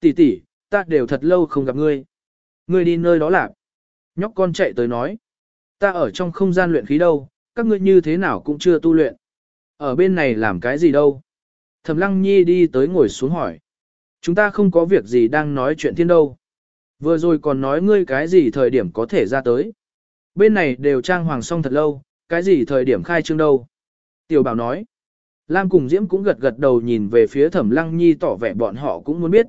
Tỷ tỷ, ta đều thật lâu không gặp ngươi. Ngươi đi nơi đó làm. Nhóc con chạy tới nói. Ta ở trong không gian luyện khí đâu, các ngươi như thế nào cũng chưa tu luyện. Ở bên này làm cái gì đâu. Thẩm lăng nhi đi tới ngồi xuống hỏi. Chúng ta không có việc gì đang nói chuyện thiên đâu. Vừa rồi còn nói ngươi cái gì thời điểm có thể ra tới. Bên này đều trang hoàng xong thật lâu, cái gì thời điểm khai trương đâu. Tiểu bảo nói. Lam cùng Diễm cũng gật gật đầu nhìn về phía thẩm lăng nhi tỏ vẻ bọn họ cũng muốn biết.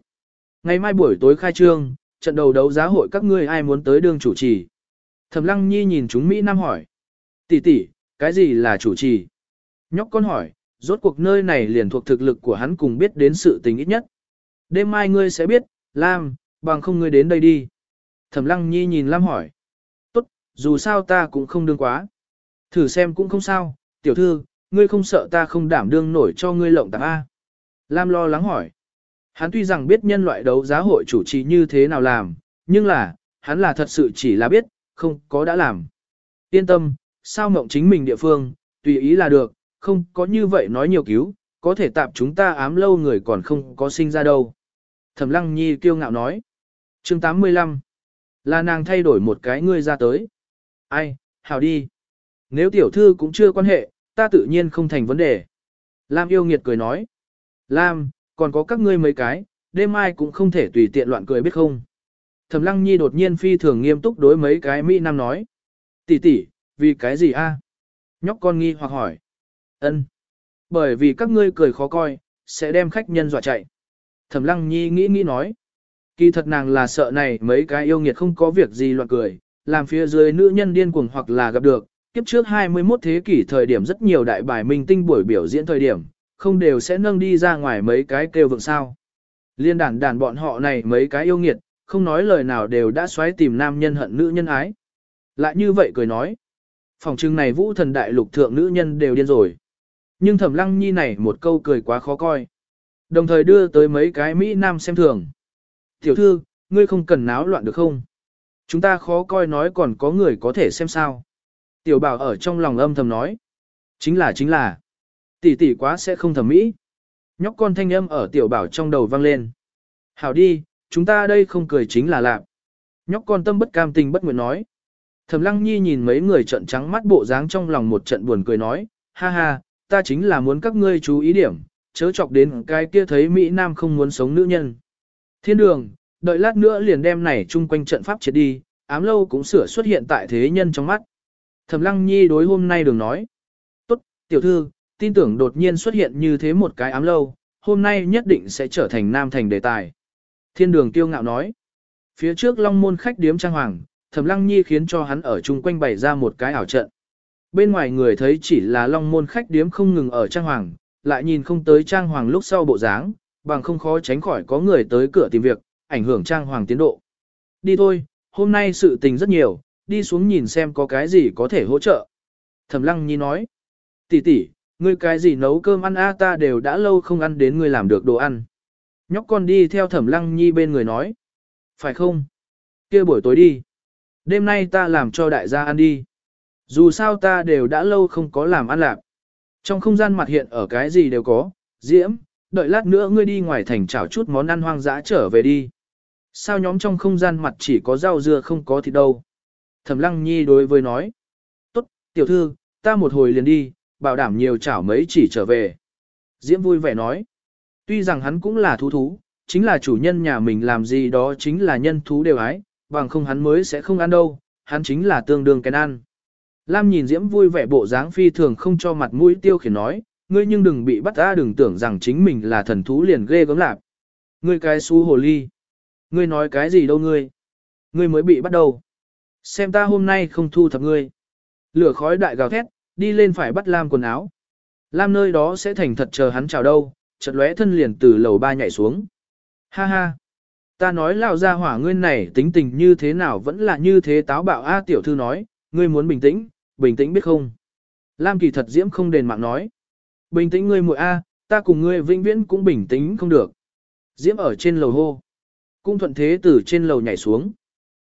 Ngày mai buổi tối khai trương, trận đầu đấu giá hội các ngươi ai muốn tới đương chủ trì. Thẩm lăng nhi nhìn chúng Mỹ Nam hỏi. tỷ tỷ, cái gì là chủ trì? Nhóc con hỏi, rốt cuộc nơi này liền thuộc thực lực của hắn cùng biết đến sự tình ít nhất. Đêm mai ngươi sẽ biết, Lam, bằng không ngươi đến đây đi. Thẩm lăng nhi nhìn Lam hỏi. Tốt, dù sao ta cũng không đương quá. Thử xem cũng không sao, tiểu thư, ngươi không sợ ta không đảm đương nổi cho ngươi lộng tạp A. Lam lo lắng hỏi. Hắn tuy rằng biết nhân loại đấu giá hội chủ trì như thế nào làm, nhưng là, hắn là thật sự chỉ là biết, không có đã làm. Yên tâm, sao mộng chính mình địa phương, tùy ý là được, không có như vậy nói nhiều cứu, có thể tạp chúng ta ám lâu người còn không có sinh ra đâu. Thẩm Lăng Nhi kiêu ngạo nói. chương 85. Là nàng thay đổi một cái ngươi ra tới. Ai, hào đi. Nếu tiểu thư cũng chưa quan hệ, ta tự nhiên không thành vấn đề. Lam yêu nghiệt cười nói. Lam, còn có các ngươi mấy cái, đêm mai cũng không thể tùy tiện loạn cười biết không. Thẩm Lăng Nhi đột nhiên phi thường nghiêm túc đối mấy cái Mỹ Nam nói. tỷ tỷ, vì cái gì a? Nhóc con nghi hoặc hỏi. Ân, Bởi vì các ngươi cười khó coi, sẽ đem khách nhân dọa chạy. Thẩm Lăng Nhi nghĩ nghĩ nói. Kỳ thật nàng là sợ này mấy cái yêu nghiệt không có việc gì loạn cười, làm phía dưới nữ nhân điên cuồng hoặc là gặp được. Kiếp trước 21 thế kỷ thời điểm rất nhiều đại bài minh tinh buổi biểu diễn thời điểm, không đều sẽ nâng đi ra ngoài mấy cái kêu vượng sao. Liên đàn đàn bọn họ này mấy cái yêu nghiệt, không nói lời nào đều đã xoáy tìm nam nhân hận nữ nhân ái. Lại như vậy cười nói. Phòng trưng này vũ thần đại lục thượng nữ nhân đều điên rồi. Nhưng thẩm lăng nhi này một câu cười quá khó coi. Đồng thời đưa tới mấy cái Mỹ Nam xem thường. Tiểu thư, ngươi không cần náo loạn được không? Chúng ta khó coi nói còn có người có thể xem sao. Tiểu bảo ở trong lòng âm thầm nói. Chính là chính là. Tỷ tỷ quá sẽ không thẩm mỹ. Nhóc con thanh âm ở tiểu bảo trong đầu vang lên. Hảo đi, chúng ta đây không cười chính là lạc. Nhóc con tâm bất cam tình bất nguyện nói. Thẩm lăng nhi nhìn mấy người trận trắng mắt bộ dáng trong lòng một trận buồn cười nói. Ha ha, ta chính là muốn các ngươi chú ý điểm, chớ chọc đến cái kia thấy Mỹ Nam không muốn sống nữ nhân. Thiên đường, đợi lát nữa liền đem này chung quanh trận pháp triệt đi, ám lâu cũng sửa xuất hiện tại thế nhân trong mắt. Thẩm lăng nhi đối hôm nay đường nói. Tốt, tiểu thư, tin tưởng đột nhiên xuất hiện như thế một cái ám lâu, hôm nay nhất định sẽ trở thành nam thành đề tài. Thiên đường tiêu ngạo nói. Phía trước long môn khách điếm trang hoàng, thẩm lăng nhi khiến cho hắn ở chung quanh bày ra một cái ảo trận. Bên ngoài người thấy chỉ là long môn khách điếm không ngừng ở trang hoàng, lại nhìn không tới trang hoàng lúc sau bộ dáng, bằng không khó tránh khỏi có người tới cửa tìm việc, ảnh hưởng trang hoàng tiến độ. Đi thôi, hôm nay sự tình rất nhiều, đi xuống nhìn xem có cái gì có thể hỗ trợ. Thẩm lăng nhi nói, tỷ tỷ, ngươi cái gì nấu cơm ăn a ta đều đã lâu không ăn đến ngươi làm được đồ ăn. Nhóc con đi theo thẩm lăng nhi bên người nói, phải không? kia buổi tối đi. Đêm nay ta làm cho đại gia ăn đi. Dù sao ta đều đã lâu không có làm ăn lạc. Trong không gian mặt hiện ở cái gì đều có, diễm, đợi lát nữa ngươi đi ngoài thành chảo chút món ăn hoang dã trở về đi. Sao nhóm trong không gian mặt chỉ có rau dưa không có thịt đâu. Thẩm lăng nhi đối với nói. Tốt, tiểu thư, ta một hồi liền đi, bảo đảm nhiều chảo mấy chỉ trở về. Diễm vui vẻ nói. Tuy rằng hắn cũng là thú thú, chính là chủ nhân nhà mình làm gì đó chính là nhân thú đều ái, bằng không hắn mới sẽ không ăn đâu, hắn chính là tương đương cái ăn. Lam nhìn Diễm vui vẻ bộ dáng phi thường không cho mặt mũi tiêu khiển nói, ngươi nhưng đừng bị bắt ta đừng tưởng rằng chính mình là thần thú liền ghê gớm lạc. Ngươi cái xú hồ ly. Ngươi nói cái gì đâu ngươi. Ngươi mới bị bắt đầu. Xem ta hôm nay không thu thập ngươi. Lửa khói đại gào thét, đi lên phải bắt Lam quần áo. Lam nơi đó sẽ thành thật chờ hắn chào đâu, chợt lóe thân liền từ lầu ba nhảy xuống. Ha ha. Ta nói lão gia hỏa ngươi này tính tình như thế nào vẫn là như thế táo bạo A tiểu thư nói, ngươi muốn bình tĩnh, bình tĩnh biết không? Lam kỳ thật diễm không đền mạng nói. Bình tĩnh ngươi muội A, ta cùng ngươi vĩnh viễn cũng bình tĩnh không được. Diễm ở trên lầu hô. Cung thuận thế từ trên lầu nhảy xuống.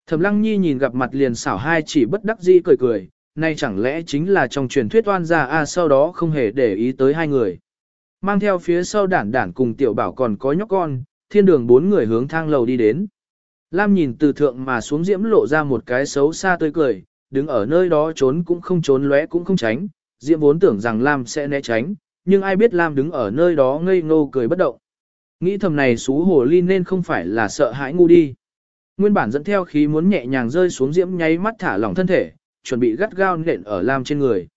Thẩm lăng nhi nhìn gặp mặt liền xảo hai chỉ bất đắc dĩ cười cười, nay chẳng lẽ chính là trong truyền thuyết oan gia A sau đó không hề để ý tới hai người. Mang theo phía sau đản đản cùng tiểu bảo còn có nhóc con, thiên đường bốn người hướng thang lầu đi đến. Lam nhìn từ thượng mà xuống diễm lộ ra một cái xấu xa tươi cười, đứng ở nơi đó trốn cũng không trốn lóe cũng không tránh, diễm vốn tưởng rằng Lam sẽ né tránh, nhưng ai biết Lam đứng ở nơi đó ngây ngô cười bất động. Nghĩ thầm này xú hồ ly nên không phải là sợ hãi ngu đi. Nguyên bản dẫn theo khí muốn nhẹ nhàng rơi xuống diễm nháy mắt thả lỏng thân thể, chuẩn bị gắt gao nện ở Lam trên người.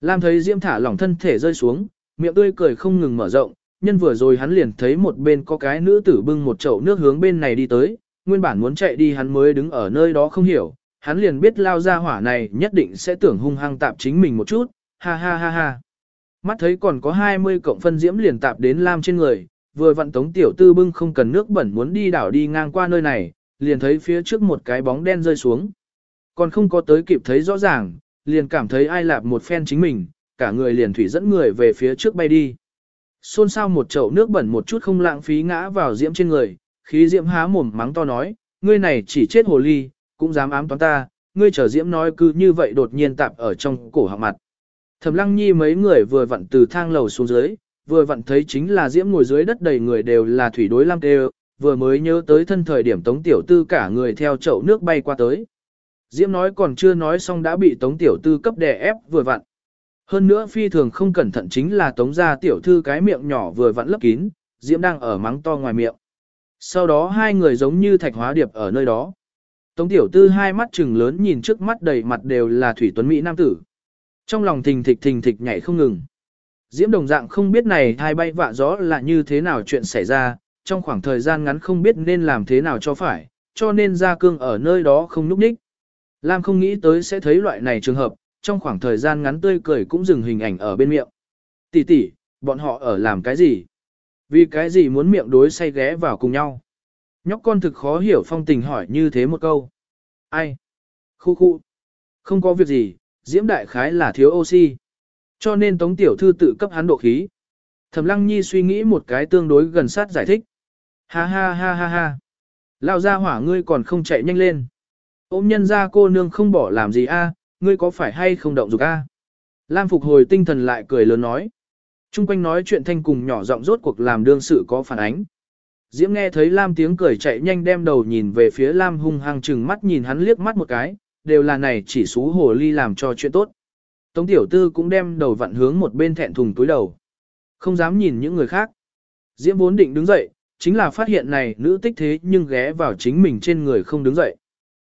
Lam thấy diễm thả lỏng thân thể rơi xuống, miệng tươi cười không ngừng mở rộng, nhân vừa rồi hắn liền thấy một bên có cái nữ tử bưng một chậu nước hướng bên này đi tới, nguyên bản muốn chạy đi hắn mới đứng ở nơi đó không hiểu, hắn liền biết lao ra hỏa này nhất định sẽ tưởng hung hăng tạp chính mình một chút, ha ha ha ha. Mắt thấy còn có 20 cộng phân diễm liền tạp đến Lam trên người, vừa vặn tống tiểu tư bưng không cần nước bẩn muốn đi đảo đi ngang qua nơi này, liền thấy phía trước một cái bóng đen rơi xuống. Còn không có tới kịp thấy rõ ràng, liền cảm thấy ai lạp một phen chính mình, cả người liền thủy dẫn người về phía trước bay đi. Xôn xao một chậu nước bẩn một chút không lãng phí ngã vào diễm trên người, khí diễm há mồm mắng to nói, ngươi này chỉ chết hồ ly, cũng dám ám toán ta, ngươi trở diễm nói cứ như vậy đột nhiên tạp ở trong cổ họng mặt. Thẩm lăng nhi mấy người vừa vặn từ thang lầu xuống dưới, vừa vặn thấy chính là diễm ngồi dưới đất đầy người đều là thủy đối lam kêu, vừa mới nhớ tới thân thời điểm tống tiểu tư cả người theo chậu nước bay qua tới. Diễm nói còn chưa nói xong đã bị tống tiểu tư cấp đè ép vừa vặn. Hơn nữa phi thường không cẩn thận chính là tống ra tiểu thư cái miệng nhỏ vừa vặn lấp kín, Diễm đang ở mắng to ngoài miệng. Sau đó hai người giống như thạch hóa điệp ở nơi đó. Tống tiểu tư hai mắt trừng lớn nhìn trước mắt đầy mặt đều là thủy tuấn Mỹ nam tử. Trong lòng thình thịch thình thịch nhảy không ngừng. Diễm đồng dạng không biết này hai bay vạ gió là như thế nào chuyện xảy ra, trong khoảng thời gian ngắn không biết nên làm thế nào cho phải, cho nên ra cương ở nơi đó không núp ních. Lam không nghĩ tới sẽ thấy loại này trường hợp, trong khoảng thời gian ngắn tươi cười cũng dừng hình ảnh ở bên miệng. Tỷ tỷ, bọn họ ở làm cái gì? Vì cái gì muốn miệng đối say ghé vào cùng nhau? Nhóc con thực khó hiểu phong tình hỏi như thế một câu. Ai? Khu khu. Không có việc gì, diễm đại khái là thiếu oxy. Cho nên tống tiểu thư tự cấp hắn độ khí. Thẩm lăng nhi suy nghĩ một cái tương đối gần sát giải thích. Ha ha ha ha ha. Lao ra hỏa ngươi còn không chạy nhanh lên. Ôm nhân ra cô nương không bỏ làm gì a, ngươi có phải hay không động dục a? Lam phục hồi tinh thần lại cười lớn nói. Trung quanh nói chuyện thanh cùng nhỏ giọng rốt cuộc làm đương sự có phản ánh. Diễm nghe thấy Lam tiếng cười chạy nhanh đem đầu nhìn về phía Lam hung hăng chừng mắt nhìn hắn liếc mắt một cái, đều là này chỉ xú hồ ly làm cho chuyện tốt. Tống tiểu tư cũng đem đầu vặn hướng một bên thẹn thùng túi đầu. Không dám nhìn những người khác. Diễm vốn định đứng dậy, chính là phát hiện này nữ tích thế nhưng ghé vào chính mình trên người không đứng dậy.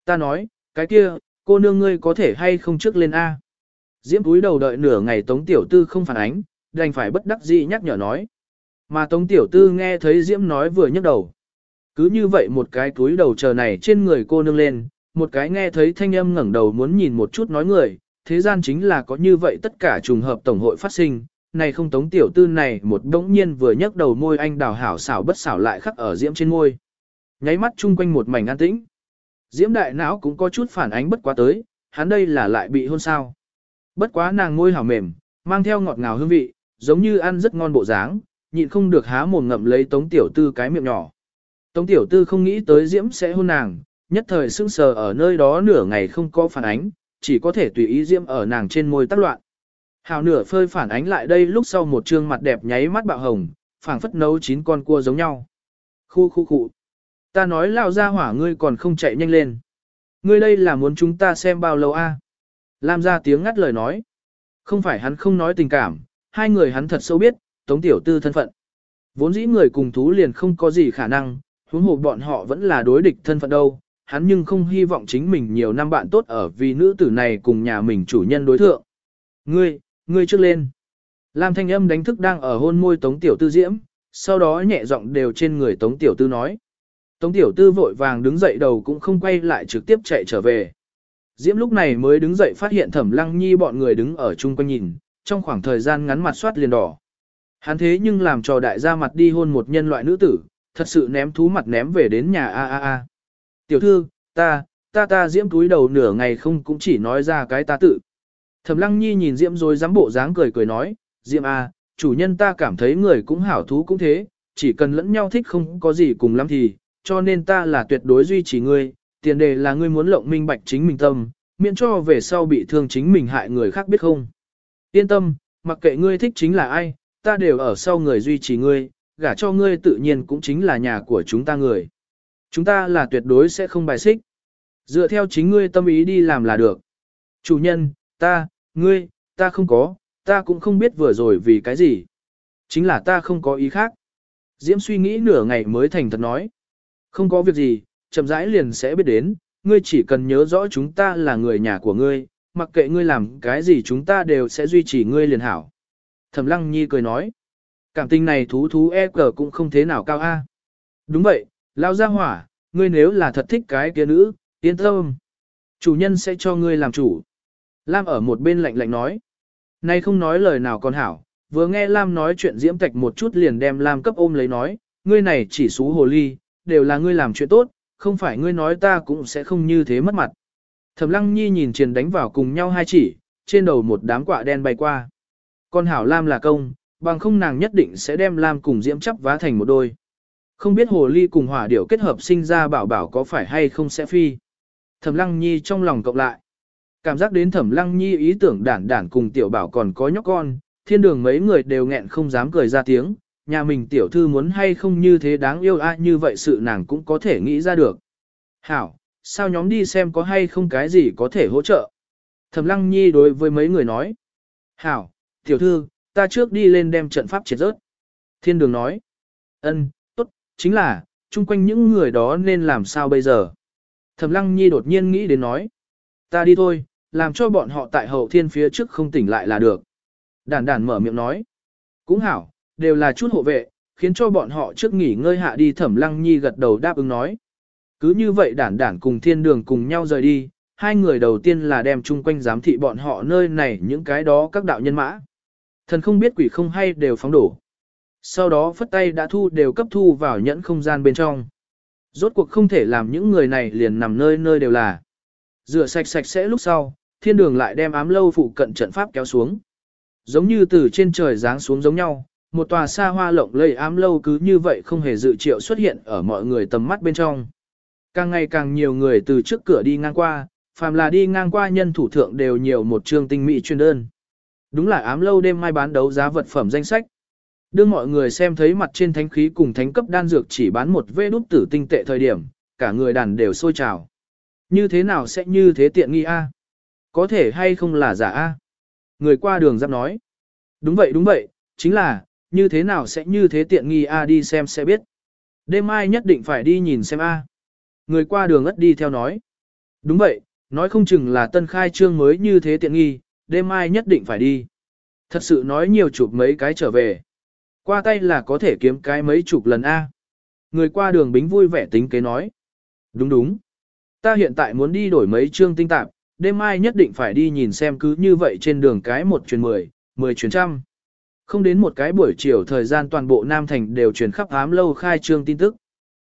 Ta nói, cái kia, cô nương ngươi có thể hay không trước lên A. Diễm túi đầu đợi nửa ngày Tống Tiểu Tư không phản ánh, đành phải bất đắc dĩ nhắc nhở nói. Mà Tống Tiểu Tư nghe thấy Diễm nói vừa nhấc đầu. Cứ như vậy một cái túi đầu chờ này trên người cô nương lên, một cái nghe thấy thanh âm ngẩng đầu muốn nhìn một chút nói người, thế gian chính là có như vậy tất cả trùng hợp tổng hội phát sinh, này không Tống Tiểu Tư này một đống nhiên vừa nhấc đầu môi anh đào hảo xảo bất xảo lại khắc ở Diễm trên môi. Nháy mắt chung quanh một mảnh an tĩnh. Diễm đại não cũng có chút phản ánh bất quá tới, hắn đây là lại bị hôn sao. Bất quá nàng ngôi hảo mềm, mang theo ngọt ngào hương vị, giống như ăn rất ngon bộ dáng, nhịn không được há mồm ngậm lấy tống tiểu tư cái miệng nhỏ. Tống tiểu tư không nghĩ tới Diễm sẽ hôn nàng, nhất thời sững sờ ở nơi đó nửa ngày không có phản ánh, chỉ có thể tùy ý Diễm ở nàng trên môi tác loạn. Hào nửa phơi phản ánh lại đây lúc sau một trương mặt đẹp nháy mắt bạo hồng, phảng phất nấu chín con cua giống nhau. Khu khu khu. Ta nói lao ra hỏa ngươi còn không chạy nhanh lên. Ngươi đây là muốn chúng ta xem bao lâu a? Lam ra tiếng ngắt lời nói. Không phải hắn không nói tình cảm, hai người hắn thật sâu biết, tống tiểu tư thân phận. Vốn dĩ người cùng thú liền không có gì khả năng, huống hồ bọn họ vẫn là đối địch thân phận đâu. Hắn nhưng không hy vọng chính mình nhiều năm bạn tốt ở vì nữ tử này cùng nhà mình chủ nhân đối thượng. Ngươi, ngươi trước lên. Lam thanh âm đánh thức đang ở hôn môi tống tiểu tư diễm, sau đó nhẹ giọng đều trên người tống tiểu tư nói. Tống tiểu tư vội vàng đứng dậy đầu cũng không quay lại trực tiếp chạy trở về. Diễm lúc này mới đứng dậy phát hiện thẩm lăng nhi bọn người đứng ở chung quanh nhìn, trong khoảng thời gian ngắn mặt soát liền đỏ. Hắn thế nhưng làm cho đại gia mặt đi hôn một nhân loại nữ tử, thật sự ném thú mặt ném về đến nhà a a a. Tiểu thư, ta, ta ta diễm túi đầu nửa ngày không cũng chỉ nói ra cái ta tự. Thẩm lăng nhi nhìn diễm rồi dám bộ dáng cười cười nói, diễm a, chủ nhân ta cảm thấy người cũng hảo thú cũng thế, chỉ cần lẫn nhau thích không có gì cùng lắm thì, cho nên ta là tuyệt đối duy trì ngươi, tiền đề là ngươi muốn lộng minh bạch chính mình tâm, miễn cho về sau bị thương chính mình hại người khác biết không. Yên tâm, mặc kệ ngươi thích chính là ai, ta đều ở sau người duy trì ngươi, gả cho ngươi tự nhiên cũng chính là nhà của chúng ta người. Chúng ta là tuyệt đối sẽ không bài xích. Dựa theo chính ngươi tâm ý đi làm là được. Chủ nhân, ta, ngươi, ta không có, ta cũng không biết vừa rồi vì cái gì. Chính là ta không có ý khác. Diễm suy nghĩ nửa ngày mới thành thật nói. Không có việc gì, chậm rãi liền sẽ biết đến, ngươi chỉ cần nhớ rõ chúng ta là người nhà của ngươi, mặc kệ ngươi làm cái gì chúng ta đều sẽ duy trì ngươi liền hảo. Thẩm Lăng Nhi cười nói, cảm tình này thú thú e cờ cũng không thế nào cao a. Đúng vậy, lao ra hỏa, ngươi nếu là thật thích cái kia nữ, yên tâm. Chủ nhân sẽ cho ngươi làm chủ. Lam ở một bên lạnh lạnh nói. Nay không nói lời nào còn hảo, vừa nghe Lam nói chuyện diễm tạch một chút liền đem Lam cấp ôm lấy nói, ngươi này chỉ xú hồ ly, đều là ngươi làm chuyện tốt, không phải ngươi nói ta cũng sẽ không như thế mất mặt. Thẩm Lăng Nhi nhìn triền đánh vào cùng nhau hai chỉ, trên đầu một đám quạ đen bay qua. Con hảo Lam là công, bằng không nàng nhất định sẽ đem Lam cùng Diễm chấp vá thành một đôi. Không biết hồ ly cùng hỏa điểu kết hợp sinh ra bảo bảo có phải hay không sẽ phi. Thẩm Lăng Nhi trong lòng cộng lại. Cảm giác đến Thẩm Lăng Nhi ý tưởng đản đản cùng tiểu bảo còn có nhóc con, thiên đường mấy người đều nghẹn không dám cười ra tiếng, nhà mình tiểu thư muốn hay không như thế đáng yêu ai như vậy sự nàng cũng có thể nghĩ ra được. Hảo, sao nhóm đi xem có hay không cái gì có thể hỗ trợ. Thẩm Lăng Nhi đối với mấy người nói. Hảo, tiểu thư, ta trước đi lên đem trận pháp triệt rớt. Thiên đường nói. Ân, tốt, chính là, chung quanh những người đó nên làm sao bây giờ. Thẩm Lăng Nhi đột nhiên nghĩ đến nói. Ta đi thôi, làm cho bọn họ tại hậu thiên phía trước không tỉnh lại là được. Đản đản mở miệng nói. Cũng hảo, đều là chút hộ vệ, khiến cho bọn họ trước nghỉ ngơi hạ đi thẩm lăng nhi gật đầu đáp ứng nói. Cứ như vậy đản đản cùng thiên đường cùng nhau rời đi, hai người đầu tiên là đem chung quanh giám thị bọn họ nơi này những cái đó các đạo nhân mã. Thần không biết quỷ không hay đều phóng đổ. Sau đó phất tay đã thu đều cấp thu vào nhẫn không gian bên trong. Rốt cuộc không thể làm những người này liền nằm nơi nơi đều là. Rửa sạch sạch sẽ lúc sau, thiên đường lại đem ám lâu phụ cận trận pháp kéo xuống. Giống như từ trên trời giáng xuống giống nhau, một tòa xa hoa lộng lẫy ám lâu cứ như vậy không hề dự triệu xuất hiện ở mọi người tầm mắt bên trong. Càng ngày càng nhiều người từ trước cửa đi ngang qua, phàm là đi ngang qua nhân thủ thượng đều nhiều một chương tinh mỹ chuyên đơn. Đúng là ám lâu đêm mai bán đấu giá vật phẩm danh sách. Đưa mọi người xem thấy mặt trên thánh khí cùng thánh cấp đan dược chỉ bán một vê đút tử tinh tệ thời điểm, cả người đàn đều sôi trào. Như thế nào sẽ như thế tiện nghi a? Có thể hay không là giả a? Người qua đường giáp nói. Đúng vậy đúng vậy, chính là, như thế nào sẽ như thế tiện nghi a đi xem sẽ biết. Đêm mai nhất định phải đi nhìn xem a. Người qua đường ất đi theo nói. Đúng vậy, nói không chừng là tân khai trương mới như thế tiện nghi, đêm mai nhất định phải đi. Thật sự nói nhiều chụp mấy cái trở về. Qua tay là có thể kiếm cái mấy chục lần a. Người qua đường bính vui vẻ tính kế nói. Đúng đúng. Ta hiện tại muốn đi đổi mấy chương tinh tạp, đêm mai nhất định phải đi nhìn xem cứ như vậy trên đường cái một chuyến mười, mười chuyến trăm. Không đến một cái buổi chiều thời gian toàn bộ Nam Thành đều truyền khắp ám lâu khai trương tin tức.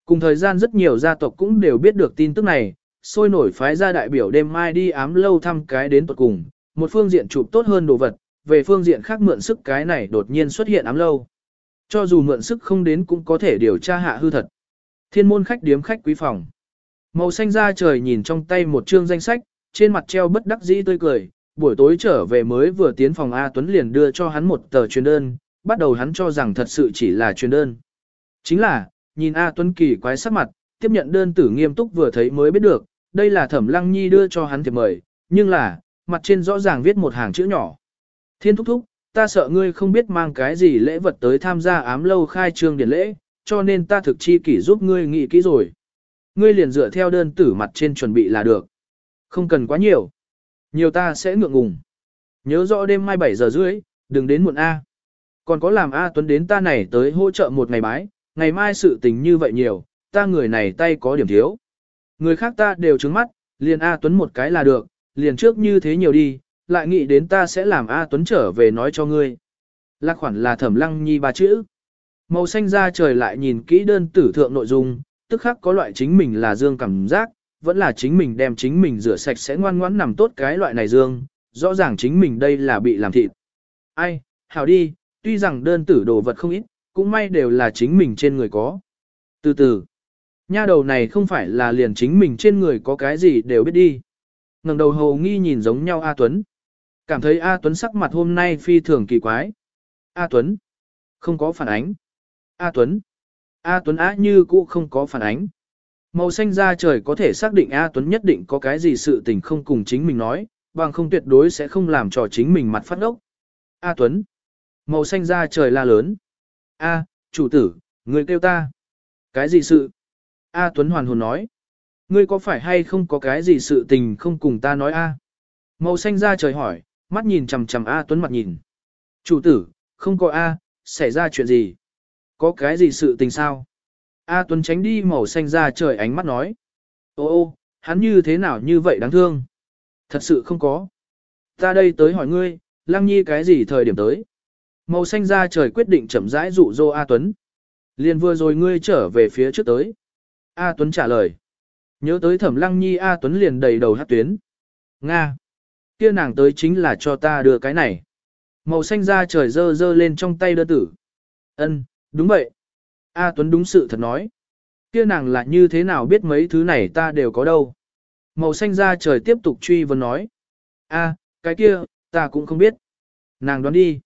Cùng thời gian rất nhiều gia tộc cũng đều biết được tin tức này, sôi nổi phái ra đại biểu đêm mai đi ám lâu thăm cái đến tuật cùng, một phương diện chụp tốt hơn đồ vật, về phương diện khác mượn sức cái này đột nhiên xuất hiện ám lâu. Cho dù mượn sức không đến cũng có thể điều tra hạ hư thật. Thiên môn khách điếm khách quý phòng. Màu xanh da trời nhìn trong tay một chương danh sách, trên mặt treo bất đắc dĩ tươi cười, buổi tối trở về mới vừa tiến phòng A Tuấn liền đưa cho hắn một tờ truyền đơn, bắt đầu hắn cho rằng thật sự chỉ là truyền đơn. Chính là, nhìn A Tuấn kỳ quái sắc mặt, tiếp nhận đơn tử nghiêm túc vừa thấy mới biết được, đây là Thẩm Lăng Nhi đưa cho hắn thiệp mời, nhưng là, mặt trên rõ ràng viết một hàng chữ nhỏ. Thiên thúc thúc, ta sợ ngươi không biết mang cái gì lễ vật tới tham gia ám lâu khai trương điển lễ, cho nên ta thực chi kỷ giúp ngươi nghĩ kỹ rồi. Ngươi liền dựa theo đơn tử mặt trên chuẩn bị là được. Không cần quá nhiều. Nhiều ta sẽ ngượng ngùng. Nhớ rõ đêm mai 7 giờ rưỡi, đừng đến muộn A. Còn có làm A Tuấn đến ta này tới hỗ trợ một ngày bái, ngày mai sự tình như vậy nhiều, ta người này tay có điểm thiếu. Người khác ta đều trứng mắt, liền A Tuấn một cái là được, liền trước như thế nhiều đi, lại nghĩ đến ta sẽ làm A Tuấn trở về nói cho ngươi. Lạc khoản là thẩm lăng nhi ba chữ. Màu xanh ra trời lại nhìn kỹ đơn tử thượng nội dung, tức khắc có loại chính mình là dương cảm giác, vẫn là chính mình đem chính mình rửa sạch sẽ ngoan ngoãn nằm tốt cái loại này dương, rõ ràng chính mình đây là bị làm thịt. Ai, hảo đi, tuy rằng đơn tử đồ vật không ít, cũng may đều là chính mình trên người có. Từ từ, nha đầu này không phải là liền chính mình trên người có cái gì đều biết đi. ngẩng đầu hầu nghi nhìn giống nhau A Tuấn. Cảm thấy A Tuấn sắc mặt hôm nay phi thường kỳ quái. A Tuấn, không có phản ánh. A Tuấn. A Tuấn á như cũ không có phản ánh. Màu xanh da trời có thể xác định A Tuấn nhất định có cái gì sự tình không cùng chính mình nói, bằng không tuyệt đối sẽ không làm cho chính mình mặt phát ốc. A Tuấn. Màu xanh da trời la lớn. A, chủ tử, người kêu ta. Cái gì sự? A Tuấn hoàn hồn nói. Ngươi có phải hay không có cái gì sự tình không cùng ta nói A? Màu xanh da trời hỏi, mắt nhìn chằm chằm A Tuấn mặt nhìn. Chủ tử, không có A, xảy ra chuyện gì? Có cái gì sự tình sao? A Tuấn tránh đi màu xanh da trời ánh mắt nói. Ô ô, hắn như thế nào như vậy đáng thương? Thật sự không có. Ta đây tới hỏi ngươi, Lăng Nhi cái gì thời điểm tới? Màu xanh da trời quyết định chậm rãi dụ dỗ A Tuấn. Liền vừa rồi ngươi trở về phía trước tới. A Tuấn trả lời. Nhớ tới thẩm Lăng Nhi A Tuấn liền đầy đầu hát tuyến. Nga. kia nàng tới chính là cho ta đưa cái này. Màu xanh da trời dơ dơ lên trong tay đưa tử. Ân, đúng vậy. A Tuấn đúng sự thật nói. Kia nàng là như thế nào biết mấy thứ này ta đều có đâu. Màu xanh da trời tiếp tục truy vấn nói. A, cái kia, ta cũng không biết. Nàng đoán đi.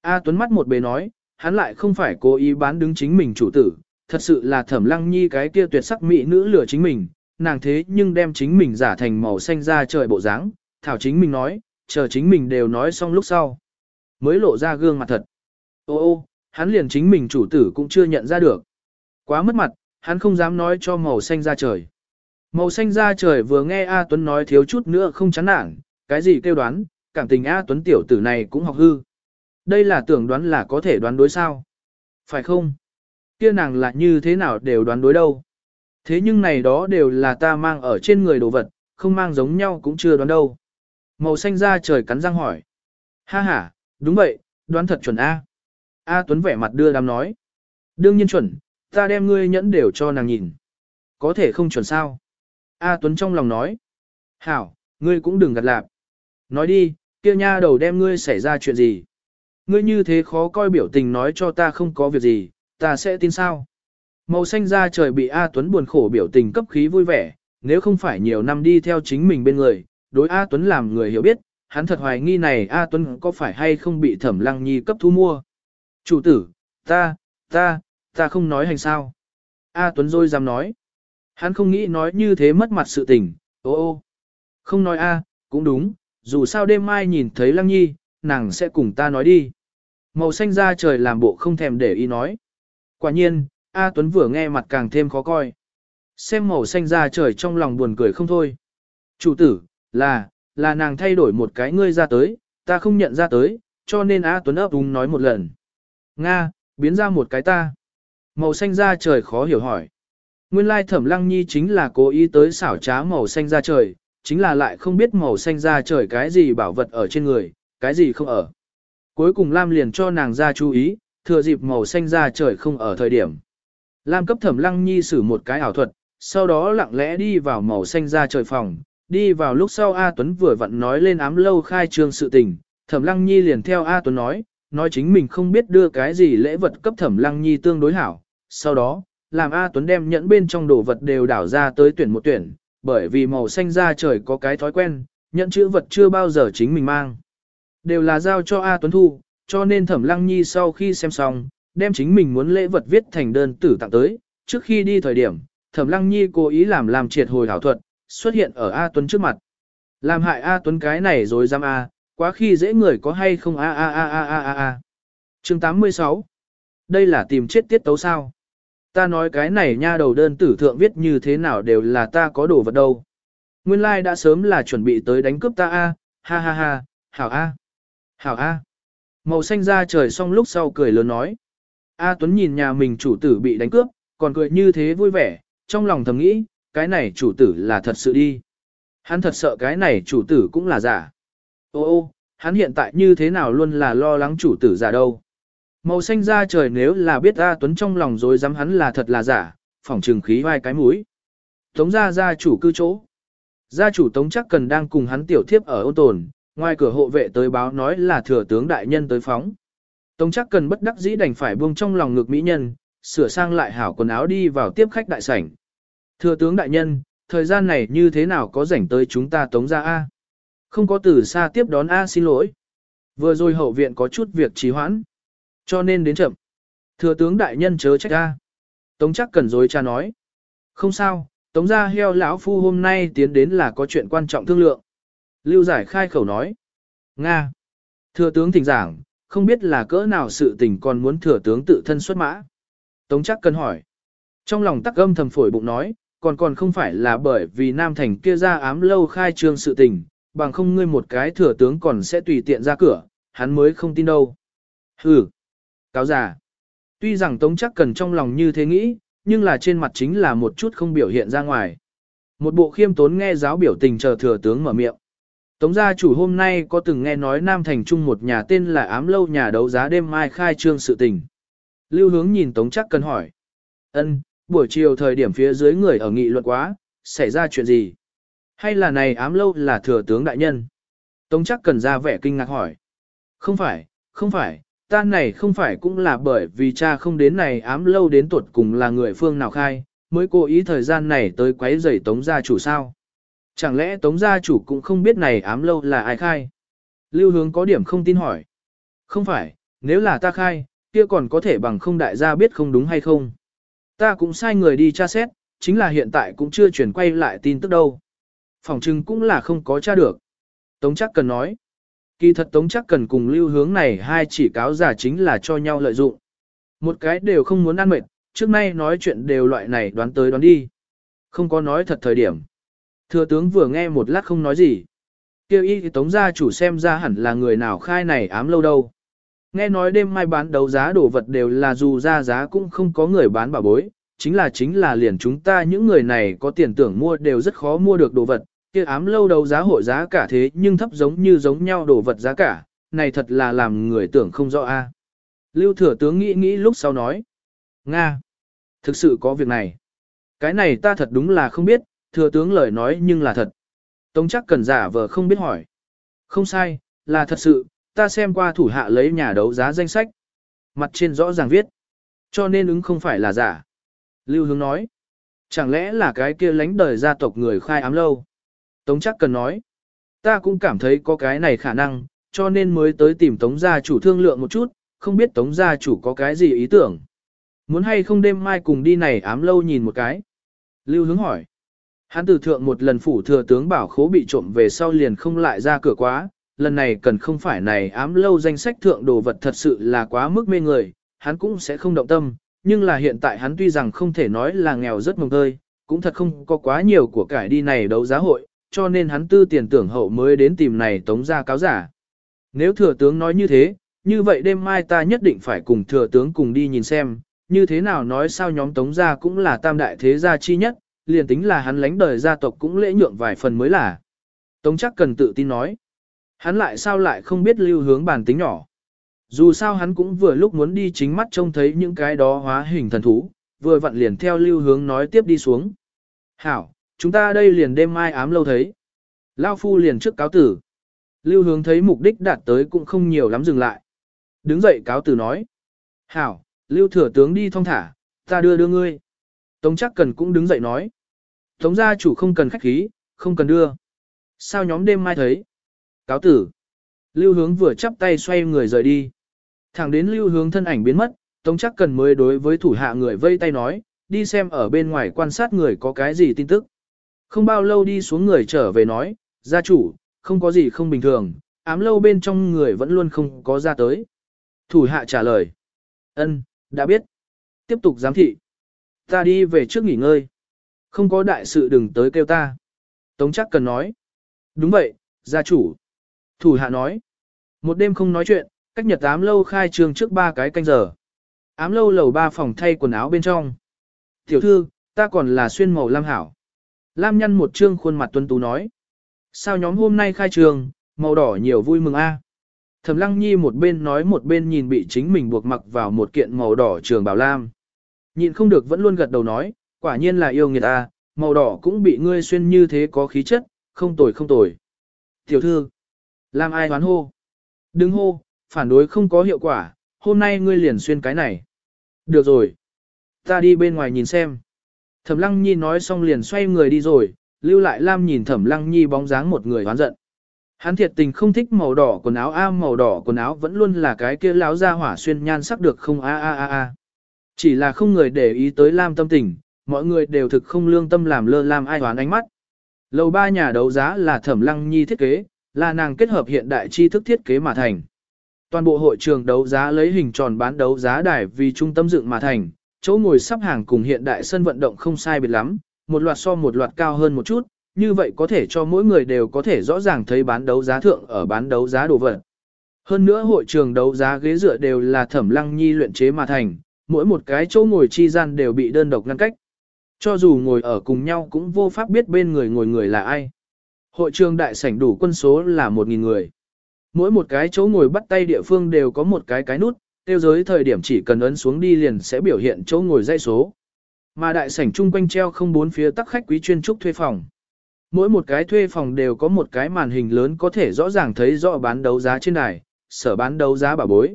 A Tuấn mắt một bề nói, hắn lại không phải cố ý bán đứng chính mình chủ tử, thật sự là thẩm lăng nhi cái kia tuyệt sắc mỹ nữ lửa chính mình, nàng thế nhưng đem chính mình giả thành màu xanh da trời bộ dáng, thảo chính mình nói, chờ chính mình đều nói xong lúc sau. Mới lộ ra gương mặt thật. Ô ô, hắn liền chính mình chủ tử cũng chưa nhận ra được. Quá mất mặt, hắn không dám nói cho màu xanh da trời. Màu xanh da trời vừa nghe A Tuấn nói thiếu chút nữa không chán nản, cái gì kêu đoán, cảm tình A Tuấn tiểu tử này cũng học hư. Đây là tưởng đoán là có thể đoán đối sao. Phải không? Kia nàng là như thế nào đều đoán đối đâu. Thế nhưng này đó đều là ta mang ở trên người đồ vật, không mang giống nhau cũng chưa đoán đâu. Màu xanh da trời cắn răng hỏi. Ha ha, đúng vậy, đoán thật chuẩn A. A Tuấn vẻ mặt đưa đám nói. Đương nhiên chuẩn, ta đem ngươi nhẫn đều cho nàng nhìn. Có thể không chuẩn sao. A Tuấn trong lòng nói. Hảo, ngươi cũng đừng gật lạp. Nói đi, kia nha đầu đem ngươi xảy ra chuyện gì. Ngươi như thế khó coi biểu tình nói cho ta không có việc gì, ta sẽ tin sao. Màu xanh da trời bị A Tuấn buồn khổ biểu tình cấp khí vui vẻ, nếu không phải nhiều năm đi theo chính mình bên người, đối A Tuấn làm người hiểu biết, hắn thật hoài nghi này A Tuấn có phải hay không bị thẩm lăng nhi cấp thu mua. Chủ tử, ta, ta, ta không nói hành sao. A Tuấn rồi dám nói. Hắn không nghĩ nói như thế mất mặt sự tình, ô ô. Không nói A, cũng đúng, dù sao đêm mai nhìn thấy lăng nhi, nàng sẽ cùng ta nói đi. Màu xanh da trời làm bộ không thèm để ý nói. Quả nhiên, A Tuấn vừa nghe mặt càng thêm khó coi. Xem màu xanh da trời trong lòng buồn cười không thôi. Chủ tử, là, là nàng thay đổi một cái ngươi ra tới, ta không nhận ra tới, cho nên A Tuấn ấp úng nói một lần. Nga, biến ra một cái ta. Màu xanh da trời khó hiểu hỏi. Nguyên lai thẩm lăng nhi chính là cố ý tới xảo trá màu xanh da trời, chính là lại không biết màu xanh da trời cái gì bảo vật ở trên người, cái gì không ở. Cuối cùng Lam liền cho nàng ra chú ý, thừa dịp màu xanh da trời không ở thời điểm. Lam cấp thẩm lăng nhi sử một cái ảo thuật, sau đó lặng lẽ đi vào màu xanh da trời phòng, đi vào lúc sau A Tuấn vừa vặn nói lên ám lâu khai trương sự tình, thẩm lăng nhi liền theo A Tuấn nói, nói chính mình không biết đưa cái gì lễ vật cấp thẩm lăng nhi tương đối hảo, sau đó, làm A Tuấn đem nhẫn bên trong đồ vật đều đảo ra tới tuyển một tuyển, bởi vì màu xanh da trời có cái thói quen, nhẫn chữ vật chưa bao giờ chính mình mang. Đều là giao cho A Tuấn Thu, cho nên Thẩm Lăng Nhi sau khi xem xong, đem chính mình muốn lễ vật viết thành đơn tử tặng tới, trước khi đi thời điểm, Thẩm Lăng Nhi cố ý làm làm triệt hồi hảo thuật, xuất hiện ở A Tuấn trước mặt. Làm hại A Tuấn cái này rồi dám A, quá khi dễ người có hay không A A A A A A A. Chương 86 Đây là tìm chết tiết tấu sao? Ta nói cái này nha đầu đơn tử thượng viết như thế nào đều là ta có đồ vật đâu. Nguyên lai like đã sớm là chuẩn bị tới đánh cướp ta A, ha ha ha, hảo A. Hảo A. Màu xanh ra trời xong lúc sau cười lớn nói. A Tuấn nhìn nhà mình chủ tử bị đánh cướp, còn cười như thế vui vẻ, trong lòng thầm nghĩ, cái này chủ tử là thật sự đi. Hắn thật sợ cái này chủ tử cũng là giả. Ô ô, hắn hiện tại như thế nào luôn là lo lắng chủ tử giả đâu. Màu xanh ra trời nếu là biết A Tuấn trong lòng rồi dám hắn là thật là giả, phỏng trừng khí vai cái mũi. Tống gia gia chủ cư chỗ. Gia chủ Tống chắc cần đang cùng hắn tiểu thiếp ở ôn tồn, Ngoài cửa hộ vệ tới báo nói là thừa tướng đại nhân tới phóng. Tống chắc cần bất đắc dĩ đành phải buông trong lòng ngực mỹ nhân, sửa sang lại hảo quần áo đi vào tiếp khách đại sảnh. Thừa tướng đại nhân, thời gian này như thế nào có rảnh tới chúng ta tống ra A? Không có từ xa tiếp đón A xin lỗi. Vừa rồi hậu viện có chút việc trì hoãn. Cho nên đến chậm. Thừa tướng đại nhân chớ trách a Tống chắc cần dối cha nói. Không sao, tống gia heo lão phu hôm nay tiến đến là có chuyện quan trọng thương lượng. Lưu giải khai khẩu nói. Nga. Thừa tướng thỉnh giảng, không biết là cỡ nào sự tình còn muốn thừa tướng tự thân xuất mã. Tống chắc cần hỏi. Trong lòng tắc âm thầm phổi bụng nói, còn còn không phải là bởi vì Nam Thành kia ra ám lâu khai trương sự tình, bằng không ngươi một cái thừa tướng còn sẽ tùy tiện ra cửa, hắn mới không tin đâu. Hừ. Cáo giả. Tuy rằng Tống chắc cần trong lòng như thế nghĩ, nhưng là trên mặt chính là một chút không biểu hiện ra ngoài. Một bộ khiêm tốn nghe giáo biểu tình chờ thừa tướng mở miệng. Tống gia chủ hôm nay có từng nghe nói Nam Thành Trung một nhà tên là ám lâu nhà đấu giá đêm mai khai trương sự tình. Lưu hướng nhìn Tống chắc cần hỏi. ân buổi chiều thời điểm phía dưới người ở nghị luận quá, xảy ra chuyện gì? Hay là này ám lâu là thừa tướng đại nhân? Tống chắc cần ra vẻ kinh ngạc hỏi. Không phải, không phải, ta này không phải cũng là bởi vì cha không đến này ám lâu đến tuột cùng là người phương nào khai, mới cố ý thời gian này tới quấy rầy tống gia chủ sao. Chẳng lẽ tống gia chủ cũng không biết này ám lâu là ai khai? Lưu hướng có điểm không tin hỏi. Không phải, nếu là ta khai, kia còn có thể bằng không đại gia biết không đúng hay không. Ta cũng sai người đi tra xét, chính là hiện tại cũng chưa chuyển quay lại tin tức đâu. Phòng trưng cũng là không có tra được. Tống chắc cần nói. Kỳ thật Tống chắc cần cùng lưu hướng này hai chỉ cáo giả chính là cho nhau lợi dụng. Một cái đều không muốn ăn mệt, trước nay nói chuyện đều loại này đoán tới đoán đi. Không có nói thật thời điểm. Thừa tướng vừa nghe một lát không nói gì. Kêu y thì Tống gia chủ xem ra hẳn là người nào khai này ám lâu đâu. Nghe nói đêm mai bán đấu giá đồ vật đều là dù ra giá cũng không có người bán bảo bối, chính là chính là liền chúng ta những người này có tiền tưởng mua đều rất khó mua được đồ vật, kia ám lâu đấu giá hội giá cả thế nhưng thấp giống như giống nhau đồ vật giá cả, này thật là làm người tưởng không rõ a. Lưu thừa tướng nghĩ nghĩ lúc sau nói. Nga! Thực sự có việc này. Cái này ta thật đúng là không biết, thừa tướng lời nói nhưng là thật. Tống chắc cần giả vờ không biết hỏi. Không sai, là thật sự, ta xem qua thủ hạ lấy nhà đấu giá danh sách. Mặt trên rõ ràng viết. Cho nên ứng không phải là giả. Lưu Hướng nói. Chẳng lẽ là cái kia lánh đời gia tộc người khai ám lâu? Tống chắc cần nói. Ta cũng cảm thấy có cái này khả năng, cho nên mới tới tìm Tống gia chủ thương lượng một chút, không biết Tống gia chủ có cái gì ý tưởng. Muốn hay không đêm mai cùng đi này ám lâu nhìn một cái? Lưu Hướng hỏi. Hắn từ thượng một lần phủ thừa tướng bảo khố bị trộm về sau liền không lại ra cửa quá, lần này cần không phải này ám lâu danh sách thượng đồ vật thật sự là quá mức mê người, hắn cũng sẽ không động tâm, nhưng là hiện tại hắn tuy rằng không thể nói là nghèo rất mồng tơi, cũng thật không có quá nhiều của cải đi này đấu giá hội, cho nên hắn tư tiền tưởng hậu mới đến tìm này tống ra cáo giả. Nếu thừa tướng nói như thế, như vậy đêm mai ta nhất định phải cùng thừa tướng cùng đi nhìn xem, như thế nào nói sao nhóm tống gia cũng là tam đại thế gia chi nhất, liền tính là hắn lánh đời gia tộc cũng lễ nhượng vài phần mới là. Tống chắc cần tự tin nói. Hắn lại sao lại không biết lưu hướng bản tính nhỏ. Dù sao hắn cũng vừa lúc muốn đi chính mắt trông thấy những cái đó hóa hình thần thú, vừa vặn liền theo lưu hướng nói tiếp đi xuống. Hảo, chúng ta đây liền đêm mai ám lâu thấy. Lao phu liền trước cáo tử. Lưu hướng thấy mục đích đạt tới cũng không nhiều lắm dừng lại. Đứng dậy cáo tử nói. Hảo, lưu thừa tướng đi thong thả, ta đưa đưa ngươi. Tống chắc cần cũng đứng dậy nói. Tống gia chủ không cần khách khí, không cần đưa. Sao nhóm đêm mai thấy? Cáo tử. Lưu hướng vừa chắp tay xoay người rời đi. Thẳng đến lưu hướng thân ảnh biến mất, Tống chắc cần mới đối với thủ hạ người vây tay nói, đi xem ở bên ngoài quan sát người có cái gì tin tức. Không bao lâu đi xuống người trở về nói, gia chủ, không có gì không bình thường, ám lâu bên trong người vẫn luôn không có ra tới. Thủ hạ trả lời, ân, đã biết. Tiếp tục giám thị. Ta đi về trước nghỉ ngơi. Không có đại sự đừng tới kêu ta. Tống chắc cần nói. Đúng vậy, gia chủ. Thủ hạ nói. Một đêm không nói chuyện, cách nhật ám lâu khai trương trước ba cái canh giờ. Ám lâu lầu ba phòng thay quần áo bên trong. Tiểu thư, ta còn là xuyên màu lam hảo. Lam nhăn một trương khuôn mặt tuân tú nói. Sao nhóm hôm nay khai trường, màu đỏ nhiều vui mừng a. Thẩm lăng nhi một bên nói một bên nhìn bị chính mình buộc mặc vào một kiện màu đỏ trường bảo lam. nhìn không được vẫn luôn gật đầu nói, quả nhiên là yêu nghiệt a, màu đỏ cũng bị ngươi xuyên như thế có khí chất, không tồi không tồi. Tiểu thư, làm ai đoán hô? Đừng hô, phản đối không có hiệu quả, hôm nay ngươi liền xuyên cái này. Được rồi. Ta đi bên ngoài nhìn xem. Thẩm Lăng Nhi nói xong liền xoay người đi rồi, lưu lại Lam nhìn Thẩm Lăng Nhi bóng dáng một người hoán giận. Hắn thiệt tình không thích màu đỏ quần áo a màu đỏ quần áo vẫn luôn là cái kia láo ra hỏa xuyên nhan sắc được không a a a a. Chỉ là không người để ý tới Lam tâm tình, mọi người đều thực không lương tâm làm lơ Lam ai hoán ánh mắt. Lầu ba nhà đấu giá là Thẩm Lăng Nhi thiết kế, là nàng kết hợp hiện đại tri thức thiết kế mà thành. Toàn bộ hội trường đấu giá lấy hình tròn bán đấu giá đài vì trung tâm dựng mà thành, chỗ ngồi sắp hàng cùng hiện đại sân vận động không sai biệt lắm, một loạt so một loạt cao hơn một chút, như vậy có thể cho mỗi người đều có thể rõ ràng thấy bán đấu giá thượng ở bán đấu giá đồ vật. Hơn nữa hội trường đấu giá ghế dựa đều là thẩm lăng nhi luyện chế mà thành, mỗi một cái chỗ ngồi chi gian đều bị đơn độc ngăn cách. Cho dù ngồi ở cùng nhau cũng vô pháp biết bên người ngồi người là ai. Hội trường đại sảnh đủ quân số là 1.000 người. Mỗi một cái chỗ ngồi bắt tay địa phương đều có một cái cái nút, tiêu giới thời điểm chỉ cần ấn xuống đi liền sẽ biểu hiện chỗ ngồi dây số. Mà đại sảnh chung quanh treo không bốn phía tắc khách quý chuyên trúc thuê phòng. Mỗi một cái thuê phòng đều có một cái màn hình lớn có thể rõ ràng thấy rõ bán đấu giá trên đài, sở bán đấu giá bảo bối.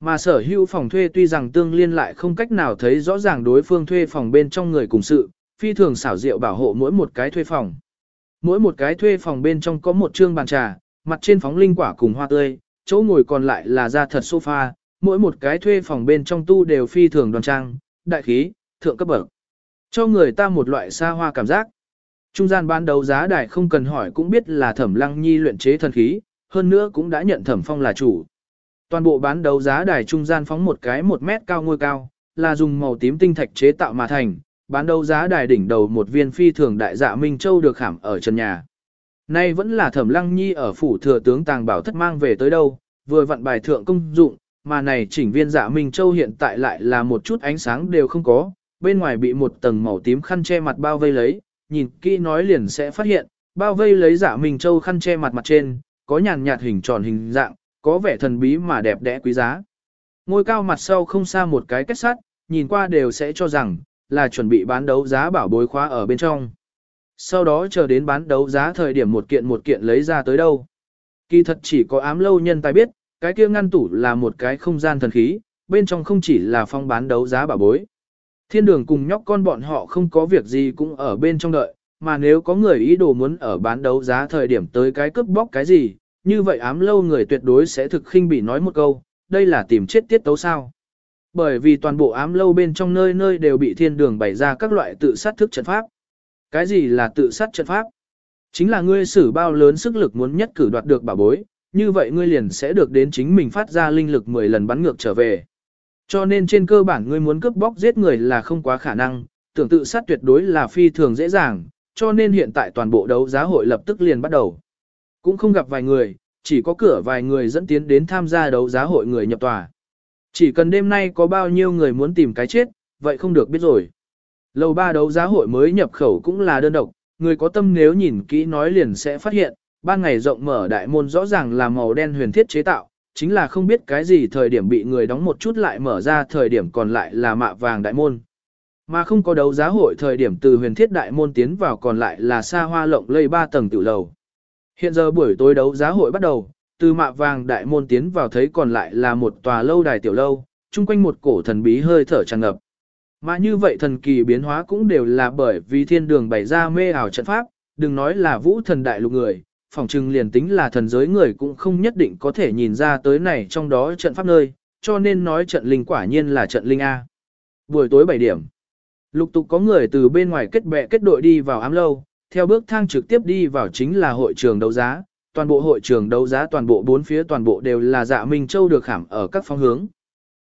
Mà sở hữu phòng thuê tuy rằng tương liên lại không cách nào thấy rõ ràng đối phương thuê phòng bên trong người cùng sự, phi thường xảo diệu bảo hộ mỗi một cái thuê phòng. Mỗi một cái thuê phòng bên trong có một trương bàn trà, mặt trên phóng linh quả cùng hoa tươi, chỗ ngồi còn lại là da thật sofa, mỗi một cái thuê phòng bên trong tu đều phi thường đoàn trang, đại khí, thượng cấp bậc. Cho người ta một loại xa hoa cảm giác. Trung gian bán đấu giá đài không cần hỏi cũng biết là thẩm lăng nhi luyện chế thần khí, hơn nữa cũng đã nhận thẩm phong là chủ. Toàn bộ bán đấu giá đài trung gian phóng một cái một mét cao ngôi cao, là dùng màu tím tinh thạch chế tạo mà thành, bán đấu giá đài đỉnh đầu một viên phi thường đại dạ Minh Châu được khảm ở trần nhà. Nay vẫn là thẩm lăng nhi ở phủ thừa tướng tàng bảo thất mang về tới đâu, vừa vặn bài thượng công dụng, mà này chỉnh viên dạ Minh Châu hiện tại lại là một chút ánh sáng đều không có, bên ngoài bị một tầng màu tím khăn che mặt bao vây lấy, nhìn kỹ nói liền sẽ phát hiện, bao vây lấy dạ Minh Châu khăn che mặt mặt trên, có nhàn nhạt hình tròn hình dạng, có vẻ thần bí mà đẹp đẽ quý giá. Ngôi cao mặt sau không xa một cái kết sắt, nhìn qua đều sẽ cho rằng, là chuẩn bị bán đấu giá bảo bối khóa ở bên trong. Sau đó chờ đến bán đấu giá thời điểm một kiện một kiện lấy ra tới đâu. Kỳ thật chỉ có ám lâu nhân tài biết, cái kia ngăn tủ là một cái không gian thần khí, bên trong không chỉ là phong bán đấu giá bảo bối. Thiên đường cùng nhóc con bọn họ không có việc gì cũng ở bên trong đợi, mà nếu có người ý đồ muốn ở bán đấu giá thời điểm tới cái cướp bóc cái gì, như vậy ám lâu người tuyệt đối sẽ thực khinh bị nói một câu, đây là tìm chết tiết tấu sao. Bởi vì toàn bộ ám lâu bên trong nơi nơi đều bị thiên đường bày ra các loại tự sát thức trận pháp. Cái gì là tự sát trận pháp? Chính là ngươi sử bao lớn sức lực muốn nhất cử đoạt được bảo bối, như vậy ngươi liền sẽ được đến chính mình phát ra linh lực 10 lần bắn ngược trở về. Cho nên trên cơ bản ngươi muốn cướp bóc giết người là không quá khả năng, tưởng tự sát tuyệt đối là phi thường dễ dàng, cho nên hiện tại toàn bộ đấu giá hội lập tức liền bắt đầu. Cũng không gặp vài người, chỉ có cửa vài người dẫn tiến đến tham gia đấu giá hội người nhập tòa. Chỉ cần đêm nay có bao nhiêu người muốn tìm cái chết, vậy không được biết rồi. Lầu ba đấu giá hội mới nhập khẩu cũng là đơn độc, người có tâm nếu nhìn kỹ nói liền sẽ phát hiện, ban ngày rộng mở đại môn rõ ràng là màu đen huyền thiết chế tạo, chính là không biết cái gì thời điểm bị người đóng một chút lại mở ra thời điểm còn lại là mạ vàng đại môn. Mà không có đấu giá hội thời điểm từ huyền thiết đại môn tiến vào còn lại là xa hoa lộng lây ba tầng tiểu lầu. Hiện giờ buổi tối đấu giá hội bắt đầu, từ mạ vàng đại môn tiến vào thấy còn lại là một tòa lâu đài tiểu lâu, chung quanh một cổ thần bí hơi thở tràn ngập. Mà như vậy thần kỳ biến hóa cũng đều là bởi vì thiên đường bày ra mê ảo trận pháp, đừng nói là vũ thần đại lục người, phỏng trừng liền tính là thần giới người cũng không nhất định có thể nhìn ra tới này trong đó trận pháp nơi, cho nên nói trận linh quả nhiên là trận linh A. Buổi tối 7 điểm, lục tục có người từ bên ngoài kết bè kết đội đi vào ám lâu, theo bước thang trực tiếp đi vào chính là hội trường đấu giá, toàn bộ hội trường đấu giá toàn bộ bốn phía toàn bộ đều là dạ Minh Châu được khảm ở các phong hướng.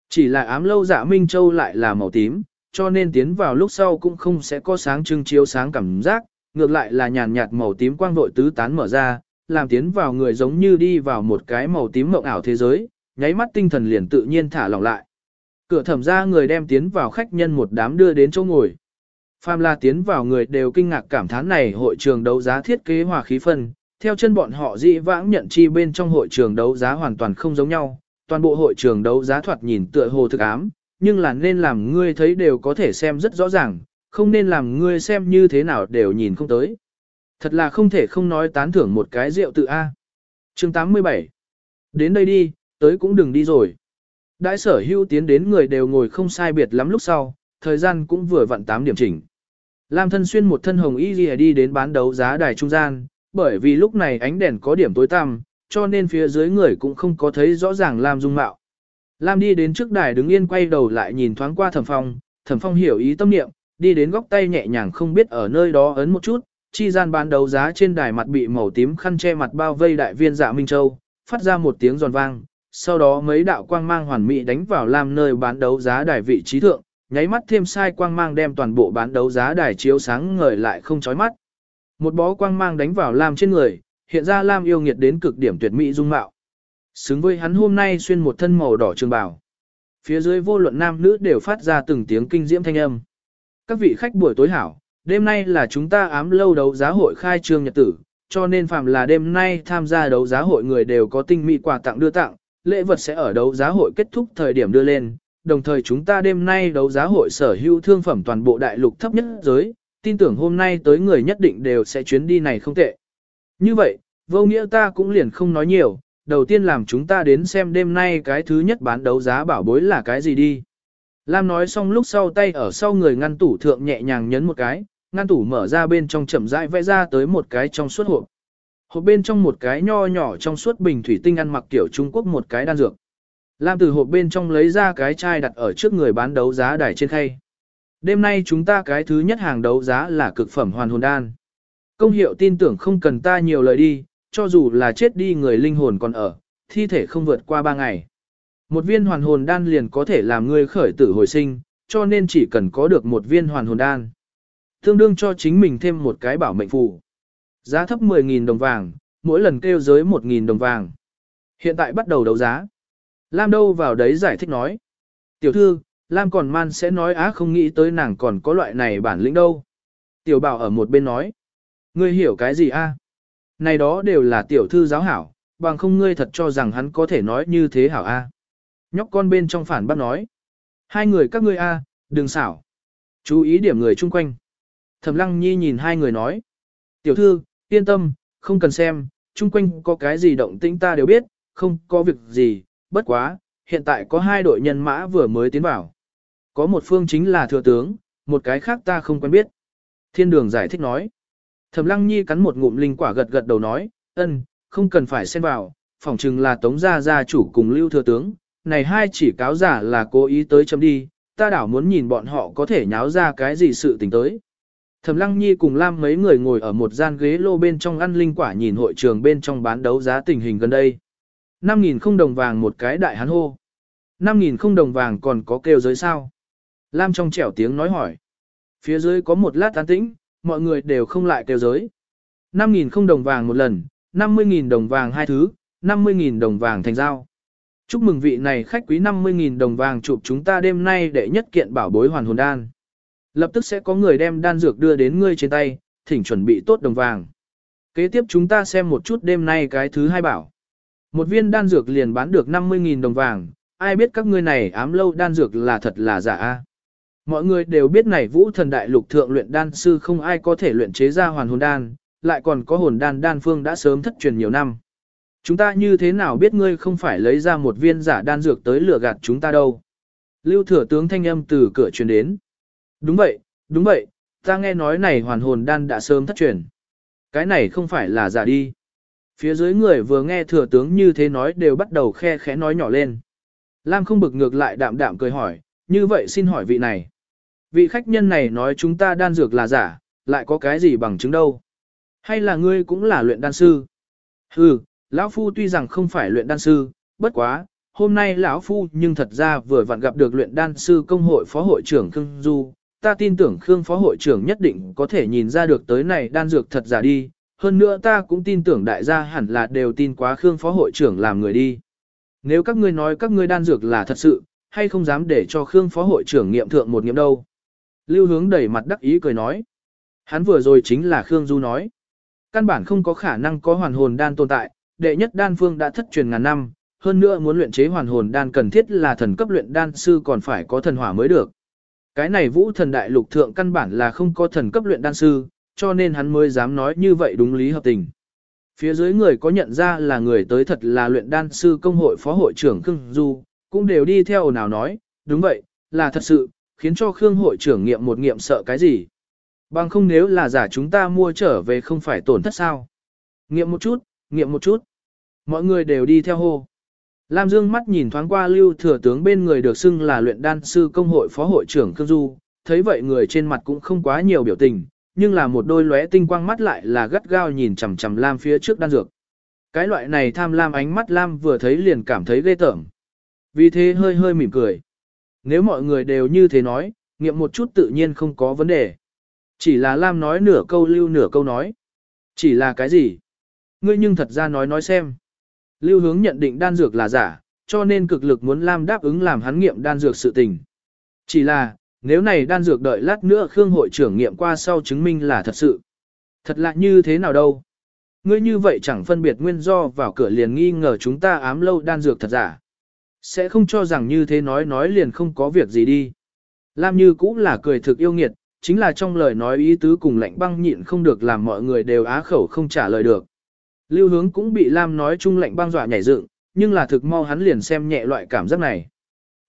Chỉ là ám lâu dạ Minh Châu lại là màu tím, cho nên tiến vào lúc sau cũng không sẽ có sáng trưng chiếu sáng cảm giác, ngược lại là nhàn nhạt màu tím quang vội tứ tán mở ra, làm tiến vào người giống như đi vào một cái màu tím mộng ảo thế giới, nháy mắt tinh thần liền tự nhiên thả lỏng lại. Cửa thẩm ra người đem tiến vào khách nhân một đám đưa đến chỗ ngồi. Phàm là tiến vào người đều kinh ngạc cảm thán này hội trường đấu giá thiết kế hòa khí phân, theo chân bọn họ dị vãng nhận chi bên trong hội trường đấu giá hoàn toàn không giống nhau, toàn bộ hội trường đấu giá thoạt nhìn tựa hồ thực ám, nhưng là nên làm ngươi thấy đều có thể xem rất rõ ràng, không nên làm ngươi xem như thế nào đều nhìn không tới. Thật là không thể không nói tán thưởng một cái rượu tự A. chương 87 Đến đây đi, tới cũng đừng đi rồi. Đại sở hưu tiến đến người đều ngồi không sai biệt lắm lúc sau, thời gian cũng vừa vặn 8 điểm chỉnh. Lam thân xuyên một thân hồng y gì đi đến bán đấu giá đài trung gian, bởi vì lúc này ánh đèn có điểm tối tăm, cho nên phía dưới người cũng không có thấy rõ ràng Lam dung mạo. Lam đi đến trước đài đứng yên quay đầu lại nhìn thoáng qua thẩm phong, thẩm phong hiểu ý tâm niệm, đi đến góc tay nhẹ nhàng không biết ở nơi đó ấn một chút, chi gian bán đấu giá trên đài mặt bị màu tím khăn che mặt bao vây đại viên dạ Minh Châu, phát ra một tiếng giòn vang, sau đó mấy đạo quang mang hoàn mỹ đánh vào Lam nơi bán đấu giá đài vị trí thượng, nháy mắt thêm sai quang mang đem toàn bộ bán đấu giá đài chiếu sáng ngời lại không chói mắt. Một bó quang mang đánh vào Lam trên người, hiện ra Lam yêu nghiệt đến cực điểm tuyệt mỹ dung mạo. Xứng với hắn hôm nay xuyên một thân màu đỏ trường bào. Phía dưới vô luận nam nữ đều phát ra từng tiếng kinh diễm thanh âm. Các vị khách buổi tối hảo, đêm nay là chúng ta ám lâu đấu giá hội khai trương nhật tử, cho nên phạm là đêm nay tham gia đấu giá hội người đều có tinh mỹ quà tặng đưa tặng, lễ vật sẽ ở đấu giá hội kết thúc thời điểm đưa lên, đồng thời chúng ta đêm nay đấu giá hội sở hữu thương phẩm toàn bộ đại lục thấp nhất giới, tin tưởng hôm nay tới người nhất định đều sẽ chuyến đi này không tệ. Như vậy, vô nghĩa ta cũng liền không nói nhiều, đầu tiên làm chúng ta đến xem đêm nay cái thứ nhất bán đấu giá bảo bối là cái gì đi. Lam nói xong lúc sau tay ở sau người ngăn tủ thượng nhẹ nhàng nhấn một cái, ngăn tủ mở ra bên trong chậm rãi vẽ ra tới một cái trong suốt hộp. Hộp bên trong một cái nho nhỏ trong suốt bình thủy tinh ăn mặc kiểu Trung Quốc một cái đan dược. Lam từ hộp bên trong lấy ra cái chai đặt ở trước người bán đấu giá đài trên khay. Đêm nay chúng ta cái thứ nhất hàng đấu giá là cực phẩm hoàn hồn đan. Công hiệu tin tưởng không cần ta nhiều lời đi, cho dù là chết đi người linh hồn còn ở, thi thể không vượt qua ba ngày. Một viên hoàn hồn đan liền có thể làm ngươi khởi tử hồi sinh, cho nên chỉ cần có được một viên hoàn hồn đan. Tương đương cho chính mình thêm một cái bảo mệnh phù. Giá thấp 10.000 đồng vàng, mỗi lần kêu giới 1.000 đồng vàng. Hiện tại bắt đầu đấu giá. Lam đâu vào đấy giải thích nói. Tiểu thư, Lam còn man sẽ nói á không nghĩ tới nàng còn có loại này bản lĩnh đâu. Tiểu bảo ở một bên nói. Ngươi hiểu cái gì a? Này đó đều là tiểu thư giáo hảo, bằng không ngươi thật cho rằng hắn có thể nói như thế hảo a. Nhóc con bên trong phản bác nói. Hai người các ngươi a, đừng xảo. Chú ý điểm người chung quanh. Thẩm lăng nhi nhìn hai người nói. Tiểu thư, yên tâm, không cần xem, chung quanh có cái gì động tĩnh ta đều biết, không có việc gì, bất quá, hiện tại có hai đội nhân mã vừa mới tiến vào. Có một phương chính là thừa tướng, một cái khác ta không quen biết. Thiên đường giải thích nói. Thẩm lăng nhi cắn một ngụm linh quả gật gật đầu nói, ân, không cần phải xen vào, phỏng chừng là tống gia gia chủ cùng lưu thừa tướng, này hai chỉ cáo giả là cố ý tới chấm đi, ta đảo muốn nhìn bọn họ có thể nháo ra cái gì sự tình tới. Thẩm Lăng Nhi cùng Lam mấy người ngồi ở một gian ghế lô bên trong ăn linh quả nhìn hội trường bên trong bán đấu giá tình hình gần đây. 5.000 không đồng vàng một cái đại hán hô. 5.000 không đồng vàng còn có kêu giới sao? Lam trong trẻo tiếng nói hỏi. Phía dưới có một lát tán tĩnh, mọi người đều không lại kêu giới. 5.000 không đồng vàng một lần, 50.000 đồng vàng hai thứ, 50.000 đồng vàng thành giao. Chúc mừng vị này khách quý 50.000 đồng vàng chụp chúng ta đêm nay để nhất kiện bảo bối hoàn hồn đan. Lập tức sẽ có người đem đan dược đưa đến ngươi trên tay, thỉnh chuẩn bị tốt đồng vàng. Kế tiếp chúng ta xem một chút đêm nay cái thứ hai bảo. Một viên đan dược liền bán được 50.000 đồng vàng, ai biết các ngươi này ám lâu đan dược là thật là giả a? Mọi người đều biết này vũ thần đại lục thượng luyện đan sư không ai có thể luyện chế ra hoàn hồn đan, lại còn có hồn đan đan phương đã sớm thất truyền nhiều năm. Chúng ta như thế nào biết ngươi không phải lấy ra một viên giả đan dược tới lừa gạt chúng ta đâu. Lưu thừa tướng thanh âm từ cửa truyền đến. Đúng vậy, đúng vậy, ta nghe nói này hoàn hồn đan đã sớm thất truyền. Cái này không phải là giả đi. Phía dưới người vừa nghe thừa tướng như thế nói đều bắt đầu khe khẽ nói nhỏ lên. Lam không bực ngược lại đạm đạm cười hỏi, như vậy xin hỏi vị này. Vị khách nhân này nói chúng ta đan dược là giả, lại có cái gì bằng chứng đâu. Hay là ngươi cũng là luyện đan sư? Hừ, lão phu tuy rằng không phải luyện đan sư, bất quá, hôm nay lão phu nhưng thật ra vừa vặn gặp được luyện đan sư công hội phó hội trưởng Khương Du, ta tin tưởng Khương phó hội trưởng nhất định có thể nhìn ra được tới này đan dược thật giả đi, hơn nữa ta cũng tin tưởng đại gia hẳn là đều tin quá Khương phó hội trưởng làm người đi. Nếu các ngươi nói các ngươi đan dược là thật sự, hay không dám để cho Khương phó hội trưởng nghiệm thượng một nghiệm đâu. Lưu hướng đẩy mặt đắc ý cười nói. Hắn vừa rồi chính là Khương Du nói. Căn bản không có khả năng có hoàn hồn đan tồn tại, đệ nhất đan phương đã thất truyền ngàn năm, hơn nữa muốn luyện chế hoàn hồn đan cần thiết là thần cấp luyện đan sư còn phải có thần hỏa mới được. Cái này vũ thần đại lục thượng căn bản là không có thần cấp luyện đan sư, cho nên hắn mới dám nói như vậy đúng lý hợp tình. Phía dưới người có nhận ra là người tới thật là luyện đan sư công hội phó hội trưởng Khương Du, cũng đều đi theo nào nói, đúng vậy, là thật sự, khiến cho Khương hội trưởng nghiệm một nghiệm sợ cái gì. Bằng không nếu là giả chúng ta mua trở về không phải tổn thất sao. Nghiệm một chút, nghiệm một chút. Mọi người đều đi theo hô. Lam Dương mắt nhìn thoáng qua lưu thừa tướng bên người được xưng là luyện đan sư công hội phó hội trưởng Khương Du, thấy vậy người trên mặt cũng không quá nhiều biểu tình, nhưng là một đôi lóe tinh quang mắt lại là gắt gao nhìn chằm chằm Lam phía trước đan dược. Cái loại này tham lam ánh mắt Lam vừa thấy liền cảm thấy ghê tởm. Vì thế hơi hơi mỉm cười. Nếu mọi người đều như thế nói, nghiệm một chút tự nhiên không có vấn đề. Chỉ là Lam nói nửa câu lưu nửa câu nói. Chỉ là cái gì? Ngươi nhưng thật ra nói nói xem. Lưu hướng nhận định đan dược là giả, cho nên cực lực muốn Lam đáp ứng làm hắn nghiệm đan dược sự tình. Chỉ là, nếu này đan dược đợi lát nữa Khương hội trưởng nghiệm qua sau chứng minh là thật sự. Thật lạ như thế nào đâu. Ngươi như vậy chẳng phân biệt nguyên do vào cửa liền nghi ngờ chúng ta ám lâu đan dược thật giả. Sẽ không cho rằng như thế nói nói liền không có việc gì đi. Lam như cũng là cười thực yêu nghiệt, chính là trong lời nói ý tứ cùng lạnh băng nhịn không được làm mọi người đều á khẩu không trả lời được. Lưu hướng cũng bị Lam nói chung lạnh băng dọa nhảy dựng, nhưng là thực mau hắn liền xem nhẹ loại cảm giác này.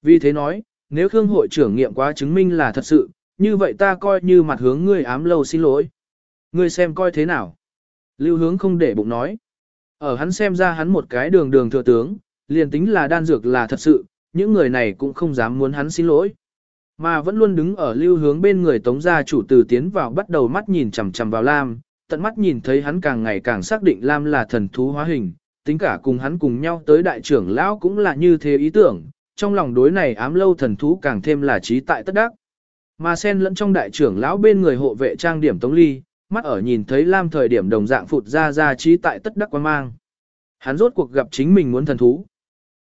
Vì thế nói, nếu Khương hội trưởng nghiệm quá chứng minh là thật sự, như vậy ta coi như mặt hướng ngươi ám lâu xin lỗi. Ngươi xem coi thế nào. Lưu hướng không để bụng nói. Ở hắn xem ra hắn một cái đường đường thừa tướng, liền tính là đan dược là thật sự, những người này cũng không dám muốn hắn xin lỗi. Mà vẫn luôn đứng ở lưu hướng bên người tống gia chủ từ tiến vào bắt đầu mắt nhìn chằm chằm vào Lam, tận mắt nhìn thấy hắn càng ngày càng xác định Lam là thần thú hóa hình, tính cả cùng hắn cùng nhau tới đại trưởng lão cũng là như thế ý tưởng, trong lòng đối này ám lâu thần thú càng thêm là trí tại tất đắc. Mà sen lẫn trong đại trưởng lão bên người hộ vệ trang điểm Tống Ly, mắt ở nhìn thấy Lam thời điểm đồng dạng phụt ra ra trí tại tất đắc quan mang. Hắn rốt cuộc gặp chính mình muốn thần thú.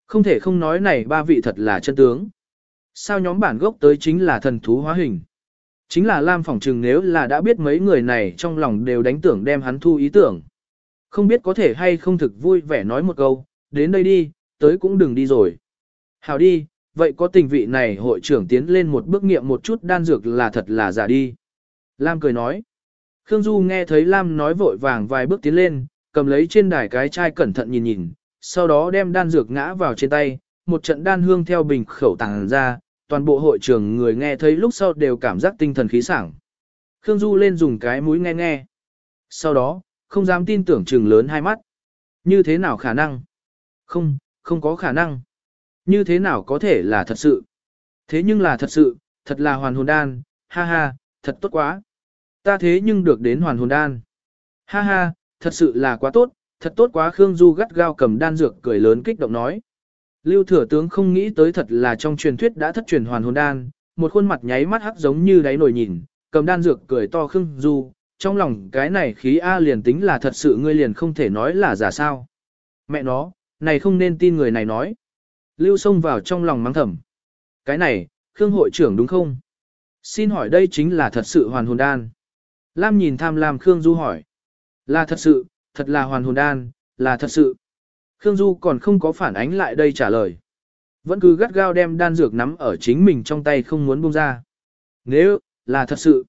Không thể không nói này ba vị thật là chân tướng. Sao nhóm bản gốc tới chính là thần thú hóa hình. Chính là Lam phỏng trừng nếu là đã biết mấy người này trong lòng đều đánh tưởng đem hắn thu ý tưởng. Không biết có thể hay không thực vui vẻ nói một câu, đến đây đi, tới cũng đừng đi rồi. Hào đi, vậy có tình vị này hội trưởng tiến lên một bước nghiệm một chút đan dược là thật là giả đi. Lam cười nói. Khương Du nghe thấy Lam nói vội vàng vài bước tiến lên, cầm lấy trên đài cái chai cẩn thận nhìn nhìn, sau đó đem đan dược ngã vào trên tay, một trận đan hương theo bình khẩu tàng ra, toàn bộ hội trường người nghe thấy lúc sau đều cảm giác tinh thần khí sảng. Khương Du lên dùng cái mũi nghe nghe. Sau đó, không dám tin tưởng trừng lớn hai mắt. Như thế nào khả năng? Không, không có khả năng. Như thế nào có thể là thật sự? Thế nhưng là thật sự, thật là hoàn hồn đan, ha ha, thật tốt quá. Ta thế nhưng được đến hoàn hồn đan. Ha ha, thật sự là quá tốt, thật tốt quá Khương Du gắt gao cầm đan dược cười lớn kích động nói. Lưu thừa tướng không nghĩ tới thật là trong truyền thuyết đã thất truyền hoàn hồn đan, một khuôn mặt nháy mắt hắc giống như đáy nồi nhìn, cầm đan dược cười to Khương Du, trong lòng cái này khí A liền tính là thật sự ngươi liền không thể nói là giả sao. Mẹ nó, này không nên tin người này nói. Lưu xông vào trong lòng mắng thầm. Cái này, Khương hội trưởng đúng không? Xin hỏi đây chính là thật sự hoàn hồn đan. Lam nhìn tham lam Khương Du hỏi. Là thật sự, thật là hoàn hồn đan, là thật sự. Khương Du còn không có phản ánh lại đây trả lời. Vẫn cứ gắt gao đem đan dược nắm ở chính mình trong tay không muốn buông ra. Nếu, là thật sự.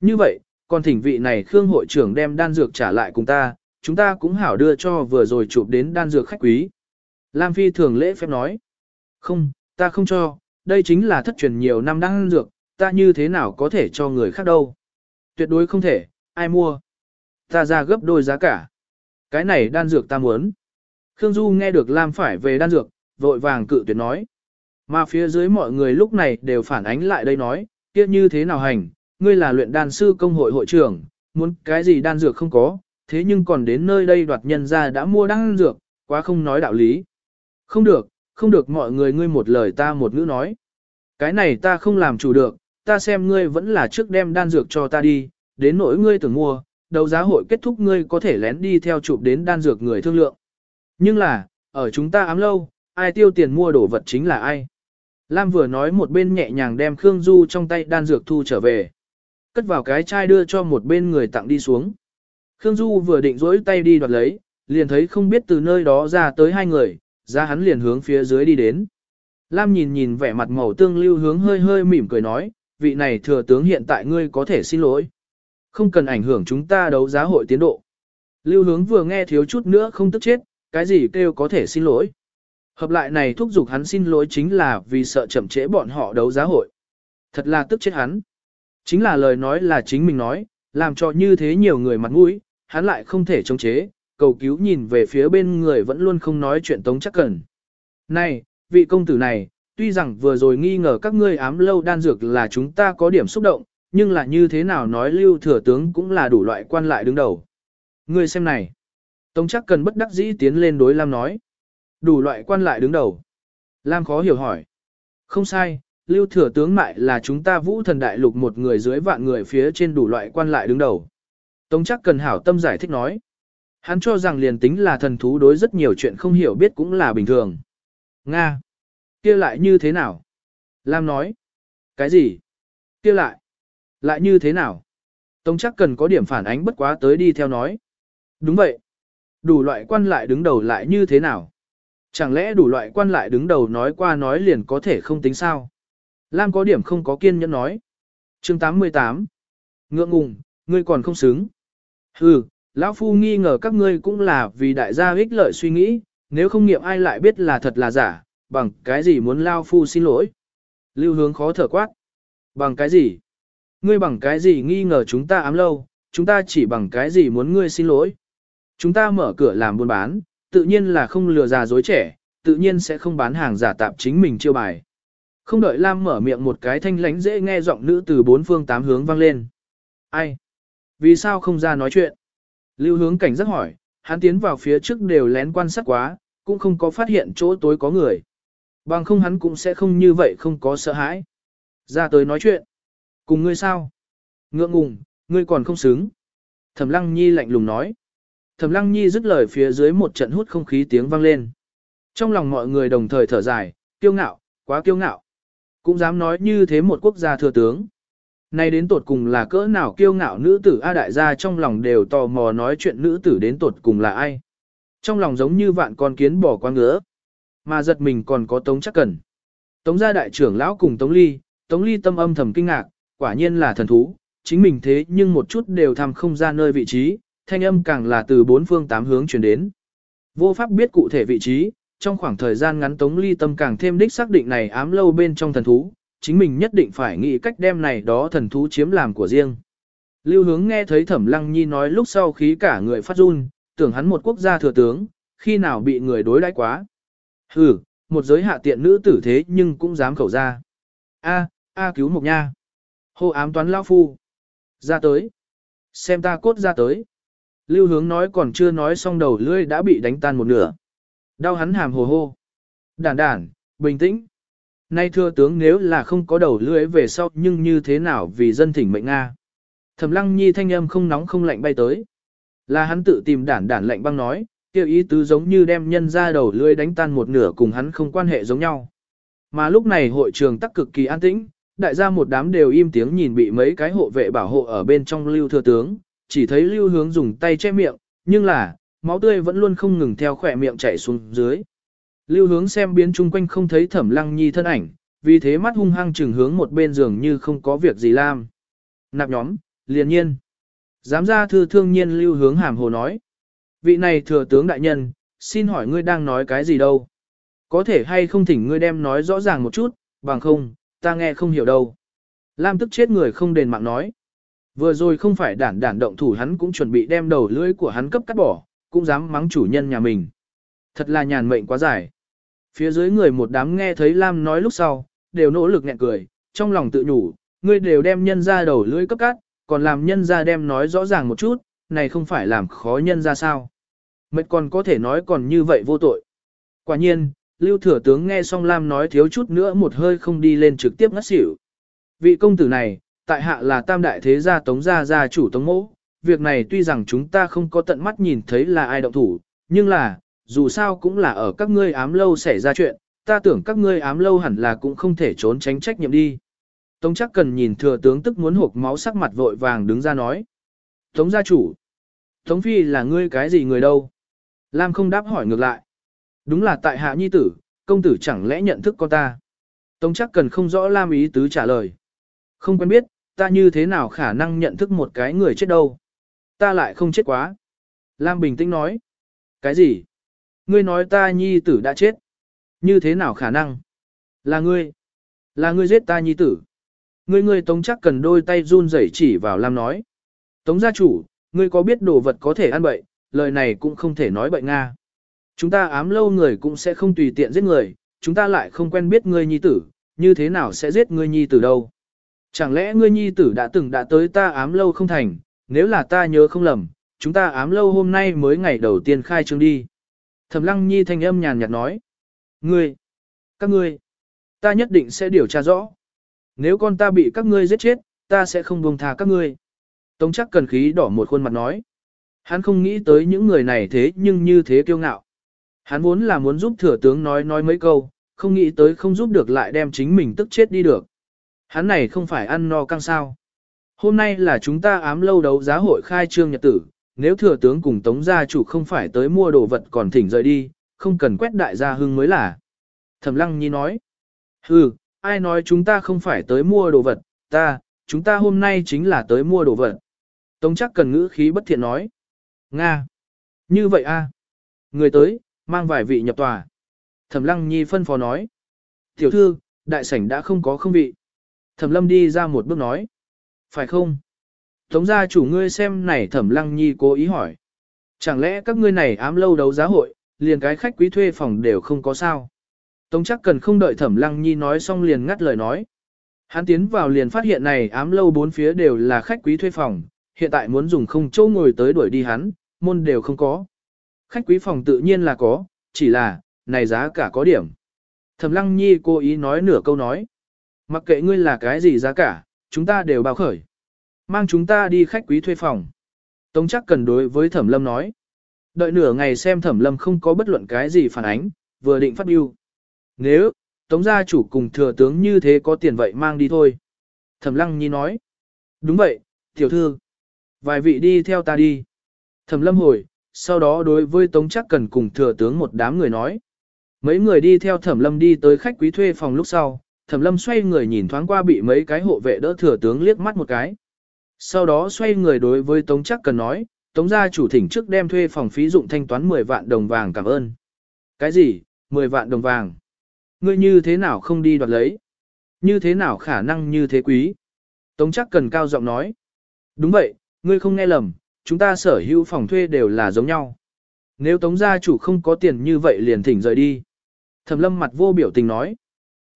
Như vậy, còn thỉnh vị này Khương hội trưởng đem đan dược trả lại cùng ta, chúng ta cũng hảo đưa cho vừa rồi chụp đến đan dược khách quý. Lam Phi thường lễ phép nói. Không, ta không cho, đây chính là thất truyền nhiều năm đan dược, ta như thế nào có thể cho người khác đâu. Tuyệt đối không thể, ai mua. Ta ra gấp đôi giá cả. Cái này đan dược ta muốn. Khương Du nghe được Lam phải về đan dược, vội vàng cự tuyệt nói. Mà phía dưới mọi người lúc này đều phản ánh lại đây nói, kia như thế nào hành, ngươi là luyện đan sư công hội hội trưởng, muốn cái gì đan dược không có, thế nhưng còn đến nơi đây đoạt nhân ra đã mua đan dược, quá không nói đạo lý. Không được, không được mọi người ngươi một lời ta một ngữ nói. Cái này ta không làm chủ được, ta xem ngươi vẫn là trước đem đan dược cho ta đi, đến nỗi ngươi tưởng mua, đấu giá hội kết thúc ngươi có thể lén đi theo chụp đến đan dược người thương lượng. Nhưng là, ở chúng ta ám lâu, ai tiêu tiền mua đồ vật chính là ai. Lam vừa nói một bên nhẹ nhàng đem Khương Du trong tay đan dược thu trở về. Cất vào cái chai đưa cho một bên người tặng đi xuống. Khương Du vừa định rỗi tay đi đoạt lấy, liền thấy không biết từ nơi đó ra tới hai người, ra hắn liền hướng phía dưới đi đến. Lam nhìn nhìn vẻ mặt màu tương lưu hướng hơi hơi mỉm cười nói, vị này thừa tướng hiện tại ngươi có thể xin lỗi. Không cần ảnh hưởng chúng ta đấu giá hội tiến độ. Lưu hướng vừa nghe thiếu chút nữa không tức chết, cái gì kêu có thể xin lỗi. Hợp lại này thúc giục hắn xin lỗi chính là vì sợ chậm trễ bọn họ đấu giá hội. Thật là tức chết hắn. Chính là lời nói là chính mình nói, làm cho như thế nhiều người mặt mũi, hắn lại không thể chống chế, cầu cứu nhìn về phía bên người vẫn luôn không nói chuyện tống chắc cần. Này, vị công tử này, tuy rằng vừa rồi nghi ngờ các ngươi ám lâu đan dược là chúng ta có điểm xúc động, nhưng là như thế nào nói lưu thừa tướng cũng là đủ loại quan lại đứng đầu. Ngươi xem này. Tống chắc cần bất đắc dĩ tiến lên đối Lam nói. Đủ loại quan lại đứng đầu. Lam khó hiểu hỏi. Không sai, lưu thừa tướng mại là chúng ta vũ thần đại lục một người dưới vạn người phía trên đủ loại quan lại đứng đầu. Tống chắc cần hảo tâm giải thích nói. Hắn cho rằng liền tính là thần thú đối rất nhiều chuyện không hiểu biết cũng là bình thường. Nga. kia lại như thế nào? Lam nói. Cái gì? kia lại. Lại như thế nào? Tống chắc cần có điểm phản ánh bất quá tới đi theo nói. Đúng vậy. Đủ loại quan lại đứng đầu lại như thế nào? Chẳng lẽ đủ loại quan lại đứng đầu nói qua nói liền có thể không tính sao? Lam có điểm không có kiên nhẫn nói. chương 88. Ngượng ngùng, ngươi còn không xứng. Hừ, lão phu nghi ngờ các ngươi cũng là vì đại gia ích lợi suy nghĩ, nếu không nghiệm ai lại biết là thật là giả, bằng cái gì muốn lao phu xin lỗi. Lưu hướng khó thở quát. Bằng cái gì? Ngươi bằng cái gì nghi ngờ chúng ta ám lâu, chúng ta chỉ bằng cái gì muốn ngươi xin lỗi. Chúng ta mở cửa làm buôn bán, tự nhiên là không lừa già dối trẻ, tự nhiên sẽ không bán hàng giả tạp chính mình chiêu bài. Không đợi Lam mở miệng một cái thanh lánh dễ nghe giọng nữ từ bốn phương tám hướng vang lên. Ai? Vì sao không ra nói chuyện? Lưu hướng cảnh giác hỏi, hắn tiến vào phía trước đều lén quan sát quá, cũng không có phát hiện chỗ tối có người. Bằng không hắn cũng sẽ không như vậy không có sợ hãi. Ra tới nói chuyện. Cùng ngươi sao? Ngượng ngùng, ngươi còn không xứng. Thẩm lăng nhi lạnh lùng nói. Thẩm lăng nhi dứt lời phía dưới một trận hút không khí tiếng vang lên. Trong lòng mọi người đồng thời thở dài, kiêu ngạo, quá kiêu ngạo. Cũng dám nói như thế một quốc gia thừa tướng. Nay đến tột cùng là cỡ nào kiêu ngạo nữ tử A đại gia trong lòng đều tò mò nói chuyện nữ tử đến tột cùng là ai. Trong lòng giống như vạn con kiến bỏ qua ngứa. Mà giật mình còn có Tống chắc cần. Tống gia đại trưởng lão cùng Tống Ly, Tống Ly tâm âm thầm kinh ngạc, quả nhiên là thần thú, chính mình thế nhưng một chút đều thăm không ra nơi vị trí, thanh âm càng là từ bốn phương tám hướng truyền đến. Vô pháp biết cụ thể vị trí, trong khoảng thời gian ngắn Tống Ly tâm càng thêm đích xác định này ám lâu bên trong thần thú, chính mình nhất định phải nghĩ cách đem này đó thần thú chiếm làm của riêng. Lưu hướng nghe thấy Thẩm Lăng Nhi nói lúc sau khí cả người phát run, tưởng hắn một quốc gia thừa tướng, khi nào bị người đối đãi quá. Hừ, một giới hạ tiện nữ tử thế nhưng cũng dám khẩu ra. A, a cứu mục nha. Hô ám toán lão phu. Ra tới. Xem ta cốt ra tới. Lưu hướng nói còn chưa nói xong đầu lưỡi đã bị đánh tan một nửa. Đau hắn hàm hồ hô. Đản đản, bình tĩnh. Nay thưa tướng nếu là không có đầu lưỡi về sau nhưng như thế nào vì dân thỉnh mệnh Nga. Thẩm lăng nhi thanh âm không nóng không lạnh bay tới. Là hắn tự tìm đản đản lạnh băng nói, kêu ý tứ giống như đem nhân ra đầu lưỡi đánh tan một nửa cùng hắn không quan hệ giống nhau. Mà lúc này hội trường tắc cực kỳ an tĩnh, đại gia một đám đều im tiếng nhìn bị mấy cái hộ vệ bảo hộ ở bên trong lưu thừa tướng, chỉ thấy lưu hướng dùng tay che miệng, nhưng là, máu tươi vẫn luôn không ngừng theo khỏe miệng chảy xuống dưới. Lưu hướng xem biến chung quanh không thấy thẩm lăng nhi thân ảnh, vì thế mắt hung hăng chừng hướng một bên giường như không có việc gì làm. Nạp nhóm, liền nhiên. Giám gia thư thương nhiên lưu hướng hàm hồ nói. Vị này thừa tướng đại nhân, xin hỏi ngươi đang nói cái gì đâu? Có thể hay không thỉnh ngươi đem nói rõ ràng một chút, bằng không, ta nghe không hiểu đâu. Lam tức chết người không đền mạng nói. Vừa rồi không phải đản đản động thủ hắn cũng chuẩn bị đem đầu lưỡi của hắn cấp cắt bỏ, cũng dám mắng chủ nhân nhà mình. Thật là nhàn mệnh quá dài. Phía dưới người một đám nghe thấy Lam nói lúc sau, đều nỗ lực nhẹ cười, trong lòng tự nhủ, ngươi đều đem nhân ra đầu lưỡi cấp cắt, còn làm nhân ra đem nói rõ ràng một chút, này không phải làm khó nhân ra sao. Mệt còn có thể nói còn như vậy vô tội. Quả nhiên, Lưu Thừa Tướng nghe xong Lam nói thiếu chút nữa một hơi không đi lên trực tiếp ngất xỉu. Vị công tử này, tại hạ là tam đại thế gia tống gia gia chủ tống mẫu, việc này tuy rằng chúng ta không có tận mắt nhìn thấy là ai động thủ, nhưng là, dù sao cũng là ở các ngươi ám lâu xảy ra chuyện, ta tưởng các ngươi ám lâu hẳn là cũng không thể trốn tránh trách nhiệm đi. Tống chắc cần nhìn thừa tướng tức muốn hộp máu sắc mặt vội vàng đứng ra nói. Tống gia chủ. Tống phi là ngươi cái gì người đâu? Lam không đáp hỏi ngược lại. Đúng là tại hạ nhi tử, công tử chẳng lẽ nhận thức con ta. Tống chắc cần không rõ Lam ý tứ trả lời. Không quen biết, ta như thế nào khả năng nhận thức một cái người chết đâu. Ta lại không chết quá. Lam bình tĩnh nói. Cái gì? Ngươi nói ta nhi tử đã chết. Như thế nào khả năng? Là ngươi. Là ngươi giết ta nhi tử. Ngươi ngươi tống chắc cần đôi tay run rẩy chỉ vào Lam nói. Tống gia chủ, ngươi có biết đồ vật có thể ăn bậy, lời này cũng không thể nói bậy Nga. Chúng ta ám lâu người cũng sẽ không tùy tiện giết người, chúng ta lại không quen biết ngươi nhi tử, như thế nào sẽ giết ngươi nhi tử đâu. Chẳng lẽ ngươi nhi tử đã từng đã tới ta ám lâu không thành, nếu là ta nhớ không lầm, chúng ta ám lâu hôm nay mới ngày đầu tiên khai trương đi. Thẩm lăng nhi thanh âm nhàn nhạt nói. Ngươi, các ngươi, ta nhất định sẽ điều tra rõ. Nếu con ta bị các ngươi giết chết, ta sẽ không buông tha các ngươi. Tống chắc cần khí đỏ một khuôn mặt nói. Hắn không nghĩ tới những người này thế nhưng như thế kiêu ngạo. Hắn vốn là muốn giúp thừa tướng nói nói mấy câu, không nghĩ tới không giúp được lại đem chính mình tức chết đi được. Hắn này không phải ăn no căng sao. Hôm nay là chúng ta ám lâu đấu giá hội khai trương nhật tử, nếu thừa tướng cùng tống gia chủ không phải tới mua đồ vật còn thỉnh rời đi, không cần quét đại gia hưng mới là. Thẩm lăng nhi nói, hừ, ai nói chúng ta không phải tới mua đồ vật, ta, chúng ta hôm nay chính là tới mua đồ vật. Tống chắc cần ngữ khí bất thiện nói. Nga. Như vậy a Người tới, mang vài vị nhập tòa. Thẩm lăng nhi phân phó nói. Tiểu thư, đại sảnh đã không có không vị. Thẩm lâm đi ra một bước nói. Phải không? Tống gia chủ ngươi xem này thẩm lăng nhi cố ý hỏi. Chẳng lẽ các ngươi này ám lâu đấu giá hội, liền cái khách quý thuê phòng đều không có sao? Tống chắc cần không đợi thẩm lăng nhi nói xong liền ngắt lời nói. Hắn tiến vào liền phát hiện này ám lâu bốn phía đều là khách quý thuê phòng, hiện tại muốn dùng không chỗ ngồi tới đuổi đi hắn, môn đều không có. Khách quý phòng tự nhiên là có, chỉ là, này giá cả có điểm. Thẩm lăng nhi cố ý nói nửa câu nói. Mặc kệ ngươi là cái gì giá cả, chúng ta đều bao khởi. Mang chúng ta đi khách quý thuê phòng. Tống chắc cần đối với thẩm lâm nói. Đợi nửa ngày xem thẩm lâm không có bất luận cái gì phản ánh, vừa định phát biểu Nếu, tống gia chủ cùng thừa tướng như thế có tiền vậy mang đi thôi. Thẩm lăng nhi nói. Đúng vậy, tiểu thư. Vài vị đi theo ta đi. Thẩm lâm hồi, sau đó đối với tống chắc cần cùng thừa tướng một đám người nói. Mấy người đi theo thẩm lâm đi tới khách quý thuê phòng lúc sau, thẩm lâm xoay người nhìn thoáng qua bị mấy cái hộ vệ đỡ thừa tướng liếc mắt một cái. Sau đó xoay người đối với tống chắc cần nói, tống gia chủ thỉnh trước đem thuê phòng phí dụng thanh toán 10 vạn đồng vàng cảm ơn. Cái gì, 10 vạn đồng vàng? Ngươi như thế nào không đi đoạt lấy? Như thế nào khả năng như thế quý? Tống chắc cần cao giọng nói. Đúng vậy, ngươi không nghe lầm, chúng ta sở hữu phòng thuê đều là giống nhau. Nếu tống gia chủ không có tiền như vậy liền thỉnh rời đi. Thẩm lâm mặt vô biểu tình nói.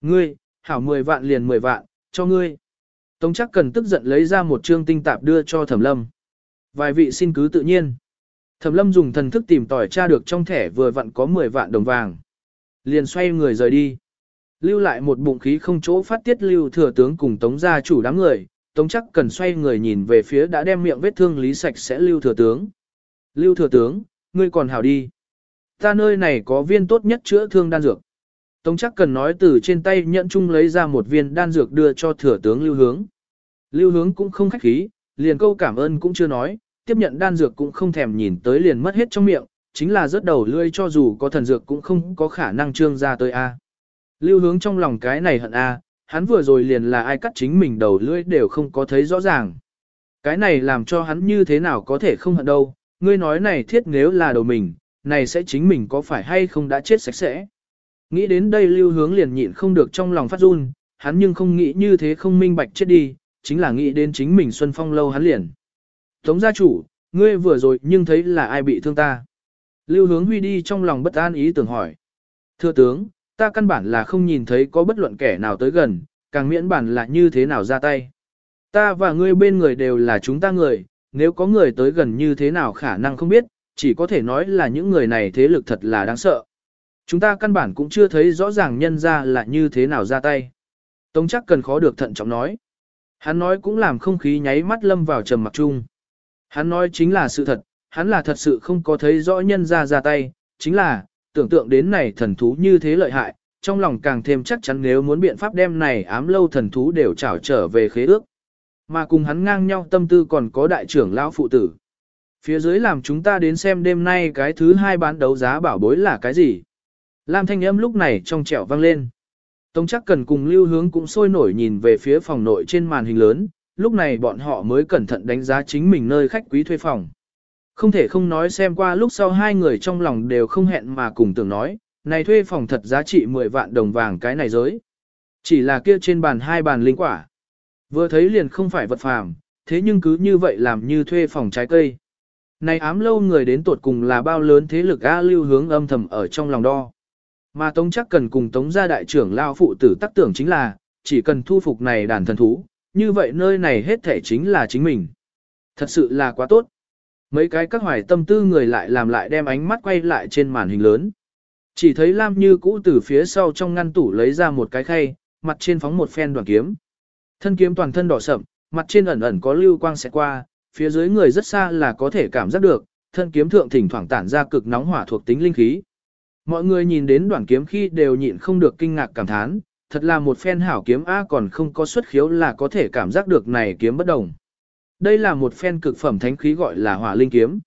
Ngươi, hảo 10 vạn liền 10 vạn, cho ngươi. Tống chắc cần tức giận lấy ra một trương tinh tạp đưa cho thẩm lâm. Vài vị xin cứ tự nhiên. Thẩm lâm dùng thần thức tìm tỏi tra được trong thẻ vừa vặn có 10 vạn đồng vàng. Liền xoay người rời đi. Lưu lại một bụng khí không chỗ phát tiết lưu thừa tướng cùng tống gia chủ đám người. Tống chắc cần xoay người nhìn về phía đã đem miệng vết thương lý sạch sẽ lưu thừa tướng. Lưu thừa tướng, ngươi còn hảo đi. Ta nơi này có viên tốt nhất chữa thương đan dược. Tống chắc cần nói từ trên tay nhận chung lấy ra một viên đan dược đưa cho thừa tướng lưu hướng. Lưu hướng cũng không khách khí, liền câu cảm ơn cũng chưa nói, tiếp nhận đan dược cũng không thèm nhìn tới liền mất hết trong miệng, chính là rớt đầu lươi cho dù có thần dược cũng không có khả năng trương ra tới A. Lưu hướng trong lòng cái này hận A, hắn vừa rồi liền là ai cắt chính mình đầu lưỡi đều không có thấy rõ ràng. Cái này làm cho hắn như thế nào có thể không hận đâu, ngươi nói này thiết nếu là đầu mình, này sẽ chính mình có phải hay không đã chết sạch sẽ. Nghĩ đến đây lưu hướng liền nhịn không được trong lòng phát run, hắn nhưng không nghĩ như thế không minh bạch chết đi, chính là nghĩ đến chính mình Xuân Phong lâu hắn liền. Tống gia chủ, ngươi vừa rồi nhưng thấy là ai bị thương ta. Lưu hướng huy đi trong lòng bất an ý tưởng hỏi. Thưa tướng, ta căn bản là không nhìn thấy có bất luận kẻ nào tới gần, càng miễn bản là như thế nào ra tay. Ta và ngươi bên người đều là chúng ta người, nếu có người tới gần như thế nào khả năng không biết, chỉ có thể nói là những người này thế lực thật là đáng sợ. Chúng ta căn bản cũng chưa thấy rõ ràng nhân ra là như thế nào ra tay. Tống chắc cần khó được thận trọng nói. Hắn nói cũng làm không khí nháy mắt lâm vào trầm mặc chung. Hắn nói chính là sự thật, hắn là thật sự không có thấy rõ nhân ra ra tay, chính là, tưởng tượng đến này thần thú như thế lợi hại, trong lòng càng thêm chắc chắn nếu muốn biện pháp đem này ám lâu thần thú đều trảo trở về khế ước. Mà cùng hắn ngang nhau tâm tư còn có đại trưởng lão phụ tử. Phía dưới làm chúng ta đến xem đêm nay cái thứ hai bán đấu giá bảo bối là cái gì. Lam thanh âm lúc này trong trẻo vang lên. Tống chắc cần cùng lưu hướng cũng sôi nổi nhìn về phía phòng nội trên màn hình lớn, lúc này bọn họ mới cẩn thận đánh giá chính mình nơi khách quý thuê phòng. Không thể không nói xem qua lúc sau hai người trong lòng đều không hẹn mà cùng tưởng nói, này thuê phòng thật giá trị 10 vạn đồng vàng cái này giới. Chỉ là kia trên bàn hai bàn linh quả. Vừa thấy liền không phải vật phàm, thế nhưng cứ như vậy làm như thuê phòng trái cây. Này ám lâu người đến tuột cùng là bao lớn thế lực A lưu hướng âm thầm ở trong lòng đo. Mà Tống chắc cần cùng Tống gia đại trưởng lao phụ tử tác tưởng chính là, chỉ cần thu phục này đàn thần thú, như vậy nơi này hết thể chính là chính mình. Thật sự là quá tốt. Mấy cái các hoài tâm tư người lại làm lại đem ánh mắt quay lại trên màn hình lớn. Chỉ thấy Lam Như cũ từ phía sau trong ngăn tủ lấy ra một cái khay, mặt trên phóng một phen đoàn kiếm. Thân kiếm toàn thân đỏ sậm, mặt trên ẩn ẩn có lưu quang sẽ qua, phía dưới người rất xa là có thể cảm giác được, thân kiếm thượng thỉnh thoảng tản ra cực nóng hỏa thuộc tính linh khí. Mọi người nhìn đến đoạn kiếm khi đều nhịn không được kinh ngạc cảm thán, thật là một phen hảo kiếm A còn không có xuất khiếu là có thể cảm giác được này kiếm bất đồng. Đây là một phen cực phẩm thánh khí gọi là hỏa linh kiếm.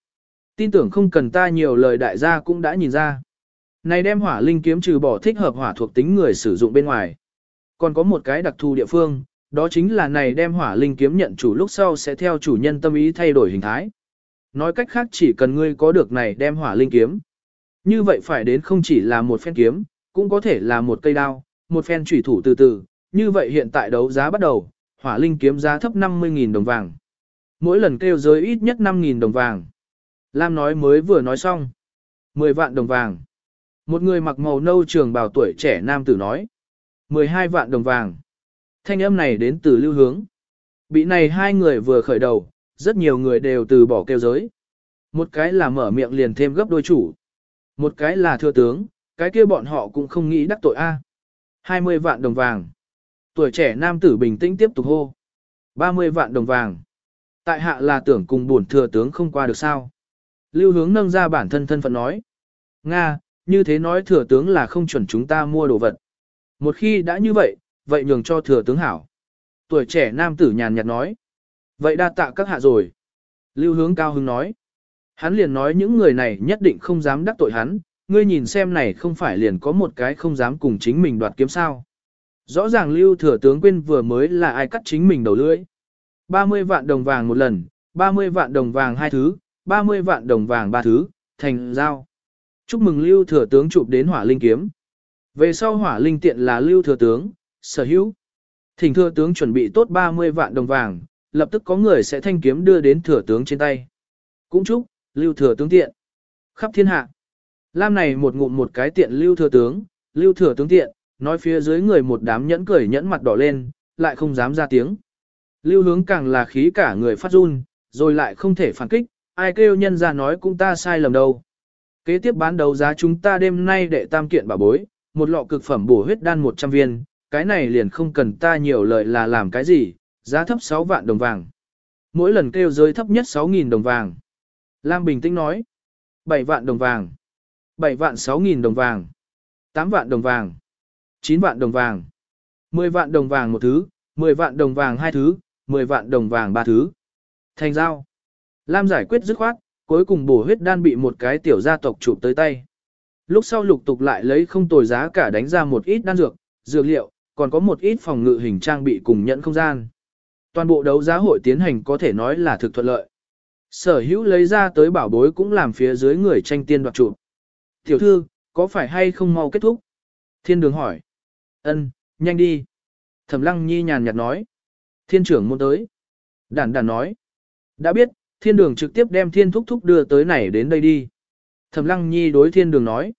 Tin tưởng không cần ta nhiều lời đại gia cũng đã nhìn ra. Này đem hỏa linh kiếm trừ bỏ thích hợp hỏa thuộc tính người sử dụng bên ngoài. Còn có một cái đặc thù địa phương, đó chính là này đem hỏa linh kiếm nhận chủ lúc sau sẽ theo chủ nhân tâm ý thay đổi hình thái. Nói cách khác chỉ cần ngươi có được này đem hỏa linh kiếm. Như vậy phải đến không chỉ là một phen kiếm, cũng có thể là một cây đao, một phen chủy thủ từ từ. Như vậy hiện tại đấu giá bắt đầu, hỏa linh kiếm giá thấp 50.000 đồng vàng. Mỗi lần kêu giới ít nhất 5.000 đồng vàng. Lam nói mới vừa nói xong. 10 vạn đồng vàng. Một người mặc màu nâu trường bào tuổi trẻ nam tử nói. 12 vạn đồng vàng. Thanh âm này đến từ lưu hướng. Bị này hai người vừa khởi đầu, rất nhiều người đều từ bỏ kêu giới. Một cái là mở miệng liền thêm gấp đôi chủ. Một cái là thừa tướng, cái kia bọn họ cũng không nghĩ đắc tội A. À. 20 vạn đồng vàng. Tuổi trẻ nam tử bình tĩnh tiếp tục hô. 30 vạn đồng vàng. Tại hạ là tưởng cùng bổn thừa tướng không qua được sao. Lưu hướng nâng ra bản thân thân phận nói. Nga, như thế nói thừa tướng là không chuẩn chúng ta mua đồ vật. Một khi đã như vậy, vậy nhường cho thừa tướng hảo. Tuổi trẻ nam tử nhàn nhạt nói. Vậy đa tạ các hạ rồi. Lưu hướng cao hứng nói. Hắn liền nói những người này nhất định không dám đắc tội hắn, ngươi nhìn xem này không phải liền có một cái không dám cùng chính mình đoạt kiếm sao. Rõ ràng lưu thừa tướng quên vừa mới là ai cắt chính mình đầu lưỡi. 30 vạn đồng vàng một lần, 30 vạn đồng vàng hai thứ, 30 vạn đồng vàng ba thứ, thành giao. Chúc mừng lưu thừa tướng chụp đến hỏa linh kiếm. Về sau hỏa linh tiện là lưu thừa tướng, sở hữu. Thỉnh thừa tướng chuẩn bị tốt 30 vạn đồng vàng, lập tức có người sẽ thanh kiếm đưa đến thừa tướng trên tay. Cũng chúc, lưu thừa tướng tiện. Khắp thiên hạ. Lam này một ngụm một cái tiện lưu thừa tướng, lưu thừa tướng tiện, nói phía dưới người một đám nhẫn cười nhẫn mặt đỏ lên, lại không dám ra tiếng. Lưu hướng càng là khí cả người phát run, rồi lại không thể phản kích, ai kêu nhân ra nói cũng ta sai lầm đâu. Kế tiếp bán đấu giá chúng ta đêm nay để tam kiện bảo bối, một lọ cực phẩm bổ huyết đan 100 viên, cái này liền không cần ta nhiều lời là làm cái gì, giá thấp 6 vạn đồng vàng. Mỗi lần kêu giới thấp nhất 6.000 đồng vàng. Lam bình tĩnh nói, 7 vạn đồng vàng, 7 vạn 6.000 đồng vàng, 8 vạn đồng vàng, 9 vạn đồng vàng, 10 vạn đồng vàng một thứ, 10 vạn đồng vàng hai thứ, 10 vạn đồng vàng ba thứ. Thành giao. Lam giải quyết dứt khoát, cuối cùng bổ huyết đan bị một cái tiểu gia tộc chụp tới tay. Lúc sau lục tục lại lấy không tồi giá cả đánh ra một ít đan dược, dược liệu, còn có một ít phòng ngự hình trang bị cùng nhận không gian. Toàn bộ đấu giá hội tiến hành có thể nói là thực thuận lợi. Sở hữu lấy ra tới bảo bối cũng làm phía dưới người tranh tiên đoạt trụ. Tiểu thư, có phải hay không mau kết thúc? Thiên đường hỏi. Ân, nhanh đi. Thẩm lăng nhi nhàn nhạt nói. Thiên trưởng muốn tới. Đản đản nói. Đã biết, thiên đường trực tiếp đem thiên thúc thúc đưa tới này đến đây đi. Thẩm lăng nhi đối thiên đường nói.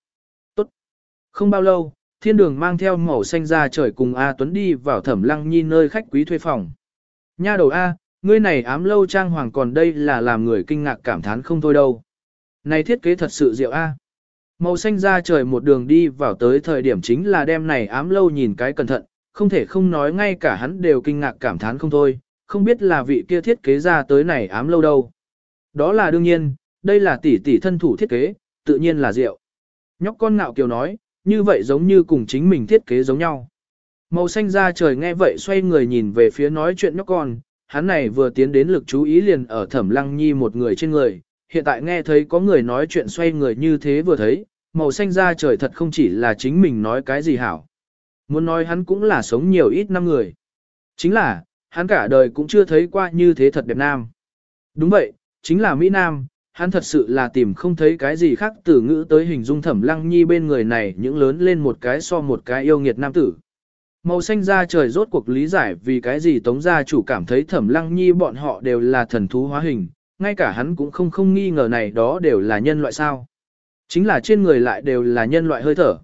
Tốt. Không bao lâu, thiên đường mang theo màu xanh ra trời cùng A Tuấn đi vào thẩm lăng nhi nơi khách quý thuê phòng. Nha đầu A, ngươi này ám lâu trang hoàng còn đây là làm người kinh ngạc cảm thán không thôi đâu. Này thiết kế thật sự diệu A. Màu xanh ra trời một đường đi vào tới thời điểm chính là đêm này ám lâu nhìn cái cẩn thận, không thể không nói ngay cả hắn đều kinh ngạc cảm thán không thôi, không biết là vị kia thiết kế ra tới này ám lâu đâu. Đó là đương nhiên, đây là tỷ tỷ thân thủ thiết kế, tự nhiên là rượu. Nhóc con ngạo kiều nói, như vậy giống như cùng chính mình thiết kế giống nhau. Màu xanh ra trời nghe vậy xoay người nhìn về phía nói chuyện nhóc con, hắn này vừa tiến đến lực chú ý liền ở thẩm lăng nhi một người trên người, hiện tại nghe thấy có người nói chuyện xoay người như thế vừa thấy, màu xanh da trời thật không chỉ là chính mình nói cái gì hảo. Muốn nói hắn cũng là sống nhiều ít năm người. Chính là, hắn cả đời cũng chưa thấy qua như thế thật đẹp nam. Đúng vậy, chính là Mỹ Nam, hắn thật sự là tìm không thấy cái gì khác từ ngữ tới hình dung thẩm lăng nhi bên người này những lớn lên một cái so một cái yêu nghiệt nam tử. Màu xanh da trời rốt cuộc lý giải vì cái gì tống gia chủ cảm thấy thẩm lăng nhi bọn họ đều là thần thú hóa hình, ngay cả hắn cũng không không nghi ngờ này đó đều là nhân loại sao. Chính là trên người lại đều là nhân loại hơi thở.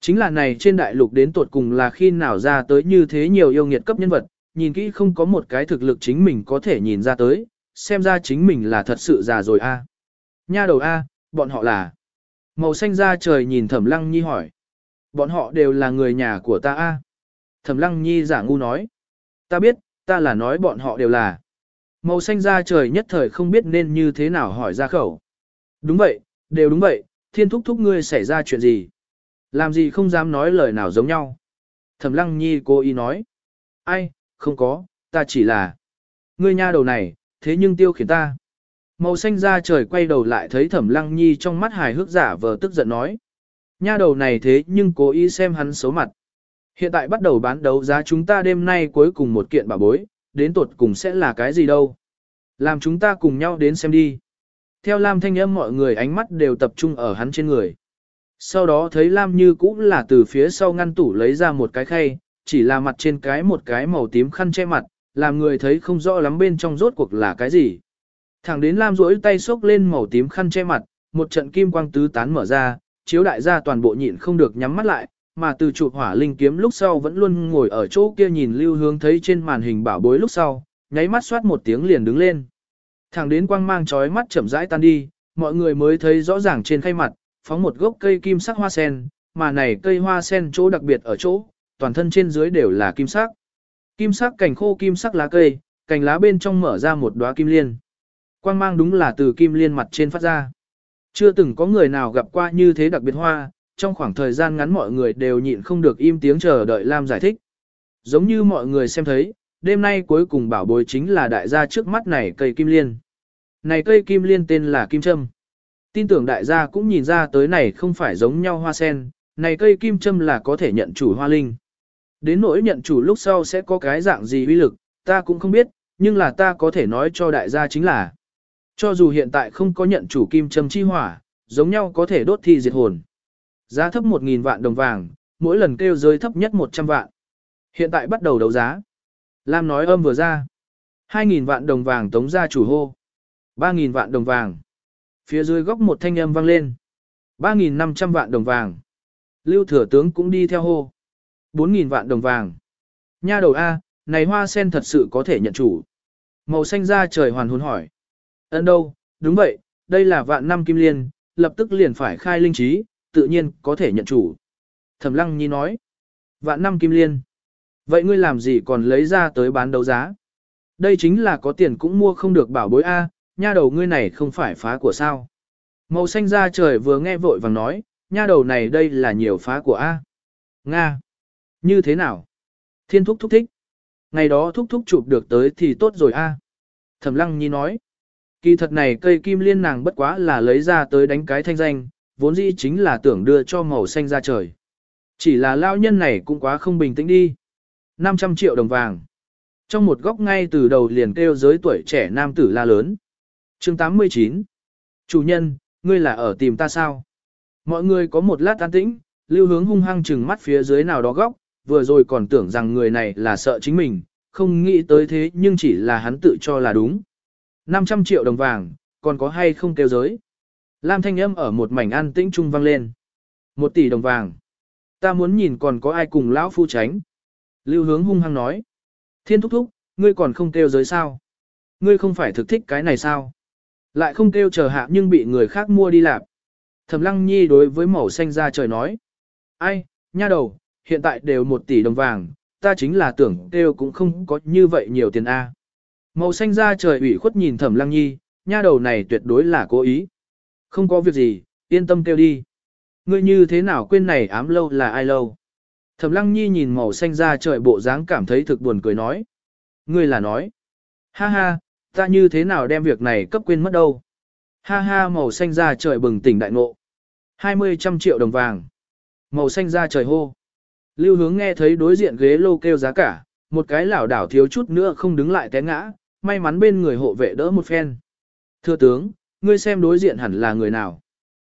Chính là này trên đại lục đến tột cùng là khi nào ra tới như thế nhiều yêu nghiệt cấp nhân vật, nhìn kỹ không có một cái thực lực chính mình có thể nhìn ra tới, xem ra chính mình là thật sự già rồi a. Nha đầu a, bọn họ là. Màu xanh da trời nhìn Thẩm Lăng Nhi hỏi. Bọn họ đều là người nhà của ta a. Thẩm Lăng Nhi giả ngu nói. Ta biết, ta là nói bọn họ đều là. Màu xanh da trời nhất thời không biết nên như thế nào hỏi ra khẩu. Đúng vậy, đều đúng vậy, thiên thúc thúc ngươi xảy ra chuyện gì? Làm gì không dám nói lời nào giống nhau? Thẩm Lăng Nhi cố ý nói. Ai, không có, ta chỉ là. Ngươi nha đầu này, thế nhưng tiêu khiển ta. Màu xanh da trời quay đầu lại thấy Thẩm Lăng Nhi trong mắt hài hước giả vờ tức giận nói. Nha đầu này thế nhưng cố ý xem hắn xấu mặt. Hiện tại bắt đầu bán đấu giá chúng ta đêm nay cuối cùng một kiện bảo bối, đến tột cùng sẽ là cái gì đâu. Làm chúng ta cùng nhau đến xem đi. Theo Lam thanh âm mọi người ánh mắt đều tập trung ở hắn trên người. Sau đó thấy Lam như cũng là từ phía sau ngăn tủ lấy ra một cái khay, chỉ là mặt trên cái một cái màu tím khăn che mặt, làm người thấy không rõ lắm bên trong rốt cuộc là cái gì. Thẳng đến Lam rỗi tay xốc lên màu tím khăn che mặt, một trận kim quang tứ tán mở ra, chiếu đại gia toàn bộ nhịn không được nhắm mắt lại, mà từ chụp hỏa linh kiếm lúc sau vẫn luôn ngồi ở chỗ kia nhìn lưu hướng thấy trên màn hình bảo bối lúc sau, nháy mắt soát một tiếng liền đứng lên. Thẳng đến quang mang chói mắt chậm rãi tan đi, mọi người mới thấy rõ ràng trên khay mặt, phóng một gốc cây kim sắc hoa sen, mà này cây hoa sen chỗ đặc biệt ở chỗ, toàn thân trên dưới đều là kim sắc. Kim sắc cành khô kim sắc lá cây, cành lá bên trong mở ra một đóa kim liên. Quang mang đúng là từ kim liên mặt trên phát ra. Chưa từng có người nào gặp qua như thế đặc biệt hoa, trong khoảng thời gian ngắn mọi người đều nhịn không được im tiếng chờ đợi Lam giải thích. Giống như mọi người xem thấy, đêm nay cuối cùng bảo bối chính là đại gia trước mắt này cây kim liên. Này cây kim liên tên là kim châm. Tin tưởng đại gia cũng nhìn ra tới này không phải giống nhau hoa sen, này cây kim châm là có thể nhận chủ hoa linh. Đến nỗi nhận chủ lúc sau sẽ có cái dạng gì uy lực, ta cũng không biết, nhưng là ta có thể nói cho đại gia chính là cho dù hiện tại không có nhận chủ kim châm chi hỏa, giống nhau có thể đốt thi diệt hồn. Giá thấp 1.000 vạn đồng vàng, mỗi lần kêu giới thấp nhất 100 vạn. Hiện tại bắt đầu đấu giá. Lam nói âm vừa ra. 2.000 vạn đồng vàng tống ra chủ hô. 3.000 vạn đồng vàng. Phía dưới góc một thanh âm vang lên. 3.500 vạn đồng vàng. Lưu thừa tướng cũng đi theo hô. 4.000 vạn đồng vàng. Nha đầu A, này hoa sen thật sự có thể nhận chủ. Màu xanh da trời hoàn hồn hỏi. Ấn đâu, đúng vậy, đây là vạn năm kim liên, lập tức liền phải khai linh trí, tự nhiên có thể nhận chủ. Thẩm lăng nhi nói. Vạn năm kim liên. Vậy ngươi làm gì còn lấy ra tới bán đấu giá? Đây chính là có tiền cũng mua không được bảo bối A, nha đầu ngươi này không phải phá của sao. Màu xanh Ra trời vừa nghe vội vàng nói, nha đầu này đây là nhiều phá của A. Nga. Như thế nào? Thiên thúc thúc thích. Ngày đó thúc thúc chụp được tới thì tốt rồi A. Thẩm lăng nhi nói. Kỳ thật này cây kim liên nàng bất quá là lấy ra tới đánh cái thanh danh, vốn dĩ chính là tưởng đưa cho màu xanh ra trời. Chỉ là lao nhân này cũng quá không bình tĩnh đi. 500 triệu đồng vàng. Trong một góc ngay từ đầu liền kêu giới tuổi trẻ nam tử la lớn. chương 89. Chủ nhân, ngươi là ở tìm ta sao? Mọi người có một lát an tĩnh, lưu hướng hung hăng chừng mắt phía dưới nào đó góc, vừa rồi còn tưởng rằng người này là sợ chính mình, không nghĩ tới thế nhưng chỉ là hắn tự cho là đúng. 500 triệu đồng vàng, còn có hay không kêu giới. Lam thanh âm ở một mảnh an tĩnh trung vang lên. Một tỷ đồng vàng. Ta muốn nhìn còn có ai cùng lão phu tránh. Lưu hướng hung hăng nói. Thiên thúc thúc, ngươi còn không kêu giới sao? Ngươi không phải thực thích cái này sao? Lại không kêu chờ hạ nhưng bị người khác mua đi lạp. Thẩm lăng nhi đối với màu xanh ra trời nói. Ai, nha đầu, hiện tại đều một tỷ đồng vàng, ta chính là tưởng kêu cũng không có như vậy nhiều tiền A. Màu xanh ra trời ủy khuất nhìn thẩm lăng nhi, nha đầu này tuyệt đối là cố ý. Không có việc gì, yên tâm kêu đi. Ngươi như thế nào quên này ám lâu là ai lâu? Thẩm lăng nhi nhìn màu xanh da trời bộ dáng cảm thấy thực buồn cười nói. Ngươi là nói. Ha ha, ta như thế nào đem việc này cấp quên mất đâu. Ha ha màu xanh da trời bừng tỉnh đại ngộ. 20 trăm triệu đồng vàng. Màu xanh da trời hô. Lưu hướng nghe thấy đối diện ghế lô kêu giá cả, một cái lảo đảo thiếu chút nữa không đứng lại té ngã, may mắn bên người hộ vệ đỡ một phen. Thưa tướng, ngươi xem đối diện hẳn là người nào?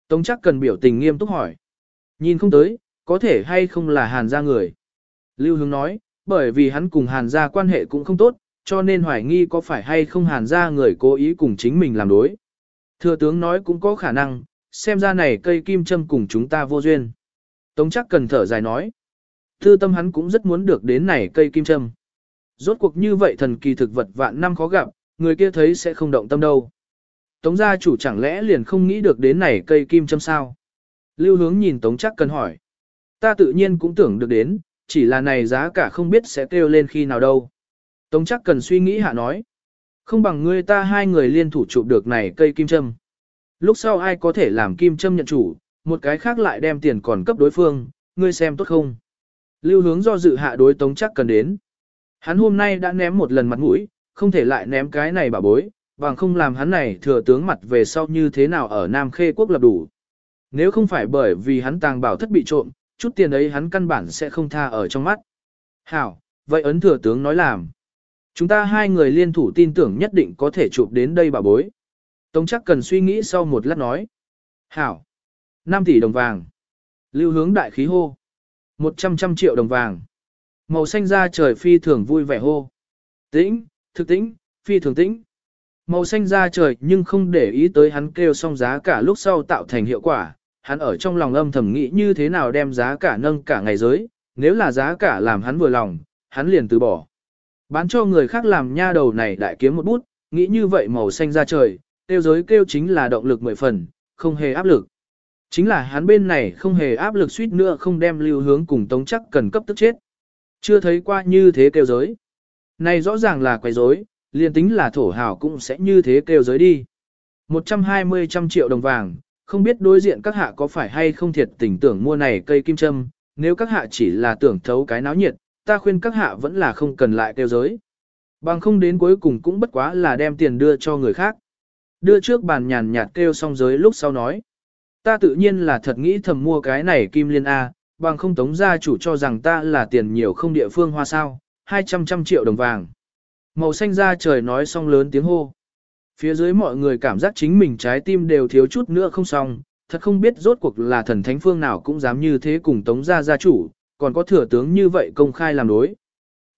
Tống chắc cần biểu tình nghiêm túc hỏi. Nhìn không tới, có thể hay không là hàn gia người. Lưu Hướng nói, bởi vì hắn cùng hàn gia quan hệ cũng không tốt, cho nên hoài nghi có phải hay không hàn gia người cố ý cùng chính mình làm đối. Thừa tướng nói cũng có khả năng, xem ra này cây kim châm cùng chúng ta vô duyên. Tống chắc cần thở dài nói. Thư tâm hắn cũng rất muốn được đến này cây kim châm. Rốt cuộc như vậy thần kỳ thực vật vạn năm khó gặp, người kia thấy sẽ không động tâm đâu. Tống gia chủ chẳng lẽ liền không nghĩ được đến này cây kim châm sao? Lưu hướng nhìn Tống chắc cần hỏi. Ta tự nhiên cũng tưởng được đến, chỉ là này giá cả không biết sẽ kêu lên khi nào đâu. Tống chắc cần suy nghĩ hạ nói. Không bằng ngươi ta hai người liên thủ chụp được này cây kim châm. Lúc sau ai có thể làm kim châm nhận chủ, một cái khác lại đem tiền còn cấp đối phương, ngươi xem tốt không? Lưu hướng do dự hạ đối tống chắc cần đến. Hắn hôm nay đã ném một lần mặt mũi, không thể lại ném cái này bà bối, bằng không làm hắn này thừa tướng mặt về sau như thế nào ở Nam Khê quốc lập đủ. Nếu không phải bởi vì hắn tàng bảo thất bị trộm, chút tiền ấy hắn căn bản sẽ không tha ở trong mắt. Hảo, vậy ấn thừa tướng nói làm. Chúng ta hai người liên thủ tin tưởng nhất định có thể chụp đến đây bà bối. Tống chắc cần suy nghĩ sau một lát nói. Hảo. 5 tỷ đồng vàng. Lưu hướng đại khí hô. 100 trăm triệu đồng vàng. Màu xanh da trời phi thường vui vẻ hô. Tĩnh, thực tĩnh, phi thường tĩnh. Màu xanh ra trời nhưng không để ý tới hắn kêu xong giá cả lúc sau tạo thành hiệu quả. Hắn ở trong lòng âm thầm nghĩ như thế nào đem giá cả nâng cả ngày giới. Nếu là giá cả làm hắn vừa lòng, hắn liền từ bỏ. Bán cho người khác làm nha đầu này đại kiếm một bút, nghĩ như vậy màu xanh ra trời, tiêu giới kêu chính là động lực mười phần, không hề áp lực. Chính là hắn bên này không hề áp lực suýt nữa không đem lưu hướng cùng tống chắc cần cấp tức chết. Chưa thấy qua như thế kêu giới. Này rõ ràng là quấy rối, liền tính là thổ hào cũng sẽ như thế kêu giới đi. 120 trăm triệu đồng vàng, không biết đối diện các hạ có phải hay không thiệt tình tưởng mua này cây kim châm, nếu các hạ chỉ là tưởng thấu cái náo nhiệt, ta khuyên các hạ vẫn là không cần lại kêu giới. Bằng không đến cuối cùng cũng bất quá là đem tiền đưa cho người khác. Đưa trước bàn nhàn nhạt kêu xong giới lúc sau nói. Ta tự nhiên là thật nghĩ thầm mua cái này kim liên A, bằng không tống gia chủ cho rằng ta là tiền nhiều không địa phương hoa sao, 200 trăm triệu đồng vàng. Màu xanh da trời nói xong lớn tiếng hô. Phía dưới mọi người cảm giác chính mình trái tim đều thiếu chút nữa không xong, thật không biết rốt cuộc là thần thánh phương nào cũng dám như thế cùng tống gia gia chủ, còn có thừa tướng như vậy công khai làm đối.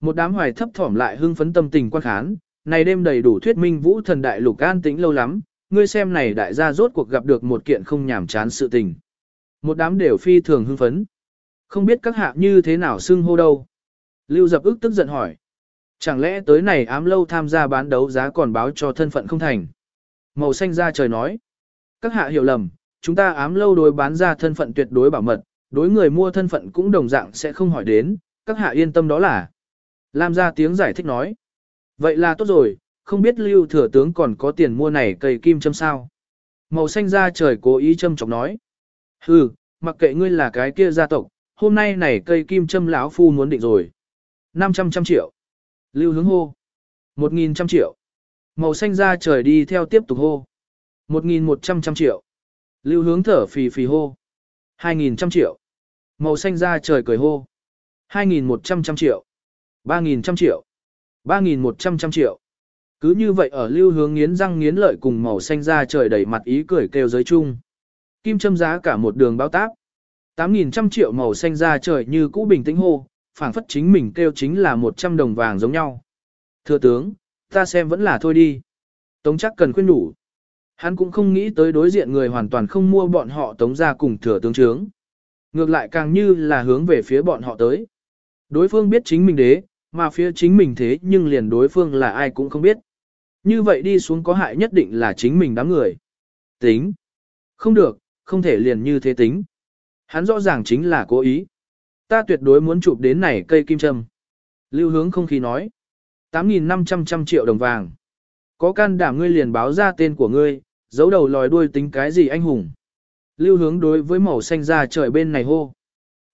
Một đám hoài thấp thỏm lại hưng phấn tâm tình quan khán, này đêm đầy đủ thuyết minh vũ thần đại lục an tĩnh lâu lắm, ngươi xem này đại gia rốt cuộc gặp được một kiện không nhảm chán sự tình. Một đám đều phi thường hưng phấn. Không biết các hạ như thế nào xưng hô đâu. Lưu dập ức tức giận hỏi. Chẳng lẽ tới này ám lâu tham gia bán đấu giá còn báo cho thân phận không thành. Màu xanh ra trời nói. Các hạ hiểu lầm, chúng ta ám lâu đối bán ra thân phận tuyệt đối bảo mật, đối người mua thân phận cũng đồng dạng sẽ không hỏi đến, các hạ yên tâm đó là. Lam ra tiếng giải thích nói. Vậy là tốt rồi, không biết lưu thừa tướng còn có tiền mua này cây kim châm sao. Màu xanh ra trời cố ý châm chọc nói. Hừ, mặc kệ ngươi là cái kia gia tộc, hôm nay này cây kim châm lão phu muốn định rồi. 500 trăm triệu. Lưu hướng hô. 1.000 trăm triệu. Màu xanh ra trời đi theo tiếp tục hô. 1.100 trăm triệu. Lưu hướng thở phì phì hô. 2.000 trăm triệu. Màu xanh ra trời cười hô. 2.100 trăm triệu. 3.000 trăm triệu. 3.100 trăm triệu. Cứ như vậy ở lưu hướng nghiến răng nghiến lợi cùng màu xanh ra trời đầy mặt ý cười kêu giới chung. Kim châm giá cả một đường báo táp. 8.000 trăm triệu màu xanh ra trời như cũ bình tĩnh hô, phảng phất chính mình kêu chính là 100 đồng vàng giống nhau. Thưa tướng, ta xem vẫn là thôi đi. Tống chắc cần khuyên đủ. Hắn cũng không nghĩ tới đối diện người hoàn toàn không mua bọn họ tống ra cùng thừa tướng trướng. Ngược lại càng như là hướng về phía bọn họ tới. Đối phương biết chính mình đế, mà phía chính mình thế nhưng liền đối phương là ai cũng không biết. Như vậy đi xuống có hại nhất định là chính mình đám người. Tính. Không được, không thể liền như thế tính. Hắn rõ ràng chính là cố ý. Ta tuyệt đối muốn chụp đến này cây kim châm. Lưu hướng không khí nói. 8.500 trăm triệu đồng vàng. Có can đảm ngươi liền báo ra tên của ngươi, giấu đầu lòi đuôi tính cái gì anh hùng. Lưu hướng đối với màu xanh ra trời bên này hô.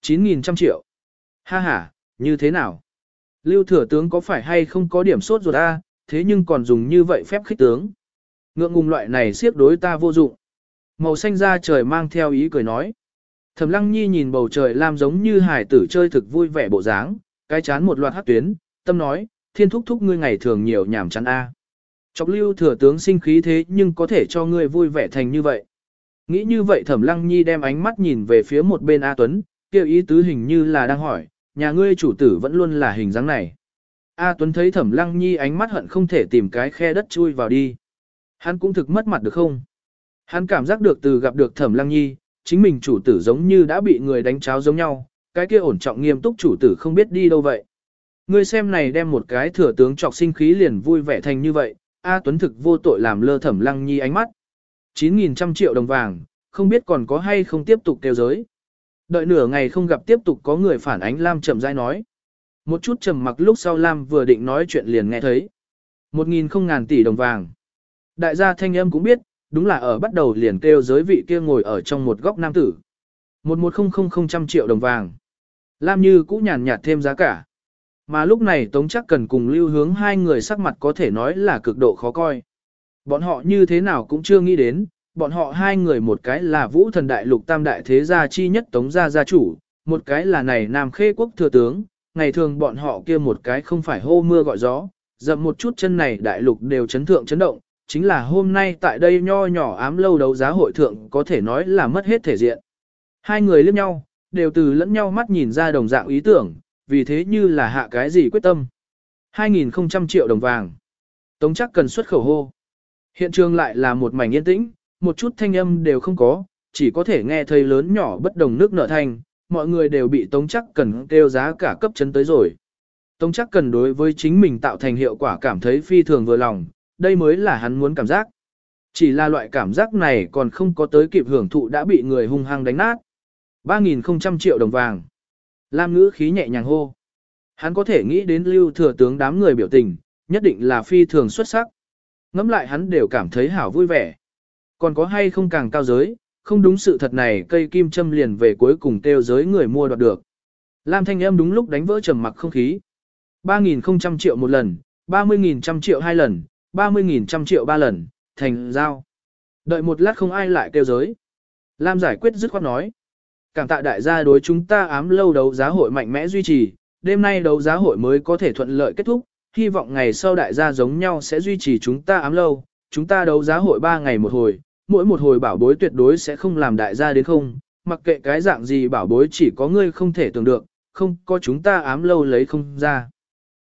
9.000 trăm triệu. Ha ha, như thế nào? Lưu thừa tướng có phải hay không có điểm sốt ruột a? thế nhưng còn dùng như vậy phép khích tướng. Ngượng ngùng loại này siết đối ta vô dụng. Màu xanh ra trời mang theo ý cười nói. Thẩm lăng nhi nhìn bầu trời lam giống như hải tử chơi thực vui vẻ bộ dáng, cái chán một loạt hát tuyến, tâm nói, thiên thúc thúc ngươi ngày thường nhiều nhảm chán a. Chọc lưu thừa tướng sinh khí thế nhưng có thể cho ngươi vui vẻ thành như vậy. Nghĩ như vậy thẩm lăng nhi đem ánh mắt nhìn về phía một bên A Tuấn, kêu ý tứ hình như là đang hỏi, nhà ngươi chủ tử vẫn luôn là hình dáng này. A Tuấn thấy thẩm lăng nhi ánh mắt hận không thể tìm cái khe đất chui vào đi. Hắn cũng thực mất mặt được không? Hắn cảm giác được từ gặp được thẩm lăng nhi, chính mình chủ tử giống như đã bị người đánh cháo giống nhau, cái kia ổn trọng nghiêm túc chủ tử không biết đi đâu vậy. Ngươi xem này đem một cái thừa tướng trọc sinh khí liền vui vẻ thành như vậy, A Tuấn thực vô tội làm lơ thẩm lăng nhi ánh mắt. 9.000 trăm triệu đồng vàng, không biết còn có hay không tiếp tục kêu giới. Đợi nửa ngày không gặp tiếp tục có người phản ánh Lam chậm rãi nói. Một chút trầm mặc lúc sau Lam vừa định nói chuyện liền nghe thấy. Một nghìn không ngàn tỷ đồng vàng. Đại gia thanh âm cũng biết, đúng là ở bắt đầu liền kêu giới vị kia ngồi ở trong một góc nam tử. Một một không không không trăm triệu đồng vàng. Lam như cũng nhàn nhạt thêm giá cả. Mà lúc này Tống chắc cần cùng lưu hướng hai người sắc mặt có thể nói là cực độ khó coi. Bọn họ như thế nào cũng chưa nghĩ đến, bọn họ hai người một cái là vũ thần đại lục tam đại thế gia chi nhất Tống gia gia chủ, một cái là này Nam Khê quốc thừa tướng, ngày thường bọn họ kia một cái không phải hô mưa gọi gió, dậm một chút chân này đại lục đều chấn thượng chấn động, chính là hôm nay tại đây nho nhỏ ám lâu đấu giá hội thượng có thể nói là mất hết thể diện. Hai người liếc nhau, đều từ lẫn nhau mắt nhìn ra đồng dạng ý tưởng, vì thế như là hạ cái gì quyết tâm. 2.000 triệu đồng vàng. Tống chắc cần xuất khẩu hô. Hiện trường lại là một mảnh yên tĩnh, một chút thanh âm đều không có, chỉ có thể nghe thấy lớn nhỏ bất đồng nước nở thanh, mọi người đều bị Tống chắc cần kêu giá cả cấp chấn tới rồi. Tống chắc cần đối với chính mình tạo thành hiệu quả cảm thấy phi thường vừa lòng, đây mới là hắn muốn cảm giác. Chỉ là loại cảm giác này còn không có tới kịp hưởng thụ đã bị người hung hăng đánh nát. 3.000 triệu đồng vàng. Lam ngữ khí nhẹ nhàng hô. Hắn có thể nghĩ đến lưu thừa tướng đám người biểu tình, nhất định là phi thường xuất sắc. Ngắm lại hắn đều cảm thấy hảo vui vẻ. Còn có hay không càng cao giới, không đúng sự thật này cây kim châm liền về cuối cùng tiêu giới người mua đoạt được. Lam thanh âm đúng lúc đánh vỡ trầm mặc không khí. 3.000 triệu một lần, 30.000 trăm triệu hai lần, 30.000 trăm triệu ba lần, thành giao. Đợi một lát không ai lại kêu giới. Lam giải quyết dứt khoát nói. Cảm tạ đại gia đối chúng ta ám lâu đấu giá hội mạnh mẽ duy trì, đêm nay đấu giá hội mới có thể thuận lợi kết thúc, hy vọng ngày sau đại gia giống nhau sẽ duy trì chúng ta ám lâu, chúng ta đấu giá hội 3 ngày một hồi, mỗi một hồi bảo bối tuyệt đối sẽ không làm đại gia đến không, mặc kệ cái dạng gì bảo bối chỉ có ngươi không thể tưởng được, không có chúng ta ám lâu lấy không ra.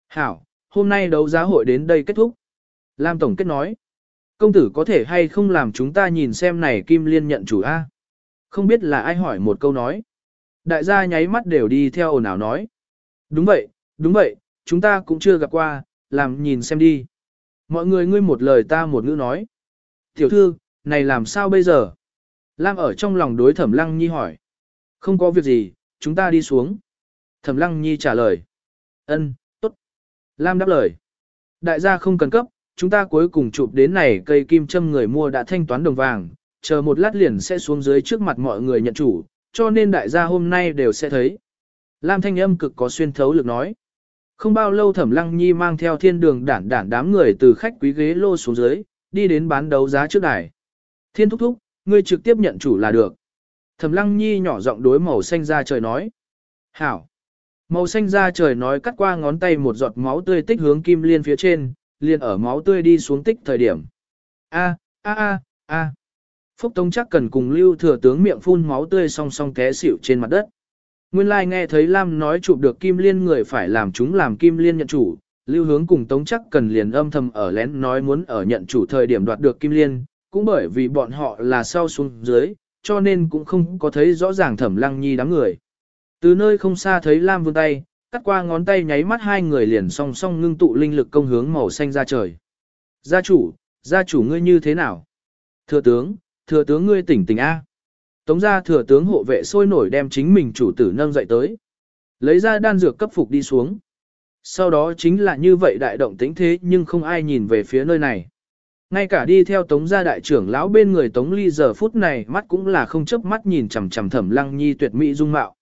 Hảo, hôm nay đấu giá hội đến đây kết thúc. Lam Tổng kết nói, công tử có thể hay không làm chúng ta nhìn xem này Kim Liên nhận chủ A. Không biết là ai hỏi một câu nói. Đại gia nháy mắt đều đi theo ồn ào nói. Đúng vậy, đúng vậy, chúng ta cũng chưa gặp qua, làm nhìn xem đi. Mọi người ngươi một lời ta một ngữ nói. Tiểu thư, này làm sao bây giờ? Lam ở trong lòng đối thẩm lăng nhi hỏi. Không có việc gì, chúng ta đi xuống. Thẩm lăng nhi trả lời. Ân, tốt. Lam đáp lời. Đại gia không cần cấp, chúng ta cuối cùng chụp đến này cây kim châm người mua đã thanh toán đồng vàng, chờ một lát liền sẽ xuống dưới trước mặt mọi người nhận chủ, cho nên đại gia hôm nay đều sẽ thấy. Lam thanh âm cực có xuyên thấu lực nói. Không bao lâu thẩm lăng nhi mang theo thiên đường đản đản đám người từ khách quý ghế lô xuống dưới, đi đến bán đấu giá trước đài. Thiên thúc thúc, ngươi trực tiếp nhận chủ là được. Thẩm lăng nhi nhỏ giọng đối màu xanh ra trời nói. Hảo. Màu xanh ra trời nói cắt qua ngón tay một giọt máu tươi tích hướng kim liên phía trên, liền ở máu tươi đi xuống tích thời điểm. A, a a, a. Phúc Tông chắc cần cùng lưu thừa tướng miệng phun máu tươi song song té xỉu trên mặt đất. Nguyên lai nghe thấy Lam nói chụp được kim liên người phải làm chúng làm kim liên nhận chủ, lưu hướng cùng Tống chắc cần liền âm thầm ở lén nói muốn ở nhận chủ thời điểm đoạt được kim liên, cũng bởi vì bọn họ là sau xuống dưới, cho nên cũng không có thấy rõ ràng thẩm lăng nhi đám người. Từ nơi không xa thấy Lam vươn tay, cắt qua ngón tay nháy mắt hai người liền song song ngưng tụ linh lực công hướng màu xanh ra trời. Gia chủ, gia chủ ngươi như thế nào? Thừa tướng, thừa tướng ngươi tỉnh tỉnh A. Tống ra thừa tướng hộ vệ sôi nổi đem chính mình chủ tử nâng dậy tới. Lấy ra đan dược cấp phục đi xuống. Sau đó chính là như vậy đại động tĩnh thế nhưng không ai nhìn về phía nơi này. Ngay cả đi theo tống gia đại trưởng lão bên người tống ly giờ phút này mắt cũng là không chớp mắt nhìn chằm chằm thẩm lăng nhi tuyệt mỹ dung mạo.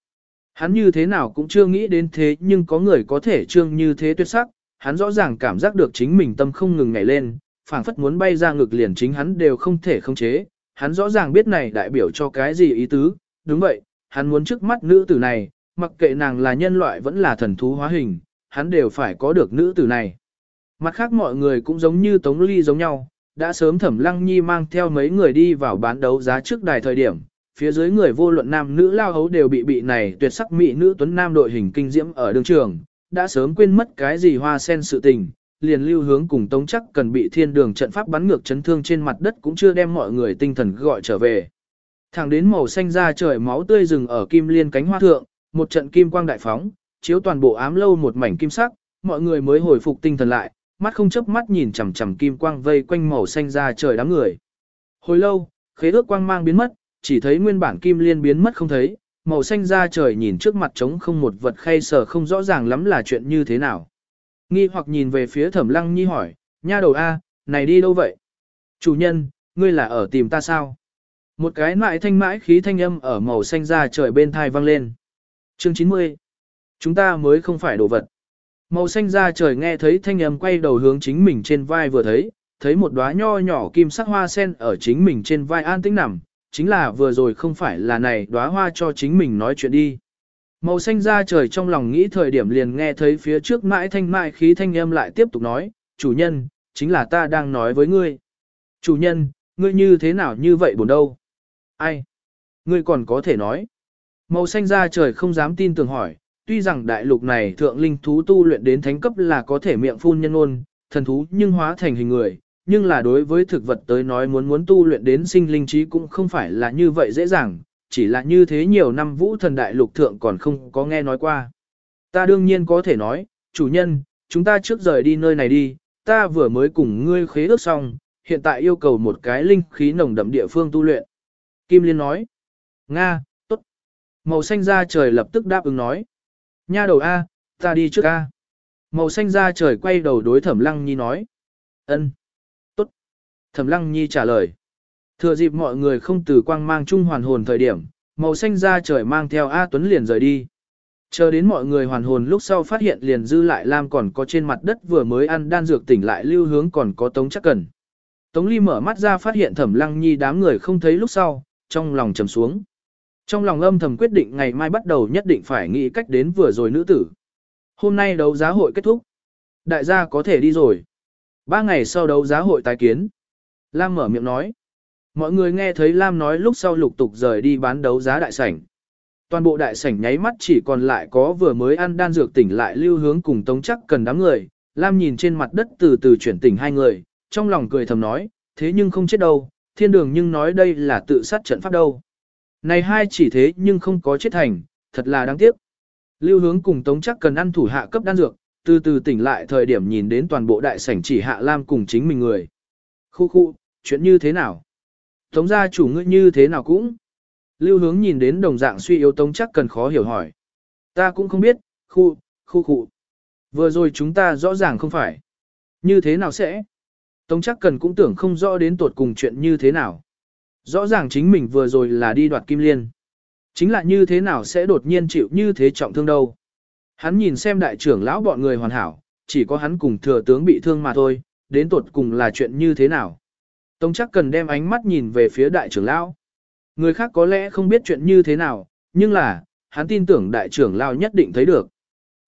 Hắn như thế nào cũng chưa nghĩ đến thế nhưng có người có thể trương như thế tuyệt sắc, hắn rõ ràng cảm giác được chính mình tâm không ngừng ngảy lên, phảng phất muốn bay ra ngực liền chính hắn đều không thể khống chế, hắn rõ ràng biết này đại biểu cho cái gì ý tứ, đúng vậy, hắn muốn trước mắt nữ tử này, mặc kệ nàng là nhân loại vẫn là thần thú hóa hình, hắn đều phải có được nữ tử này. Mặt khác mọi người cũng giống như Tống Ly giống nhau, đã sớm thẩm lăng nhi mang theo mấy người đi vào bán đấu giá trước đài thời điểm, phía dưới người vô luận nam nữ lao hấu đều bị bị này tuyệt sắc mỹ nữ tuấn nam đội hình kinh diễm ở đường trường, đã sớm quên mất cái gì hoa sen sự tình, liền lưu hướng cùng tống chắc cần bị thiên đường trận pháp bắn ngược chấn thương trên mặt đất cũng chưa đem mọi người tinh thần gọi trở về. Thẳng đến màu xanh da trời máu tươi rừng ở kim liên cánh hoa thượng, một trận kim quang đại phóng, chiếu toàn bộ ám lâu một mảnh kim sắc, mọi người mới hồi phục tinh thần lại, mắt không chớp mắt nhìn chằm chằm kim quang vây quanh màu xanh da trời đám người. Hồi lâu, khế ước quang mang biến mất, chỉ thấy nguyên bản kim liên biến mất không thấy, màu xanh da trời nhìn trước mặt trống không một vật khay sở không rõ ràng lắm là chuyện như thế nào. Nghi hoặc nhìn về phía thẩm lăng nhi hỏi, nha đầu A, này đi đâu vậy? Chủ nhân, ngươi là ở tìm ta sao? Một cái mãi thanh mãi khí thanh âm ở màu xanh da trời bên thai vang lên. Chương 90. Chúng ta mới không phải đồ vật. Màu xanh da trời nghe thấy thanh âm quay đầu hướng chính mình trên vai vừa thấy, thấy một đóa nho nhỏ kim sắc hoa sen ở chính mình trên vai an tĩnh nằm, chính là vừa rồi không phải là này đóa hoa cho chính mình nói chuyện đi. Màu xanh ra trời trong lòng nghĩ thời điểm liền nghe thấy phía trước mãi thanh mãi khí thanh âm lại tiếp tục nói, chủ nhân, chính là ta đang nói với ngươi. Chủ nhân, ngươi như thế nào như vậy buồn đâu? Ai? Ngươi còn có thể nói. Màu xanh ra trời không dám tin tưởng hỏi, tuy rằng đại lục này thượng linh thú tu luyện đến thánh cấp là có thể miệng phun nhân ôn, thần thú nhưng hóa thành hình người, nhưng là đối với thực vật tới nói muốn muốn tu luyện đến sinh linh trí cũng không phải là như vậy dễ dàng, chỉ là như thế nhiều năm vũ thần đại lục thượng còn không có nghe nói qua. Ta đương nhiên có thể nói, chủ nhân, chúng ta trước rời đi nơi này đi, ta vừa mới cùng ngươi khế ước xong, hiện tại yêu cầu một cái linh khí nồng đậm địa phương tu luyện. Kim Liên nói, Nga, tốt. Màu xanh da trời lập tức đáp ứng nói, nha đầu A, ta đi trước A. Màu xanh da trời quay đầu đối thẩm lăng nhi nói, ân. Thẩm Lăng Nhi trả lời. Thừa dịp mọi người không từ quang mang chung hoàn hồn thời điểm, màu xanh da trời mang theo A Tuấn liền rời đi. Chờ đến mọi người hoàn hồn lúc sau phát hiện liền dư lại Lam còn có trên mặt đất vừa mới ăn đan dược tỉnh lại lưu hướng còn có Tống chắc cần. Tống Ly mở mắt ra phát hiện Thẩm Lăng Nhi đám người không thấy lúc sau, trong lòng trầm xuống. Trong lòng âm thầm quyết định ngày mai bắt đầu nhất định phải nghĩ cách đến vừa rồi nữ tử. Hôm nay đấu giá hội kết thúc. Đại gia có thể đi rồi. Ba ngày sau đấu giá hội tái kiến. Lam mở miệng nói. Mọi người nghe thấy Lam nói lúc sau lục tục rời đi bán đấu giá đại sảnh. Toàn bộ đại sảnh nháy mắt chỉ còn lại có vừa mới ăn đan dược tỉnh lại lưu hướng cùng tống chắc cần đám người. Lam nhìn trên mặt đất từ từ chuyển tỉnh hai người, trong lòng cười thầm nói, thế nhưng không chết đâu, thiên đường nhưng nói đây là tự sát trận pháp đâu. Này hai chỉ thế nhưng không có chết thành, thật là đáng tiếc. Lưu hướng cùng tống chắc cần ăn thủ hạ cấp đan dược, từ từ tỉnh lại thời điểm nhìn đến toàn bộ đại sảnh chỉ hạ Lam cùng chính mình người. Khu khu, chuyện như thế nào? Tống gia chủ ngươi như thế nào cũng? Lưu hướng nhìn đến đồng dạng suy yếu tống chắc cần khó hiểu hỏi. Ta cũng không biết, khu, khu khu. Vừa rồi chúng ta rõ ràng không phải. Như thế nào sẽ? Tống chắc cần cũng tưởng không rõ đến tột cùng chuyện như thế nào. Rõ ràng chính mình vừa rồi là đi đoạt kim liên. Chính là như thế nào sẽ đột nhiên chịu như thế trọng thương đâu. Hắn nhìn xem đại trưởng lão bọn người hoàn hảo, chỉ có hắn cùng thừa tướng bị thương mà thôi, đến tột cùng là chuyện như thế nào. Tống chắc cần đem ánh mắt nhìn về phía đại trưởng lão. Người khác có lẽ không biết chuyện như thế nào, nhưng là, hắn tin tưởng đại trưởng lão nhất định thấy được.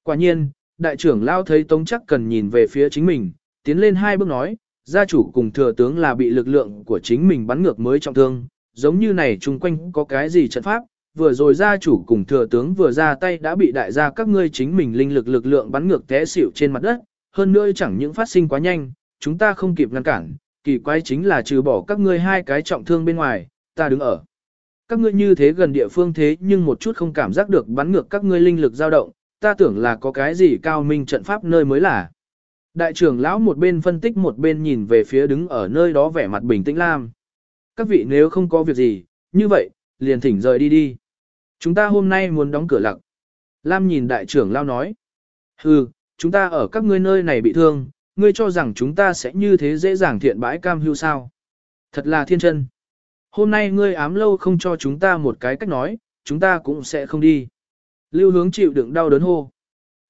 Quả nhiên, đại trưởng lão thấy Tống chắc cần nhìn về phía chính mình, tiến lên hai bước nói, gia chủ cùng thừa tướng là bị lực lượng của chính mình bắn ngược mới trọng thương, giống như này chung quanh có cái gì trận pháp, vừa rồi gia chủ cùng thừa tướng vừa ra tay đã bị đại gia các ngươi chính mình linh lực lực lượng bắn ngược té xỉu trên mặt đất, hơn nữa chẳng những phát sinh quá nhanh, chúng ta không kịp ngăn cản, kỳ quái chính là trừ bỏ các ngươi hai cái trọng thương bên ngoài, ta đứng ở. Các ngươi như thế gần địa phương thế nhưng một chút không cảm giác được bắn ngược các ngươi linh lực dao động, ta tưởng là có cái gì cao minh trận pháp nơi mới là. Đại trưởng lão một bên phân tích một bên nhìn về phía đứng ở nơi đó vẻ mặt bình tĩnh Lam. Các vị nếu không có việc gì, như vậy, liền thỉnh rời đi đi. Chúng ta hôm nay muốn đóng cửa lặng. Lam nhìn đại trưởng lão nói. Hừ, chúng ta ở các ngươi nơi này bị thương, ngươi cho rằng chúng ta sẽ như thế dễ dàng thiện bãi cam hưu sao. Thật là thiên chân. Hôm nay ngươi ám lâu không cho chúng ta một cái cách nói, chúng ta cũng sẽ không đi. Lưu hướng chịu đựng đau đớn hô.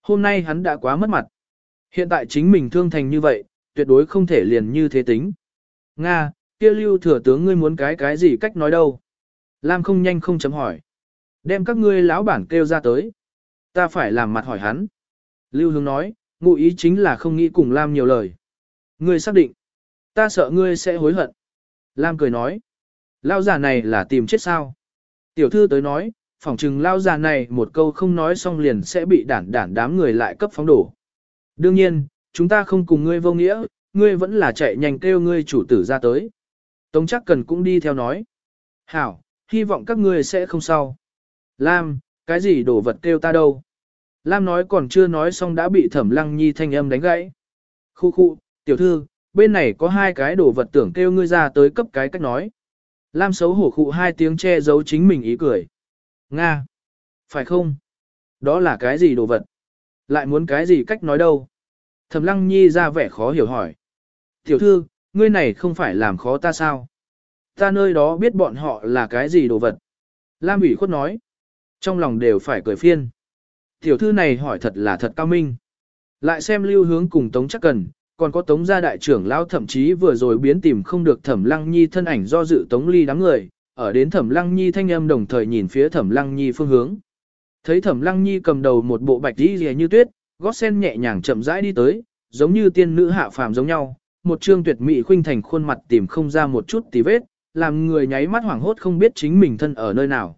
Hôm nay hắn đã quá mất mặt. Hiện tại chính mình thương thành như vậy, tuyệt đối không thể liền như thế tính. Nga, kia lưu thừa tướng ngươi muốn cái cái gì cách nói đâu. Lam không nhanh không chấm hỏi. Đem các ngươi lão bản kêu ra tới. Ta phải làm mặt hỏi hắn. Lưu hướng nói, ngụ ý chính là không nghĩ cùng Lam nhiều lời. Ngươi xác định. Ta sợ ngươi sẽ hối hận. Lam cười nói. Lao già này là tìm chết sao. Tiểu thư tới nói, phỏng chừng lao già này một câu không nói xong liền sẽ bị đản đản đám người lại cấp phóng đổ. Đương nhiên, chúng ta không cùng ngươi vô nghĩa, ngươi vẫn là chạy nhanh kêu ngươi chủ tử ra tới. Tống chắc cần cũng đi theo nói. Hảo, hy vọng các ngươi sẽ không sao. Lam, cái gì đổ vật kêu ta đâu? Lam nói còn chưa nói xong đã bị thẩm lăng nhi thanh âm đánh gãy. Khu khu, tiểu thư, bên này có hai cái đồ vật tưởng kêu ngươi ra tới cấp cái cách nói. Lam xấu hổ khụ hai tiếng che giấu chính mình ý cười. Nga! Phải không? Đó là cái gì đồ vật? Lại muốn cái gì cách nói đâu? Thẩm lăng nhi ra vẻ khó hiểu hỏi. Tiểu thư, ngươi này không phải làm khó ta sao? Ta nơi đó biết bọn họ là cái gì đồ vật. Lam ủy khuất nói. Trong lòng đều phải cười phiên. Tiểu thư này hỏi thật là thật cao minh. Lại xem lưu hướng cùng Tống chắc cần, còn có Tống gia đại trưởng lão thậm chí vừa rồi biến tìm không được Thẩm Lăng Nhi thân ảnh do dự Tống Ly đám người, ở đến Thẩm Lăng Nhi thanh âm đồng thời nhìn phía Thẩm Lăng Nhi phương hướng. Thấy Thẩm Lăng Nhi cầm đầu một bộ bạch y liễu như tuyết, gót sen nhẹ nhàng chậm rãi đi tới, giống như tiên nữ hạ phàm giống nhau, một trương tuyệt mỹ khuynh thành khuôn mặt tìm không ra một chút tí vết, làm người nháy mắt hoảng hốt không biết chính mình thân ở nơi nào.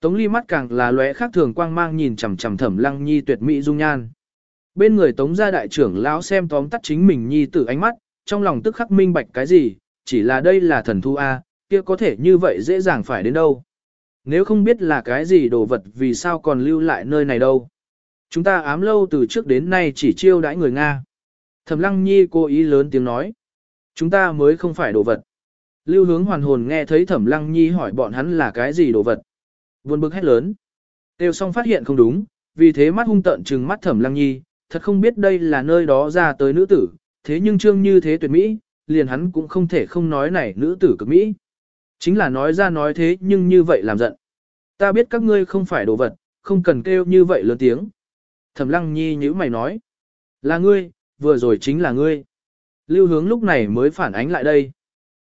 Tống Ly mắt càng là lóe khác thường quang mang nhìn chằm chằm Thẩm Lăng Nhi tuyệt mỹ dung nhan. Bên người Tống gia đại trưởng lão xem tóm tắt chính mình nhi tử ánh mắt, trong lòng tức khắc minh bạch cái gì, chỉ là đây là thần thu A, kia có thể như vậy dễ dàng phải đến đâu. Nếu không biết là cái gì đồ vật vì sao còn lưu lại nơi này đâu. Chúng ta ám lâu từ trước đến nay chỉ chiêu đãi người Nga. Thẩm lăng nhi cố ý lớn tiếng nói. Chúng ta mới không phải đồ vật. Lưu hướng hoàn hồn nghe thấy thẩm lăng nhi hỏi bọn hắn là cái gì đồ vật. Buồn bực hét lớn. Tiêu song phát hiện không đúng, vì thế mắt hung tợn trừng mắt thẩm lăng nhi, thật không biết đây là nơi đó ra tới nữ tử, thế nhưng trương như thế tuyệt mỹ, liền hắn cũng không thể không nói này nữ tử cực mỹ. Chính là nói ra nói thế nhưng như vậy làm giận. Ta biết các ngươi không phải đồ vật, không cần kêu như vậy lớn tiếng. Thẩm lăng nhi như mày nói. Là ngươi, vừa rồi chính là ngươi. Lưu hướng lúc này mới phản ánh lại đây.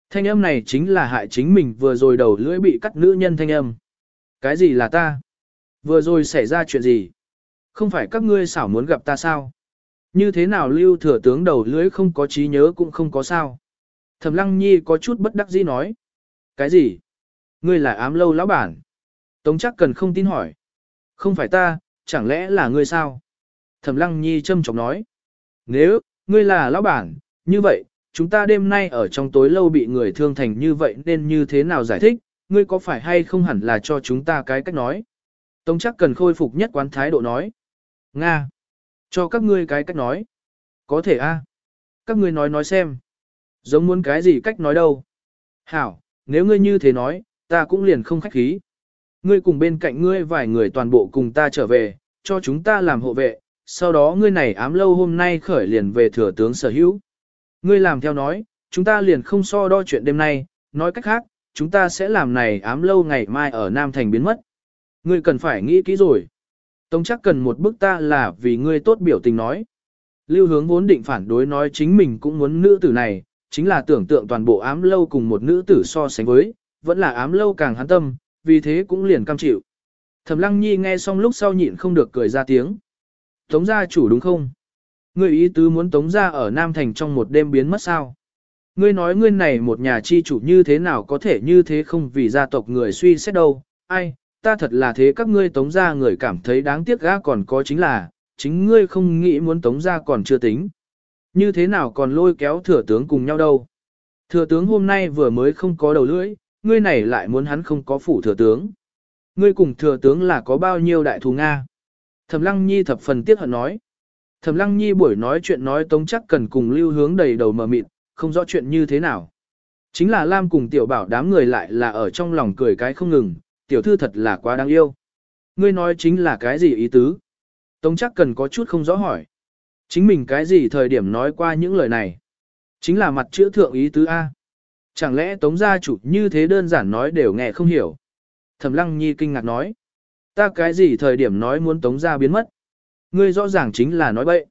Thanh âm này chính là hại chính mình vừa rồi đầu lưỡi bị cắt nữ nhân thanh âm. Cái gì là ta? Vừa rồi xảy ra chuyện gì? Không phải các ngươi xảo muốn gặp ta sao? Như thế nào lưu thừa tướng đầu lưới không có trí nhớ cũng không có sao? Thẩm lăng nhi có chút bất đắc dĩ nói. Cái gì? Ngươi là ám lâu lão bản. Tống chắc cần không tin hỏi. Không phải ta, chẳng lẽ là ngươi sao? Thẩm lăng nhi châm chọc nói. Nếu, ngươi là lão bản, như vậy, chúng ta đêm nay ở trong tối lâu bị người thương thành như vậy nên như thế nào giải thích, ngươi có phải hay không hẳn là cho chúng ta cái cách nói. Tống chắc cần khôi phục nhất quán thái độ nói. Nga. Cho các ngươi cái cách nói. Có thể a. Các ngươi nói nói xem. Giống muốn cái gì cách nói đâu. Hảo, nếu ngươi như thế nói, ta cũng liền không khách khí. Ngươi cùng bên cạnh ngươi vài người toàn bộ cùng ta trở về, cho chúng ta làm hộ vệ, sau đó ngươi này ám lâu hôm nay khởi liền về thừa tướng sở hữu. Ngươi làm theo nói, chúng ta liền không so đo chuyện đêm nay, nói cách khác, chúng ta sẽ làm này ám lâu ngày mai ở Nam Thành biến mất. Ngươi cần phải nghĩ kỹ rồi. Tống chắc cần một bức ta là vì ngươi tốt biểu tình nói. Lưu hướng vốn định phản đối nói chính mình cũng muốn nữ tử này, chính là tưởng tượng toàn bộ ám lâu cùng một nữ tử so sánh với, vẫn là ám lâu càng hắn tâm, vì thế cũng liền cam chịu. Thẩm lăng nhi nghe xong lúc sau nhịn không được cười ra tiếng. Tống gia chủ đúng không? Ngươi ý tứ muốn tống gia ở Nam Thành trong một đêm biến mất sao? Ngươi nói ngươi này một nhà chi chủ như thế nào có thể như thế không vì gia tộc người suy xét đâu? Ai, ta thật là thế các ngươi tống ra người cảm thấy đáng tiếc gã còn có chính là, chính ngươi không nghĩ muốn tống ra còn chưa tính. Như thế nào còn lôi kéo thừa tướng cùng nhau đâu. Thừa tướng hôm nay vừa mới không có đầu lưỡi, ngươi này lại muốn hắn không có phủ thừa tướng. Ngươi cùng thừa tướng là có bao nhiêu đại thù Nga. Thẩm lăng nhi thập phần tiếc hận nói. Thẩm lăng nhi buổi nói chuyện nói tống chắc cần cùng lưu hướng đầy đầu mờ mịt, không rõ chuyện như thế nào. Chính là Lam cùng tiểu bảo đám người lại là ở trong lòng cười cái không ngừng, tiểu thư thật là quá đáng yêu. Ngươi nói chính là cái gì ý tứ? Tống chắc cần có chút không rõ hỏi. Chính mình cái gì thời điểm nói qua những lời này? Chính là mặt chữ thượng ý tứ A. Chẳng lẽ tống gia chủ như thế đơn giản nói đều nghe không hiểu? Thẩm lăng nhi kinh ngạc nói. Ta cái gì thời điểm nói muốn tống gia biến mất? Ngươi rõ ràng chính là nói bậy.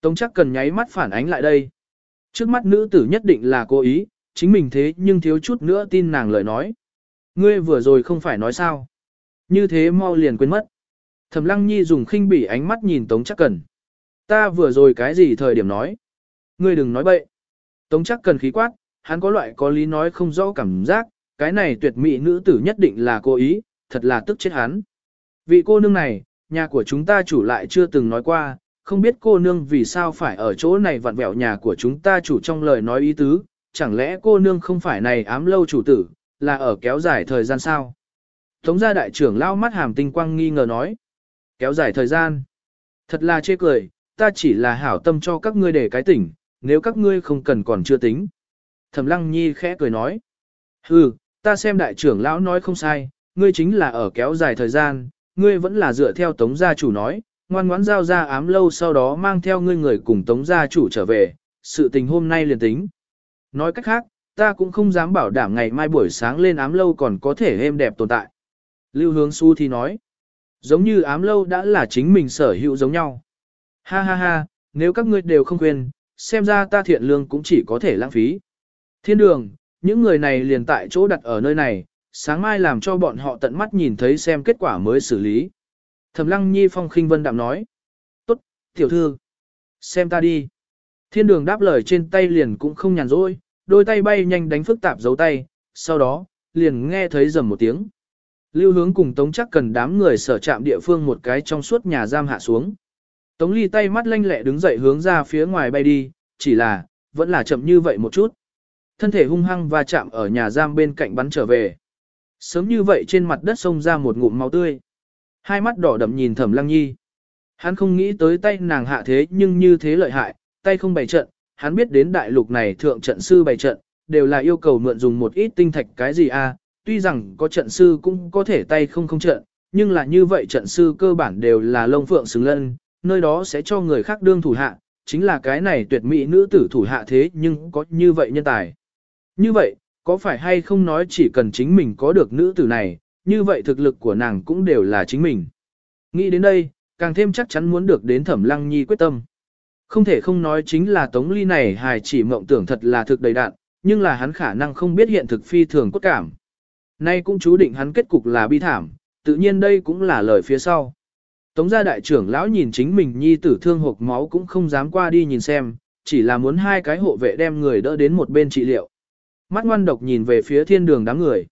Tống chắc cần nháy mắt phản ánh lại đây. Trước mắt nữ tử nhất định là cố ý, chính mình thế nhưng thiếu chút nữa tin nàng lời nói. Ngươi vừa rồi không phải nói sao. Như thế mau liền quên mất. Thẩm lăng nhi dùng khinh bỉ ánh mắt nhìn Tống chắc cần. Ta vừa rồi cái gì thời điểm nói. Ngươi đừng nói bậy. Tống chắc cần khí quát, hắn có loại có lý nói không rõ cảm giác, cái này tuyệt mỹ nữ tử nhất định là cố ý, thật là tức chết hắn. Vị cô nương này, nhà của chúng ta chủ lại chưa từng nói qua, không biết cô nương vì sao phải ở chỗ này vặn vẹo nhà của chúng ta chủ trong lời nói ý tứ, chẳng lẽ cô nương không phải này ám lâu chủ tử, là ở kéo dài thời gian sao? Tống gia đại trưởng lao mắt hàm tinh quang nghi ngờ nói. Kéo dài thời gian. Thật là chê cười, ta chỉ là hảo tâm cho các ngươi để cái tỉnh, nếu các ngươi không cần còn chưa tính. Thẩm lăng nhi khẽ cười nói. Hừ, ta xem đại trưởng lão nói không sai, ngươi chính là ở kéo dài thời gian, ngươi vẫn là dựa theo tống gia chủ nói, ngoan ngoãn giao ra ám lâu sau đó mang theo ngươi người cùng tống gia chủ trở về, sự tình hôm nay liền tính. Nói cách khác, ta cũng không dám bảo đảm ngày mai buổi sáng lên ám lâu còn có thể êm đẹp tồn tại. Lưu hướng su thì nói, giống như ám lâu đã là chính mình sở hữu giống nhau. Ha ha ha, nếu các ngươi đều không quên, xem ra ta thiện lương cũng chỉ có thể lãng phí. Thiên đường, những người này liền tại chỗ đặt ở nơi này, sáng mai làm cho bọn họ tận mắt nhìn thấy xem kết quả mới xử lý. Thẩm lăng nhi phong khinh vân đạm nói. Tốt, tiểu thư. Xem ta đi. Thiên đường đáp lời trên tay liền cũng không nhàn rỗi, đôi tay bay nhanh đánh phức tạp dấu tay, sau đó, liền nghe thấy rầm một tiếng. Lưu hướng cùng Tống chắc cần đám người sở trạm địa phương một cái trong suốt nhà giam hạ xuống. Tống ly tay mắt lanh lẹ đứng dậy hướng ra phía ngoài bay đi, chỉ là, vẫn là chậm như vậy một chút. Thân thể hung hăng và chạm ở nhà giam bên cạnh bắn trở về. Sớm như vậy trên mặt đất xông ra một ngụm máu tươi. Hai mắt đỏ đậm nhìn thẩm lăng nhi. Hắn không nghĩ tới tay nàng hạ thế nhưng như thế lợi hại, tay không bày trận, hắn biết đến đại lục này thượng trận sư bày trận, đều là yêu cầu mượn dùng một ít tinh thạch cái gì a. À, tuy rằng có trận sư cũng có thể tay không không trận, nhưng là như vậy trận sư cơ bản đều là lông phượng xứng lân, nơi đó sẽ cho người khác đương thủ hạ, chính là cái này tuyệt mỹ nữ tử thủ hạ thế nhưng có như vậy nhân tài. Như vậy, có phải hay không nói chỉ cần chính mình có được nữ tử này, như vậy thực lực của nàng cũng đều là chính mình. Nghĩ đến đây, càng thêm chắc chắn muốn được đến thẩm lăng nhi quyết tâm. Không thể không nói chính là tống ly này hài chỉ mộng tưởng thật là thực đầy đạn, nhưng là hắn khả năng không biết hiện thực phi thường cốt cảm. Nay cũng chú định hắn kết cục là bi thảm, tự nhiên đây cũng là lời phía sau. Tống gia đại trưởng lão nhìn chính mình nhi tử thương hộp máu cũng không dám qua đi nhìn xem, chỉ là muốn hai cái hộ vệ đem người đỡ đến một bên trị liệu. Mắt ngoan độc nhìn về phía thiên đường đám người.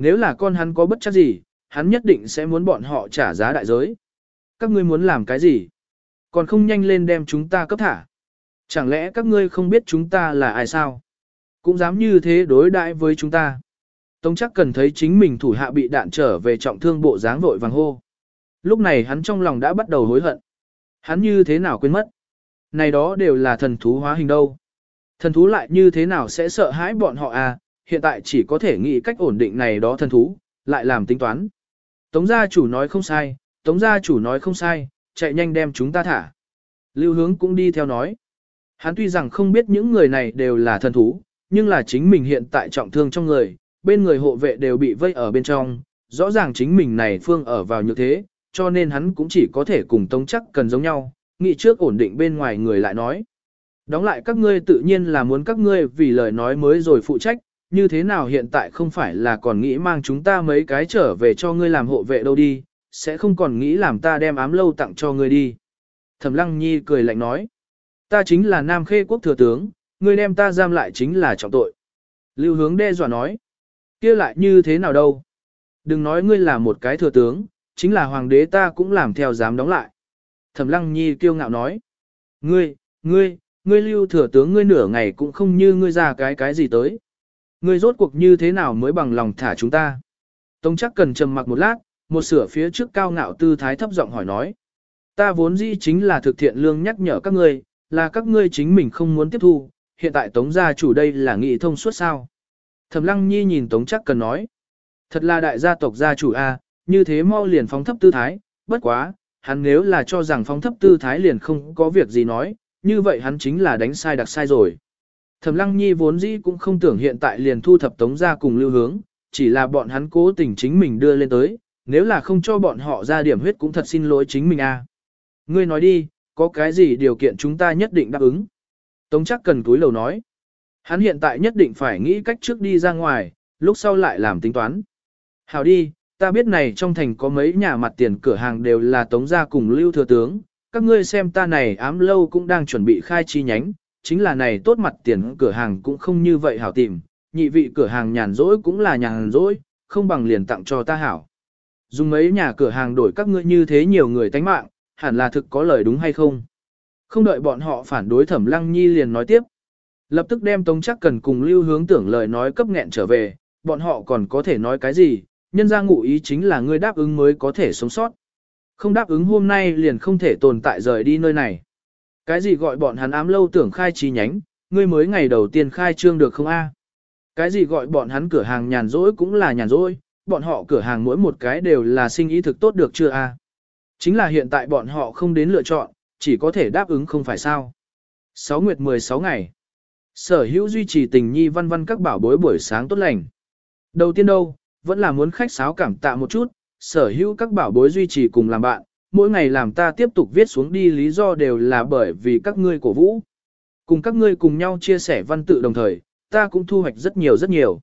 Nếu là con hắn có bất chắc gì, hắn nhất định sẽ muốn bọn họ trả giá đại giới. Các ngươi muốn làm cái gì? Còn không nhanh lên đem chúng ta cấp thả. Chẳng lẽ các ngươi không biết chúng ta là ai sao? Cũng dám như thế đối đãi với chúng ta. Tống chắc cần thấy chính mình thủ hạ bị đạn trở về trọng thương bộ dáng vội vàng hô. Lúc này hắn trong lòng đã bắt đầu hối hận. Hắn như thế nào quên mất? Này đó đều là thần thú hóa hình đâu. Thần thú lại như thế nào sẽ sợ hãi bọn họ à, hiện tại chỉ có thể nghĩ cách ổn định này đó thần thú, lại làm tính toán. Tống gia chủ nói không sai, tống gia chủ nói không sai, chạy nhanh đem chúng ta thả. Lưu hướng cũng đi theo nói. Hắn tuy rằng không biết những người này đều là thần thú, nhưng là chính mình hiện tại trọng thương trong người, bên người hộ vệ đều bị vây ở bên trong, rõ ràng chính mình này phương ở vào như thế, cho nên hắn cũng chỉ có thể cùng tống chắc cần giống nhau, nghĩ trước ổn định bên ngoài người lại nói. Đóng lại các ngươi tự nhiên là muốn các ngươi vì lời nói mới rồi phụ trách, như thế nào hiện tại không phải là còn nghĩ mang chúng ta mấy cái trở về cho ngươi làm hộ vệ đâu đi, sẽ không còn nghĩ làm ta đem ám lâu tặng cho ngươi đi. Thẩm Lăng Nhi cười lạnh nói, ta chính là Nam Khê quốc thừa tướng, ngươi đem ta giam lại chính là trọng tội. Lưu hướng đe dọa nói, kia lại như thế nào đâu. Đừng nói ngươi là một cái thừa tướng, chính là hoàng đế ta cũng làm theo dám đóng lại. Thẩm Lăng Nhi kiêu ngạo nói, ngươi, ngươi, ngươi lưu thừa tướng ngươi nửa ngày cũng không như ngươi ra cái cái gì tới. Ngươi rốt cuộc như thế nào mới bằng lòng thả chúng ta? Tống chắc cần trầm mặc một lát, một sửa phía trước cao ngạo tư thái thấp giọng hỏi nói. Ta vốn dĩ chính là thực thiện lương nhắc nhở các ngươi, là các ngươi chính mình không muốn tiếp thu, hiện tại tống gia chủ đây là nghị thông suốt sao. Thẩm lăng nhi nhìn tống chắc cần nói. Thật là đại gia tộc gia chủ A, như thế mau liền phóng thấp tư thái, bất quá, hắn nếu là cho rằng phóng thấp tư thái liền không có việc gì nói, như vậy hắn chính là đánh sai đặc sai rồi. Thẩm Lăng Nhi vốn dĩ cũng không tưởng hiện tại liền thu thập tống Gia cùng lưu hướng, chỉ là bọn hắn cố tình chính mình đưa lên tới, nếu là không cho bọn họ ra điểm huyết cũng thật xin lỗi chính mình a. À. Ngươi nói đi, có cái gì điều kiện chúng ta nhất định đáp ứng. Tống chắc cần túi lầu nói. Hắn hiện tại nhất định phải nghĩ cách trước đi ra ngoài, lúc sau lại làm tính toán. Hào đi, ta biết này trong thành có mấy nhà mặt tiền cửa hàng đều là tống gia cùng lưu thừa tướng, các ngươi xem ta này ám lâu cũng đang chuẩn bị khai chi nhánh, chính là này tốt mặt tiền cửa hàng cũng không như vậy hảo tìm, nhị vị cửa hàng nhàn rỗi cũng là nhàn rỗi, không bằng liền tặng cho ta hảo. Dùng mấy nhà cửa hàng đổi các ngươi như thế nhiều người tánh mạng, hẳn là thực có lời đúng hay không? Không đợi bọn họ phản đối thẩm lăng nhi liền nói tiếp. Lập tức đem tống chắc cần cùng lưu hướng tưởng lời nói cấp nghẹn trở về, bọn họ còn có thể nói cái gì, nhân ra ngụ ý chính là ngươi đáp ứng mới có thể sống sót. Không đáp ứng hôm nay liền không thể tồn tại rời đi nơi này. Cái gì gọi bọn hắn ám lâu tưởng khai chi nhánh, ngươi mới ngày đầu tiên khai trương được không a? Cái gì gọi bọn hắn cửa hàng nhàn rỗi cũng là nhàn rỗi, bọn họ cửa hàng mỗi một cái đều là sinh ý thực tốt được chưa a? Chính là hiện tại bọn họ không đến lựa chọn, chỉ có thể đáp ứng không phải sao. 6 nguyệt 16 ngày. Sở hữu duy trì tình nhi văn văn các bảo bối buổi sáng tốt lành. Đầu tiên đâu, vẫn là muốn khách sáo cảm tạ một chút, sở hữu các bảo bối duy trì cùng làm bạn, mỗi ngày làm ta tiếp tục viết xuống đi lý do đều là bởi vì các ngươi cổ vũ. Cùng các ngươi cùng nhau chia sẻ văn tự đồng thời, ta cũng thu hoạch rất nhiều rất nhiều.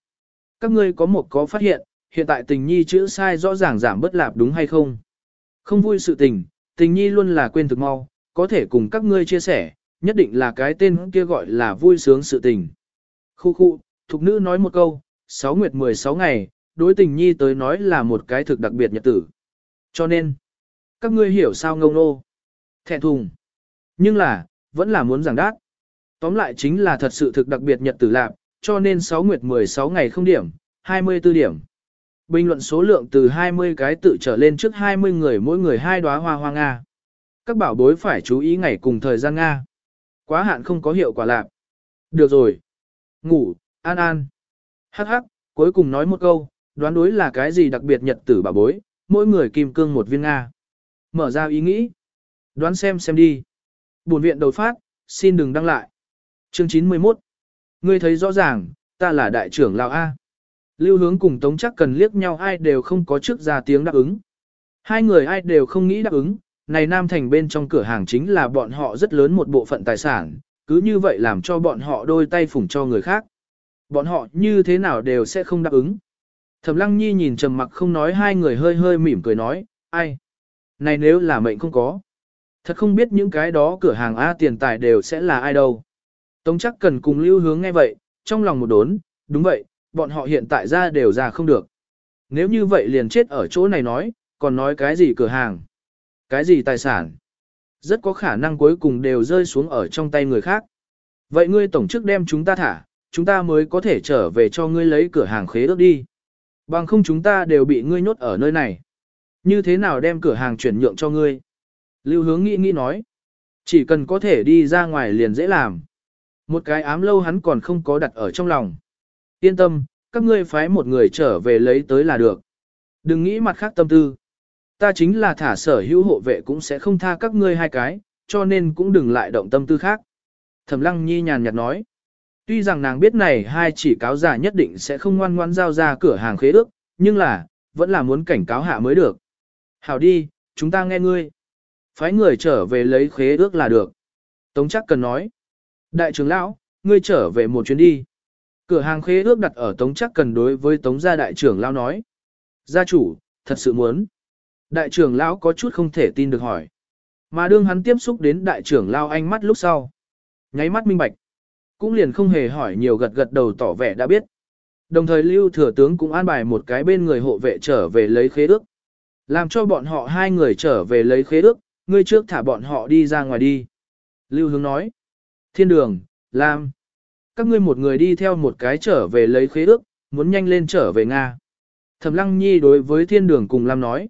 Các ngươi có một có phát hiện, hiện tại tình nhi chữ sai rõ ràng giảm bất lạp đúng hay không? Không vui sự tình, tình nhi luôn là quên thực mau, có thể cùng các ngươi chia sẻ, nhất định là cái tên kia gọi là vui sướng sự tình. Khu khu, thục nữ nói một câu, 6 nguyệt 16 ngày, đối tình nhi tới nói là một cái thực đặc biệt nhật tử. Cho nên, các ngươi hiểu sao ngông nô. Thẹn thùng. Nhưng là, vẫn là muốn giảng đát. Tóm lại chính là thật sự thực đặc biệt nhật tử lạc, cho nên 6 nguyệt 16 ngày không điểm, 24 điểm. Bình luận số lượng từ 20 cái tự trở lên trước 20 người mỗi người hai đóa hoa hoa Nga. Các bảo bối phải chú ý ngày cùng thời gian Nga. Quá hạn không có hiệu quả lạc. Được rồi. Ngủ, an an. Hắc hắc, cuối cùng nói một câu, đoán đối là cái gì đặc biệt nhật tử bảo bối, mỗi người kim cương một viên Nga. Mở ra ý nghĩ. Đoán xem xem đi. Buồn viện đầu phát, xin đừng đăng lại. Chương 91. Ngươi thấy rõ ràng, ta là đại trưởng lão A. Lưu hướng cùng Tống chắc cần liếc nhau ai đều không có trước ra tiếng đáp ứng. Hai người ai đều không nghĩ đáp ứng, này Nam Thành bên trong cửa hàng chính là bọn họ rất lớn một bộ phận tài sản, cứ như vậy làm cho bọn họ đôi tay phủng cho người khác. Bọn họ như thế nào đều sẽ không đáp ứng. Thẩm Lăng Nhi nhìn trầm mặc không nói hai người hơi hơi mỉm cười nói, ai? Này nếu là mệnh không có. Thật không biết những cái đó cửa hàng A tiền tài đều sẽ là ai đâu. Tống chắc cần cùng lưu hướng ngay vậy, trong lòng một đốn, đúng vậy, bọn họ hiện tại ra đều ra không được. Nếu như vậy liền chết ở chỗ này nói, còn nói cái gì cửa hàng, cái gì tài sản. Rất có khả năng cuối cùng đều rơi xuống ở trong tay người khác. Vậy ngươi tổng chức đem chúng ta thả, chúng ta mới có thể trở về cho ngươi lấy cửa hàng khế ước đi. Bằng không chúng ta đều bị ngươi nhốt ở nơi này. Như thế nào đem cửa hàng chuyển nhượng cho ngươi? Lưu hướng nghĩ nghĩ nói. Chỉ cần có thể đi ra ngoài liền dễ làm. Một cái ám lâu hắn còn không có đặt ở trong lòng. Yên tâm, các ngươi phái một người trở về lấy tới là được. Đừng nghĩ mặt khác tâm tư. Ta chính là thả sở hữu hộ vệ cũng sẽ không tha các ngươi hai cái, cho nên cũng đừng lại động tâm tư khác. Thẩm lăng nhi nhàn nhạt nói. Tuy rằng nàng biết này hai chỉ cáo giả nhất định sẽ không ngoan ngoan giao ra cửa hàng khế ước, nhưng là, vẫn là muốn cảnh cáo hạ mới được. Hảo đi, chúng ta nghe ngươi. Phái người trở về lấy khế ước là được. Tống chắc cần nói. Đại trưởng lão, ngươi trở về một chuyến đi. Cửa hàng khế ước đặt ở Tống chắc cần đối với Tống gia đại trưởng lão nói. Gia chủ, thật sự muốn. Đại trưởng lão có chút không thể tin được hỏi. Mà đương hắn tiếp xúc đến đại trưởng lão ánh mắt lúc sau. Nháy mắt minh bạch. Cũng liền không hề hỏi nhiều gật gật đầu tỏ vẻ đã biết. Đồng thời lưu thừa tướng cũng an bài một cái bên người hộ vệ trở về lấy khế ước. Làm cho bọn họ hai người trở về lấy khế ước, ngươi trước thả bọn họ đi ra ngoài đi. Lưu hướng nói. Thiên đường, Lam. Các ngươi một người đi theo một cái trở về lấy khế ước, muốn nhanh lên trở về Nga. Thẩm lăng nhi đối với thiên đường cùng Lam nói.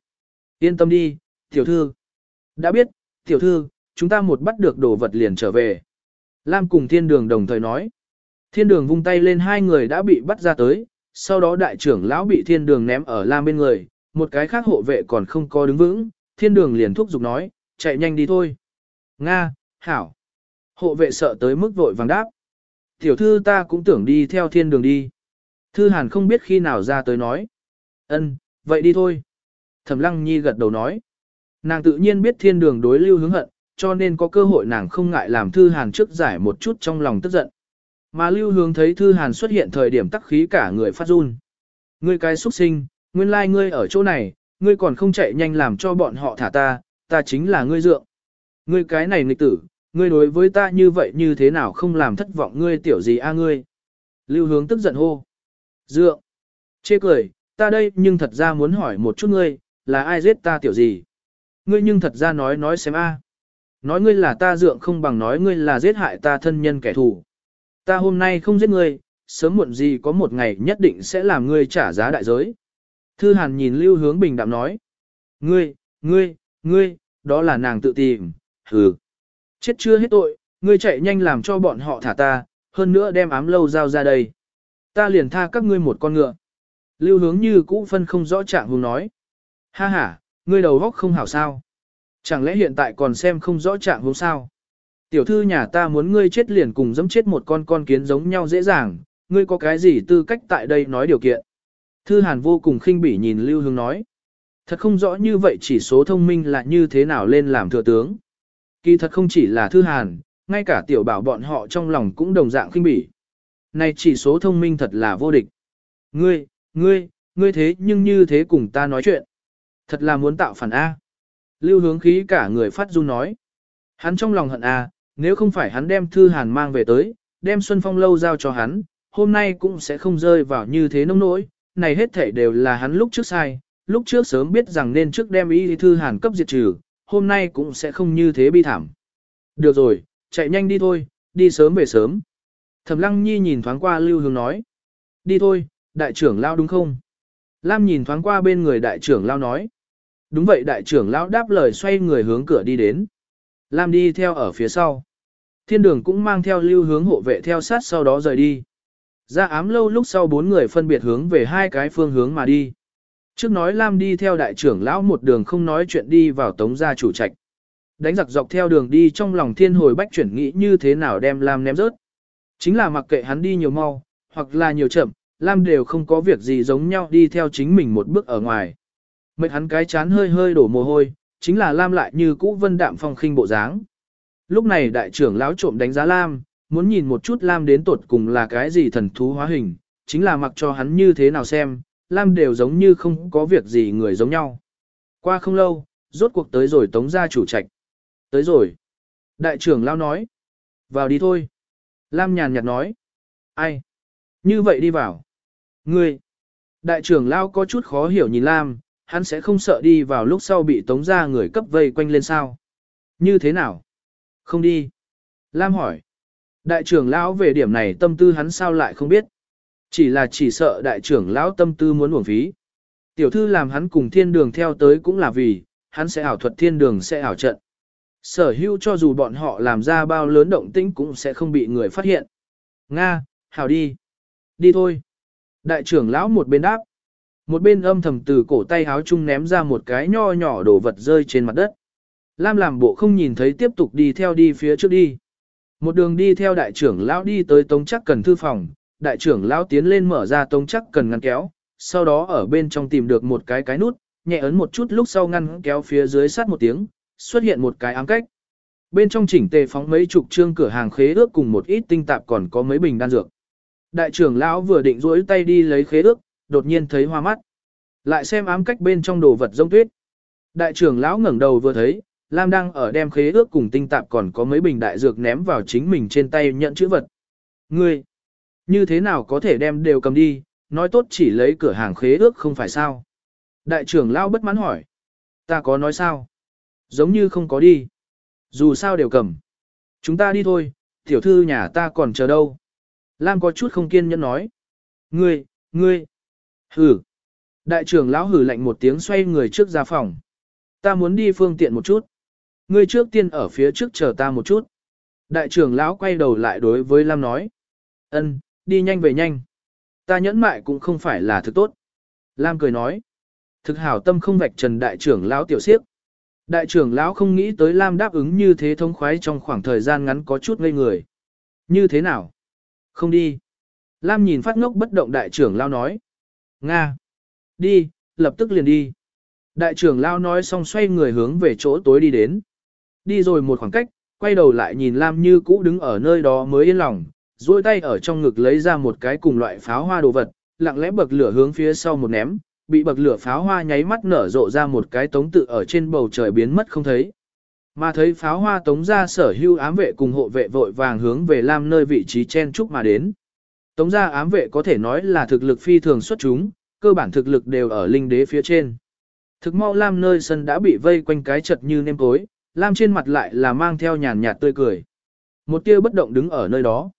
Yên tâm đi, tiểu thư. Đã biết, tiểu thư, chúng ta một bắt được đồ vật liền trở về. Lam cùng thiên đường đồng thời nói. Thiên đường vung tay lên hai người đã bị bắt ra tới, sau đó đại trưởng lão bị thiên đường ném ở Lam bên người, một cái khác hộ vệ còn không có đứng vững, thiên đường liền thúc giục nói, chạy nhanh đi thôi. Nga, Hảo. Hộ vệ sợ tới mức vội vàng đáp. Tiểu thư ta cũng tưởng đi theo thiên đường đi. Thư hàn không biết khi nào ra tới nói. Ân, vậy đi thôi. Thẩm lăng nhi gật đầu nói. Nàng tự nhiên biết thiên đường đối lưu hướng hận, cho nên có cơ hội nàng không ngại làm thư hàn trước giải một chút trong lòng tức giận. Mà lưu hướng thấy thư hàn xuất hiện thời điểm tắc khí cả người phát run. Ngươi cái xuất sinh, nguyên lai like ngươi ở chỗ này, ngươi còn không chạy nhanh làm cho bọn họ thả ta, ta chính là ngươi dượng. Ngươi cái này nghịch tử, ngươi đối với ta như vậy như thế nào không làm thất vọng ngươi tiểu gì a ngươi. Lưu hướng tức giận hô. Dượng. Chê cười, ta đây nhưng thật ra muốn hỏi một chút ngươi, là ai giết ta tiểu gì? Ngươi nhưng thật ra nói nói xem a. Nói ngươi là ta dượng không bằng nói ngươi là giết hại ta thân nhân kẻ thù. Ta hôm nay không giết ngươi, sớm muộn gì có một ngày nhất định sẽ làm ngươi trả giá đại giới. Thư Hàn nhìn Lưu Hướng Bình đạm nói. Ngươi, ngươi, ngươi, đó là nàng tự tìm, hừ. Chết chưa hết tội, ngươi chạy nhanh làm cho bọn họ thả ta, hơn nữa đem ám lâu giao ra đây. Ta liền tha các ngươi một con ngựa. Lưu hướng như cũ phân không rõ trạng hùng nói. Ha ha, ngươi đầu góc không hảo sao. Chẳng lẽ hiện tại còn xem không rõ trạng hùng sao? Tiểu thư nhà ta muốn ngươi chết liền cùng dẫm chết một con con kiến giống nhau dễ dàng, ngươi có cái gì tư cách tại đây nói điều kiện. Thư Hàn vô cùng khinh bỉ nhìn Lưu Hướng nói. Thật không rõ như vậy chỉ số thông minh là như thế nào lên làm thừa tướng. Kỳ thật không chỉ là Thư Hàn, ngay cả tiểu bảo bọn họ trong lòng cũng đồng dạng khinh bỉ. Này chỉ số thông minh thật là vô địch. Ngươi, ngươi, ngươi thế nhưng như thế cùng ta nói chuyện. Thật là muốn tạo phản A. Lưu hướng khí cả người phát run nói. Hắn trong lòng hận A, nếu không phải hắn đem Thư Hàn mang về tới, đem Xuân Phong lâu giao cho hắn, hôm nay cũng sẽ không rơi vào như thế nông nỗi. Này hết thể đều là hắn lúc trước sai, lúc trước sớm biết rằng nên trước đem y Thư Hàn cấp diệt trừ, hôm nay cũng sẽ không như thế bi thảm. Được rồi, chạy nhanh đi thôi, đi sớm về sớm. Thẩm Lăng Nhi nhìn thoáng qua Lưu Hướng nói. Đi thôi, đại trưởng lao đúng không? Lam nhìn thoáng qua bên người đại trưởng lao nói. Đúng vậy đại trưởng lao đáp lời xoay người hướng cửa đi đến. Lam đi theo ở phía sau. Thiên đường cũng mang theo lưu hướng hộ vệ theo sát sau đó rời đi. Ra ám lâu lúc sau bốn người phân biệt hướng về hai cái phương hướng mà đi. Trước nói Lam đi theo đại trưởng lão một đường không nói chuyện đi vào tống gia chủ trạch. Đánh giặc dọc theo đường đi trong lòng thiên hồi bách chuyển nghĩ như thế nào đem Lam ném rớt. Chính là mặc kệ hắn đi nhiều mau, hoặc là nhiều chậm, Lam đều không có việc gì giống nhau đi theo chính mình một bước ở ngoài. Mệt hắn cái chán hơi hơi đổ mồ hôi, chính là Lam lại như cũ vân đạm phong khinh bộ dáng. Lúc này đại trưởng lão trộm đánh giá Lam, muốn nhìn một chút Lam đến tột cùng là cái gì thần thú hóa hình, chính là mặc cho hắn như thế nào xem, Lam đều giống như không có việc gì người giống nhau. Qua không lâu, rốt cuộc tới rồi tống gia chủ trạch. Tới rồi. Đại trưởng lao nói. Vào đi thôi. Lam nhàn nhạt nói. Ai? Như vậy đi vào. Ngươi. Đại trưởng lao có chút khó hiểu nhìn Lam, hắn sẽ không sợ đi vào lúc sau bị tống gia người cấp vây quanh lên sao. Như thế nào? Không đi. Lam hỏi. Đại trưởng lão về điểm này tâm tư hắn sao lại không biết. Chỉ là chỉ sợ đại trưởng lão tâm tư muốn uổng phí. Tiểu thư làm hắn cùng thiên đường theo tới cũng là vì, hắn sẽ ảo thuật thiên đường sẽ ảo trận. Sở hữu cho dù bọn họ làm ra bao lớn động tĩnh cũng sẽ không bị người phát hiện. Nga, hảo đi. Đi thôi. Đại trưởng lão một bên đáp. Một bên âm thầm từ cổ tay háo chung ném ra một cái nho nhỏ đồ vật rơi trên mặt đất. Lam làm bộ không nhìn thấy tiếp tục đi theo đi phía trước đi. Một đường đi theo đại trưởng lão đi tới tống chắc cần thư phòng, đại trưởng lão tiến lên mở ra tống chắc cần ngăn kéo, sau đó ở bên trong tìm được một cái cái nút, nhẹ ấn một chút lúc sau ngăn kéo phía dưới sát một tiếng, xuất hiện một cái ám cách. Bên trong chỉnh tề phóng mấy chục trương cửa hàng khế ước cùng một ít tinh tạp còn có mấy bình đan dược. Đại trưởng lão vừa định duỗi tay đi lấy khế ước, đột nhiên thấy hoa mắt. Lại xem ám cách bên trong đồ vật rông tuyết. Đại trưởng lão ngẩng đầu vừa thấy, Lam đang ở đem khế ước cùng tinh tạp còn có mấy bình đại dược ném vào chính mình trên tay nhận chữ vật. Ngươi, như thế nào có thể đem đều cầm đi, nói tốt chỉ lấy cửa hàng khế ước không phải sao. Đại trưởng lão bất mãn hỏi. Ta có nói sao? Giống như không có đi. Dù sao đều cầm. Chúng ta đi thôi, tiểu thư nhà ta còn chờ đâu. Lam có chút không kiên nhẫn nói. Ngươi, ngươi. Hử. Đại trưởng lão hử lạnh một tiếng xoay người trước ra phòng. Ta muốn đi phương tiện một chút. Ngươi trước tiên ở phía trước chờ ta một chút. Đại trưởng lão quay đầu lại đối với Lam nói. Ân, đi nhanh về nhanh. Ta nhẫn mại cũng không phải là thực tốt. Lam cười nói. Thực hảo tâm không vạch trần đại trưởng lão tiểu siếp. Đại trưởng lão không nghĩ tới Lam đáp ứng như thế thông khoái trong khoảng thời gian ngắn có chút ngây người. Như thế nào? Không đi. Lam nhìn phát ngốc bất động đại trưởng lão nói. Nga. Đi, lập tức liền đi. Đại trưởng lão nói xong xoay người hướng về chỗ tối đi đến. Đi rồi một khoảng cách, quay đầu lại nhìn Lam như cũ đứng ở nơi đó mới yên lòng, duỗi tay ở trong ngực lấy ra một cái cùng loại pháo hoa đồ vật, lặng lẽ bậc lửa hướng phía sau một ném, bị bậc lửa pháo hoa nháy mắt nở rộ ra một cái tống tự ở trên bầu trời biến mất không thấy. Mà thấy pháo hoa tống ra sở hưu ám vệ cùng hộ vệ vội vàng hướng về Lam nơi vị trí chen trúc mà đến. Tống ra ám vệ có thể nói là thực lực phi thường xuất chúng, cơ bản thực lực đều ở linh đế phía trên. Thực mau Lam nơi sân đã bị vây quanh cái chật như nêm cối, Lam trên mặt lại là mang theo nhàn nhạt tươi cười. Một tia bất động đứng ở nơi đó.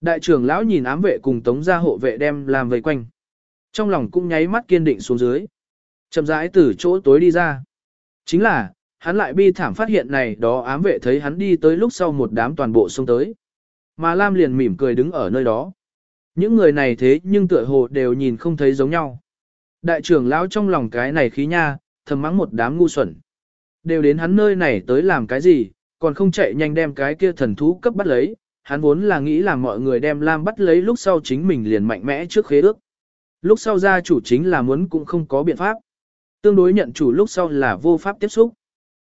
Đại trưởng lão nhìn ám vệ cùng tống gia hộ vệ đem làm vây quanh. Trong lòng cũng nháy mắt kiên định xuống dưới. Chậm rãi từ chỗ tối đi ra. Chính là, hắn lại bi thảm phát hiện này đó ám vệ thấy hắn đi tới lúc sau một đám toàn bộ xông tới. Mà Lam liền mỉm cười đứng ở nơi đó. Những người này thế nhưng tựa hồ đều nhìn không thấy giống nhau. Đại trưởng lão trong lòng cái này khí nha, thầm mắng một đám ngu xuẩn. Đều đến hắn nơi này tới làm cái gì, còn không chạy nhanh đem cái kia thần thú cấp bắt lấy. Hắn vốn là nghĩ là mọi người đem Lam bắt lấy lúc sau chính mình liền mạnh mẽ trước khế ước. Lúc sau gia chủ chính là muốn cũng không có biện pháp. Tương đối nhận chủ lúc sau là vô pháp tiếp xúc.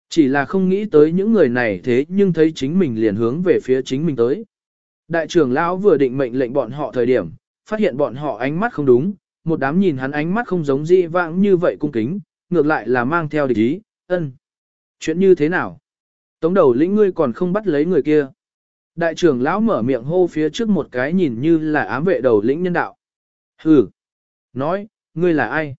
Chỉ là không nghĩ tới những người này thế nhưng thấy chính mình liền hướng về phía chính mình tới. Đại trưởng lão vừa định mệnh lệnh bọn họ thời điểm, phát hiện bọn họ ánh mắt không đúng, một đám nhìn hắn ánh mắt không giống di vãng như vậy cung kính, ngược lại là mang theo địch ý, ân. Chuyện như thế nào? Tống đầu lĩnh ngươi còn không bắt lấy người kia. Đại trưởng lão mở miệng hô phía trước một cái nhìn như là ám vệ đầu lĩnh nhân đạo. Hừ. Nói, ngươi là ai?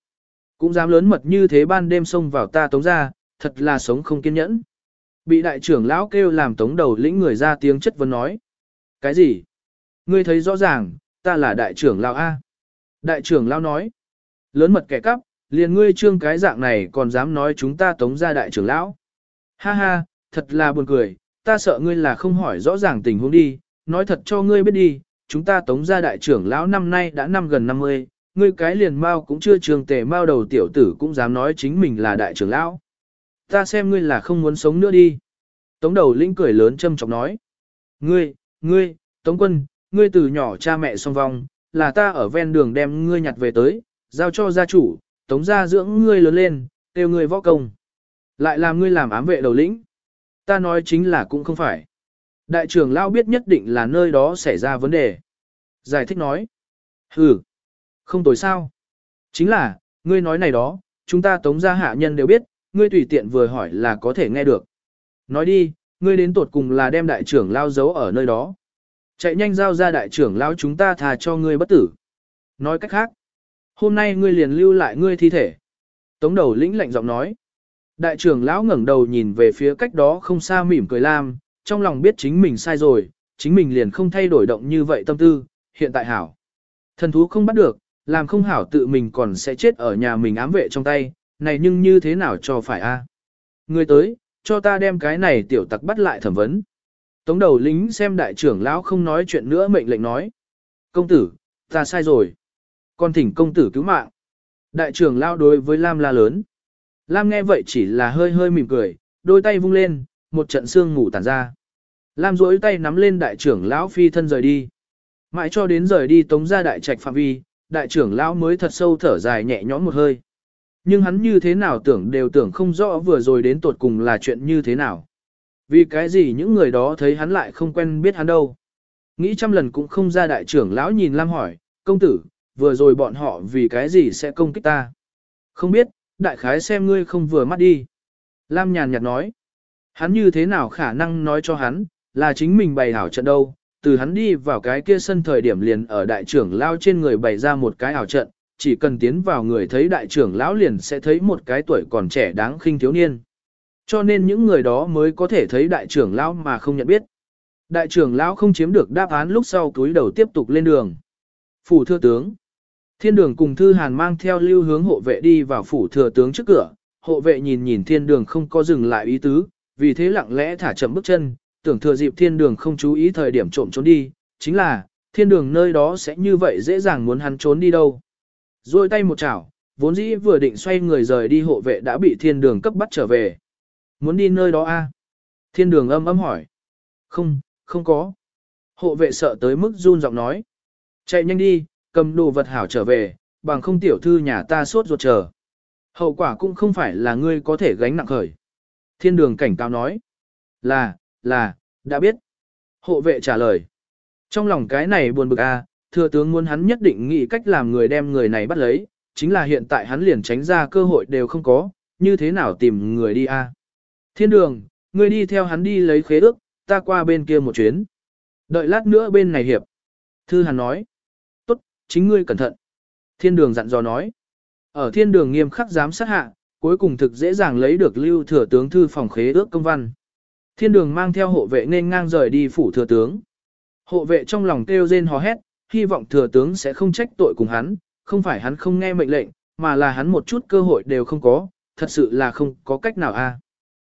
Cũng dám lớn mật như thế ban đêm xông vào ta tống ra, thật là sống không kiên nhẫn. Bị đại trưởng lão kêu làm tống đầu lĩnh người ra tiếng chất vấn nói. Cái gì? Ngươi thấy rõ ràng, ta là đại trưởng lão A. Đại trưởng lão nói. Lớn mật kẻ cắp, liền ngươi trương cái dạng này còn dám nói chúng ta tống ra đại trưởng lão. Ha ha, thật là buồn cười, ta sợ ngươi là không hỏi rõ ràng tình huống đi, nói thật cho ngươi biết đi, chúng ta tống gia đại trưởng lão năm nay đã năm gần 50, ngươi cái liền mao cũng chưa trường tề mao đầu tiểu tử cũng dám nói chính mình là đại trưởng lão. Ta xem ngươi là không muốn sống nữa đi. Tống đầu lĩnh cười lớn châm chọc nói. Ngươi, ngươi, Tống quân, ngươi từ nhỏ cha mẹ song vong, là ta ở ven đường đem ngươi nhặt về tới, giao cho gia chủ, Tống gia dưỡng ngươi lớn lên, kêu ngươi võ công. Lại làm ngươi làm ám vệ đầu lĩnh. Ta nói chính là cũng không phải. Đại trưởng lão biết nhất định là nơi đó xảy ra vấn đề. Giải thích nói. Ừ. Không tối sao. Chính là, ngươi nói này đó, chúng ta tống gia hạ nhân đều biết, ngươi tùy tiện vừa hỏi là có thể nghe được. Nói đi, ngươi đến tột cùng là đem đại trưởng lao giấu ở nơi đó. Chạy nhanh giao ra đại trưởng lao chúng ta thà cho ngươi bất tử. Nói cách khác, hôm nay ngươi liền lưu lại ngươi thi thể. Tống đầu lĩnh lạnh giọng nói. Đại trưởng lão ngẩng đầu nhìn về phía cách đó không xa mỉm cười lam, trong lòng biết chính mình sai rồi, chính mình liền không thay đổi động như vậy tâm tư, hiện tại hảo. Thần thú không bắt được, làm không hảo tự mình còn sẽ chết ở nhà mình ám vệ trong tay, này nhưng như thế nào cho phải a? Người tới, cho ta đem cái này tiểu tặc bắt lại thẩm vấn. Tống đầu lính xem đại trưởng lão không nói chuyện nữa mệnh lệnh nói. Công tử, ta sai rồi. Con thỉnh công tử cứu mạng. Đại trưởng lão đối với Lam la lớn. Lam nghe vậy chỉ là hơi hơi mỉm cười, đôi tay vung lên, một trận xương ngủ tản ra. Lam duỗi tay nắm lên đại trưởng lão phi thân rời đi. Mãi cho đến rời đi tống ra đại trạch phạm vi, đại trưởng lão mới thật sâu thở dài nhẹ nhõm một hơi. Nhưng hắn như thế nào tưởng đều tưởng không rõ vừa rồi đến tột cùng là chuyện như thế nào. Vì cái gì những người đó thấy hắn lại không quen biết hắn đâu. Nghĩ trăm lần cũng không ra đại trưởng lão nhìn Lam hỏi, công tử, vừa rồi bọn họ vì cái gì sẽ công kích ta. Không biết, đại khái xem ngươi không vừa mắt đi. Lam nhàn nhạt nói, hắn như thế nào khả năng nói cho hắn, là chính mình bày hảo trận đâu, từ hắn đi vào cái kia sân thời điểm liền ở đại trưởng lao trên người bày ra một cái ảo trận, chỉ cần tiến vào người thấy đại trưởng lão liền sẽ thấy một cái tuổi còn trẻ đáng khinh thiếu niên. Cho nên những người đó mới có thể thấy đại trưởng lão mà không nhận biết. Đại trưởng lão không chiếm được đáp án lúc sau túi đầu tiếp tục lên đường. Phủ thưa tướng. Thiên đường cùng thư hàn mang theo lưu hướng hộ vệ đi vào phủ thừa tướng trước cửa. Hộ vệ nhìn nhìn thiên đường không có dừng lại ý tứ, vì thế lặng lẽ thả chậm bước chân, tưởng thừa dịp thiên đường không chú ý thời điểm trộm trốn đi, chính là, thiên đường nơi đó sẽ như vậy dễ dàng muốn hắn trốn đi đâu. Rồi tay một chảo, vốn dĩ vừa định xoay người rời đi hộ vệ đã bị thiên đường cấp bắt trở về. Muốn đi nơi đó a? À? Thiên đường âm âm hỏi. Không, không có. Hộ vệ sợ tới mức run giọng nói. Chạy nhanh đi, cầm đồ vật hảo trở về, bằng không tiểu thư nhà ta sốt ruột chờ. Hậu quả cũng không phải là ngươi có thể gánh nặng khởi. Thiên đường cảnh cáo nói. Là, là, đã biết. Hộ vệ trả lời. Trong lòng cái này buồn bực a, thừa tướng muốn hắn nhất định nghĩ cách làm người đem người này bắt lấy, chính là hiện tại hắn liền tránh ra cơ hội đều không có, như thế nào tìm người đi a? Thiên đường, ngươi đi theo hắn đi lấy khế ước, ta qua bên kia một chuyến. Đợi lát nữa bên này hiệp. Thư hắn nói. Chính ngươi cẩn thận. Thiên đường dặn dò nói. Ở thiên đường nghiêm khắc giám sát hạ, cuối cùng thực dễ dàng lấy được lưu thừa tướng thư phòng khế ước công văn. Thiên đường mang theo hộ vệ nên ngang rời đi phủ thừa tướng. Hộ vệ trong lòng kêu rên hò hét, hy vọng thừa tướng sẽ không trách tội cùng hắn, không phải hắn không nghe mệnh lệnh, mà là hắn một chút cơ hội đều không có, thật sự là không có cách nào a. À.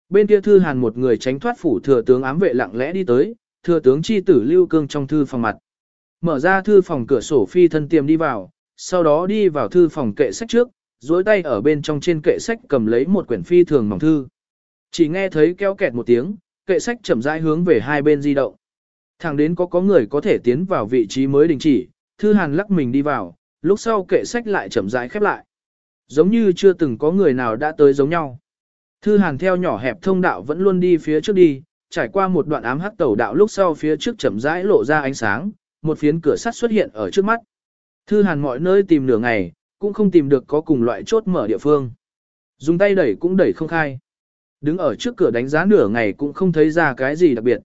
Bên kia thư hàn một người tránh thoát phủ thừa tướng ám vệ lặng lẽ đi tới, thừa tướng chi tử lưu cương trong thư phòng mặt. Mở ra thư phòng cửa sổ phi thân tiềm đi vào, sau đó đi vào thư phòng kệ sách trước, duỗi tay ở bên trong trên kệ sách cầm lấy một quyển phi thường mỏng thư. Chỉ nghe thấy kéo kẹt một tiếng, kệ sách chậm rãi hướng về hai bên di động. Thẳng đến có có người có thể tiến vào vị trí mới đình chỉ, thư hàn lắc mình đi vào, lúc sau kệ sách lại chậm rãi khép lại. Giống như chưa từng có người nào đã tới giống nhau. Thư hàn theo nhỏ hẹp thông đạo vẫn luôn đi phía trước đi, trải qua một đoạn ám hắc tẩu đạo lúc sau phía trước chậm rãi lộ ra ánh sáng, một phiến cửa sắt xuất hiện ở trước mắt. Thư hàn mọi nơi tìm nửa ngày, cũng không tìm được có cùng loại chốt mở địa phương. Dùng tay đẩy cũng đẩy không khai. Đứng ở trước cửa đánh giá nửa ngày cũng không thấy ra cái gì đặc biệt.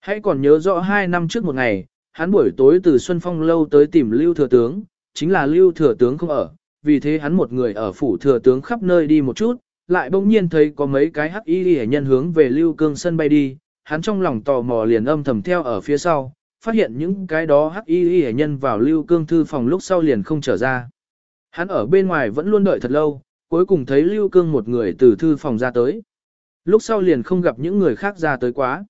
Hãy còn nhớ rõ hai năm trước một ngày, hắn buổi tối từ Xuân Phong lâu tới tìm Lưu Thừa Tướng, chính là Lưu Thừa Tướng không ở, vì thế hắn một người ở phủ Thừa Tướng khắp nơi đi một chút, lại bỗng nhiên thấy có mấy cái hắc y hệ nhân hướng về Lưu Cương sân bay đi, hắn trong lòng tò mò liền âm thầm theo ở phía sau, phát hiện những cái đó hắc y y nhân vào Lưu Cương thư phòng lúc sau liền không trở ra. Hắn ở bên ngoài vẫn luôn đợi thật lâu, cuối cùng thấy Lưu Cương một người từ thư phòng ra tới. Lúc sau liền không gặp những người khác ra tới quá.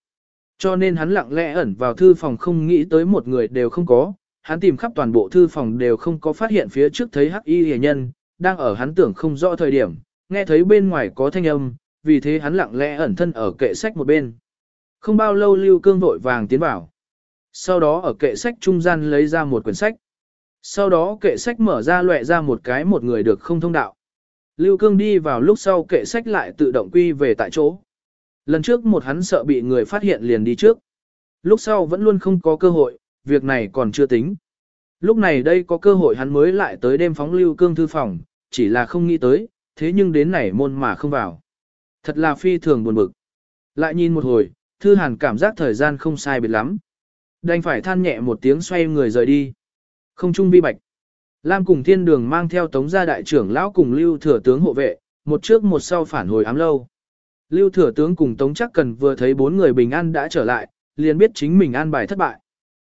Cho nên hắn lặng lẽ ẩn vào thư phòng không nghĩ tới một người đều không có, hắn tìm khắp toàn bộ thư phòng đều không có phát hiện phía trước thấy hắc y hề nhân, đang ở hắn tưởng không rõ thời điểm, nghe thấy bên ngoài có thanh âm, vì thế hắn lặng lẽ ẩn thân ở kệ sách một bên. Không bao lâu Lưu Cương vội vàng tiến vào. Sau đó ở kệ sách trung gian lấy ra một quyển sách. Sau đó kệ sách mở ra lệ ra một cái một người được không thông đạo. Lưu Cương đi vào lúc sau kệ sách lại tự động quy về tại chỗ. Lần trước một hắn sợ bị người phát hiện liền đi trước. Lúc sau vẫn luôn không có cơ hội, việc này còn chưa tính. Lúc này đây có cơ hội hắn mới lại tới đêm phóng Lưu Cương thư phòng, chỉ là không nghĩ tới, thế nhưng đến này môn mà không vào. Thật là phi thường buồn bực. Lại nhìn một hồi, thư hàn cảm giác thời gian không sai biệt lắm. Đành phải than nhẹ một tiếng xoay người rời đi. Không trung vi bạch. Lam cùng thiên đường mang theo tống gia đại trưởng lão cùng lưu thừa tướng hộ vệ, một trước một sau phản hồi ám lâu. Lưu thừa tướng cùng tống chắc cần vừa thấy bốn người bình an đã trở lại, liền biết chính mình an bài thất bại.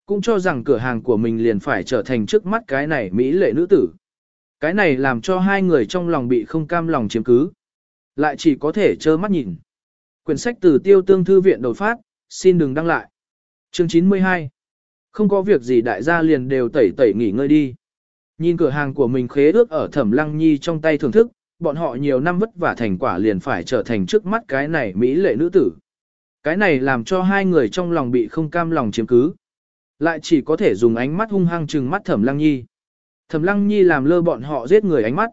Cũng cho rằng cửa hàng của mình liền phải trở thành trước mắt cái này mỹ lệ nữ tử. Cái này làm cho hai người trong lòng bị không cam lòng chiếm cứ. Lại chỉ có thể trơ mắt nhìn. Quyển sách từ tiêu tương thư viện đột phát, xin đừng đăng lại. Chương 92 Không có việc gì đại gia liền đều tẩy tẩy nghỉ ngơi đi. Nhìn cửa hàng của mình khế ước ở thẩm lăng nhi trong tay thưởng thức, bọn họ nhiều năm vất vả thành quả liền phải trở thành trước mắt cái này mỹ lệ nữ tử. Cái này làm cho hai người trong lòng bị không cam lòng chiếm cứ. Lại chỉ có thể dùng ánh mắt hung hăng trừng mắt thẩm lăng nhi. Thẩm lăng nhi làm lơ bọn họ giết người ánh mắt.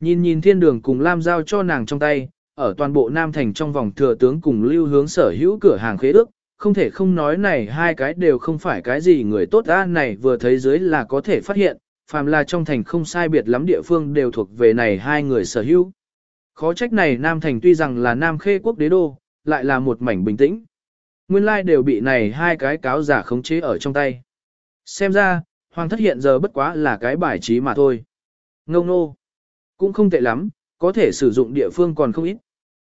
Nhìn nhìn thiên đường cùng Lam giao cho nàng trong tay, ở toàn bộ Nam Thành trong vòng thừa tướng cùng lưu hướng sở hữu cửa hàng khế ước, không thể không nói này hai cái đều không phải cái gì người tốt ra này vừa thấy dưới là có thể phát hiện, phàm là trong thành không sai biệt lắm địa phương đều thuộc về này hai người sở hữu. Khó trách này Nam Thành tuy rằng là Nam Khê quốc đế đô, lại là một mảnh bình tĩnh. Nguyên lai đều bị này hai cái cáo giả khống chế ở trong tay. Xem ra, Hoàng thất hiện giờ bất quá là cái bài trí mà thôi. Ngông nô. Cũng không tệ lắm, có thể sử dụng địa phương còn không ít.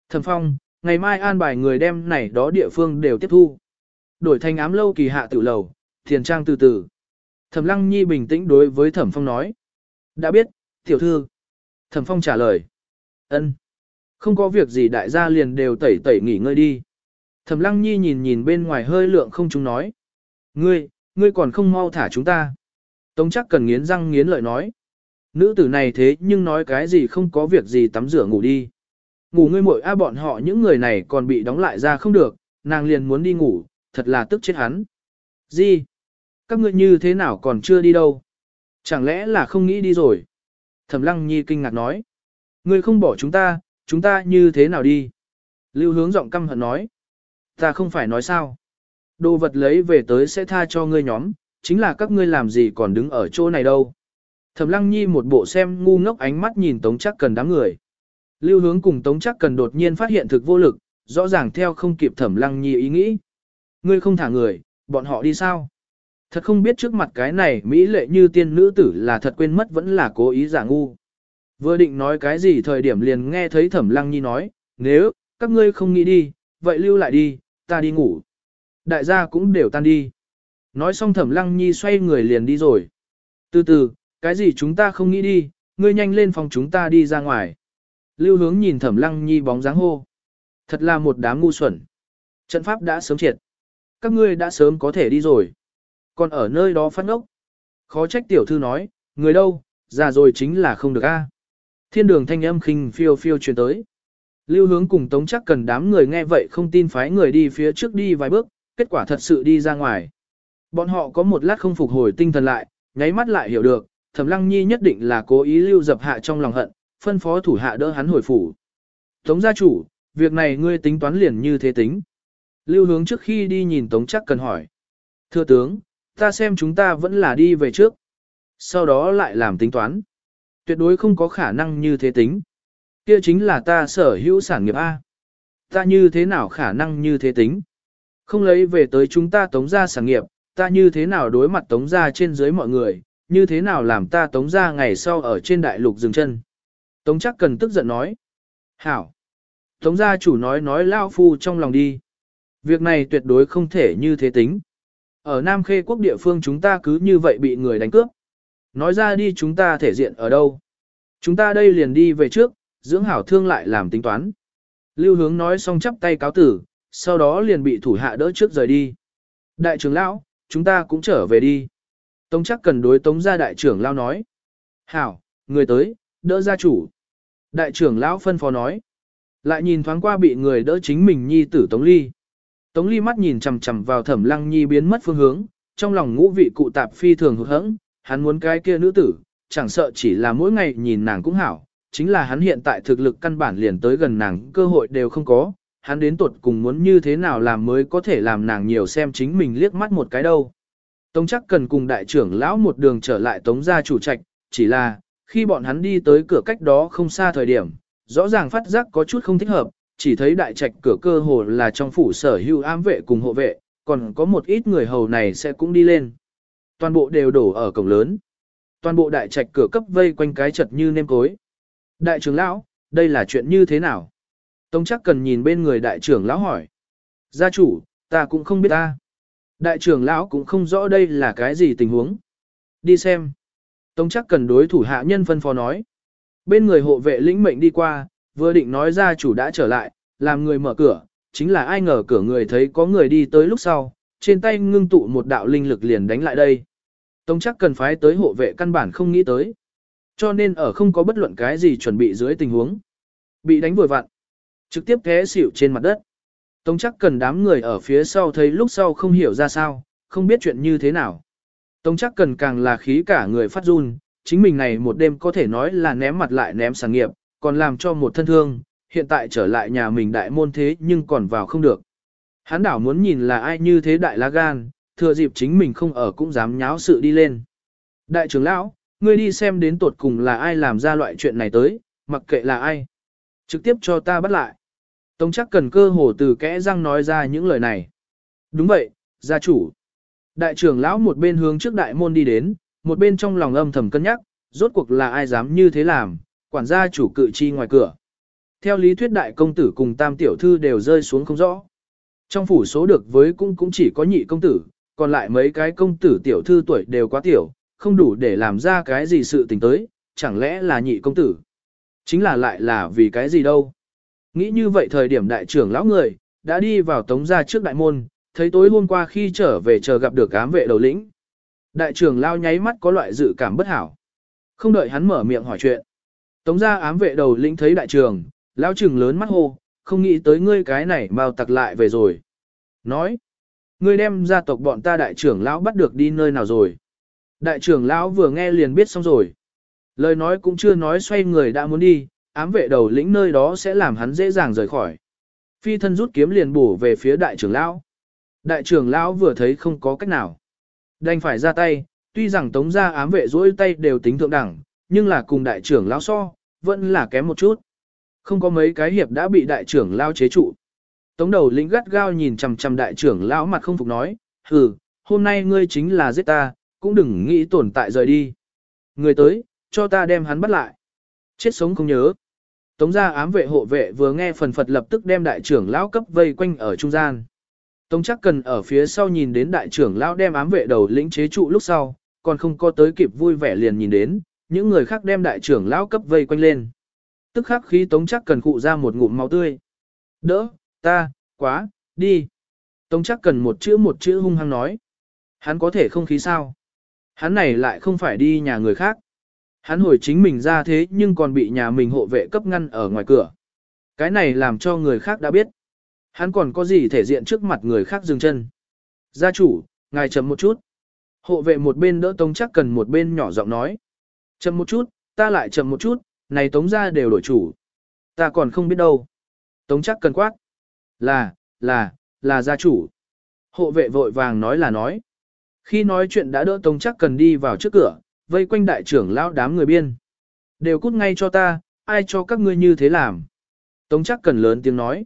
Thẩm phong, ngày mai an bài người đem này đó địa phương đều tiếp thu. Đổi thành ám lâu kỳ hạ tự lầu, thiền trang từ từ. Thẩm lăng nhi bình tĩnh đối với thẩm phong nói. Đã biết, tiểu thư. Thẩm phong trả lời. ân, Không có việc gì đại gia liền đều tẩy tẩy nghỉ ngơi đi. Thẩm lăng nhi nhìn nhìn bên ngoài hơi lượng không chúng nói. Ngươi, ngươi còn không mau thả chúng ta. Tống chắc cần nghiến răng nghiến lợi nói. Nữ tử này thế nhưng nói cái gì không có việc gì tắm rửa ngủ đi. Ngủ ngươi muội a bọn họ những người này còn bị đóng lại ra không được, nàng liền muốn đi ngủ, thật là tức chết hắn. Gì? Các ngươi như thế nào còn chưa đi đâu? Chẳng lẽ là không nghĩ đi rồi? Thẩm lăng nhi kinh ngạc nói. Ngươi không bỏ chúng ta, chúng ta như thế nào đi? Lưu hướng giọng căm hận nói. Ta không phải nói sao? Đồ vật lấy về tới sẽ tha cho ngươi nhóm, chính là các ngươi làm gì còn đứng ở chỗ này đâu. Thẩm lăng nhi một bộ xem ngu ngốc ánh mắt nhìn tống chắc cần đám người. Lưu hướng cùng tống chắc cần đột nhiên phát hiện thực vô lực, rõ ràng theo không kịp thẩm lăng nhi ý nghĩ. Ngươi không thả người, bọn họ đi sao? Thật không biết trước mặt cái này Mỹ lệ như tiên nữ tử là thật quên mất vẫn là cố ý giả ngu. Vừa định nói cái gì thời điểm liền nghe thấy thẩm lăng nhi nói, nếu, các ngươi không nghĩ đi, vậy lưu lại đi, ta đi ngủ. Đại gia cũng đều tan đi. Nói xong thẩm lăng nhi xoay người liền đi rồi. Từ từ, cái gì chúng ta không nghĩ đi, ngươi nhanh lên phòng chúng ta đi ra ngoài. Lưu hướng nhìn thẩm lăng nhi bóng dáng hô. Thật là một đám ngu xuẩn. Trận pháp đã sớm triệt. Các ngươi đã sớm có thể đi rồi. Còn ở nơi đó phát ngốc. Khó trách tiểu thư nói, người đâu, già rồi chính là không được a. Thiên đường thanh âm khinh phiêu phiêu truyền tới. Lưu hướng cùng tống chắc cần đám người nghe vậy không tin phái người đi phía trước đi vài bước, kết quả thật sự đi ra ngoài. Bọn họ có một lát không phục hồi tinh thần lại, nháy mắt lại hiểu được, Thẩm Lăng Nhi nhất định là cố ý lưu dập hạ trong lòng hận, phân phó thủ hạ đỡ hắn hồi phủ. Tống gia chủ, việc này ngươi tính toán liền như thế tính. Lưu hướng trước khi đi nhìn Tống chắc cần hỏi. Thưa tướng, ta xem chúng ta vẫn là đi về trước. Sau đó lại làm tính toán. Tuyệt đối không có khả năng như thế tính. Kia chính là ta sở hữu sản nghiệp A. Ta như thế nào khả năng như thế tính? Không lấy về tới chúng ta tống ra sản nghiệp, ta như thế nào đối mặt tống ra trên dưới mọi người, như thế nào làm ta tống ra ngày sau ở trên đại lục dừng chân. Tống chắc cần tức giận nói. Hảo. Tống gia chủ nói nói lao phu trong lòng đi. Việc này tuyệt đối không thể như thế tính. Ở Nam Khê quốc địa phương chúng ta cứ như vậy bị người đánh cướp. Nói ra đi chúng ta thể diện ở đâu. Chúng ta đây liền đi về trước, dưỡng hảo thương lại làm tính toán. Lưu hướng nói xong chắp tay cáo tử, sau đó liền bị thủ hạ đỡ trước rời đi. Đại trưởng lão, chúng ta cũng trở về đi. Tống chắc cần đối tống gia đại trưởng lão nói. Hảo, người tới, đỡ gia chủ. Đại trưởng lão phân phó nói. Lại nhìn thoáng qua bị người đỡ chính mình nhi tử Tống Ly. Tống Ly mắt nhìn chằm chằm vào thẩm lăng nhi biến mất phương hướng, trong lòng ngũ vị cụ tạp phi thường hụt hẫng, hắn muốn cái kia nữ tử, chẳng sợ chỉ là mỗi ngày nhìn nàng cũng hảo, chính là hắn hiện tại thực lực căn bản liền tới gần nàng cơ hội đều không có, hắn đến tuột cùng muốn như thế nào làm mới có thể làm nàng nhiều xem chính mình liếc mắt một cái đâu. Tống chắc cần cùng đại trưởng lão một đường trở lại tống gia chủ trạch, chỉ là, khi bọn hắn đi tới cửa cách đó không xa thời điểm, rõ ràng phát giác có chút không thích hợp, chỉ thấy đại trạch cửa cơ hồ là trong phủ sở hữu ám vệ cùng hộ vệ, còn có một ít người hầu này sẽ cũng đi lên. Toàn bộ đều đổ ở cổng lớn. Toàn bộ đại trạch cửa cấp vây quanh cái chật như nêm cối. Đại trưởng lão, đây là chuyện như thế nào? Tống chắc cần nhìn bên người đại trưởng lão hỏi. Gia chủ, ta cũng không biết ta. Đại trưởng lão cũng không rõ đây là cái gì tình huống. Đi xem. Tống chắc cần đối thủ hạ nhân phân phó nói. Bên người hộ vệ lĩnh mệnh đi qua, vừa định nói ra chủ đã trở lại, làm người mở cửa, chính là ai ngờ cửa người thấy có người đi tới lúc sau, trên tay ngưng tụ một đạo linh lực liền đánh lại đây. Tống chắc cần phái tới hộ vệ căn bản không nghĩ tới. Cho nên ở không có bất luận cái gì chuẩn bị dưới tình huống. Bị đánh vội vặn. Trực tiếp té xỉu trên mặt đất. Tống chắc cần đám người ở phía sau thấy lúc sau không hiểu ra sao, không biết chuyện như thế nào. Tống chắc cần càng là khí cả người phát run, chính mình này một đêm có thể nói là ném mặt lại ném sản nghiệp, còn làm cho một thân thương, hiện tại trở lại nhà mình đại môn thế nhưng còn vào không được. Hắn đảo muốn nhìn là ai như thế đại lá gan, thừa dịp chính mình không ở cũng dám nháo sự đi lên. Đại trưởng lão, ngươi đi xem đến tột cùng là ai làm ra loại chuyện này tới, mặc kệ là ai. Trực tiếp cho ta bắt lại. Tống chắc cần cơ hồ từ kẽ răng nói ra những lời này. Đúng vậy, gia chủ. Đại trưởng lão một bên hướng trước đại môn đi đến, một bên trong lòng âm thầm cân nhắc, rốt cuộc là ai dám như thế làm, quản gia chủ cự chi ngoài cửa. Theo lý thuyết đại công tử cùng tam tiểu thư đều rơi xuống không rõ. Trong phủ số được với cũng cũng chỉ có nhị công tử, còn lại mấy cái công tử tiểu thư tuổi đều quá tiểu, không đủ để làm ra cái gì sự tình tới, chẳng lẽ là nhị công tử. Chính là lại là vì cái gì đâu. Nghĩ như vậy thời điểm đại trưởng lão người, đã đi vào tống gia trước đại môn, thấy tối hôm qua khi trở về chờ gặp được ám vệ đầu lĩnh. Đại trưởng lao nháy mắt có loại dự cảm bất hảo. Không đợi hắn mở miệng hỏi chuyện. Tống gia ám vệ đầu lĩnh thấy đại trưởng, lao trừng lớn mắt hô, không nghĩ tới ngươi cái này mau tặc lại về rồi. Nói, ngươi đem gia tộc bọn ta đại trưởng lão bắt được đi nơi nào rồi. Đại trưởng lão vừa nghe liền biết xong rồi. Lời nói cũng chưa nói xoay người đã muốn đi, ám vệ đầu lĩnh nơi đó sẽ làm hắn dễ dàng rời khỏi. Phi thân rút kiếm liền bổ về phía đại trưởng lão. Đại trưởng lão vừa thấy không có cách nào. Đành phải ra tay, tuy rằng tống gia ám vệ dỗi tay đều tính thượng đẳng, nhưng là cùng đại trưởng lão so, vẫn là kém một chút. Không có mấy cái hiệp đã bị đại trưởng lão chế trụ. Tống đầu lĩnh gắt gao nhìn chằm chằm đại trưởng lão mặt không phục nói, hừ, hôm nay ngươi chính là giết ta, cũng đừng nghĩ tồn tại rời đi. Người tới, cho ta đem hắn bắt lại. Chết sống không nhớ. Tống gia ám vệ hộ vệ vừa nghe phần phật lập tức đem đại trưởng lão cấp vây quanh ở trung gian. Tống chắc cần ở phía sau nhìn đến đại trưởng lão đem ám vệ đầu lĩnh chế trụ lúc sau, còn không có tới kịp vui vẻ liền nhìn đến, những người khác đem đại trưởng lão cấp vây quanh lên. Tức khắc khí tống chắc cần cụ ra một ngụm máu tươi. Đỡ, ta, quá, đi. Tống chắc cần một chữ một chữ hung hăng nói. Hắn có thể không khí sao? Hắn này lại không phải đi nhà người khác. Hắn hồi chính mình ra thế nhưng còn bị nhà mình hộ vệ cấp ngăn ở ngoài cửa. Cái này làm cho người khác đã biết. Hắn còn có gì thể diện trước mặt người khác dừng chân. Gia chủ, ngài chậm một chút. Hộ vệ một bên đỡ tống chắc cần một bên nhỏ giọng nói. Chậm một chút, ta lại chậm một chút, này tống ra đều đổi chủ. Ta còn không biết đâu. Tống chắc cần quát. Là, là, là gia chủ. Hộ vệ vội vàng nói là nói. Khi nói chuyện đã đỡ tống chắc cần đi vào trước cửa, vây quanh đại trưởng lão đám người biên. Đều cút ngay cho ta, ai cho các ngươi như thế làm. Tống chắc cần lớn tiếng nói.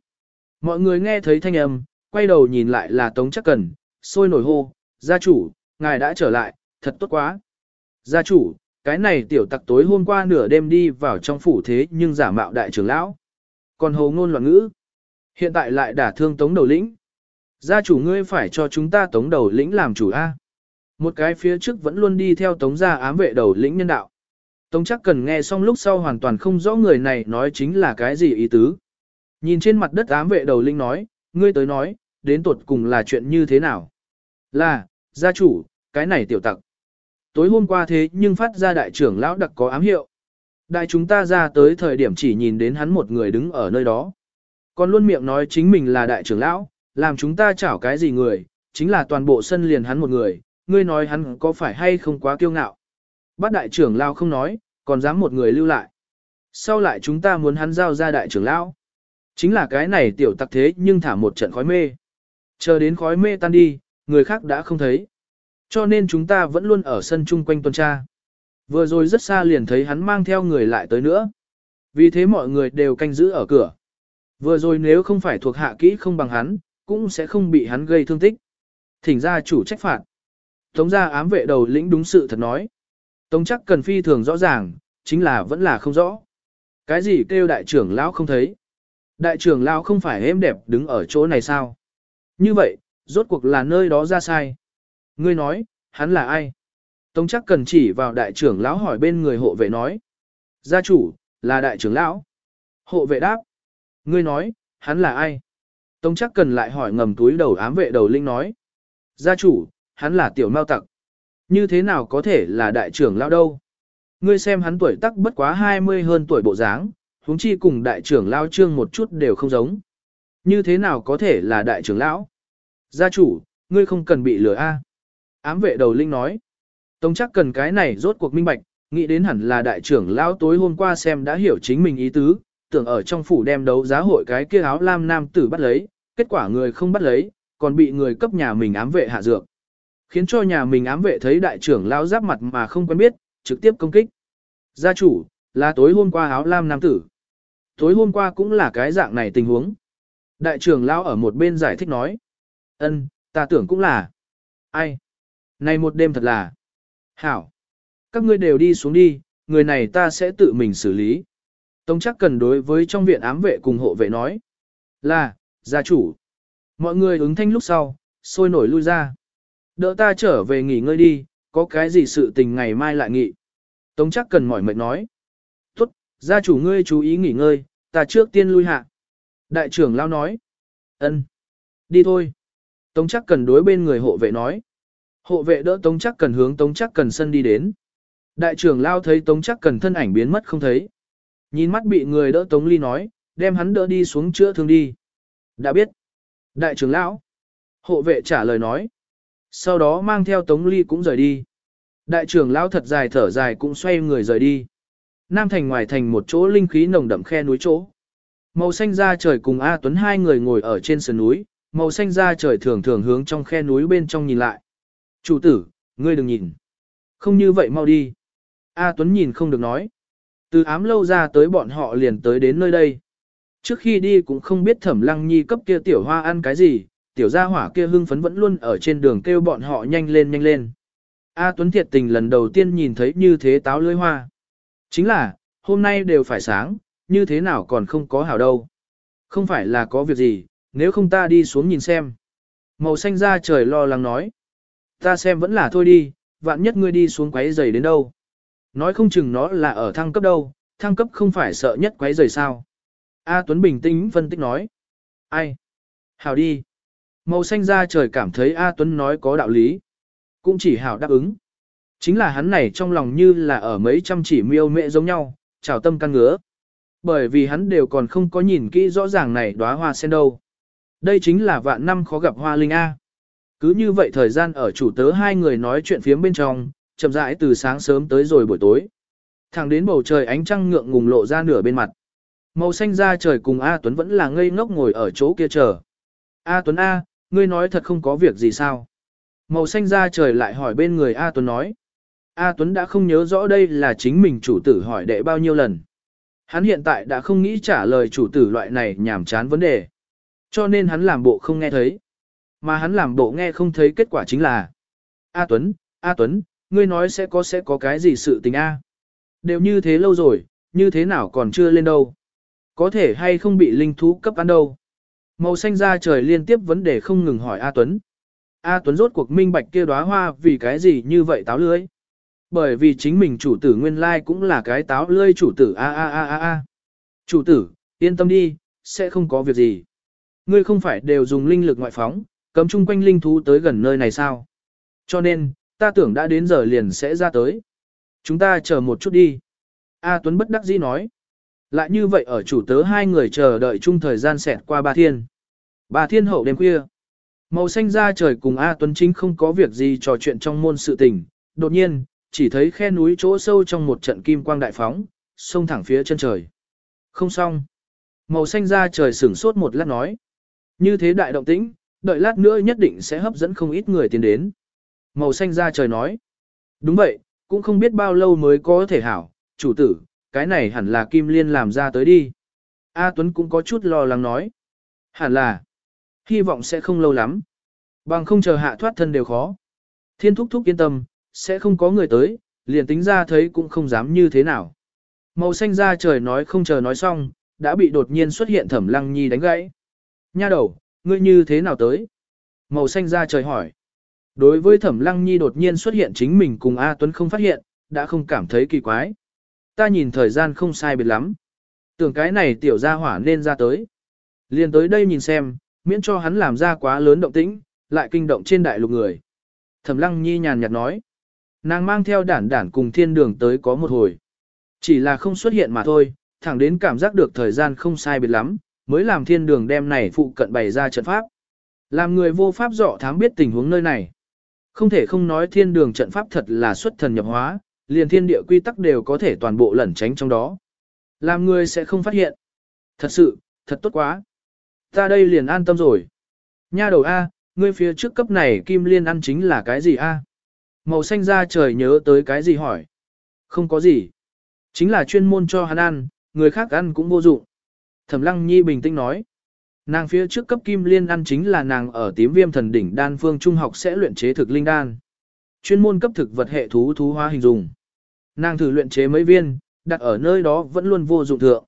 Mọi người nghe thấy thanh âm, quay đầu nhìn lại là Tống chắc cần, sôi nổi hô, gia chủ, ngài đã trở lại, thật tốt quá. Gia chủ, cái này tiểu tặc tối hôm qua nửa đêm đi vào trong phủ thế nhưng giả mạo đại trưởng lão. Còn hồ ngôn loạn ngữ. Hiện tại lại đả thương tống đầu lĩnh. Gia chủ ngươi phải cho chúng ta tống đầu lĩnh làm chủ A. Một cái phía trước vẫn luôn đi theo tống gia ám vệ đầu lĩnh nhân đạo. Tống chắc cần nghe xong lúc sau hoàn toàn không rõ người này nói chính là cái gì ý tứ. Nhìn trên mặt đất ám vệ đầu linh nói, ngươi tới nói, đến tuột cùng là chuyện như thế nào? Là, gia chủ, cái này tiểu tặc. Tối hôm qua thế nhưng phát ra đại trưởng lão đặc có ám hiệu. Đại chúng ta ra tới thời điểm chỉ nhìn đến hắn một người đứng ở nơi đó. Còn luôn miệng nói chính mình là đại trưởng lão, làm chúng ta chảo cái gì người, chính là toàn bộ sân liền hắn một người, ngươi nói hắn có phải hay không quá kiêu ngạo. Bát đại trưởng lão không nói, còn dám một người lưu lại. Sau lại chúng ta muốn hắn giao ra đại trưởng lão. Chính là cái này tiểu tặc thế nhưng thả một trận khói mê. Chờ đến khói mê tan đi, người khác đã không thấy. Cho nên chúng ta vẫn luôn ở sân chung quanh tuần tra. Vừa rồi rất xa liền thấy hắn mang theo người lại tới nữa. Vì thế mọi người đều canh giữ ở cửa. Vừa rồi nếu không phải thuộc hạ kỹ không bằng hắn, cũng sẽ không bị hắn gây thương tích. Thỉnh ra chủ trách phạt. Tống gia ám vệ đầu lĩnh đúng sự thật nói. Tống chắc cần phi thường rõ ràng, chính là vẫn là không rõ. Cái gì kêu đại trưởng lão không thấy? Đại trưởng lão không phải êm đẹp đứng ở chỗ này sao? Như vậy, rốt cuộc là nơi đó ra sai. Ngươi nói, hắn là ai? Tống chắc cần chỉ vào đại trưởng lão hỏi bên người hộ vệ nói. Gia chủ, là đại trưởng lão. Hộ vệ đáp. Ngươi nói, hắn là ai? Tống chắc cần lại hỏi ngầm túi đầu ám vệ đầu linh nói. Gia chủ, hắn là tiểu mao tặc. Như thế nào có thể là đại trưởng lão đâu? Ngươi xem hắn tuổi tắc bất quá 20 hơn tuổi bộ dáng, huống chi cùng đại trưởng lão trương một chút đều không giống. Như thế nào có thể là đại trưởng lão? Gia chủ, ngươi không cần bị lừa a. Ám vệ đầu linh nói. Tống chắc cần cái này rốt cuộc minh bạch, nghĩ đến hẳn là đại trưởng lão tối hôm qua xem đã hiểu chính mình ý tứ, tưởng ở trong phủ đem đấu giá hội cái kia áo lam nam tử bắt lấy, kết quả người không bắt lấy, còn bị người cấp nhà mình ám vệ hạ dược. Khiến cho nhà mình ám vệ thấy đại trưởng lão giáp mặt mà không quen biết, trực tiếp công kích. Gia chủ, là tối hôm qua áo lam nam tử. Tối hôm qua cũng là cái dạng này tình huống. Đại trưởng lão ở một bên giải thích nói. ân, ta tưởng cũng là. Ai? Này một đêm thật là. Hảo. Các ngươi đều đi xuống đi, người này ta sẽ tự mình xử lý. Tống chắc cần đối với trong viện ám vệ cùng hộ vệ nói. Là, gia chủ. Mọi người ứng thanh lúc sau, sôi nổi lui ra. Đỡ ta trở về nghỉ ngơi đi, có cái gì sự tình ngày mai lại nghị. Tống chắc cần mỏi mệt nói. Gia chủ ngươi chú ý nghỉ ngơi, ta trước tiên lui hạ. Đại trưởng lao nói. ân, Đi thôi. Tống chắc cần đối bên người hộ vệ nói. Hộ vệ đỡ Tống chắc cần hướng Tống chắc cần sân đi đến. Đại trưởng lao thấy Tống chắc cần thân ảnh biến mất không thấy. Nhìn mắt bị người đỡ Tống Ly nói, đem hắn đỡ đi xuống chữa thương đi. Đã biết. Đại trưởng lão. Hộ vệ trả lời nói. Sau đó mang theo Tống Ly cũng rời đi. Đại trưởng lão thật dài thở dài cũng xoay người rời đi. Nam thành ngoài thành một chỗ linh khí nồng đậm khe núi chỗ. Màu xanh da trời cùng A Tuấn hai người ngồi ở trên sườn núi, màu xanh da trời thường thường hướng trong khe núi bên trong nhìn lại. Chủ tử, ngươi đừng nhìn. Không như vậy mau đi. A Tuấn nhìn không được nói. Từ ám lâu ra tới bọn họ liền tới đến nơi đây. Trước khi đi cũng không biết thẩm lăng nhi cấp kia tiểu hoa ăn cái gì, tiểu gia hỏa kia hưng phấn vẫn luôn ở trên đường kêu bọn họ nhanh lên nhanh lên. A Tuấn thiệt tình lần đầu tiên nhìn thấy như thế táo lưới hoa. Chính là, hôm nay đều phải sáng, như thế nào còn không có hảo đâu. Không phải là có việc gì, nếu không ta đi xuống nhìn xem. Màu xanh ra trời lo lắng nói. Ta xem vẫn là thôi đi, vạn nhất ngươi đi xuống quấy giày đến đâu. Nói không chừng nó là ở thăng cấp đâu, thăng cấp không phải sợ nhất quấy giày sao. A Tuấn bình tĩnh phân tích nói. Ai? Hảo đi. Màu xanh ra trời cảm thấy A Tuấn nói có đạo lý. Cũng chỉ hảo đáp ứng. Chính là hắn này trong lòng như là ở mấy trăm chỉ miêu mẹ giống nhau, trào tâm căn ngứa. Bởi vì hắn đều còn không có nhìn kỹ rõ ràng này đóa hoa sen đâu. Đây chính là vạn năm khó gặp hoa linh A. Cứ như vậy thời gian ở chủ tớ hai người nói chuyện phía bên trong, chậm rãi từ sáng sớm tới rồi buổi tối. Thẳng đến bầu trời ánh trăng ngượng ngùng lộ ra nửa bên mặt. Màu xanh da trời cùng A Tuấn vẫn là ngây ngốc ngồi ở chỗ kia chờ. A Tuấn A, ngươi nói thật không có việc gì sao? Màu xanh da trời lại hỏi bên người A Tuấn nói. A Tuấn đã không nhớ rõ đây là chính mình chủ tử hỏi đệ bao nhiêu lần. Hắn hiện tại đã không nghĩ trả lời chủ tử loại này nhảm chán vấn đề. Cho nên hắn làm bộ không nghe thấy. Mà hắn làm bộ nghe không thấy kết quả chính là A Tuấn, A Tuấn, ngươi nói sẽ có sẽ có cái gì sự tình A. Đều như thế lâu rồi, như thế nào còn chưa lên đâu. Có thể hay không bị linh thú cấp ăn đâu. Màu xanh da trời liên tiếp vấn đề không ngừng hỏi A Tuấn. A Tuấn rốt cuộc minh bạch kia đóa hoa vì cái gì như vậy táo lưới. Bởi vì chính mình chủ tử nguyên lai cũng là cái táo lươi chủ tử a a a a a. Chủ tử, yên tâm đi, sẽ không có việc gì. Ngươi không phải đều dùng linh lực ngoại phóng, cấm chung quanh linh thú tới gần nơi này sao? Cho nên, ta tưởng đã đến giờ liền sẽ ra tới. Chúng ta chờ một chút đi. A Tuấn bất đắc dĩ nói. Lại như vậy ở chủ tớ hai người chờ đợi chung thời gian xẹt qua ba thiên. Ba thiên hậu đêm khuya. Màu xanh ra trời cùng A Tuấn Chính không có việc gì trò chuyện trong môn sự tình. Đột nhiên, chỉ thấy khe núi chỗ sâu trong một trận kim quang đại phóng, sông thẳng phía chân trời. Không xong. Màu xanh ra trời sửng sốt một lát nói. Như thế đại động tĩnh, đợi lát nữa nhất định sẽ hấp dẫn không ít người tiến đến. Màu xanh ra trời nói. Đúng vậy, cũng không biết bao lâu mới có thể hảo, chủ tử, cái này hẳn là Kim Liên làm ra tới đi. A Tuấn cũng có chút lo lắng nói. Hẳn là, hy vọng sẽ không lâu lắm. Bằng không chờ hạ thoát thân đều khó. Thiên thúc thúc yên tâm, sẽ không có người tới, liền tính ra thấy cũng không dám như thế nào. Màu xanh ra trời nói không chờ nói xong, đã bị đột nhiên xuất hiện thẩm lăng nhi đánh gãy. Nha đầu, ngươi như thế nào tới? Màu xanh ra trời hỏi. Đối với thẩm lăng nhi đột nhiên xuất hiện chính mình cùng A Tuấn không phát hiện, đã không cảm thấy kỳ quái. Ta nhìn thời gian không sai biệt lắm. Tưởng cái này tiểu gia hỏa nên ra tới. Liền tới đây nhìn xem, miễn cho hắn làm ra quá lớn động tĩnh, lại kinh động trên đại lục người. Thẩm lăng nhi nhàn nhạt nói. Nàng mang theo đản đản cùng thiên đường tới có một hồi. Chỉ là không xuất hiện mà thôi, thẳng đến cảm giác được thời gian không sai biệt lắm, mới làm thiên đường đem này phụ cận bày ra trận pháp. Làm người vô pháp dọ thám biết tình huống nơi này. Không thể không nói thiên đường trận pháp thật là xuất thần nhập hóa, liền thiên địa quy tắc đều có thể toàn bộ lẩn tránh trong đó. Làm người sẽ không phát hiện. Thật sự, thật tốt quá. Ta đây liền an tâm rồi. Nha đầu A, ngươi phía trước cấp này kim liên ăn chính là cái gì A? Màu xanh ra trời nhớ tới cái gì hỏi. Không có gì. Chính là chuyên môn cho hắn ăn, người khác ăn cũng vô dụng. Thẩm lăng nhi bình tĩnh nói. Nàng phía trước cấp kim liên ăn chính là nàng ở tím viêm thần đỉnh đan phương trung học sẽ luyện chế thực linh đan. Chuyên môn cấp thực vật hệ thú thú hóa hình dùng. Nàng thử luyện chế mấy viên, đặt ở nơi đó vẫn luôn vô dụng thượng.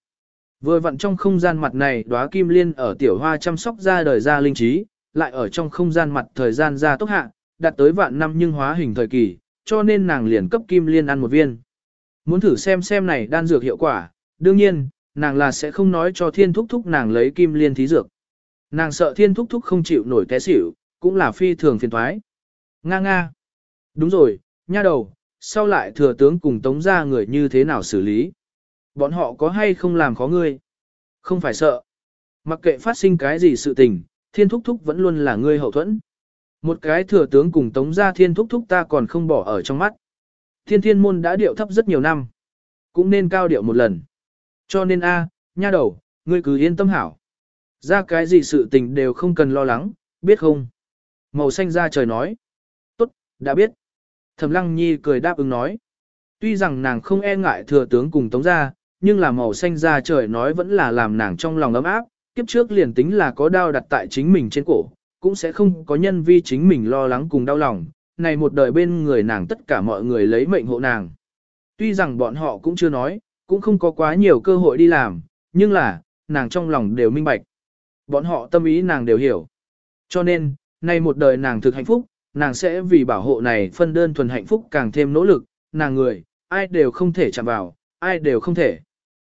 Vừa vặn trong không gian mặt này đóa kim liên ở tiểu hoa chăm sóc ra đời ra linh trí, lại ở trong không gian mặt thời gian ra tốc hạ, đạt tới vạn năm nhưng hóa hình thời kỳ, cho nên nàng liền cấp kim liên ăn một viên. Muốn thử xem xem này đan dược hiệu quả, đương nhiên, nàng là sẽ không nói cho thiên thúc thúc nàng lấy kim liên thí dược. Nàng sợ thiên thúc thúc không chịu nổi té xỉu, cũng là phi thường phiền thoái. Nga nga. Đúng rồi, nha đầu, sau lại thừa tướng cùng tống ra người như thế nào xử lý? Bọn họ có hay không làm khó ngươi? Không phải sợ. Mặc kệ phát sinh cái gì sự tình, thiên thúc thúc vẫn luôn là ngươi hậu thuẫn. Một cái thừa tướng cùng tống gia thiên thúc thúc ta còn không bỏ ở trong mắt. Thiên thiên môn đã điệu thấp rất nhiều năm. Cũng nên cao điệu một lần. Cho nên a, nha đầu, ngươi cứ yên tâm hảo. Ra cái gì sự tình đều không cần lo lắng, biết không? Màu xanh ra trời nói. Tốt, đã biết. Thẩm lăng nhi cười đáp ứng nói. Tuy rằng nàng không e ngại thừa tướng cùng tống gia, nhưng là màu xanh ra trời nói vẫn là làm nàng trong lòng ấm áp, kiếp trước liền tính là có đau đặt tại chính mình trên cổ, cũng sẽ không có nhân vi chính mình lo lắng cùng đau lòng, này một đời bên người nàng tất cả mọi người lấy mệnh hộ nàng. Tuy rằng bọn họ cũng chưa nói, cũng không có quá nhiều cơ hội đi làm, nhưng là, nàng trong lòng đều minh bạch. Bọn họ tâm ý nàng đều hiểu. Cho nên, nay một đời nàng thực hạnh phúc, nàng sẽ vì bảo hộ này phân đơn thuần hạnh phúc càng thêm nỗ lực, nàng người, ai đều không thể chạm vào, ai đều không thể.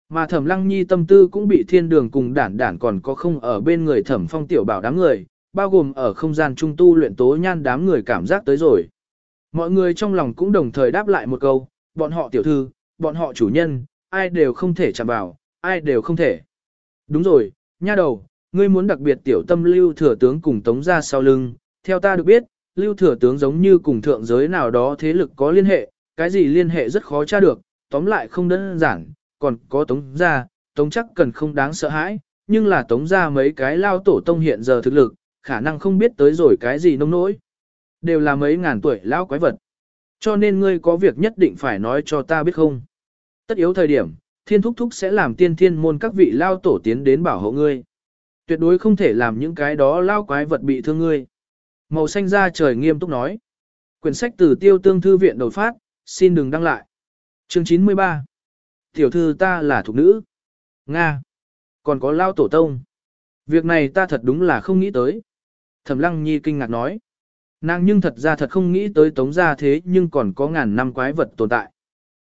Mà thẩm lăng nhi tâm tư cũng bị thiên đường cùng đản đản còn có không ở bên người thẩm phong tiểu bảo đám người, bao gồm ở không gian trung tu luyện tố nhan đám người cảm giác tới rồi. Mọi người trong lòng cũng đồng thời đáp lại một câu, bọn họ tiểu thư, bọn họ chủ nhân, ai đều không thể chạm vào, ai đều không thể. Đúng rồi, nha đầu, ngươi muốn đặc biệt tiểu tâm lưu thừa tướng cùng tống ra sau lưng, theo ta được biết, lưu thừa tướng giống như cùng thượng giới nào đó thế lực có liên hệ, cái gì liên hệ rất khó tra được, tóm lại không đơn giản, còn có tống ra, tống chắc cần không đáng sợ hãi, nhưng là tống ra mấy cái lao tổ tông hiện giờ thực lực, khả năng không biết tới rồi cái gì nông nỗi. Đều là mấy ngàn tuổi lão quái vật. Cho nên ngươi có việc nhất định phải nói cho ta biết không. Tất yếu thời điểm, thiên thúc thúc sẽ làm tiên thiên môn các vị lao tổ tiến đến bảo hộ ngươi. Tuyệt đối không thể làm những cái đó lao quái vật bị thương ngươi. Màu xanh ra trời nghiêm túc nói. Quyển sách từ tiêu tương thư viện đột phát, xin đừng đăng lại. Chương 93 Tiểu thư ta là thuộc nữ. Nga. Còn có lao tổ tông. Việc này ta thật đúng là không nghĩ tới. Thẩm lăng nhi kinh ngạc nói. Nàng nhưng thật ra thật không nghĩ tới tống gia thế nhưng còn có ngàn năm quái vật tồn tại.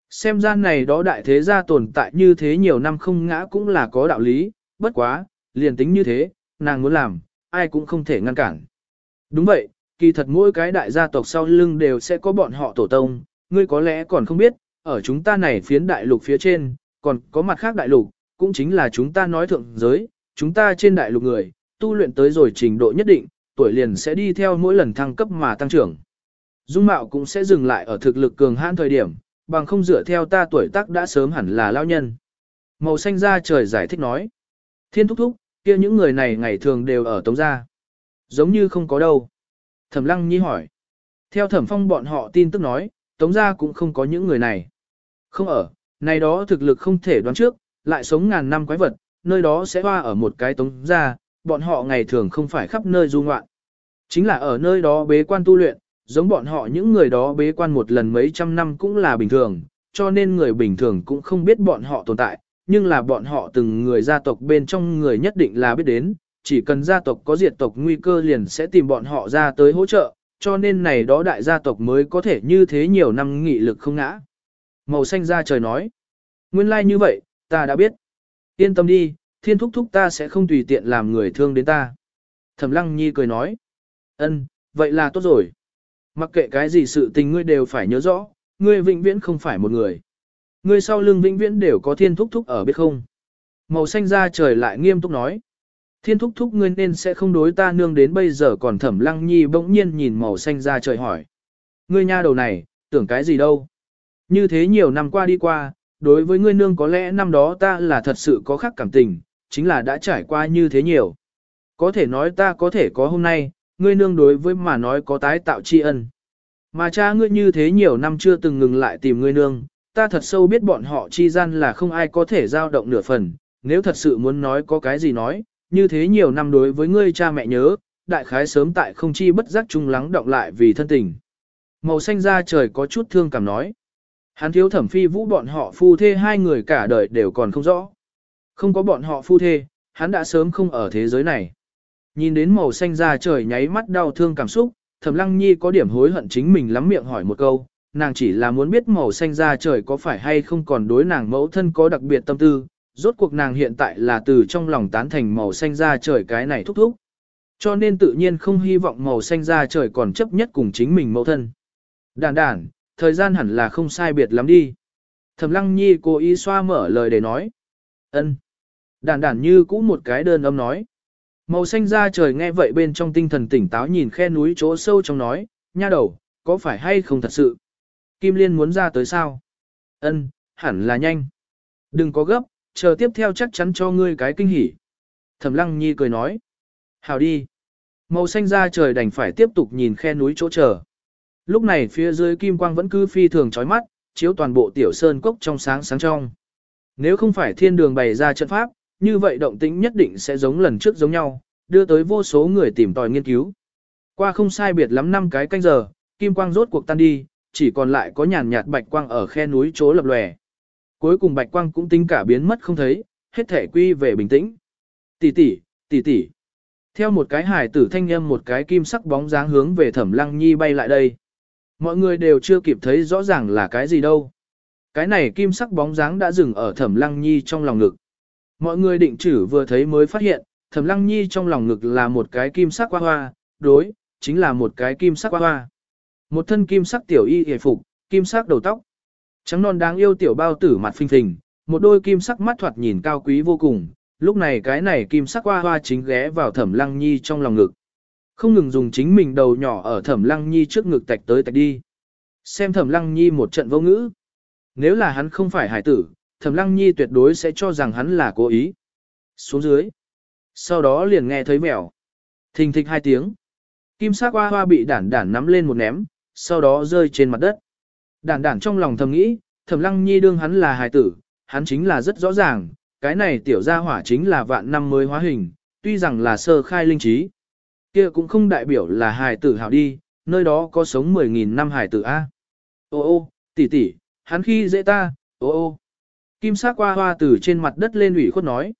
Xem ra này đó đại thế gia tồn tại như thế nhiều năm không ngã cũng là có đạo lý, bất quá, liền tính như thế, nàng muốn làm, ai cũng không thể ngăn cản. Đúng vậy, kỳ thật mỗi cái đại gia tộc sau lưng đều sẽ có bọn họ tổ tông, ngươi có lẽ còn không biết, ở chúng ta này phiến đại lục phía trên, còn có mặt khác đại lục, cũng chính là chúng ta nói thượng giới, chúng ta trên đại lục người, tu luyện tới rồi trình độ nhất định, tuổi liền sẽ đi theo mỗi lần thăng cấp mà tăng trưởng. Dung mạo cũng sẽ dừng lại ở thực lực cường hãn thời điểm, bằng không dựa theo ta tuổi tác đã sớm hẳn là lao nhân. Màu xanh ra trời giải thích nói. Thiên thúc thúc, kia những người này ngày thường đều ở tống gia. Giống như không có đâu. Thẩm lăng nhi hỏi. Theo thẩm phong bọn họ tin tức nói, tống gia cũng không có những người này. Không ở, này đó thực lực không thể đoán trước, lại sống ngàn năm quái vật, nơi đó sẽ hoa ở một cái tống gia, bọn họ ngày thường không phải khắp nơi du ngoạn. Chính là ở nơi đó bế quan tu luyện, giống bọn họ những người đó bế quan một lần mấy trăm năm cũng là bình thường, cho nên người bình thường cũng không biết bọn họ tồn tại, nhưng là bọn họ từng người gia tộc bên trong người nhất định là biết đến, chỉ cần gia tộc có diệt tộc nguy cơ liền sẽ tìm bọn họ ra tới hỗ trợ, cho nên này đó đại gia tộc mới có thể như thế nhiều năm nghị lực không ngã. Màu xanh ra trời nói, nguyên lai like như vậy, ta đã biết. Yên tâm đi, thiên thúc thúc ta sẽ không tùy tiện làm người thương đến ta. Thẩm lăng nhi cười nói, ân, vậy là tốt rồi. Mặc kệ cái gì sự tình ngươi đều phải nhớ rõ, ngươi vĩnh viễn không phải một người. Ngươi sau lưng vĩnh viễn đều có thiên thúc thúc ở biết không. Màu xanh ra trời lại nghiêm túc nói. Thiên thúc thúc ngươi nên sẽ không đối ta nương đến bây giờ còn thẩm lăng nhi bỗng nhiên nhìn màu xanh ra trời hỏi. Ngươi nha đầu này, tưởng cái gì đâu. Như thế nhiều năm qua đi qua, đối với ngươi nương có lẽ năm đó ta là thật sự có khác cảm tình, chính là đã trải qua như thế nhiều. Có thể nói ta có thể có hôm nay, ngươi nương đối với mà nói có tái tạo tri ân. Mà cha ngươi như thế nhiều năm chưa từng ngừng lại tìm ngươi nương, ta thật sâu biết bọn họ chi gian là không ai có thể giao động nửa phần, nếu thật sự muốn nói có cái gì nói, như thế nhiều năm đối với ngươi cha mẹ nhớ, đại khái sớm tại không chi bất giác chung lắng động lại vì thân tình. Màu xanh da trời có chút thương cảm nói. Hắn thiếu thẩm phi vũ bọn họ phu thê hai người cả đời đều còn không rõ. Không có bọn họ phu thê, hắn đã sớm không ở thế giới này. Nhìn đến màu xanh da trời nháy mắt đau thương cảm xúc, Thẩm Lăng Nhi có điểm hối hận chính mình lắm miệng hỏi một câu, nàng chỉ là muốn biết màu xanh da trời có phải hay không còn đối nàng mẫu thân có đặc biệt tâm tư, rốt cuộc nàng hiện tại là từ trong lòng tán thành màu xanh da trời cái này thúc thúc. Cho nên tự nhiên không hy vọng màu xanh da trời còn chấp nhất cùng chính mình mẫu thân. Đàn đàn, thời gian hẳn là không sai biệt lắm đi. Thẩm Lăng Nhi cố ý xoa mở lời để nói. ân. Đàn đàn như cũ một cái đơn âm nói. Màu xanh da trời nghe vậy bên trong tinh thần tỉnh táo nhìn khe núi chỗ sâu trong nói, nha đầu, có phải hay không thật sự? Kim Liên muốn ra tới sao? Ân, hẳn là nhanh. Đừng có gấp, chờ tiếp theo chắc chắn cho ngươi cái kinh hỉ. Thẩm Lăng Nhi cười nói. Hào đi. Màu xanh da trời đành phải tiếp tục nhìn khe núi chỗ chờ. Lúc này phía dưới kim quang vẫn cứ phi thường chói mắt, chiếu toàn bộ tiểu sơn cốc trong sáng sáng trong. Nếu không phải thiên đường bày ra trận pháp, như vậy động tĩnh nhất định sẽ giống lần trước giống nhau, đưa tới vô số người tìm tòi nghiên cứu. Qua không sai biệt lắm năm cái canh giờ, kim quang rốt cuộc tan đi, chỉ còn lại có nhàn nhạt bạch quang ở khe núi chỗ lập lòe. Cuối cùng bạch quang cũng tính cả biến mất không thấy, hết thể quy về bình tĩnh. Tỷ tỷ, tỷ tỷ. Theo một cái hải tử thanh âm một cái kim sắc bóng dáng hướng về Thẩm Lăng Nhi bay lại đây. Mọi người đều chưa kịp thấy rõ ràng là cái gì đâu. Cái này kim sắc bóng dáng đã dừng ở thẩm lăng nhi trong lòng ngực. Mọi người định chử vừa thấy mới phát hiện, thẩm lăng nhi trong lòng ngực là một cái kim sắc hoa hoa, đối, chính là một cái kim sắc hoa hoa. Một thân kim sắc tiểu y hề phục, kim sắc đầu tóc. Trắng non đáng yêu tiểu bao tử mặt phình phình, một đôi kim sắc mắt thoạt nhìn cao quý vô cùng. Lúc này cái này kim sắc hoa hoa chính ghé vào thẩm lăng nhi trong lòng ngực. Không ngừng dùng chính mình đầu nhỏ ở thẩm lăng nhi trước ngực tạch tới tạch đi. Xem thẩm lăng nhi một trận vô ngữ. Nếu là hắn không phải hải tử, thẩm lăng nhi tuyệt đối sẽ cho rằng hắn là cố ý. Xuống dưới. Sau đó liền nghe thấy mèo. Thình thịch hai tiếng. Kim sắc hoa hoa bị đản đản nắm lên một ném, sau đó rơi trên mặt đất. Đản đản trong lòng thầm nghĩ, thẩm lăng nhi đương hắn là hài tử, hắn chính là rất rõ ràng, cái này tiểu gia hỏa chính là vạn năm mới hóa hình, tuy rằng là sơ khai linh trí. kia cũng không đại biểu là hài tử hảo đi, nơi đó có sống 10.000 năm hài tử A. Ô ô, tỷ tỷ, hắn khi dễ ta, ô ô. Kim sắc qua hoa từ trên mặt đất lên ủy khuất nói.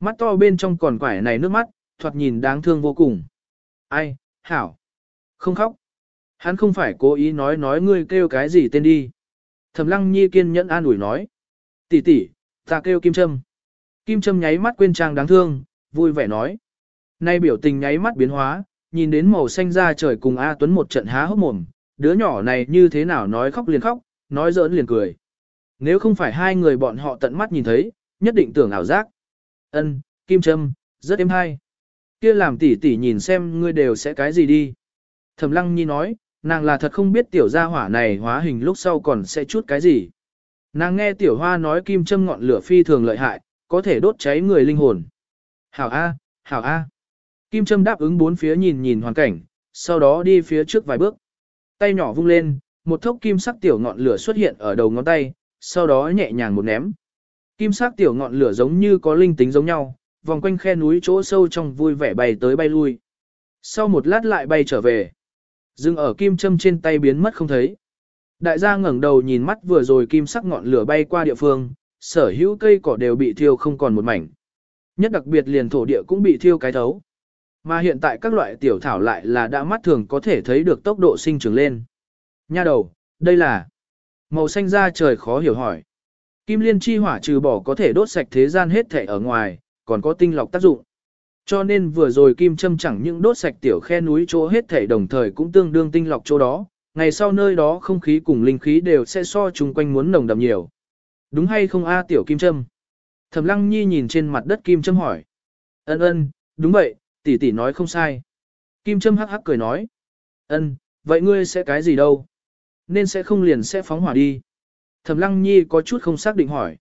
Mắt to bên trong còn quải này nước mắt, thoạt nhìn đáng thương vô cùng. Ai, hảo. Không khóc. Hắn không phải cố ý nói nói ngươi kêu cái gì tên đi. Thẩm lăng nhi kiên nhẫn an ủi nói. tỷ tỷ, ta kêu Kim Trâm. Kim Trâm nháy mắt quên trang đáng thương, vui vẻ nói. Nay biểu tình nháy mắt biến hóa, nhìn đến màu xanh da trời cùng A Tuấn một trận há hốc mồm, đứa nhỏ này như thế nào nói khóc liền khóc, nói giỡn liền cười. Nếu không phải hai người bọn họ tận mắt nhìn thấy, nhất định tưởng ảo giác. Ân, Kim Trâm, rất êm hay. Kia làm tỷ tỷ nhìn xem ngươi đều sẽ cái gì đi. Thẩm Lăng Nhi nói, nàng là thật không biết tiểu gia hỏa này hóa hình lúc sau còn sẽ chút cái gì. Nàng nghe tiểu hoa nói kim châm ngọn lửa phi thường lợi hại, có thể đốt cháy người linh hồn. Hảo A, hảo A. Kim châm đáp ứng bốn phía nhìn nhìn hoàn cảnh, sau đó đi phía trước vài bước. Tay nhỏ vung lên, một thốc kim sắc tiểu ngọn lửa xuất hiện ở đầu ngón tay, sau đó nhẹ nhàng một ném. Kim sắc tiểu ngọn lửa giống như có linh tính giống nhau, vòng quanh khe núi chỗ sâu trong vui vẻ bay tới bay lui. Sau một lát lại bay trở về. Dừng ở kim châm trên tay biến mất không thấy. Đại gia ngẩng đầu nhìn mắt vừa rồi kim sắc ngọn lửa bay qua địa phương, sở hữu cây cỏ đều bị thiêu không còn một mảnh. Nhất đặc biệt liền thổ địa cũng bị thiêu cái thấu. Mà hiện tại các loại tiểu thảo lại là đã mắt thường có thể thấy được tốc độ sinh trưởng lên. Nha đầu, đây là màu xanh da trời khó hiểu hỏi. Kim liên chi hỏa trừ bỏ có thể đốt sạch thế gian hết thể ở ngoài, còn có tinh lọc tác dụng. Cho nên vừa rồi kim châm chẳng những đốt sạch tiểu khe núi chỗ hết thể đồng thời cũng tương đương tinh lọc chỗ đó, ngày sau nơi đó không khí cùng linh khí đều sẽ so chung quanh muốn nồng đậm nhiều. Đúng hay không a tiểu kim châm? Thẩm lăng nhi nhìn trên mặt đất kim châm hỏi. Ân ân, đúng vậy, tỷ tỷ nói không sai. Kim châm hắc hắc cười nói. Ân, vậy ngươi sẽ cái gì đâu? Nên sẽ không liền sẽ phóng hỏa đi. Thẩm lăng nhi có chút không xác định hỏi.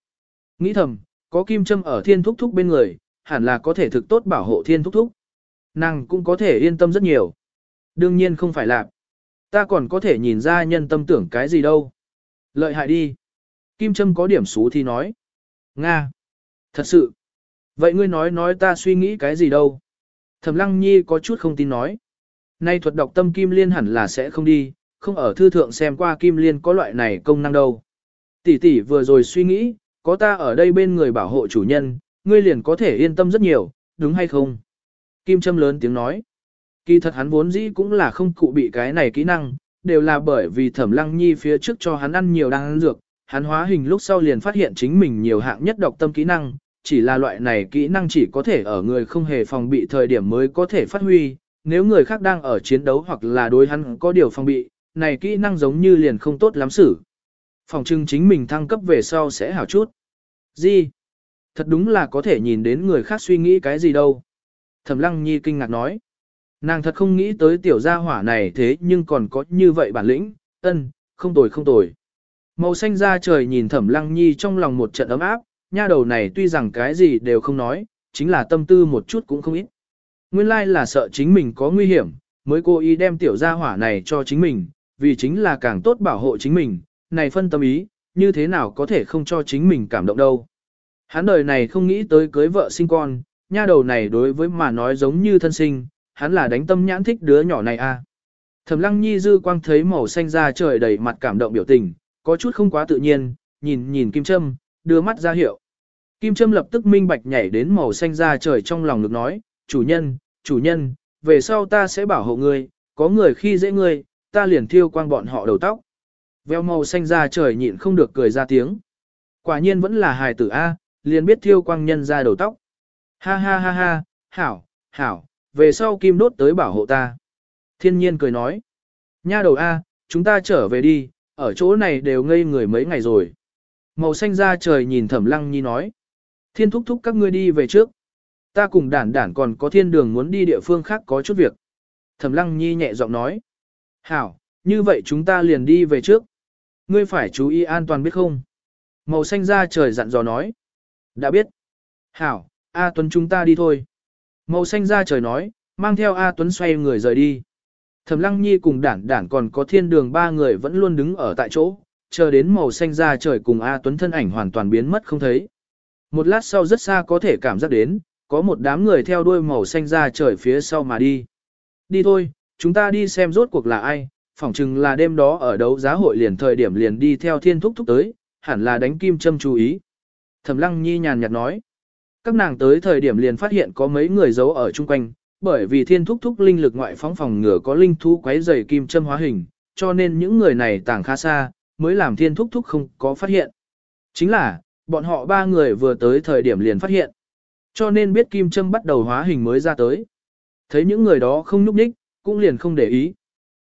Nghĩ thầm, có kim châm ở thiên thúc thúc bên người, hẳn là có thể thực tốt bảo hộ thiên thúc thúc. Nàng cũng có thể yên tâm rất nhiều. Đương nhiên không phải là. Ta còn có thể nhìn ra nhân tâm tưởng cái gì đâu. Lợi hại đi. Kim Trâm có điểm xú thì nói. Nga. Thật sự. Vậy ngươi nói nói ta suy nghĩ cái gì đâu. Thẩm Lăng Nhi có chút không tin nói. Nay thuật đọc tâm Kim Liên hẳn là sẽ không đi, không ở thư thượng xem qua Kim Liên có loại này công năng đâu. Tỷ tỷ vừa rồi suy nghĩ, có ta ở đây bên người bảo hộ chủ nhân, ngươi liền có thể yên tâm rất nhiều, đúng hay không? Kim Trâm lớn tiếng nói. Kỳ thật hắn vốn dĩ cũng là không cụ bị cái này kỹ năng, đều là bởi vì thẩm lăng nhi phía trước cho hắn ăn nhiều đan dược, hắn hóa hình lúc sau liền phát hiện chính mình nhiều hạng nhất độc tâm kỹ năng, chỉ là loại này kỹ năng chỉ có thể ở người không hề phòng bị thời điểm mới có thể phát huy, nếu người khác đang ở chiến đấu hoặc là đối hắn có điều phòng bị, này kỹ năng giống như liền không tốt lắm xử. Phòng trưng chính mình thăng cấp về sau sẽ hảo chút. Gì? Thật đúng là có thể nhìn đến người khác suy nghĩ cái gì đâu. Thẩm lăng nhi kinh ngạc nói. Nàng thật không nghĩ tới tiểu gia hỏa này thế nhưng còn có như vậy bản lĩnh, ân, không tồi không tồi. Màu xanh da trời nhìn thẩm lăng nhi trong lòng một trận ấm áp, nha đầu này tuy rằng cái gì đều không nói, chính là tâm tư một chút cũng không ít. Nguyên lai là sợ chính mình có nguy hiểm, mới cố ý đem tiểu gia hỏa này cho chính mình, vì chính là càng tốt bảo hộ chính mình, này phân tâm ý, như thế nào có thể không cho chính mình cảm động đâu. Hắn đời này không nghĩ tới cưới vợ sinh con, nha đầu này đối với mà nói giống như thân sinh, hắn là đánh tâm nhãn thích đứa nhỏ này a. À. Thẩm Lăng Nhi dư quang thấy màu xanh da trời đầy mặt cảm động biểu tình, có chút không quá tự nhiên, nhìn nhìn Kim Trâm, đưa mắt ra hiệu. Kim Trâm lập tức minh bạch nhảy đến màu xanh da trời trong lòng được nói, chủ nhân, chủ nhân, về sau ta sẽ bảo hộ ngươi, có người khi dễ ngươi, ta liền thiêu quang bọn họ đầu tóc. Veo màu xanh ra trời nhịn không được cười ra tiếng. Quả nhiên vẫn là hài tử A, liền biết thiêu quang nhân ra đầu tóc. Ha ha ha ha, hảo, hảo, về sau kim đốt tới bảo hộ ta. Thiên nhiên cười nói. Nha đầu A, chúng ta trở về đi, ở chỗ này đều ngây người mấy ngày rồi. Màu xanh ra trời nhìn thẩm lăng nhi nói. Thiên thúc thúc các ngươi đi về trước. Ta cùng đản đản còn có thiên đường muốn đi địa phương khác có chút việc. Thẩm lăng nhi nhẹ giọng nói. Hảo, như vậy chúng ta liền đi về trước. Ngươi phải chú ý an toàn biết không? Màu xanh ra trời dặn dò nói. Đã biết. Hảo, A Tuấn chúng ta đi thôi. Màu xanh ra trời nói, mang theo A Tuấn xoay người rời đi. Thẩm Lăng Nhi cùng đản đản còn có thiên đường ba người vẫn luôn đứng ở tại chỗ, chờ đến màu xanh ra trời cùng A Tuấn thân ảnh hoàn toàn biến mất không thấy. Một lát sau rất xa có thể cảm giác đến, có một đám người theo đuôi màu xanh ra trời phía sau mà đi. Đi thôi, chúng ta đi xem rốt cuộc là ai, phỏng chừng là đêm đó ở đấu giá hội liền thời điểm liền đi theo thiên thúc thúc tới, hẳn là đánh kim châm chú ý. Thẩm Lăng Nhi nhàn nhạt nói. Các nàng tới thời điểm liền phát hiện có mấy người giấu ở chung quanh, bởi vì thiên thúc thúc linh lực ngoại phóng phòng ngừa có linh thú quấy dày kim châm hóa hình, cho nên những người này tàng khá xa, mới làm thiên thúc thúc không có phát hiện. Chính là, bọn họ ba người vừa tới thời điểm liền phát hiện. Cho nên biết kim châm bắt đầu hóa hình mới ra tới. Thấy những người đó không nhúc nhích, cũng liền không để ý.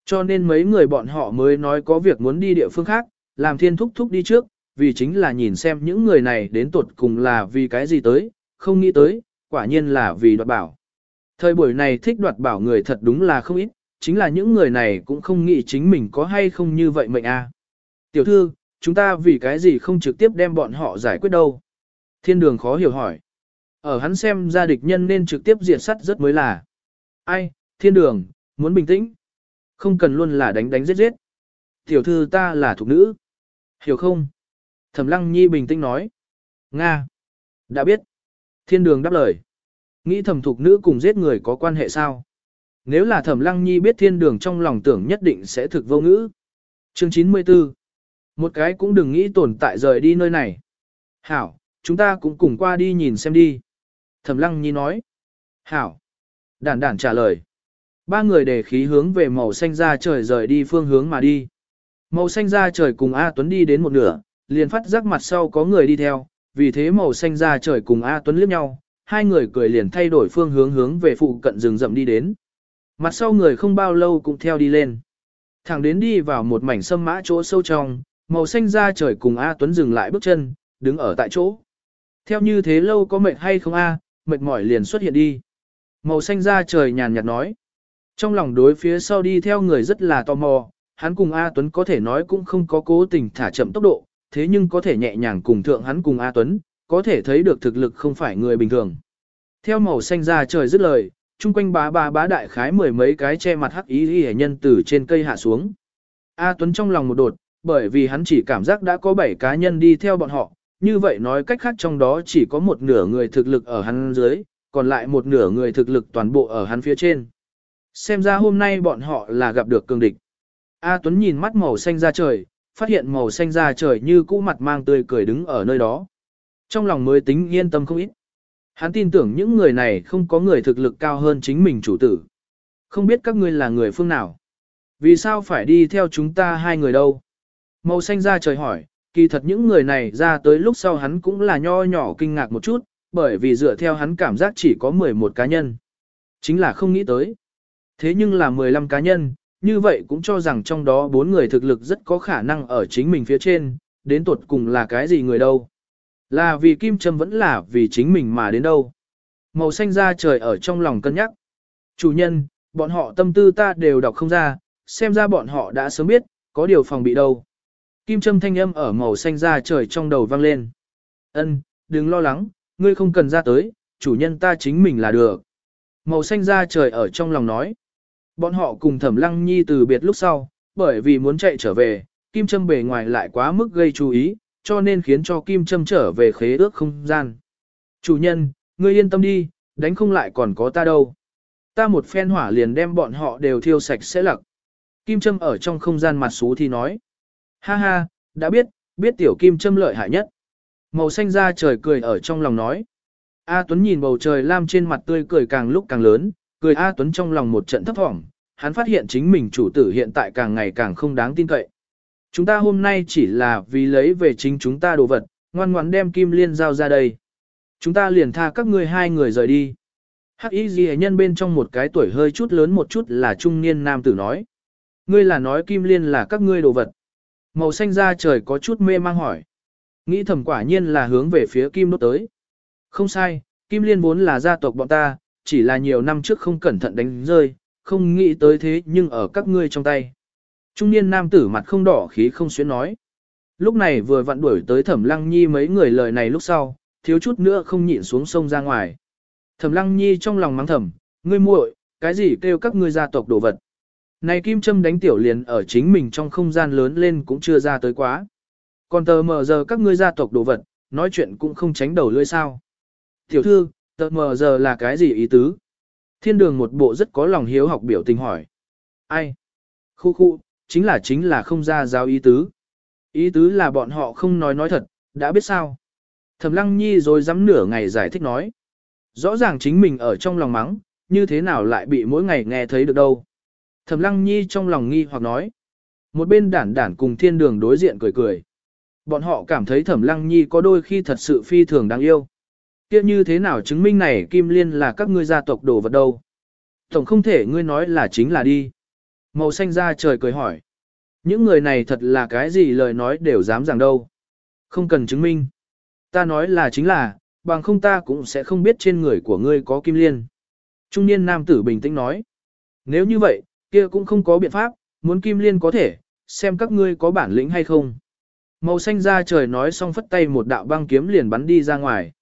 Cho nên mấy người bọn họ mới nói có việc muốn đi địa phương khác, làm thiên thúc thúc đi trước, vì chính là nhìn xem những người này đến tuột cùng là vì cái gì tới, không nghĩ tới, quả nhiên là vì đoạt bảo. Thời buổi này thích đoạt bảo người thật đúng là không ít, chính là những người này cũng không nghĩ chính mình có hay không như vậy mệnh a. À. Tiểu thư, chúng ta vì cái gì không trực tiếp đem bọn họ giải quyết đâu? Thiên đường khó hiểu hỏi. Ở hắn xem ra địch nhân nên trực tiếp diệt sắt rất mới là. Ai, thiên đường, muốn bình tĩnh. Không cần luôn là đánh đánh giết giết. Tiểu thư ta là thuộc nữ. Hiểu không? Thẩm lăng nhi bình tĩnh nói. Nga. Đã biết. Thiên đường đáp lời. Nghĩ thẩm thuộc nữ cùng giết người có quan hệ sao? Nếu là thẩm lăng nhi biết thiên đường trong lòng tưởng nhất định sẽ thực vô ngữ. Chương 94 Một cái cũng đừng nghĩ tồn tại rời đi nơi này. Hảo, chúng ta cũng cùng qua đi nhìn xem đi. Thẩm lăng nhi nói. Hảo. Đản đản trả lời. Ba người để khí hướng về màu xanh ra trời rời đi phương hướng mà đi. Màu xanh ra trời cùng A Tuấn đi đến một nửa, liền phát giác mặt sau có người đi theo, vì thế màu xanh ra trời cùng A Tuấn liếc nhau, hai người cười liền thay đổi phương hướng hướng về phụ cận rừng rậm đi đến. Mặt sau người không bao lâu cũng theo đi lên. Thẳng đến đi vào một mảnh sâm mã chỗ sâu trong, màu xanh ra trời cùng A Tuấn dừng lại bước chân, đứng ở tại chỗ. Theo như thế lâu có mệt hay không A, mệt mỏi liền xuất hiện đi. Màu xanh ra trời nhàn nhạt nói. Trong lòng đối phía sau đi theo người rất là tò mò, hắn cùng A Tuấn có thể nói cũng không có cố tình thả chậm tốc độ, thế nhưng có thể nhẹ nhàng cùng thượng hắn cùng A Tuấn, có thể thấy được thực lực không phải người bình thường. Theo màu xanh ra trời dứt lời, chung quanh bá bá bá đại khái mười mấy cái che mặt hắc ý y nhân từ trên cây hạ xuống. A Tuấn trong lòng một đột, bởi vì hắn chỉ cảm giác đã có bảy cá nhân đi theo bọn họ, như vậy nói cách khác trong đó chỉ có một nửa người thực lực ở hắn dưới, còn lại một nửa người thực lực toàn bộ ở hắn phía trên. Xem ra hôm nay bọn họ là gặp được cường địch. A Tuấn nhìn mắt màu xanh ra trời, phát hiện màu xanh ra trời như cũ mặt mang tươi cười đứng ở nơi đó. Trong lòng mới tính yên tâm không ít. Hắn tin tưởng những người này không có người thực lực cao hơn chính mình chủ tử. Không biết các ngươi là người phương nào. Vì sao phải đi theo chúng ta hai người đâu? Màu xanh ra trời hỏi, kỳ thật những người này ra tới lúc sau hắn cũng là nho nhỏ kinh ngạc một chút, bởi vì dựa theo hắn cảm giác chỉ có 11 cá nhân. Chính là không nghĩ tới. Thế nhưng là 15 cá nhân, như vậy cũng cho rằng trong đó bốn người thực lực rất có khả năng ở chính mình phía trên, đến tuột cùng là cái gì người đâu. Là vì Kim Trâm vẫn là vì chính mình mà đến đâu. Màu xanh da trời ở trong lòng cân nhắc. Chủ nhân, bọn họ tâm tư ta đều đọc không ra, xem ra bọn họ đã sớm biết, có điều phòng bị đâu. Kim Trâm thanh âm ở màu xanh da trời trong đầu vang lên. Ân, đừng lo lắng, ngươi không cần ra tới, chủ nhân ta chính mình là được. Màu xanh da trời ở trong lòng nói. Bọn họ cùng thẩm lăng nhi từ biệt lúc sau, bởi vì muốn chạy trở về, Kim Trâm bề ngoài lại quá mức gây chú ý, cho nên khiến cho Kim Trâm trở về khế ước không gian. Chủ nhân, ngươi yên tâm đi, đánh không lại còn có ta đâu. Ta một phen hỏa liền đem bọn họ đều thiêu sạch sẽ lặc. Kim Trâm ở trong không gian mặt xú thì nói. Ha ha, đã biết, biết tiểu Kim Trâm lợi hại nhất. Màu xanh da trời cười ở trong lòng nói. A Tuấn nhìn bầu trời lam trên mặt tươi cười càng lúc càng lớn, cười A Tuấn trong lòng một trận thấp thỏm, hắn phát hiện chính mình chủ tử hiện tại càng ngày càng không đáng tin cậy. Chúng ta hôm nay chỉ là vì lấy về chính chúng ta đồ vật, ngoan ngoãn đem kim liên giao ra đây. Chúng ta liền tha các ngươi hai người rời đi. Hắc y ghi nhân bên trong một cái tuổi hơi chút lớn một chút là trung niên nam tử nói. Ngươi là nói kim liên là các ngươi đồ vật. Màu xanh da trời có chút mê mang hỏi. Nghĩ thầm quả nhiên là hướng về phía kim đốt tới. Không sai, kim liên vốn là gia tộc bọn ta, chỉ là nhiều năm trước không cẩn thận đánh rơi, không nghĩ tới thế nhưng ở các ngươi trong tay. Trung niên nam tử mặt không đỏ khí không xuyến nói. Lúc này vừa vặn đuổi tới thẩm lăng nhi mấy người lời này lúc sau, thiếu chút nữa không nhịn xuống sông ra ngoài. Thẩm lăng nhi trong lòng mắng thầm, ngươi muội, cái gì kêu các ngươi gia tộc đồ vật. Này kim châm đánh tiểu liền ở chính mình trong không gian lớn lên cũng chưa ra tới quá. Còn tờ mờ giờ các ngươi gia tộc đồ vật, nói chuyện cũng không tránh đầu lưỡi sao. Tiểu thư, tờ mờ giờ là cái gì ý tứ? Thiên đường một bộ rất có lòng hiếu học biểu tình hỏi. Ai? Khu khu, chính là chính là không ra giáo ý tứ. Ý tứ là bọn họ không nói nói thật, đã biết sao. Thẩm lăng nhi rồi dám nửa ngày giải thích nói. Rõ ràng chính mình ở trong lòng mắng, như thế nào lại bị mỗi ngày nghe thấy được đâu. Thẩm lăng nhi trong lòng nghi hoặc nói. Một bên đản đản cùng thiên đường đối diện cười cười. Bọn họ cảm thấy thẩm lăng nhi có đôi khi thật sự phi thường đáng yêu kia như thế nào chứng minh này kim liên là các ngươi gia tộc đồ vật đâu. Tổng không thể ngươi nói là chính là đi. Màu xanh ra trời cười hỏi. Những người này thật là cái gì lời nói đều dám rằng đâu. Không cần chứng minh. Ta nói là chính là, bằng không ta cũng sẽ không biết trên người của ngươi có kim liên. Trung niên nam tử bình tĩnh nói. Nếu như vậy, kia cũng không có biện pháp, muốn kim liên có thể, xem các ngươi có bản lĩnh hay không. Màu xanh ra trời nói xong phất tay một đạo băng kiếm liền bắn đi ra ngoài.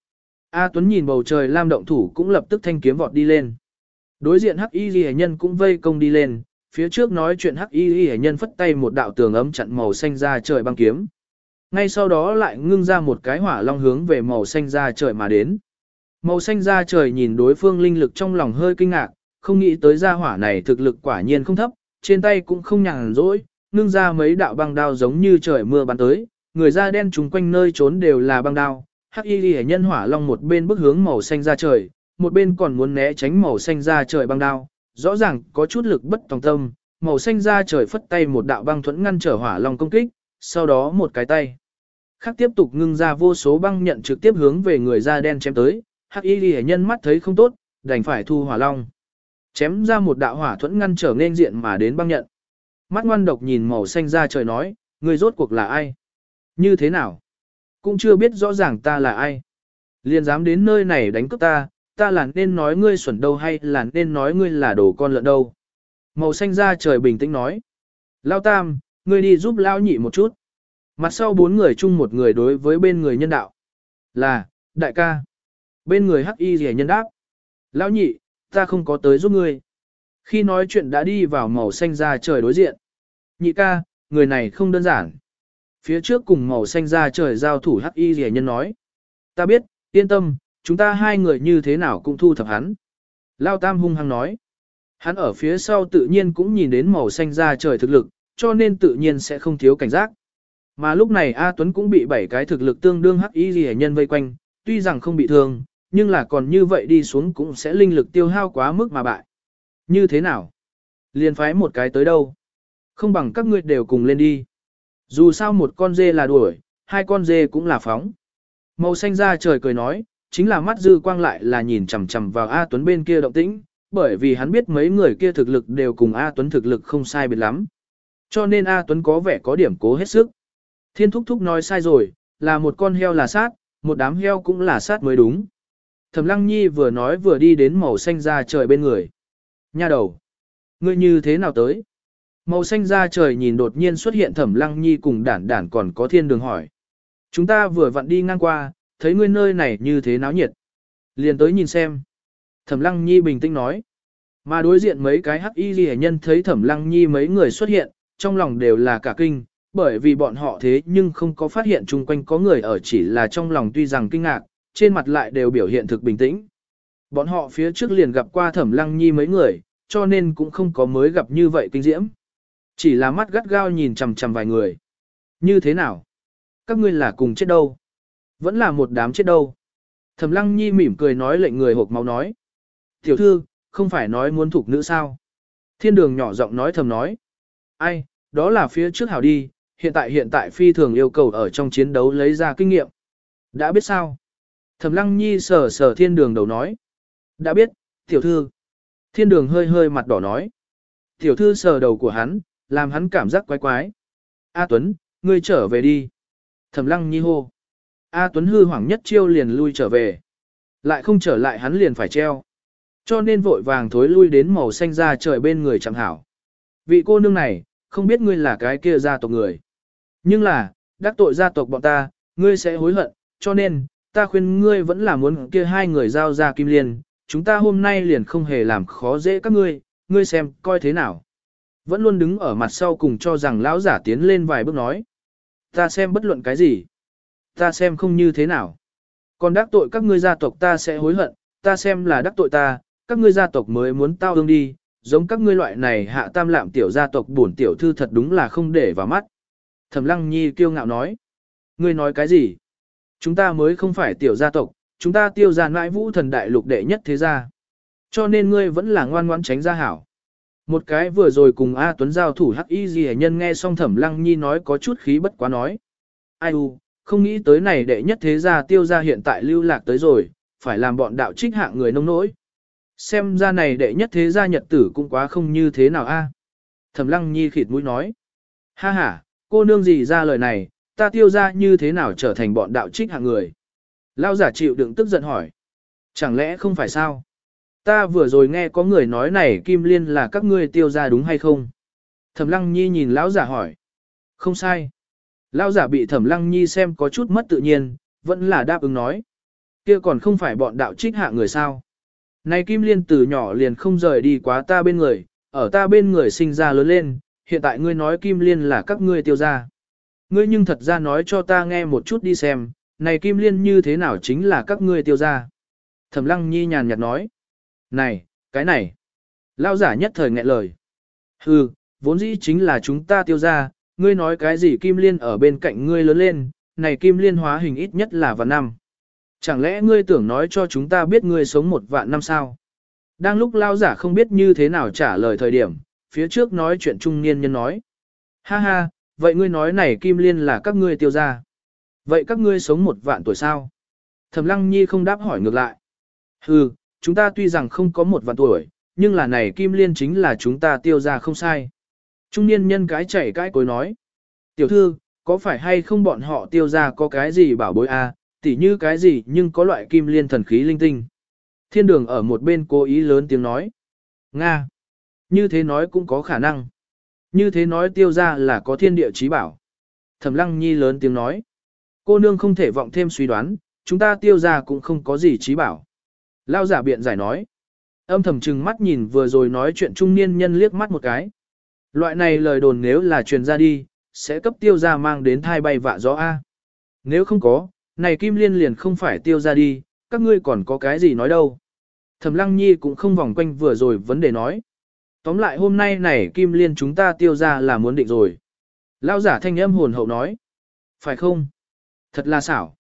A Tuấn nhìn bầu trời lam động thủ cũng lập tức thanh kiếm vọt đi lên. Đối diện hắc y Lệ nhân cũng vây công đi lên, phía trước nói chuyện hắc y Lệ nhân phất tay một đạo tường ấm chặn màu xanh ra trời băng kiếm. Ngay sau đó lại ngưng ra một cái hỏa long hướng về màu xanh ra trời mà đến. Màu xanh ra trời nhìn đối phương linh lực trong lòng hơi kinh ngạc, không nghĩ tới ra hỏa này thực lực quả nhiên không thấp, trên tay cũng không nhàn rỗi, ngưng ra mấy đạo băng đao giống như trời mưa bắn tới, người da đen chúng quanh nơi trốn đều là băng đao. Hắc y ghi nhân hỏa long một bên bước hướng màu xanh ra trời, một bên còn muốn né tránh màu xanh ra trời băng đao, rõ ràng có chút lực bất tòng tâm, màu xanh ra trời phất tay một đạo băng thuẫn ngăn trở hỏa long công kích, sau đó một cái tay. Khác tiếp tục ngưng ra vô số băng nhận trực tiếp hướng về người da đen chém tới, hắc y ghi nhân mắt thấy không tốt, đành phải thu hỏa long. Chém ra một đạo hỏa thuẫn ngăn trở nên diện mà đến băng nhận. Mắt ngoan độc nhìn màu xanh ra trời nói, người rốt cuộc là ai? Như thế nào? Cũng chưa biết rõ ràng ta là ai. Liền dám đến nơi này đánh cướp ta, ta là nên nói ngươi xuẩn đâu hay là nên nói ngươi là đồ con lợn đâu. Màu xanh ra trời bình tĩnh nói. Lao tam, ngươi đi giúp Lao nhị một chút. Mặt sau bốn người chung một người đối với bên người nhân đạo. Là, đại ca. Bên người hắc y rẻ nhân đáp. Lão nhị, ta không có tới giúp ngươi. Khi nói chuyện đã đi vào màu xanh ra trời đối diện. Nhị ca, người này không đơn giản. Phía trước cùng màu xanh ra trời giao thủ hắc y rẻ nhân nói. Ta biết, yên tâm, chúng ta hai người như thế nào cũng thu thập hắn. Lao Tam hung hăng nói. Hắn ở phía sau tự nhiên cũng nhìn đến màu xanh ra trời thực lực, cho nên tự nhiên sẽ không thiếu cảnh giác. Mà lúc này A Tuấn cũng bị bảy cái thực lực tương đương hắc y rẻ nhân vây quanh, tuy rằng không bị thương, nhưng là còn như vậy đi xuống cũng sẽ linh lực tiêu hao quá mức mà bại. Như thế nào? Liên phái một cái tới đâu? Không bằng các ngươi đều cùng lên đi. Dù sao một con dê là đuổi, hai con dê cũng là phóng. Màu xanh ra trời cười nói, chính là mắt dư quang lại là nhìn chằm chằm vào A Tuấn bên kia động tĩnh, bởi vì hắn biết mấy người kia thực lực đều cùng A Tuấn thực lực không sai biệt lắm. Cho nên A Tuấn có vẻ có điểm cố hết sức. Thiên Thúc Thúc nói sai rồi, là một con heo là sát, một đám heo cũng là sát mới đúng. Thẩm Lăng Nhi vừa nói vừa đi đến màu xanh ra trời bên người. Nha đầu, ngươi như thế nào tới? Màu xanh ra trời nhìn đột nhiên xuất hiện Thẩm Lăng Nhi cùng đản đản còn có thiên đường hỏi. Chúng ta vừa vặn đi ngang qua, thấy ngươi nơi này như thế náo nhiệt. Liền tới nhìn xem. Thẩm Lăng Nhi bình tĩnh nói. Mà đối diện mấy cái hắc y ghi nhân thấy Thẩm Lăng Nhi mấy người xuất hiện, trong lòng đều là cả kinh, bởi vì bọn họ thế nhưng không có phát hiện chung quanh có người ở chỉ là trong lòng tuy rằng kinh ngạc, trên mặt lại đều biểu hiện thực bình tĩnh. Bọn họ phía trước liền gặp qua thẩm lăng nhi mấy người, cho nên cũng không có mới gặp như vậy kinh diễm. Chỉ là mắt gắt gao nhìn chằm chằm vài người. Như thế nào? Các ngươi là cùng chết đâu? Vẫn là một đám chết đâu? Thẩm lăng nhi mỉm cười nói lệnh người hộp máu nói. Tiểu thư, không phải nói muốn thuộc nữ sao? Thiên đường nhỏ giọng nói thầm nói. Ai, đó là phía trước hảo đi, hiện tại hiện tại phi thường yêu cầu ở trong chiến đấu lấy ra kinh nghiệm. Đã biết sao? Thẩm lăng nhi sờ sờ thiên đường đầu nói. Đã biết, tiểu thư. Thiên đường hơi hơi mặt đỏ nói. Tiểu thư sờ đầu của hắn, làm hắn cảm giác quái quái. A Tuấn, ngươi trở về đi. Thẩm lăng nhi hô. A Tuấn hư hoảng nhất chiêu liền lui trở về. Lại không trở lại hắn liền phải treo. Cho nên vội vàng thối lui đến màu xanh ra trời bên người chẳng hảo. Vị cô nương này, không biết ngươi là cái kia gia tộc người. Nhưng là, đắc tội gia tộc bọn ta, ngươi sẽ hối hận, cho nên, ta khuyên ngươi vẫn là muốn kia hai người giao ra kim liên, chúng ta hôm nay liền không hề làm khó dễ các ngươi, ngươi xem, coi thế nào. Vẫn luôn đứng ở mặt sau cùng cho rằng lão giả tiến lên vài bước nói. Ta xem bất luận cái gì. Ta xem không như thế nào. Còn đắc tội các ngươi gia tộc ta sẽ hối hận, ta xem là đắc tội ta, các ngươi gia tộc mới muốn tao ương đi, giống các ngươi loại này hạ tam lạm tiểu gia tộc bổn tiểu thư thật đúng là không để vào mắt. Thẩm lăng nhi kiêu ngạo nói. Ngươi nói cái gì? Chúng ta mới không phải tiểu gia tộc, chúng ta tiêu gia nãi vũ thần đại lục đệ nhất thế gia. Cho nên ngươi vẫn là ngoan ngoãn tránh ra hảo. Một cái vừa rồi cùng A Tuấn giao thủ hắc y gì nhân nghe xong thẩm lăng nhi nói có chút khí bất quá nói. Ai u, không nghĩ tới này đệ nhất thế gia tiêu gia hiện tại lưu lạc tới rồi, phải làm bọn đạo trích hạng người nông nỗi. Xem ra này đệ nhất thế gia nhật tử cũng quá không như thế nào a. Thẩm lăng nhi khịt mũi nói. Ha ha, cô nương gì ra lời này, ta tiêu ra như thế nào trở thành bọn đạo trích hạng người. Lao giả chịu đựng tức giận hỏi. Chẳng lẽ không phải sao? Ta vừa rồi nghe có người nói này Kim Liên là các ngươi tiêu ra đúng hay không? Thẩm Lăng Nhi nhìn lão giả hỏi. Không sai. Lão giả bị Thẩm Lăng Nhi xem có chút mất tự nhiên, vẫn là đáp ứng nói. Kia còn không phải bọn đạo trích hạ người sao? Này Kim Liên từ nhỏ liền không rời đi quá ta bên người, ở ta bên người sinh ra lớn lên, hiện tại ngươi nói Kim Liên là các ngươi tiêu ra. Ngươi nhưng thật ra nói cho ta nghe một chút đi xem, này Kim Liên như thế nào chính là các ngươi tiêu ra. Thẩm Lăng Nhi nhàn nhạt nói. Này, cái này. Lao giả nhất thời nghẹn lời. Hừ, vốn dĩ chính là chúng ta tiêu ra, ngươi nói cái gì Kim Liên ở bên cạnh ngươi lớn lên, này Kim Liên hóa hình ít nhất là vạn năm. Chẳng lẽ ngươi tưởng nói cho chúng ta biết ngươi sống một vạn năm sao? Đang lúc lao giả không biết như thế nào trả lời thời điểm, phía trước nói chuyện trung niên nhân nói. Ha ha, vậy ngươi nói này Kim Liên là các ngươi tiêu ra. Vậy các ngươi sống một vạn tuổi sao? Thẩm Lăng Nhi không đáp hỏi ngược lại. Hừ, chúng ta tuy rằng không có một vạn tuổi, nhưng là này Kim Liên chính là chúng ta tiêu ra không sai. Trung niên nhân cái chảy cái cối nói. Tiểu thư, có phải hay không bọn họ tiêu ra có cái gì bảo bối a, à, tỉ như cái gì nhưng có loại Kim Liên thần khí linh tinh. Thiên đường ở một bên cố ý lớn tiếng nói. Nga. Như thế nói cũng có khả năng. Như thế nói tiêu ra là có thiên địa trí bảo. Thẩm lăng nhi lớn tiếng nói. Cô nương không thể vọng thêm suy đoán, chúng ta tiêu ra cũng không có gì trí bảo. Lao giả biện giải nói. Âm thầm trừng mắt nhìn vừa rồi nói chuyện trung niên nhân liếc mắt một cái. Loại này lời đồn nếu là truyền ra đi, sẽ cấp tiêu ra mang đến thai bay vạ gió A. Nếu không có, này kim liên liền không phải tiêu ra đi, các ngươi còn có cái gì nói đâu. Thẩm lăng nhi cũng không vòng quanh vừa rồi vấn đề nói. Tóm lại hôm nay này kim liên chúng ta tiêu ra là muốn định rồi. Lao giả thanh âm hồn hậu nói. Phải không? Thật là xảo.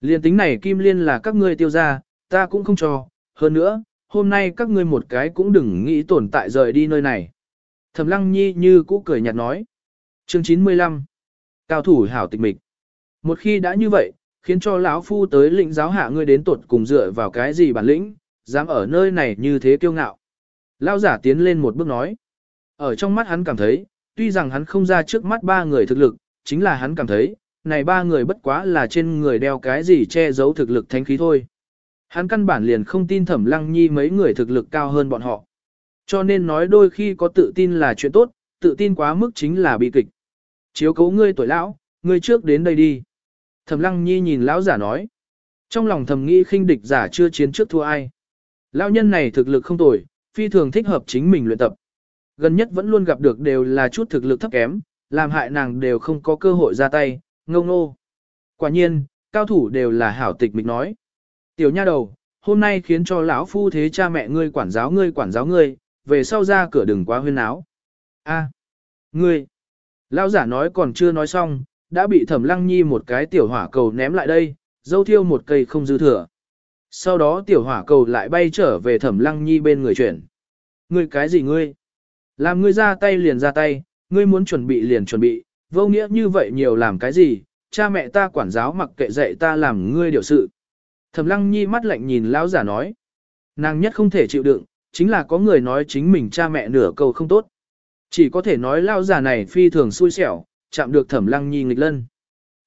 Liên tính này kim liên là các ngươi tiêu ra, ta cũng không cho. Hơn nữa, hôm nay các ngươi một cái cũng đừng nghĩ tồn tại rời đi nơi này. Thẩm lăng nhi như cũ cười nhạt nói. Chương 95 Cao thủ hảo tịch mịch. Một khi đã như vậy, khiến cho lão phu tới lĩnh giáo hạ ngươi đến tuột cùng dựa vào cái gì bản lĩnh, dám ở nơi này như thế kiêu ngạo. Lão giả tiến lên một bước nói. Ở trong mắt hắn cảm thấy, tuy rằng hắn không ra trước mắt ba người thực lực, chính là hắn cảm thấy, này ba người bất quá là trên người đeo cái gì che giấu thực lực thánh khí thôi. Hắn căn bản liền không tin thẩm lăng nhi mấy người thực lực cao hơn bọn họ. Cho nên nói đôi khi có tự tin là chuyện tốt, tự tin quá mức chính là bi kịch. Chiếu cấu ngươi tuổi lão, ngươi trước đến đây đi. Thẩm lăng nhi nhìn lão giả nói. Trong lòng thầm nghĩ khinh địch giả chưa chiến trước thua ai. Lão nhân này thực lực không tồi, phi thường thích hợp chính mình luyện tập. Gần nhất vẫn luôn gặp được đều là chút thực lực thấp kém, làm hại nàng đều không có cơ hội ra tay, ngông nô. Quả nhiên, cao thủ đều là hảo tịch mình nói. Tiểu nha đầu, hôm nay khiến cho lão phu thế cha mẹ ngươi quản giáo ngươi quản giáo ngươi, về sau ra cửa đừng quá huyên áo. A, ngươi. Lão giả nói còn chưa nói xong, đã bị Thẩm Lăng Nhi một cái tiểu hỏa cầu ném lại đây, dâu thiêu một cây không dư thừa. Sau đó tiểu hỏa cầu lại bay trở về Thẩm Lăng Nhi bên người chuyển. Ngươi cái gì ngươi? Làm ngươi ra tay liền ra tay, ngươi muốn chuẩn bị liền chuẩn bị, Vô nghĩa như vậy nhiều làm cái gì, cha mẹ ta quản giáo mặc kệ dạy ta làm ngươi điều sự. Thẩm lăng nhi mắt lạnh nhìn lão giả nói. Nàng nhất không thể chịu đựng, chính là có người nói chính mình cha mẹ nửa câu không tốt. Chỉ có thể nói lão giả này phi thường xui xẻo, chạm được thẩm lăng nhi nghịch lân.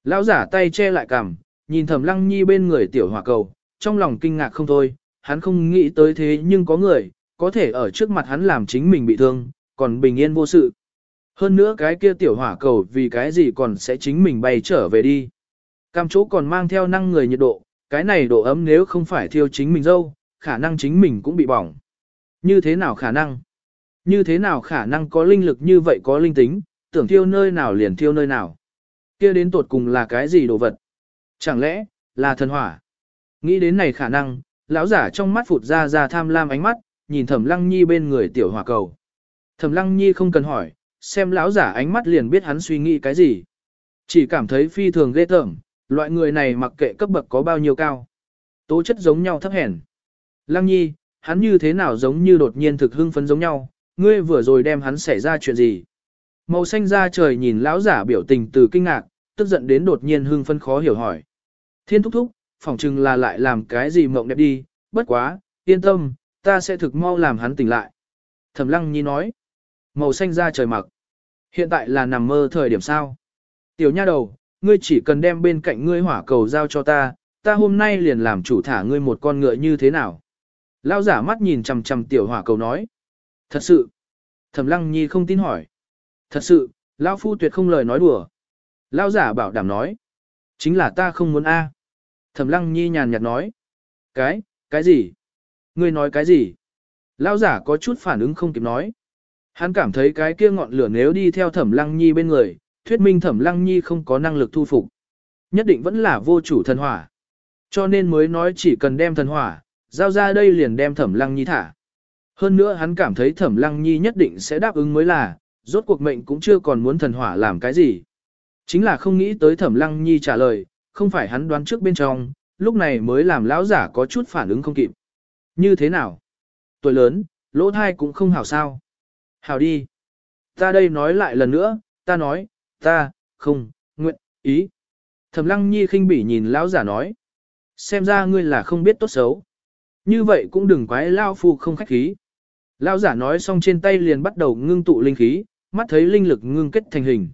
Lão giả tay che lại cằm, nhìn thẩm lăng nhi bên người tiểu hỏa cầu, trong lòng kinh ngạc không thôi, hắn không nghĩ tới thế nhưng có người, có thể ở trước mặt hắn làm chính mình bị thương, còn bình yên vô sự. Hơn nữa cái kia tiểu hỏa cầu vì cái gì còn sẽ chính mình bay trở về đi. Cam chỗ còn mang theo năng người nhiệt độ, cái này độ ấm nếu không phải thiêu chính mình dâu, khả năng chính mình cũng bị bỏng. Như thế nào khả năng? Như thế nào khả năng có linh lực như vậy có linh tính, tưởng thiêu nơi nào liền thiêu nơi nào? Kia đến tột cùng là cái gì đồ vật? Chẳng lẽ, là thần hỏa? Nghĩ đến này khả năng, lão giả trong mắt phụt ra ra tham lam ánh mắt, nhìn Thẩm Lăng Nhi bên người tiểu hỏa cầu. Thẩm Lăng Nhi không cần hỏi, xem lão giả ánh mắt liền biết hắn suy nghĩ cái gì. Chỉ cảm thấy phi thường ghê tởm, loại người này mặc kệ cấp bậc có bao nhiêu cao. Tố chất giống nhau thấp hèn. Lăng Nhi, hắn như thế nào giống như đột nhiên thực hưng phấn giống nhau, ngươi vừa rồi đem hắn xảy ra chuyện gì. Màu xanh Ra trời nhìn lão giả biểu tình từ kinh ngạc, tức giận đến đột nhiên hưng phấn khó hiểu hỏi. Thiên thúc thúc, phỏng chừng là lại làm cái gì mộng đẹp đi, bất quá, yên tâm, ta sẽ thực mau làm hắn tỉnh lại. Thẩm lăng nhi nói, màu xanh Ra trời mặc. Hiện tại là nằm mơ thời điểm sao. Tiểu nha đầu, ngươi chỉ cần đem bên cạnh ngươi hỏa cầu giao cho ta, ta hôm nay liền làm chủ thả ngươi một con ngựa như thế nào. Lao giả mắt nhìn chằm chằm tiểu hỏa cầu nói. Thật sự. Thẩm lăng nhi không tin hỏi. Thật sự, Lao phu tuyệt không lời nói đùa. Lao giả bảo đảm nói. Chính là ta không muốn A. Thẩm lăng nhi nhàn nhạt nói. Cái, cái gì? Ngươi nói cái gì? Lao giả có chút phản ứng không kịp nói. Hắn cảm thấy cái kia ngọn lửa nếu đi theo thẩm lăng nhi bên người, thuyết minh thẩm lăng nhi không có năng lực thu phục. Nhất định vẫn là vô chủ thần hỏa. Cho nên mới nói chỉ cần đem thần hỏa, giao ra đây liền đem thẩm lăng nhi thả. Hơn nữa hắn cảm thấy thẩm lăng nhi nhất định sẽ đáp ứng mới là, rốt cuộc mệnh cũng chưa còn muốn thần hỏa làm cái gì. Chính là không nghĩ tới thẩm lăng nhi trả lời, không phải hắn đoán trước bên trong, lúc này mới làm lão giả có chút phản ứng không kịp. Như thế nào? Tuổi lớn, lỗ thai cũng không hảo sao. Hảo đi. Ta đây nói lại lần nữa, ta nói, ta, không, nguyện, ý. Thẩm lăng nhi khinh bỉ nhìn lão giả nói. Xem ra ngươi là không biết tốt xấu. Như vậy cũng đừng quái lao phu không khách khí. Lão giả nói xong trên tay liền bắt đầu ngưng tụ linh khí, mắt thấy linh lực ngưng kết thành hình.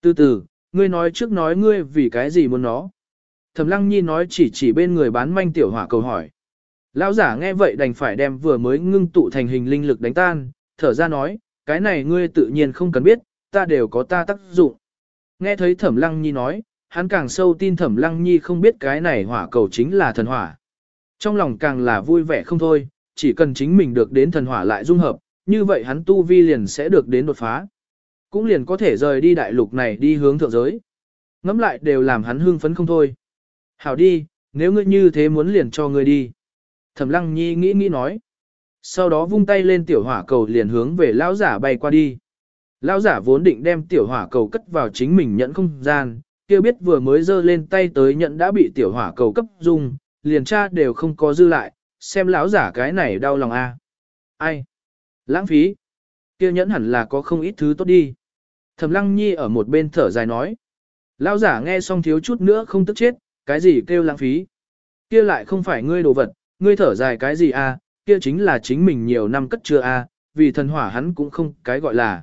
Từ từ, ngươi nói trước nói ngươi vì cái gì muốn nó. Thẩm lăng nhi nói chỉ chỉ bên người bán manh tiểu hỏa cầu hỏi. Lão giả nghe vậy đành phải đem vừa mới ngưng tụ thành hình linh lực đánh tan, thở ra nói, cái này ngươi tự nhiên không cần biết, ta đều có ta tác dụng. Nghe thấy thẩm lăng nhi nói, hắn càng sâu tin thẩm lăng nhi không biết cái này hỏa cầu chính là thần hỏa. Trong lòng càng là vui vẻ không thôi, chỉ cần chính mình được đến thần hỏa lại dung hợp, như vậy hắn tu vi liền sẽ được đến đột phá. Cũng liền có thể rời đi đại lục này đi hướng thượng giới. Ngắm lại đều làm hắn hưng phấn không thôi. Hảo đi, nếu ngươi như thế muốn liền cho ngươi đi. Thẩm lăng nhi nghĩ nghĩ nói. Sau đó vung tay lên tiểu hỏa cầu liền hướng về lão giả bay qua đi. Lão giả vốn định đem tiểu hỏa cầu cất vào chính mình nhận không gian, kia biết vừa mới giơ lên tay tới nhận đã bị tiểu hỏa cầu cấp dung, liền tra đều không có dư lại, xem lão giả cái này đau lòng a. Ai? Lãng phí. Kia nhẫn hẳn là có không ít thứ tốt đi. Thẩm Lăng Nhi ở một bên thở dài nói. Lão giả nghe xong thiếu chút nữa không tức chết, cái gì kêu lãng phí? Kia lại không phải ngươi đồ vật, ngươi thở dài cái gì a? Kia chính là chính mình nhiều năm cất chưa a, vì thần hỏa hắn cũng không cái gọi là.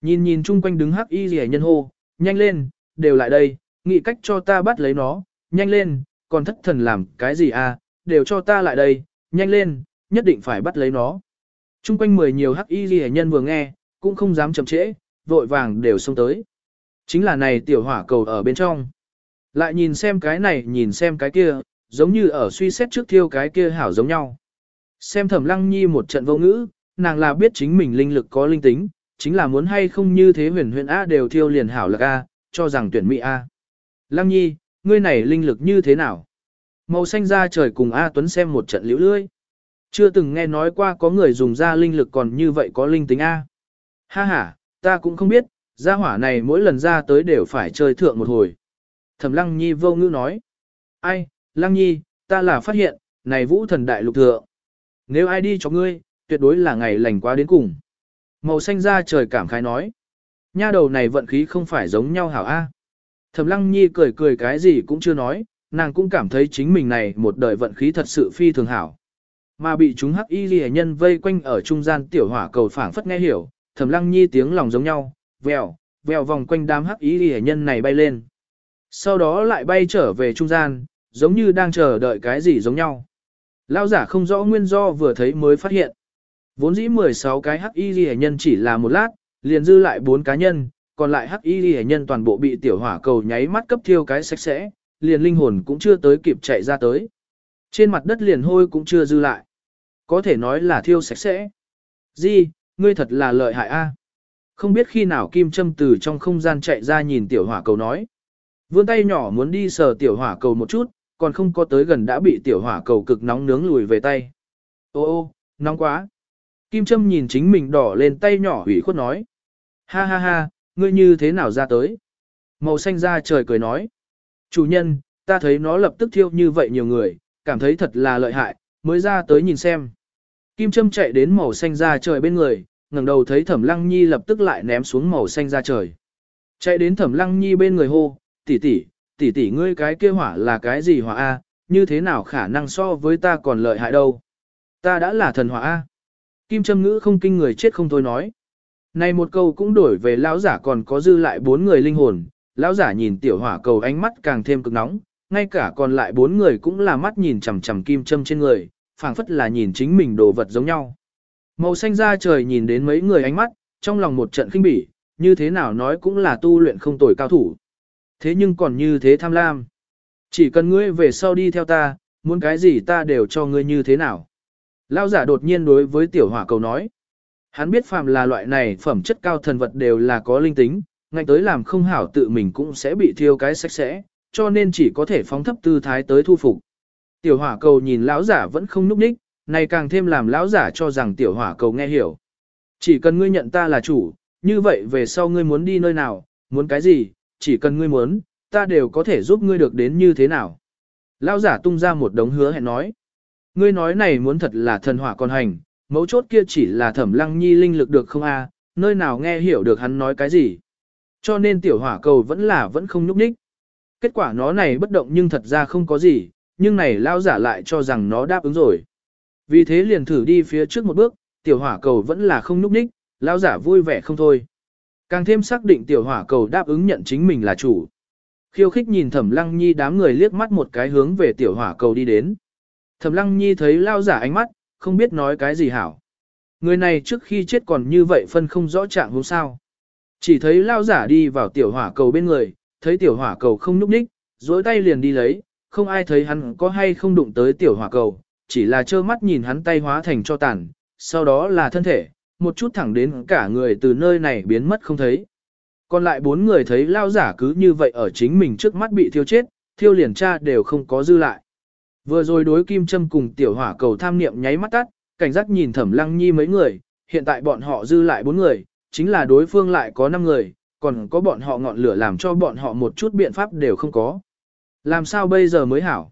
Nhìn nhìn chung quanh đứng hắc y rẻ nhân hô, nhanh lên, đều lại đây, nghĩ cách cho ta bắt lấy nó, nhanh lên, còn thất thần làm cái gì à đều cho ta lại đây, nhanh lên, nhất định phải bắt lấy nó. Trung quanh mười nhiều hắc y rẻ nhân vừa nghe, cũng không dám chậm trễ, vội vàng đều xông tới. Chính là này tiểu hỏa cầu ở bên trong. Lại nhìn xem cái này nhìn xem cái kia, giống như ở suy xét trước thiêu cái kia hảo giống nhau. Xem thẩm lăng nhi một trận vô ngữ, nàng là biết chính mình linh lực có linh tính, chính là muốn hay không như thế huyền huyền A đều thiêu liền hảo lực A, cho rằng tuyển mỹ A. Lăng nhi, ngươi này linh lực như thế nào? Màu xanh ra trời cùng A Tuấn xem một trận liễu lưỡi Chưa từng nghe nói qua có người dùng ra linh lực còn như vậy có linh tính A. Ha ha, ta cũng không biết, gia hỏa này mỗi lần ra tới đều phải chơi thượng một hồi. Thẩm Lăng Nhi vô ngữ nói. Ai, Lăng Nhi, ta là phát hiện, này vũ thần đại lục thượng. Nếu ai đi cho ngươi, tuyệt đối là ngày lành quá đến cùng. Màu xanh ra trời cảm khái nói. Nha đầu này vận khí không phải giống nhau hảo A. Thẩm lăng nhi cười cười cái gì cũng chưa nói, nàng cũng cảm thấy chính mình này một đời vận khí thật sự phi thường hảo. Mà bị chúng hắc y ghi nhân vây quanh ở trung gian tiểu hỏa cầu phảng phất nghe hiểu, thẩm lăng nhi tiếng lòng giống nhau, vèo, vèo vòng quanh đám hắc y ghi nhân này bay lên. Sau đó lại bay trở về trung gian, giống như đang chờ đợi cái gì giống nhau. Lao giả không rõ nguyên do vừa thấy mới phát hiện. Vốn dĩ 16 cái hắc y ghi nhân chỉ là một lát, liền dư lại 4 cá nhân, còn lại hắc y ghi nhân toàn bộ bị tiểu hỏa cầu nháy mắt cấp thiêu cái sạch sẽ, liền linh hồn cũng chưa tới kịp chạy ra tới. Trên mặt đất liền hôi cũng chưa dư lại. Có thể nói là thiêu sạch sẽ. Di, ngươi thật là lợi hại a. Không biết khi nào Kim Trâm từ trong không gian chạy ra nhìn tiểu hỏa cầu nói. Vươn tay nhỏ muốn đi sờ tiểu hỏa cầu một chút, còn không có tới gần đã bị tiểu hỏa cầu cực nóng nướng lùi về tay. Ô ô, nóng quá. Kim Trâm nhìn chính mình đỏ lên tay nhỏ ủy khuất nói. Ha ha ha, ngươi như thế nào ra tới? Màu xanh ra trời cười nói. Chủ nhân, ta thấy nó lập tức thiêu như vậy nhiều người, cảm thấy thật là lợi hại, mới ra tới nhìn xem. Kim Trâm chạy đến màu xanh ra trời bên người, ngẩng đầu thấy Thẩm Lăng Nhi lập tức lại ném xuống màu xanh ra trời. Chạy đến Thẩm Lăng Nhi bên người hô, tỷ tỷ, tỷ tỷ ngươi cái kia hỏa là cái gì hỏa a? Như thế nào khả năng so với ta còn lợi hại đâu? Ta đã là thần hỏa a. Kim Trâm ngữ không kinh người chết không thôi nói. Này một câu cũng đổi về lão giả còn có dư lại bốn người linh hồn, lão giả nhìn tiểu hỏa cầu ánh mắt càng thêm cực nóng, ngay cả còn lại bốn người cũng là mắt nhìn chằm chằm kim châm trên người, phảng phất là nhìn chính mình đồ vật giống nhau. Màu xanh da trời nhìn đến mấy người ánh mắt, trong lòng một trận khinh bỉ, như thế nào nói cũng là tu luyện không tồi cao thủ. Thế nhưng còn như thế tham lam. Chỉ cần ngươi về sau đi theo ta, muốn cái gì ta đều cho ngươi như thế nào. Lão giả đột nhiên đối với tiểu hỏa cầu nói. Hắn biết phàm là loại này phẩm chất cao thần vật đều là có linh tính, ngay tới làm không hảo tự mình cũng sẽ bị thiêu cái sạch sẽ, cho nên chỉ có thể phóng thấp tư thái tới thu phục. Tiểu hỏa cầu nhìn lão giả vẫn không núp ních, này càng thêm làm lão giả cho rằng tiểu hỏa cầu nghe hiểu. Chỉ cần ngươi nhận ta là chủ, như vậy về sau ngươi muốn đi nơi nào, muốn cái gì, chỉ cần ngươi muốn, ta đều có thể giúp ngươi được đến như thế nào. Lão giả tung ra một đống hứa hẹn nói. Ngươi nói này muốn thật là thần hỏa con hành, mấu chốt kia chỉ là thẩm lăng nhi linh lực được không a? nơi nào nghe hiểu được hắn nói cái gì. Cho nên tiểu hỏa cầu vẫn là vẫn không nhúc nhích. Kết quả nó này bất động nhưng thật ra không có gì, nhưng này lao giả lại cho rằng nó đáp ứng rồi. Vì thế liền thử đi phía trước một bước, tiểu hỏa cầu vẫn là không nhúc nhích, lao giả vui vẻ không thôi. Càng thêm xác định tiểu hỏa cầu đáp ứng nhận chính mình là chủ. Khiêu khích nhìn thẩm lăng nhi đám người liếc mắt một cái hướng về tiểu hỏa cầu đi đến. Thẩm lăng nhi thấy lao giả ánh mắt, không biết nói cái gì hảo. Người này trước khi chết còn như vậy phân không rõ trạng hôm sao. Chỉ thấy lao giả đi vào tiểu hỏa cầu bên người, thấy tiểu hỏa cầu không núp đích, dối tay liền đi lấy, không ai thấy hắn có hay không đụng tới tiểu hỏa cầu, chỉ là trơ mắt nhìn hắn tay hóa thành cho tàn, sau đó là thân thể, một chút thẳng đến cả người từ nơi này biến mất không thấy. Còn lại bốn người thấy lao giả cứ như vậy ở chính mình trước mắt bị thiêu chết, thiêu liền cha đều không có dư lại. Vừa rồi đối kim châm cùng tiểu hỏa cầu tham niệm nháy mắt tắt, cảnh giác nhìn thẩm lăng nhi mấy người, hiện tại bọn họ dư lại bốn người, chính là đối phương lại có năm người, còn có bọn họ ngọn lửa làm cho bọn họ một chút biện pháp đều không có. Làm sao bây giờ mới hảo?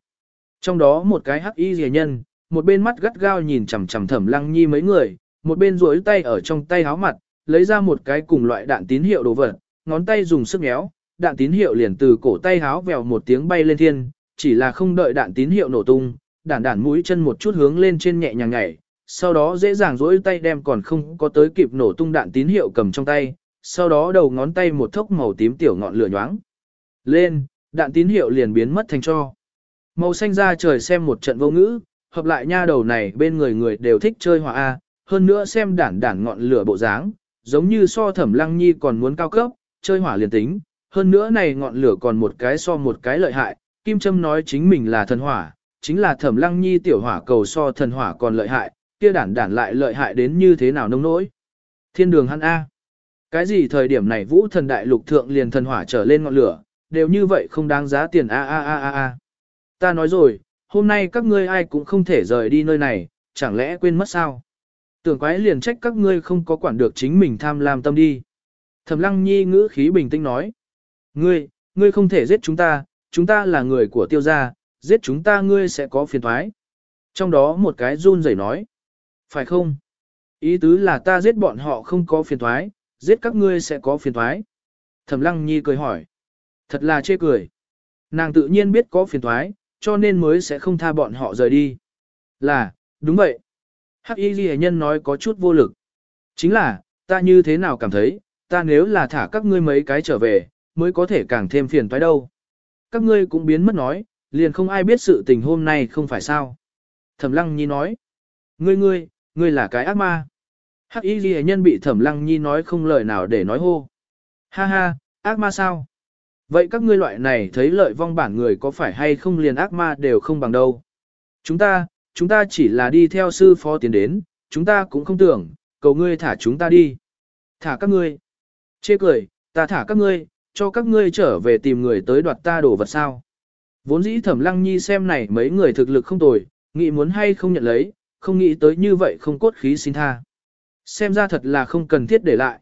Trong đó một cái hắc y rìa nhân, một bên mắt gắt gao nhìn chằm chằm thẩm lăng nhi mấy người, một bên duỗi tay ở trong tay háo mặt, lấy ra một cái cùng loại đạn tín hiệu đồ vật, ngón tay dùng sức nhéo, đạn tín hiệu liền từ cổ tay háo vèo một tiếng bay lên thiên, chỉ là không đợi đạn tín hiệu nổ tung, đản đản mũi chân một chút hướng lên trên nhẹ nhàng nhảy, sau đó dễ dàng duỗi tay đem còn không có tới kịp nổ tung đạn tín hiệu cầm trong tay, sau đó đầu ngón tay một thốc màu tím tiểu ngọn lửa nhoáng. Lên, đạn tín hiệu liền biến mất thành cho. Màu xanh ra trời xem một trận vô ngữ, hợp lại nha đầu này bên người người đều thích chơi hỏa A, hơn nữa xem đản đản ngọn lửa bộ dáng, giống như so thẩm lăng nhi còn muốn cao cấp, chơi hỏa liền tính, hơn nữa này ngọn lửa còn một cái so một cái lợi hại, Kim Trâm nói chính mình là thần hỏa, chính là thẩm lăng nhi tiểu hỏa cầu so thần hỏa còn lợi hại, kia đản đản lại lợi hại đến như thế nào nông nỗi. Thiên đường hắn A. Cái gì thời điểm này vũ thần đại lục thượng liền thần hỏa trở lên ngọn lửa, đều như vậy không đáng giá tiền a a a a a. Ta nói rồi, hôm nay các ngươi ai cũng không thể rời đi nơi này, chẳng lẽ quên mất sao? Tưởng quái liền trách các ngươi không có quản được chính mình tham lam tâm đi. Thẩm lăng nhi ngữ khí bình tĩnh nói. Ngươi, ngươi không thể giết chúng ta, chúng ta là người của tiêu gia, giết chúng ta ngươi sẽ có phiền thoái. Trong đó một cái run rẩy nói. Phải không? Ý tứ là ta giết bọn họ không có phiền thoái, giết các ngươi sẽ có phiền thoái. Thẩm lăng nhi cười hỏi. Thật là chê cười. Nàng tự nhiên biết có phiền thoái, cho nên mới sẽ không tha bọn họ rời đi. Là, đúng vậy. Hắc y ghi nhân nói có chút vô lực. Chính là, ta như thế nào cảm thấy, ta nếu là thả các ngươi mấy cái trở về, mới có thể càng thêm phiền toái đâu. Các ngươi cũng biến mất nói, liền không ai biết sự tình hôm nay không phải sao. Thẩm lăng nhi nói, ngươi ngươi, ngươi là cái ác ma. Hắc y ghi nhân bị thẩm lăng nhi nói không lời nào để nói hô. Ha ha, ác ma sao? Vậy các ngươi loại này thấy lợi vong bản người có phải hay không liền ác ma đều không bằng đâu. Chúng ta, chúng ta chỉ là đi theo sư phó tiến đến, chúng ta cũng không tưởng, cầu ngươi thả chúng ta đi. Thả các ngươi. Chê cười, ta thả các ngươi, cho các ngươi trở về tìm người tới đoạt ta đổ vật sao. Vốn dĩ thẩm lăng nhi xem này mấy người thực lực không tồi, nghĩ muốn hay không nhận lấy, không nghĩ tới như vậy không cốt khí xin tha. Xem ra thật là không cần thiết để lại.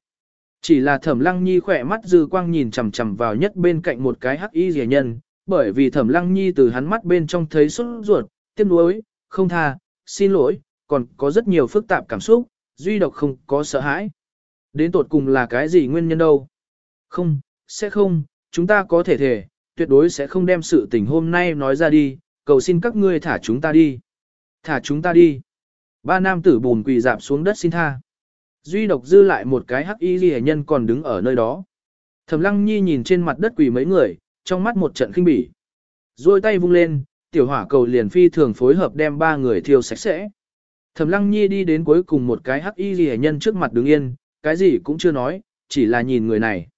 Chỉ là thẩm lăng nhi khỏe mắt dư quang nhìn chằm chằm vào nhất bên cạnh một cái hắc y rẻ nhân, bởi vì thẩm lăng nhi từ hắn mắt bên trong thấy sốt ruột, tiếc nuối, không tha, xin lỗi, còn có rất nhiều phức tạp cảm xúc, duy độc không có sợ hãi. Đến tột cùng là cái gì nguyên nhân đâu? Không, sẽ không, chúng ta có thể thể, tuyệt đối sẽ không đem sự tình hôm nay nói ra đi, cầu xin các ngươi thả chúng ta đi. Thả chúng ta đi. Ba nam tử bùn quỳ dạp xuống đất xin tha. Duy độc dư lại một cái hắc y ghi nhân còn đứng ở nơi đó. Thẩm lăng nhi nhìn trên mặt đất quỳ mấy người, trong mắt một trận khinh bỉ. Rồi tay vung lên, tiểu hỏa cầu liền phi thường phối hợp đem ba người thiêu sạch sẽ. Thẩm lăng nhi đi đến cuối cùng một cái hắc y ghi nhân trước mặt đứng yên, cái gì cũng chưa nói, chỉ là nhìn người này.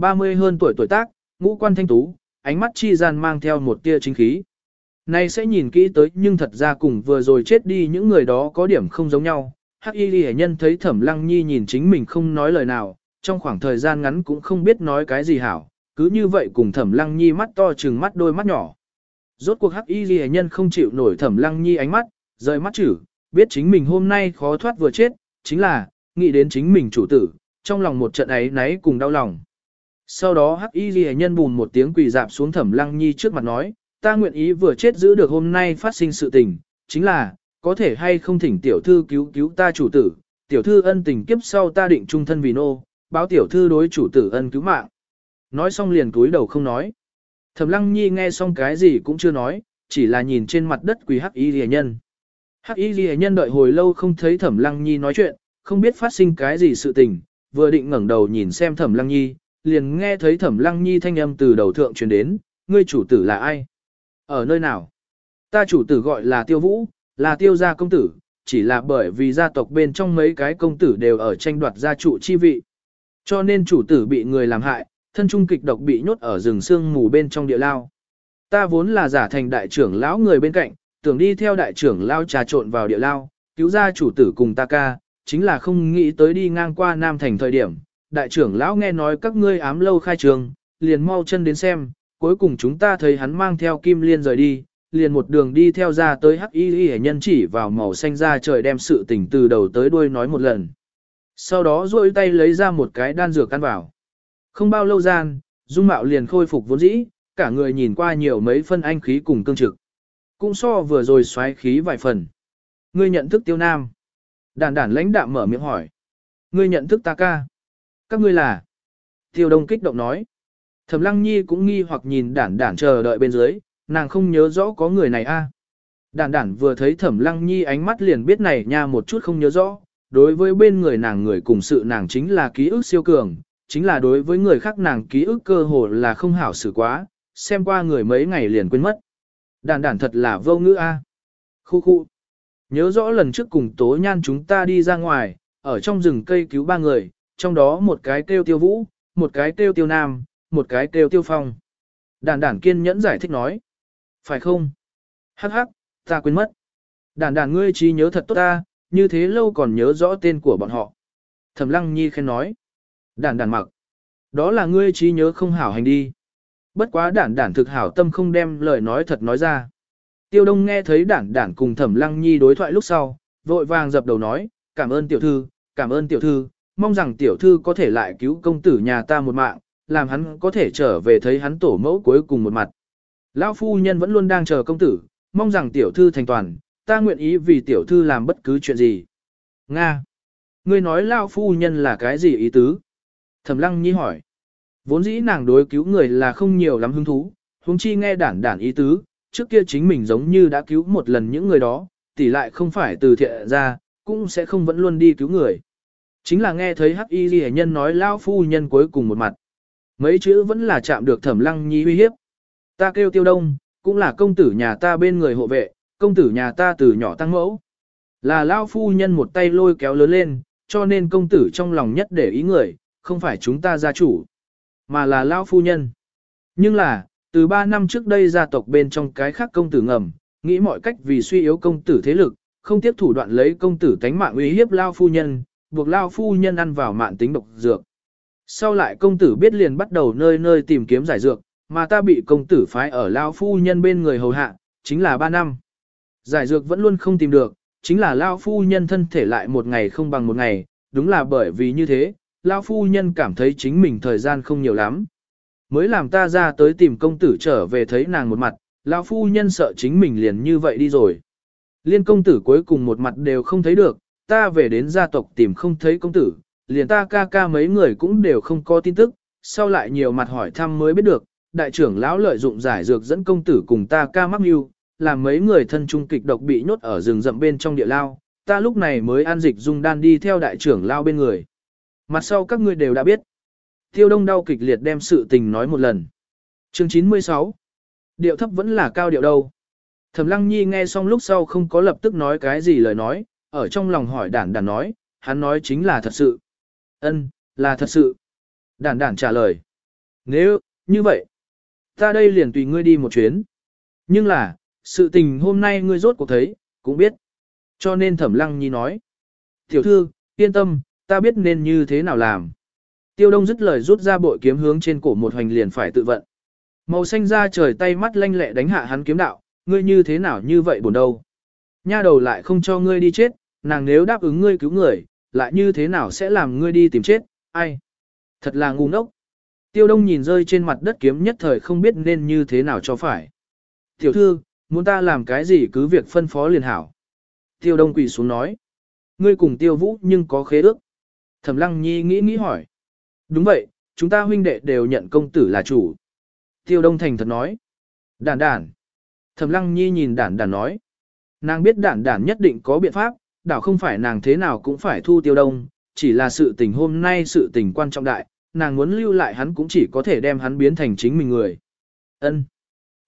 30 hơn tuổi tuổi tác, ngũ quan thanh tú, ánh mắt chi gian mang theo một tia chính khí. Này sẽ nhìn kỹ tới nhưng thật ra cùng vừa rồi chết đi những người đó có điểm không giống nhau. Hắc y ghi nhân thấy thẩm lăng nhi nhìn chính mình không nói lời nào, trong khoảng thời gian ngắn cũng không biết nói cái gì hảo, cứ như vậy cùng thẩm lăng nhi mắt to chừng mắt đôi mắt nhỏ. Rốt cuộc hắc y ghi nhân không chịu nổi thẩm lăng nhi ánh mắt, rời mắt chử, biết chính mình hôm nay khó thoát vừa chết, chính là, nghĩ đến chính mình chủ tử, trong lòng một trận ấy náy cùng đau lòng. Sau đó hắc y ghi nhân bùn một tiếng quỳ dạp xuống thẩm lăng nhi trước mặt nói, ta nguyện ý vừa chết giữ được hôm nay phát sinh sự tình, chính là, có thể hay không thỉnh tiểu thư cứu cứu ta chủ tử, tiểu thư ân tình kiếp sau ta định trung thân vì nô, báo tiểu thư đối chủ tử ân cứu mạng. Nói xong liền cúi đầu không nói. Thẩm lăng nhi nghe xong cái gì cũng chưa nói, chỉ là nhìn trên mặt đất quỳ hắc y ghi nhân. Hắc y ghi nhân đợi hồi lâu không thấy thẩm lăng nhi nói chuyện, không biết phát sinh cái gì sự tình, vừa định ngẩng đầu nhìn xem thẩm lăng nhi, liền nghe thấy thẩm lăng nhi thanh âm từ đầu thượng truyền đến, ngươi chủ tử là ai? Ở nơi nào? Ta chủ tử gọi là tiêu vũ, là tiêu gia công tử, chỉ là bởi vì gia tộc bên trong mấy cái công tử đều ở tranh đoạt gia trụ chi vị. Cho nên chủ tử bị người làm hại, thân trung kịch độc bị nhốt ở rừng sương mù bên trong địa lao. Ta vốn là giả thành đại trưởng lão người bên cạnh, tưởng đi theo đại trưởng lao trà trộn vào địa lao, cứu ra chủ tử cùng ta ca, chính là không nghĩ tới đi ngang qua Nam Thành thời điểm. Đại trưởng lão nghe nói các ngươi ám lâu khai trường, liền mau chân đến xem, cuối cùng chúng ta thấy hắn mang theo kim liên rời đi, liền một đường đi theo ra tới hắc y y nhân chỉ vào màu xanh ra trời đem sự tình từ đầu tới đuôi nói một lần. Sau đó duỗi tay lấy ra một cái đan dược căn vào. Không bao lâu gian, dung mạo liền khôi phục vốn dĩ, cả người nhìn qua nhiều mấy phân anh khí cùng cương trực. Cũng so vừa rồi xoáy khí vài phần. Ngươi nhận thức tiêu nam. Đản đản lãnh đạm mở miệng hỏi. Ngươi nhận thức ta ca. Các ngươi là. Tiêu đông kích động nói. Thẩm lăng nhi cũng nghi hoặc nhìn đản đản chờ đợi bên dưới, nàng không nhớ rõ có người này a. Đản đản vừa thấy thẩm lăng nhi ánh mắt liền biết này nha một chút không nhớ rõ, đối với bên người nàng người cùng sự nàng chính là ký ức siêu cường, chính là đối với người khác nàng ký ức cơ hồ là không hảo xử quá, xem qua người mấy ngày liền quên mất. Đản đản thật là vô ngữ a. Khu khu. Nhớ rõ lần trước cùng tố nhan chúng ta đi ra ngoài, ở trong rừng cây cứu ba người, trong đó một cái kêu tiêu vũ, một cái kêu tiêu nam, một cái kêu tiêu phong. Đản đản kiên nhẫn giải thích nói. Phải không? Hắc hắc, ta quên mất. Đản đản ngươi trí nhớ thật tốt ta, như thế lâu còn nhớ rõ tên của bọn họ. Thẩm lăng nhi khen nói. Đản đản mặc. Đó là ngươi trí nhớ không hảo hành đi. Bất quá đản đản thực hảo tâm không đem lời nói thật nói ra. Tiêu Đông nghe thấy đản đản cùng Thẩm Lăng Nhi đối thoại lúc sau, vội vàng dập đầu nói, cảm ơn tiểu thư, cảm ơn tiểu thư, mong rằng tiểu thư có thể lại cứu công tử nhà ta một mạng, làm hắn có thể trở về thấy hắn tổ mẫu cuối cùng một mặt. Lão phu nhân vẫn luôn đang chờ công tử, mong rằng tiểu thư thành toàn, ta nguyện ý vì tiểu thư làm bất cứ chuyện gì. Nga! Ngươi nói lão phu nhân là cái gì ý tứ? Thẩm lăng nhi hỏi. Vốn dĩ nàng đối cứu người là không nhiều lắm hứng thú, huống chi nghe đản đản ý tứ, trước kia chính mình giống như đã cứu một lần những người đó, tỷ lại không phải từ thiện ra, cũng sẽ không vẫn luôn đi cứu người. Chính là nghe thấy hắc y ghi nhân nói lao phu nhân cuối cùng một mặt. Mấy chữ vẫn là chạm được thẩm lăng nhi uy hiếp. Ta kêu tiêu đông, cũng là công tử nhà ta bên người hộ vệ, công tử nhà ta từ nhỏ tăng mẫu. Là lao phu nhân một tay lôi kéo lớn lên, cho nên công tử trong lòng nhất để ý người, không phải chúng ta gia chủ, mà là lao phu nhân. Nhưng là, từ 3 năm trước đây gia tộc bên trong cái khác công tử ngầm, nghĩ mọi cách vì suy yếu công tử thế lực, không tiếp thủ đoạn lấy công tử tánh mạng uy hiếp lao phu nhân, buộc lao phu nhân ăn vào mạng tính độc dược. Sau lại công tử biết liền bắt đầu nơi nơi tìm kiếm giải dược, mà ta bị công tử phái ở lao phu nhân bên người hầu hạ, chính là 3 năm. Giải dược vẫn luôn không tìm được, chính là lao phu nhân thân thể lại một ngày không bằng một ngày, đúng là bởi vì như thế, lao phu nhân cảm thấy chính mình thời gian không nhiều lắm. Mới làm ta ra tới tìm công tử trở về thấy nàng một mặt, lao phu nhân sợ chính mình liền như vậy đi rồi. Liên công tử cuối cùng một mặt đều không thấy được, ta về đến gia tộc tìm không thấy công tử, liền ta ca ca mấy người cũng đều không có tin tức, sau lại nhiều mặt hỏi thăm mới biết được, đại trưởng lão lợi dụng giải dược dẫn công tử cùng ta ca mắc mưu, làm mấy người thân trung kịch độc bị nhốt ở rừng rậm bên trong địa lao, ta lúc này mới an dịch dung đan đi theo đại trưởng lao bên người. Mặt sau các ngươi đều đã biết. Tiêu đông đau kịch liệt đem sự tình nói một lần. Chương 96 Điệu thấp vẫn là cao điệu đâu. Thẩm lăng nhi nghe xong lúc sau không có lập tức nói cái gì lời nói, ở trong lòng hỏi đản đản nói, hắn nói chính là thật sự. Ân, là thật sự. Đản đản trả lời. Nếu, như vậy, ta đây liền tùy ngươi đi một chuyến. Nhưng là, sự tình hôm nay ngươi rốt cuộc thấy, cũng biết. Cho nên thẩm lăng nhi nói. Tiểu thư, yên tâm, ta biết nên như thế nào làm. Tiêu đông dứt lời rút ra bội kiếm hướng trên cổ một hoành liền phải tự vận. Màu xanh ra trời tay mắt lanh lẹ đánh hạ hắn kiếm đạo, ngươi như thế nào như vậy buồn đâu. Nha đầu lại không cho ngươi đi chết, nàng nếu đáp ứng ngươi cứu người, lại như thế nào sẽ làm ngươi đi tìm chết, ai? Thật là ngu ngốc. Tiêu đông nhìn rơi trên mặt đất kiếm nhất thời không biết nên như thế nào cho phải. Tiểu thư, muốn ta làm cái gì cứ việc phân phó liền hảo. Tiêu đông quỳ xuống nói. Ngươi cùng tiêu vũ nhưng có khế ước. Thẩm lăng nhi nghĩ nghĩ hỏi. Đúng vậy, chúng ta huynh đệ đều nhận công tử là chủ. Tiêu đông thành thật nói. Đản đản. Thẩm lăng nhi nhìn đản đản nói. Nàng biết đản đản nhất định có biện pháp, đảo không phải nàng thế nào cũng phải thu tiêu đông, chỉ là sự tình hôm nay sự tình quan trọng đại, nàng muốn lưu lại hắn cũng chỉ có thể đem hắn biến thành chính mình người. Ân.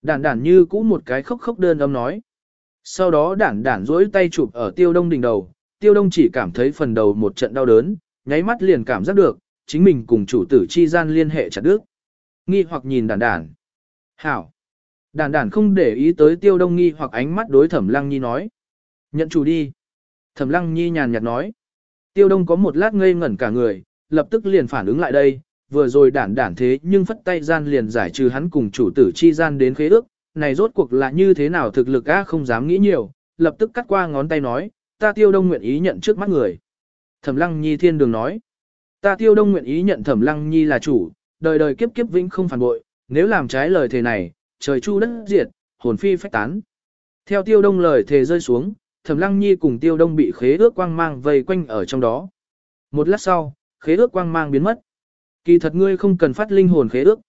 Đản đản như cũ một cái khóc khóc đơn âm nói. Sau đó đản đản duỗi tay chụp ở tiêu đông đỉnh đầu, tiêu đông chỉ cảm thấy phần đầu một trận đau đớn, nháy mắt liền cảm giác được, chính mình cùng chủ tử chi gian liên hệ chặt đứt. Nghi hoặc nhìn đản đản. Hảo. Đản đản không để ý tới tiêu đông nghi hoặc ánh mắt đối thẩm lăng nhi nói. Nhận chủ đi. Thẩm lăng nhi nhàn nhạt nói. Tiêu đông có một lát ngây ngẩn cả người, lập tức liền phản ứng lại đây, vừa rồi đản đản thế nhưng phất tay gian liền giải trừ hắn cùng chủ tử chi gian đến khế ước, này rốt cuộc là như thế nào thực lực á không dám nghĩ nhiều, lập tức cắt qua ngón tay nói, ta tiêu đông nguyện ý nhận trước mắt người. Thẩm lăng nhi thiên đường nói, ta tiêu đông nguyện ý nhận thẩm lăng nhi là chủ, đời đời kiếp kiếp vĩnh không phản bội, nếu làm trái lời thề này, trời chu đất diệt, hồn phi phách tán. Theo tiêu đông lời thề rơi xuống, thẩm lăng nhi cùng tiêu đông bị khế ước quang mang vây quanh ở trong đó. Một lát sau, khế ước quang mang biến mất. Kỳ thật ngươi không cần phát linh hồn khế ước.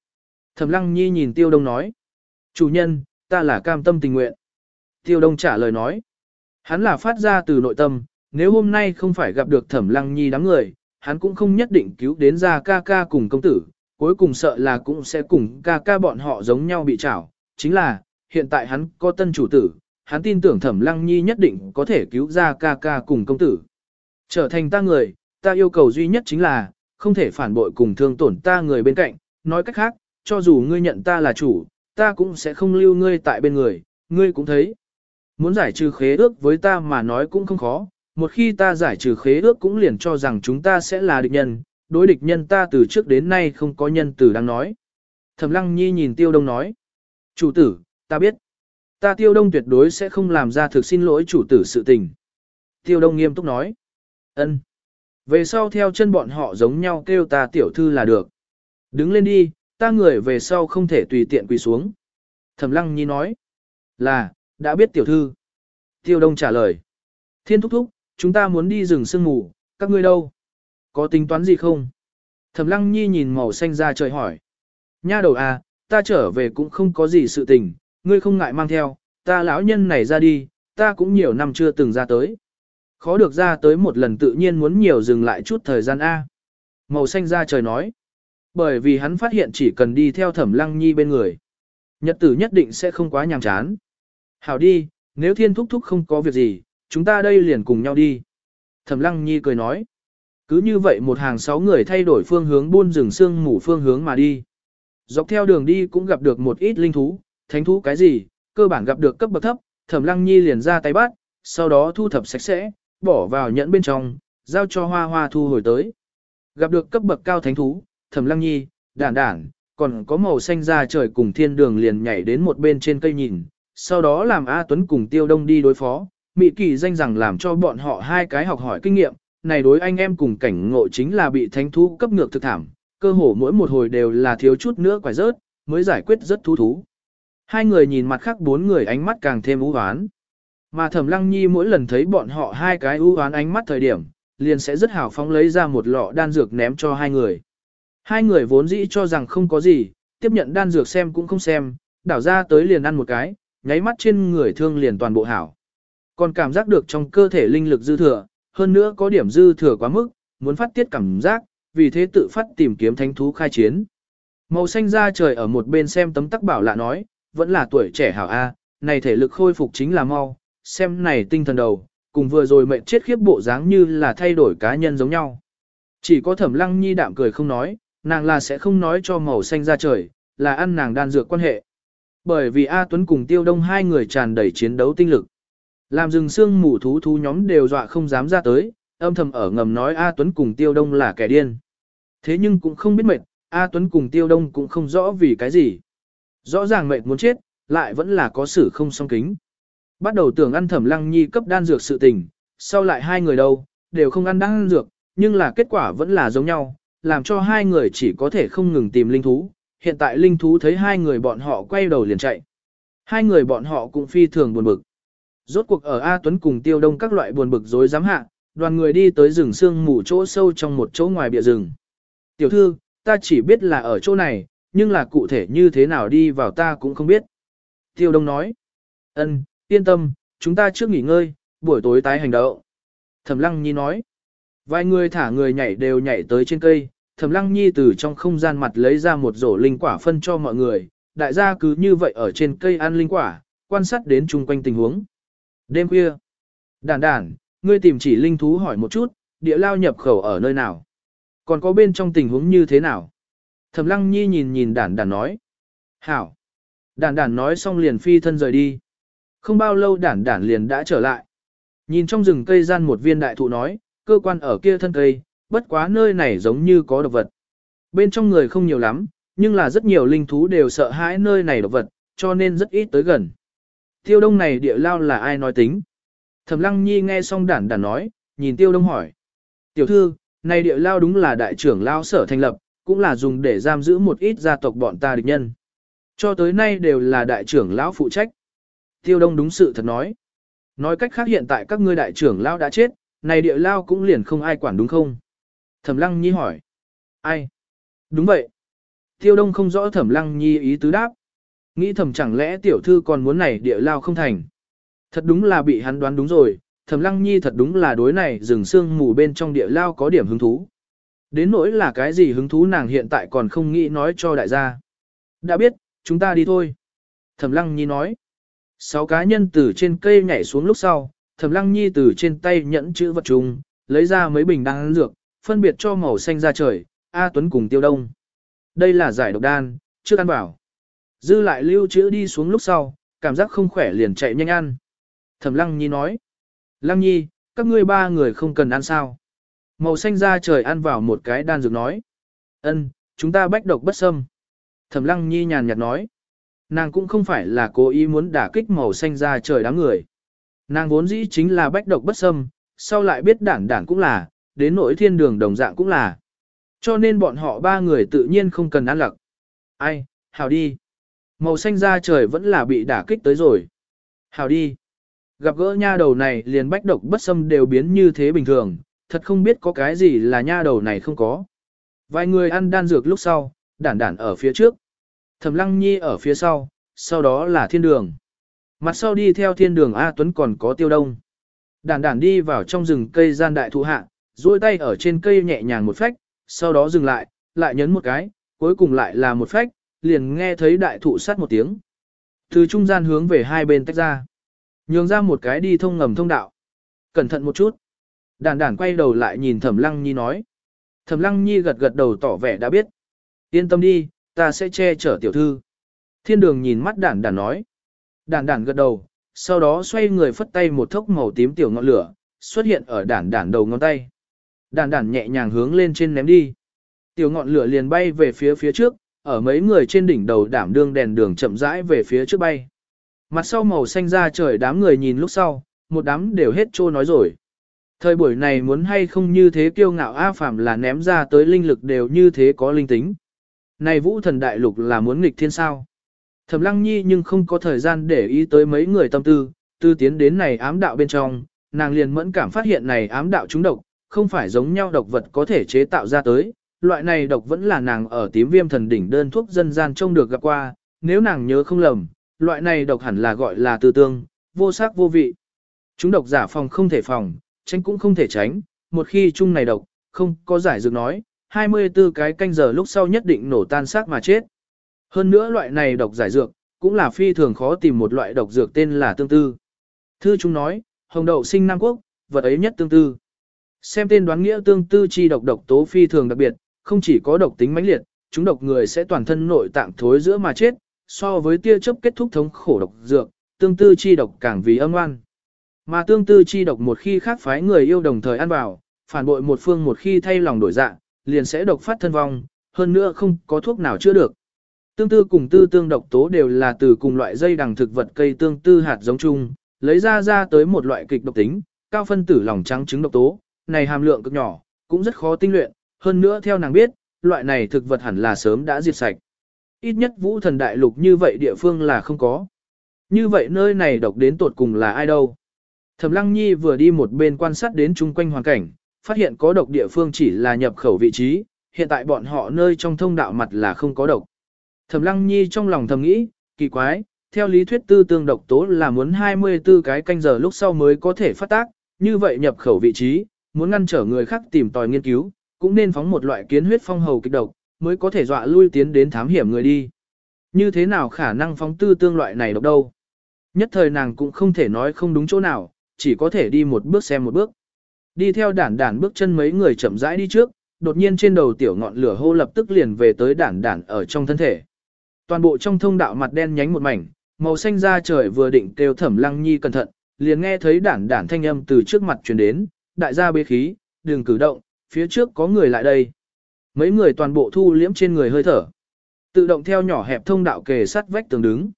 Thẩm lăng nhi nhìn tiêu đông nói. Chủ nhân, ta là cam tâm tình nguyện. Tiêu đông trả lời nói. Hắn là phát ra từ nội tâm, nếu hôm nay không phải gặp được thẩm lăng nhi đám người, hắn cũng không nhất định cứu đến ra ca ca cùng công tử, cuối cùng sợ là cũng sẽ cùng ca ca bọn họ giống nhau bị trảo. Chính là, hiện tại hắn có tân chủ tử, hắn tin tưởng thẩm lăng nhi nhất định có thể cứu ra ca ca cùng công tử. Trở thành ta người, ta yêu cầu duy nhất chính là, không thể phản bội cùng thương tổn ta người bên cạnh, nói cách khác, cho dù ngươi nhận ta là chủ, ta cũng sẽ không lưu ngươi tại bên người, ngươi cũng thấy. Muốn giải trừ khế ước với ta mà nói cũng không khó, một khi ta giải trừ khế ước cũng liền cho rằng chúng ta sẽ là địch nhân, đối địch nhân ta từ trước đến nay không có nhân từ đang nói. Thẩm lăng nhi nhìn tiêu đông nói, chủ tử, ta biết, ta tiêu đông tuyệt đối sẽ không làm ra thực xin lỗi chủ tử sự tình. Tiêu đông nghiêm túc nói, ân. Về sau theo chân bọn họ giống nhau kêu ta tiểu thư là được. Đứng lên đi, ta người về sau không thể tùy tiện quỳ xuống. Thẩm lăng nhi nói. Là, đã biết tiểu thư. Tiêu đông trả lời. Thiên thúc thúc, chúng ta muốn đi rừng sương mù, các ngươi đâu? Có tính toán gì không? Thẩm lăng nhi nhìn màu xanh ra trời hỏi. Nha đầu à, ta trở về cũng không có gì sự tình, ngươi không ngại mang theo, ta lão nhân này ra đi, ta cũng nhiều năm chưa từng ra tới. Khó được ra tới một lần tự nhiên muốn nhiều dừng lại chút thời gian A. Màu xanh ra trời nói. Bởi vì hắn phát hiện chỉ cần đi theo thẩm lăng nhi bên người. Nhật tử nhất định sẽ không quá nhàm chán. Hảo đi, nếu thiên thúc thúc không có việc gì, chúng ta đây liền cùng nhau đi. Thẩm lăng nhi cười nói. Cứ như vậy một hàng sáu người thay đổi phương hướng buôn rừng xương mù phương hướng mà đi. Dọc theo đường đi cũng gặp được một ít linh thú, thánh thú cái gì, cơ bản gặp được cấp bậc thấp, thẩm lăng nhi liền ra tay bắt, sau đó thu thập sạch sẽ, bỏ vào nhẫn bên trong, giao cho hoa hoa thu hồi tới. Gặp được cấp bậc cao thánh thú, thẩm lăng nhi, đản đản, còn có màu xanh da trời cùng thiên đường liền nhảy đến một bên trên cây nhìn, sau đó làm A Tuấn cùng Tiêu Đông đi đối phó, Mị Kỳ danh rằng làm cho bọn họ hai cái học hỏi kinh nghiệm, này đối anh em cùng cảnh ngộ chính là bị thánh thú cấp ngược thực thảm, cơ hồ mỗi một hồi đều là thiếu chút nữa quải rớt, mới giải quyết rất thú thú. Hai người nhìn mặt khác bốn người ánh mắt càng thêm ưu hoán. Mà Thẩm Lăng Nhi mỗi lần thấy bọn họ hai cái ưu hoán ánh mắt thời điểm, liền sẽ rất hào phóng lấy ra một lọ đan dược ném cho hai người. Hai người vốn dĩ cho rằng không có gì, tiếp nhận đan dược xem cũng không xem, đảo ra tới liền ăn một cái, nháy mắt trên người thương liền toàn bộ hảo. Còn cảm giác được trong cơ thể linh lực dư thừa, hơn nữa có điểm dư thừa quá mức, muốn phát tiết cảm giác, vì thế tự phát tìm kiếm thánh thú khai chiến. Màu xanh da trời ở một bên xem tấm tắc bảo lạ nói, vẫn là tuổi trẻ hảo A, này thể lực khôi phục chính là mau, xem này tinh thần đầu, cùng vừa rồi mệnh chết khiếp bộ dáng như là thay đổi cá nhân giống nhau. Chỉ có thẩm lăng nhi đạm cười không nói, nàng là sẽ không nói cho màu xanh ra trời, là ăn nàng đan dược quan hệ. Bởi vì A Tuấn cùng Tiêu Đông hai người tràn đầy chiến đấu tinh lực. Làm rừng xương mù thú thú nhóm đều dọa không dám ra tới, âm thầm ở ngầm nói A Tuấn cùng Tiêu Đông là kẻ điên. Thế nhưng cũng không biết mệt, A Tuấn cùng Tiêu Đông cũng không rõ vì cái gì. Rõ ràng mệt muốn chết, lại vẫn là có sự không song kính. Bắt đầu tưởng ăn thẩm lăng nhi cấp đan dược sự tình, sau lại hai người đâu, đều không ăn đan dược, nhưng là kết quả vẫn là giống nhau, làm cho hai người chỉ có thể không ngừng tìm linh thú. Hiện tại linh thú thấy hai người bọn họ quay đầu liền chạy. Hai người bọn họ cũng phi thường buồn bực. Rốt cuộc ở A Tuấn cùng Tiêu Đông các loại buồn bực dối dám hạ, đoàn người đi tới rừng sương mù chỗ sâu trong một chỗ ngoài bìa rừng. Tiểu thư, ta chỉ biết là ở chỗ này, nhưng là cụ thể như thế nào đi vào ta cũng không biết. Tiêu Đông nói, ân, yên tâm, chúng ta trước nghỉ ngơi, buổi tối tái hành động. Thẩm Lăng Nhi nói, vài người thả người nhảy đều nhảy tới trên cây, Thẩm Lăng Nhi từ trong không gian mặt lấy ra một rổ linh quả phân cho mọi người, đại gia cứ như vậy ở trên cây ăn linh quả, quan sát đến chung quanh tình huống. Đêm khuya, đàn đàn, ngươi tìm chỉ linh thú hỏi một chút, địa lao nhập khẩu ở nơi nào? Còn có bên trong tình huống như thế nào? Thẩm Lăng Nhi nhìn nhìn Đản Đản nói. Hảo. Đản Đản nói xong liền phi thân rời đi. Không bao lâu đản đản liền đã trở lại. Nhìn trong rừng cây gian một viên đại thụ nói, cơ quan ở kia thân cây, bất quá nơi này giống như có độc vật. Bên trong người không nhiều lắm, nhưng là rất nhiều linh thú đều sợ hãi nơi này độc vật, cho nên rất ít tới gần. Tiêu đông này địa lao là ai nói tính? Thẩm lăng nhi nghe xong đản đản nói, nhìn tiêu đông hỏi. Tiểu thư, này địa lao đúng là đại trưởng lao sở thành lập, cũng là dùng để giam giữ một ít gia tộc bọn ta địch nhân. Cho tới nay đều là đại trưởng lão phụ trách. Tiêu Đông đúng sự thật nói. Nói cách khác hiện tại các ngươi đại trưởng lão đã chết, này địa lao cũng liền không ai quản đúng không? Thẩm Lăng Nhi hỏi. Ai? Đúng vậy. Tiêu Đông không rõ Thẩm Lăng Nhi ý tứ đáp. Nghĩ thầm chẳng lẽ tiểu thư còn muốn này địa lao không thành. Thật đúng là bị hắn đoán đúng rồi, Thẩm Lăng Nhi thật đúng là đối này rừng xương mù bên trong địa lao có điểm hứng thú. Đến nỗi là cái gì hứng thú nàng hiện tại còn không nghĩ nói cho đại gia. Đã biết, chúng ta đi thôi. Thẩm Lăng Nhi nói. Sáu cá nhân từ trên cây nhảy xuống lúc sau, Thẩm Lăng Nhi từ trên tay nhẫn chữ vật trùng, lấy ra mấy bình đan dược, phân biệt cho màu xanh ra trời, A Tuấn cùng Tiêu Đông. Đây là giải độc đan, chưa ăn bảo. Dư lại lưu chữ đi xuống lúc sau, cảm giác không khỏe liền chạy nhanh ăn. Thẩm Lăng Nhi nói, Lăng Nhi, các ngươi ba người không cần ăn sao. Màu xanh da trời ăn vào một cái đan dược nói. Ân, chúng ta bách độc bất xâm. Thẩm Lăng Nhi nhàn nhạt nói. Nàng cũng không phải là cố ý muốn đả kích màu xanh da trời đám người. Nàng vốn dĩ chính là bách độc bất xâm, sau lại biết đảng đảng cũng là, đến nỗi thiên đường đồng dạng cũng là. Cho nên bọn họ ba người tự nhiên không cần ăn lặc. Ai, hào đi. Màu xanh da trời vẫn là bị đả kích tới rồi. Hào đi. Gặp gỡ nha đầu này liền bách độc bất xâm đều biến như thế bình thường, thật không biết có cái gì là nha đầu này không có. Vài người ăn đan dược lúc sau, đản đản ở phía trước. Thẩm Lăng Nhi ở phía sau, sau đó là thiên đường. Mặt sau đi theo thiên đường A Tuấn còn có tiêu đông. Đản đản đi vào trong rừng cây gian đại thụ hạ, duỗi tay ở trên cây nhẹ nhàng một phách, sau đó dừng lại, lại nhấn một cái, cuối cùng lại là một phách, liền nghe thấy đại thụ sát một tiếng. Từ trung gian hướng về hai bên tách ra. Nhường ra một cái đi thông ngầm thông đạo. Cẩn thận một chút. Đản đản quay đầu lại nhìn Thẩm Lăng Nhi nói. Thẩm Lăng Nhi gật gật đầu tỏ vẻ đã biết. Yên tâm đi, ta sẽ che chở tiểu thư. Thiên đường nhìn mắt đản đản nói. Đản đản gật đầu, sau đó xoay người phất tay một thốc màu tím tiểu ngọn lửa, xuất hiện ở đản đản đầu ngón tay. Đản đản nhẹ nhàng hướng lên trên ném đi. Tiểu ngọn lửa liền bay về phía phía trước, ở mấy người trên đỉnh đầu đảm đương đèn đường chậm rãi về phía trước bay. Mặt sau màu xanh ra trời đám người nhìn lúc sau, một đám đều hết trô nói rồi. Thời buổi này muốn hay không như thế kiêu ngạo A Phạm là ném ra tới linh lực đều như thế có linh tính. Này vũ thần đại lục là muốn nghịch thiên sao. Thẩm lăng nhi nhưng không có thời gian để ý tới mấy người tâm tư, tư tiến đến này ám đạo bên trong, nàng liền mẫn cảm phát hiện này ám đạo trúng độc, không phải giống nhau độc vật có thể chế tạo ra tới, loại này độc vẫn là nàng ở tím viêm thần đỉnh đơn thuốc dân gian trông được gặp qua, nếu nàng nhớ không lầm, loại này độc hẳn là gọi là tư tương, vô sắc vô vị. Chúng độc giả phòng không thể phòng, tránh cũng không thể tránh, một khi chung này độc, không có giải dược nói, 24 cái canh giờ lúc sau nhất định nổ tan xác mà chết. Hơn nữa loại này độc giải dược, cũng là phi thường khó tìm một loại độc dược tên là tương tư. Thư chúng nói, hồng đậu sinh Nam Quốc, vật ấy nhất tương tư. Xem tên đoán nghĩa tương tư chi độc độc tố phi thường đặc biệt, không chỉ có độc tính mãnh liệt, chúng độc người sẽ toàn thân nội tạng thối giữa mà chết, so với tia chớp kết thúc thống khổ độc dược, tương tư chi độc càng vì âm oan. Mà tương tư chi độc một khi khác phái người yêu đồng thời ăn vào, phản bội một phương một khi thay lòng đổi dạng liền sẽ độc phát thân vong, hơn nữa không có thuốc nào chữa được. Tương tư cùng tư tương độc tố đều là từ cùng loại dây đằng thực vật cây tương tư hạt giống chung, lấy ra ra tới một loại kịch độc tính, cao phân tử lòng trắng trứng độc tố, này hàm lượng cực nhỏ, cũng rất khó tinh luyện, hơn nữa theo nàng biết, loại này thực vật hẳn là sớm đã diệt sạch. Ít nhất vũ thần đại lục như vậy địa phương là không có. Như vậy nơi này độc đến tột cùng là ai đâu? Thẩm Lăng Nhi vừa đi một bên quan sát đến chung quanh hoàn cảnh, phát hiện có độc địa phương chỉ là nhập khẩu vị trí, hiện tại bọn họ nơi trong thông đạo mặt là không có độc. Thẩm Lăng Nhi trong lòng thầm nghĩ, kỳ quái, theo lý thuyết tư tương độc tố là muốn 24 cái canh giờ lúc sau mới có thể phát tác, như vậy nhập khẩu vị trí, muốn ngăn trở người khác tìm tòi nghiên cứu, cũng nên phóng một loại kiến huyết phong hầu kịch độc, mới có thể dọa lui tiến đến thám hiểm người đi. Như thế nào khả năng phóng tư tương loại này độc đâu? Nhất thời nàng cũng không thể nói không đúng chỗ nào, chỉ có thể đi một bước xem một bước. Đi theo đản đản bước chân mấy người chậm rãi đi trước, đột nhiên trên đầu tiểu ngọn lửa hô lập tức liền về tới đản đản ở trong thân thể. Toàn bộ trong thông đạo mặt đen nhánh một mảnh, màu xanh da trời vừa định kêu thẩm lăng nhi cẩn thận, liền nghe thấy đản đản thanh âm từ trước mặt truyền đến, đại gia bế khí, đừng cử động, phía trước có người lại đây. Mấy người toàn bộ thu liễm trên người hơi thở. Tự động theo nhỏ hẹp thông đạo kề sắt vách tường đứng.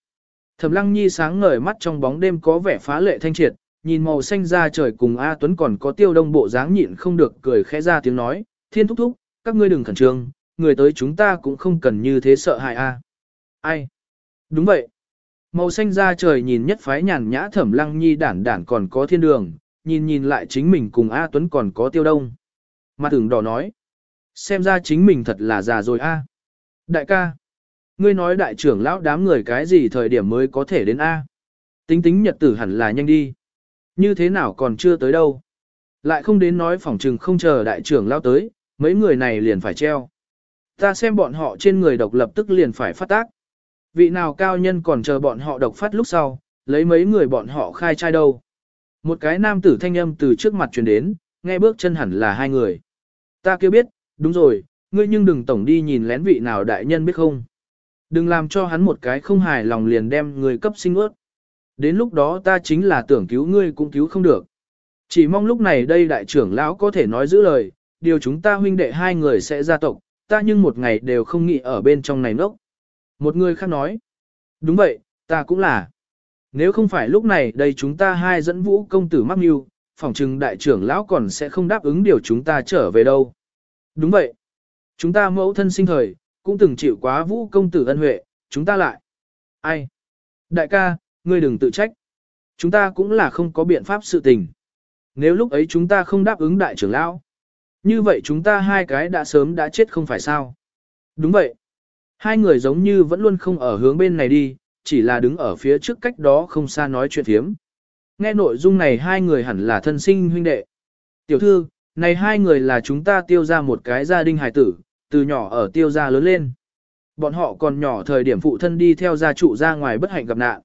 Thẩm lăng nhi sáng ngời mắt trong bóng đêm có vẻ phá lệ thanh triệt, nhìn màu xanh da trời cùng A Tuấn còn có tiêu đông bộ dáng nhịn không được cười khẽ ra tiếng nói, thiên thúc thúc, các ngươi đừng khẩn trương, người tới chúng ta cũng không cần như thế sợ hại A. Ai? Đúng vậy. Màu xanh da trời nhìn nhất phái nhàn nhã thẩm lăng nhi đản đản còn có thiên đường, nhìn nhìn lại chính mình cùng A Tuấn còn có tiêu đông. Mặt tưởng đỏ nói. Xem ra chính mình thật là già rồi A. Đại ca. Ngươi nói đại trưởng lão đám người cái gì thời điểm mới có thể đến A. Tính tính nhật tử hẳn là nhanh đi. Như thế nào còn chưa tới đâu. Lại không đến nói phỏng trừng không chờ đại trưởng lao tới, mấy người này liền phải treo. Ta xem bọn họ trên người độc lập tức liền phải phát tác. Vị nào cao nhân còn chờ bọn họ độc phát lúc sau, lấy mấy người bọn họ khai trai đâu. Một cái nam tử thanh âm từ trước mặt truyền đến, nghe bước chân hẳn là hai người. Ta kêu biết, đúng rồi, ngươi nhưng đừng tổng đi nhìn lén vị nào đại nhân biết không. Đừng làm cho hắn một cái không hài lòng liền đem người cấp sinh ướt. Đến lúc đó ta chính là tưởng cứu ngươi cũng cứu không được. Chỉ mong lúc này đây đại trưởng lão có thể nói giữ lời, điều chúng ta huynh đệ hai người sẽ gia tộc, ta nhưng một ngày đều không nghĩ ở bên trong này nốc. Một người khác nói, đúng vậy, ta cũng là. Nếu không phải lúc này đây chúng ta hai dẫn vũ công tử mắc mưu, phỏng chừng đại trưởng lão còn sẽ không đáp ứng điều chúng ta trở về đâu. Đúng vậy. Chúng ta mẫu thân sinh thời, cũng từng chịu quá vũ công tử ân huệ, chúng ta lại. Ai? Đại ca, ngươi đừng tự trách. Chúng ta cũng là không có biện pháp sự tình. Nếu lúc ấy chúng ta không đáp ứng đại trưởng lão, Như vậy chúng ta hai cái đã sớm đã chết không phải sao? Đúng vậy. Hai người giống như vẫn luôn không ở hướng bên này đi, chỉ là đứng ở phía trước cách đó không xa nói chuyện thiếm. Nghe nội dung này hai người hẳn là thân sinh huynh đệ. Tiểu thư, này hai người là chúng ta tiêu ra một cái gia đình hài tử, từ nhỏ ở tiêu gia lớn lên. Bọn họ còn nhỏ thời điểm phụ thân đi theo gia trụ ra ngoài bất hạnh gặp nạn.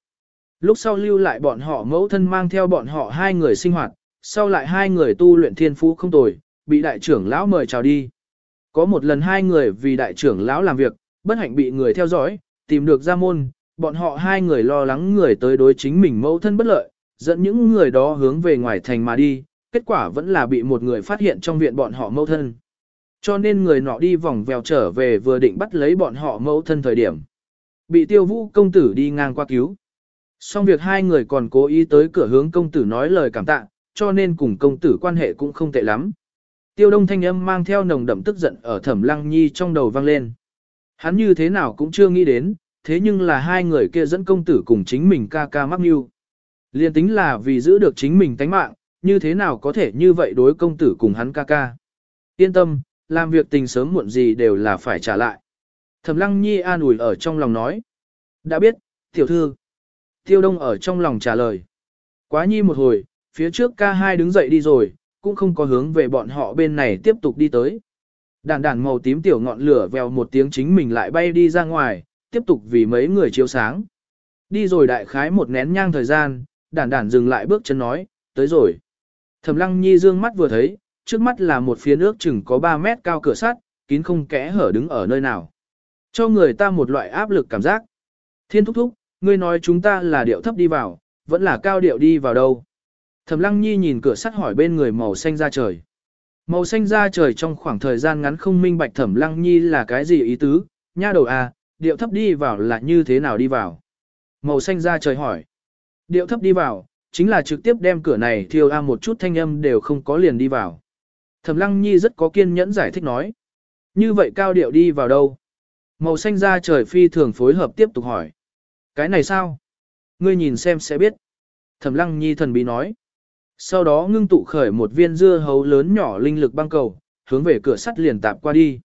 Lúc sau lưu lại bọn họ mẫu thân mang theo bọn họ hai người sinh hoạt, sau lại hai người tu luyện thiên phú không tồi, bị đại trưởng lão mời chào đi. Có một lần hai người vì đại trưởng lão làm việc, bất hạnh bị người theo dõi, tìm được ra môn, bọn họ hai người lo lắng người tới đối chính mình mẫu thân bất lợi, dẫn những người đó hướng về ngoài thành mà đi, kết quả vẫn là bị một người phát hiện trong viện bọn họ mẫu thân. Cho nên người nọ đi vòng vèo trở về vừa định bắt lấy bọn họ mẫu thân thời điểm. Bị tiêu vũ công tử đi ngang qua cứu. Xong việc hai người còn cố ý tới cửa hướng công tử nói lời cảm tạ, cho nên cùng công tử quan hệ cũng không tệ lắm. Tiêu đông thanh âm mang theo nồng đậm tức giận ở thẩm lăng nhi trong đầu vang lên. Hắn như thế nào cũng chưa nghĩ đến, thế nhưng là hai người kia dẫn công tử cùng chính mình ca ca mắc mưu. Liên tính là vì giữ được chính mình tánh mạng, như thế nào có thể như vậy đối công tử cùng hắn ca ca. Yên tâm, làm việc tình sớm muộn gì đều là phải trả lại. Thẩm lăng nhi an ủi ở trong lòng nói. Đã biết, tiểu thư. Tiêu đông ở trong lòng trả lời. Quá nhi một hồi, phía trước ca hai đứng dậy đi rồi, cũng không có hướng về bọn họ bên này tiếp tục đi tới. Đàn đàn màu tím tiểu ngọn lửa vèo một tiếng chính mình lại bay đi ra ngoài, tiếp tục vì mấy người chiếu sáng. Đi rồi đại khái một nén nhang thời gian, đàn đàn dừng lại bước chân nói, tới rồi. Thẩm lăng nhi dương mắt vừa thấy, trước mắt là một phía nước chừng có 3 mét cao cửa sắt, kín không kẽ hở đứng ở nơi nào. Cho người ta một loại áp lực cảm giác. Thiên thúc thúc, ngươi nói chúng ta là điệu thấp đi vào, vẫn là cao điệu đi vào đâu. Thẩm lăng nhi nhìn cửa sắt hỏi bên người màu xanh ra trời. Màu xanh ra trời trong khoảng thời gian ngắn không minh bạch thẩm lăng nhi là cái gì ý tứ, nha đầu à, điệu thấp đi vào là như thế nào đi vào. Màu xanh ra trời hỏi. Điệu thấp đi vào, chính là trực tiếp đem cửa này thiêu a một chút thanh âm đều không có liền đi vào. Thẩm lăng nhi rất có kiên nhẫn giải thích nói. Như vậy cao điệu đi vào đâu? Màu xanh ra trời phi thường phối hợp tiếp tục hỏi. Cái này sao? Ngươi nhìn xem sẽ biết. Thẩm lăng nhi thần bí nói. Sau đó ngưng tụ khởi một viên dưa hấu lớn nhỏ linh lực băng cầu, hướng về cửa sắt liền tạp qua đi.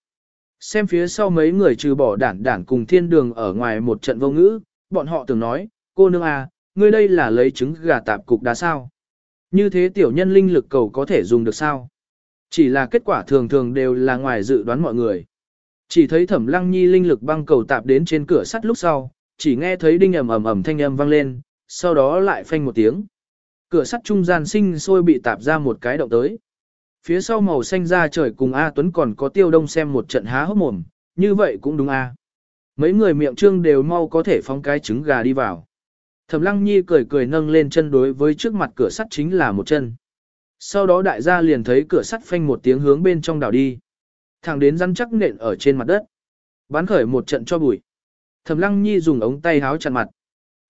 Xem phía sau mấy người trừ bỏ đản đản cùng thiên đường ở ngoài một trận vô ngữ, bọn họ từng nói, cô nương à, ngươi đây là lấy trứng gà tạp cục đá sao. Như thế tiểu nhân linh lực cầu có thể dùng được sao? Chỉ là kết quả thường thường đều là ngoài dự đoán mọi người. Chỉ thấy thẩm lăng nhi linh lực băng cầu tạp đến trên cửa sắt lúc sau, chỉ nghe thấy đinh ầm ầm ầm thanh âm vang lên, sau đó lại phanh một tiếng. Cửa sắt trung gian sinh sôi bị tạp ra một cái động tới. Phía sau màu xanh ra trời cùng A Tuấn còn có tiêu đông xem một trận há hốc mồm, như vậy cũng đúng A. Mấy người miệng trương đều mau có thể phóng cái trứng gà đi vào. Thẩm lăng nhi cười cười nâng lên chân đối với trước mặt cửa sắt chính là một chân. Sau đó đại gia liền thấy cửa sắt phanh một tiếng hướng bên trong đảo đi. Thẳng đến rắn chắc nện ở trên mặt đất. Bán khởi một trận cho bụi. Thẩm lăng nhi dùng ống tay háo chặn mặt.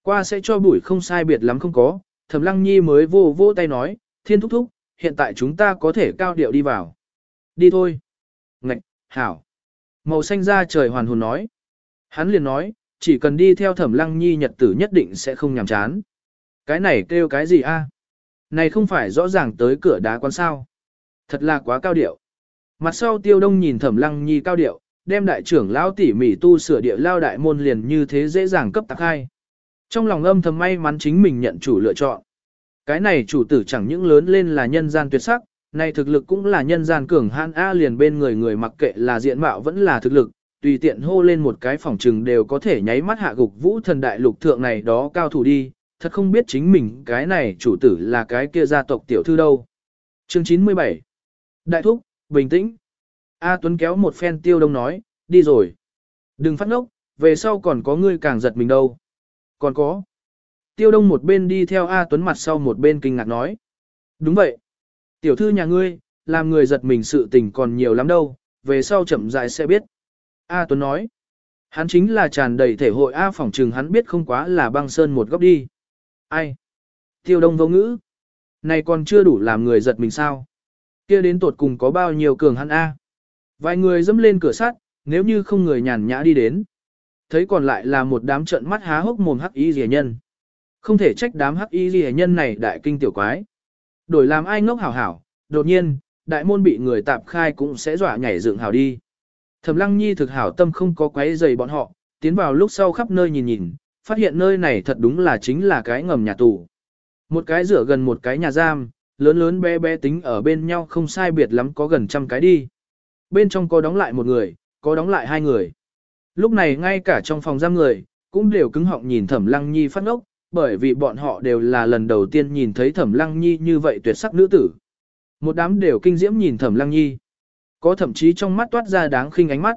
Qua sẽ cho bụi không sai biệt lắm không có. Thẩm lăng nhi mới vô vô tay nói, thiên thúc thúc, hiện tại chúng ta có thể cao điệu đi vào. Đi thôi. Ngạch, hảo. Màu xanh ra trời hoàn hồn nói. Hắn liền nói, chỉ cần đi theo thẩm lăng nhi nhật tử nhất định sẽ không nhàm chán. Cái này kêu cái gì a? Này không phải rõ ràng tới cửa đá quán sao. Thật là quá cao điệu. Mặt sau tiêu đông nhìn thẩm lăng nhi cao điệu, đem đại trưởng lao tỉ mỉ tu sửa địa lao đại môn liền như thế dễ dàng cấp tạc hai. Trong lòng âm thầm may mắn chính mình nhận chủ lựa chọn. Cái này chủ tử chẳng những lớn lên là nhân gian tuyệt sắc, này thực lực cũng là nhân gian cường hãn A liền bên người người mặc kệ là diện mạo vẫn là thực lực, tùy tiện hô lên một cái phòng trừng đều có thể nháy mắt hạ gục vũ thần đại lục thượng này đó cao thủ đi, thật không biết chính mình cái này chủ tử là cái kia gia tộc tiểu thư đâu. Chương 97 Đại thúc, bình tĩnh. A Tuấn kéo một phen tiêu đông nói, đi rồi. Đừng phát ngốc, về sau còn có ngươi càng giật mình đâu. Còn có. Tiêu đông một bên đi theo A Tuấn mặt sau một bên kinh ngạc nói. Đúng vậy. Tiểu thư nhà ngươi, làm người giật mình sự tình còn nhiều lắm đâu, về sau chậm rãi sẽ biết. A Tuấn nói. Hắn chính là tràn đầy thể hội A phỏng trừng hắn biết không quá là băng sơn một góc đi. Ai? Tiêu đông vô ngữ. Này còn chưa đủ làm người giật mình sao? kia đến tột cùng có bao nhiêu cường hắn A? Vài người dẫm lên cửa sắt, nếu như không người nhàn nhã đi đến. Thấy còn lại là một đám trận mắt há hốc mồm hắc y rìa nhân. Không thể trách đám hắc y rìa nhân này đại kinh tiểu quái. Đổi làm ai ngốc hảo hảo, đột nhiên, đại môn bị người tạp khai cũng sẽ dọa nhảy dựng hảo đi. Thẩm Lăng Nhi thực hảo tâm không có quấy rầy bọn họ, tiến vào lúc sau khắp nơi nhìn nhìn, phát hiện nơi này thật đúng là chính là cái ngầm nhà tù. Một cái rửa gần một cái nhà giam, lớn lớn bé bé tính ở bên nhau không sai biệt lắm có gần trăm cái đi. Bên trong có đóng lại một người, có đóng lại hai người. Lúc này ngay cả trong phòng giam người, cũng đều cứng họng nhìn Thẩm Lăng Nhi phát ngốc, bởi vì bọn họ đều là lần đầu tiên nhìn thấy Thẩm Lăng Nhi như vậy tuyệt sắc nữ tử. Một đám đều kinh diễm nhìn Thẩm Lăng Nhi. Có thậm chí trong mắt toát ra đáng khinh ánh mắt.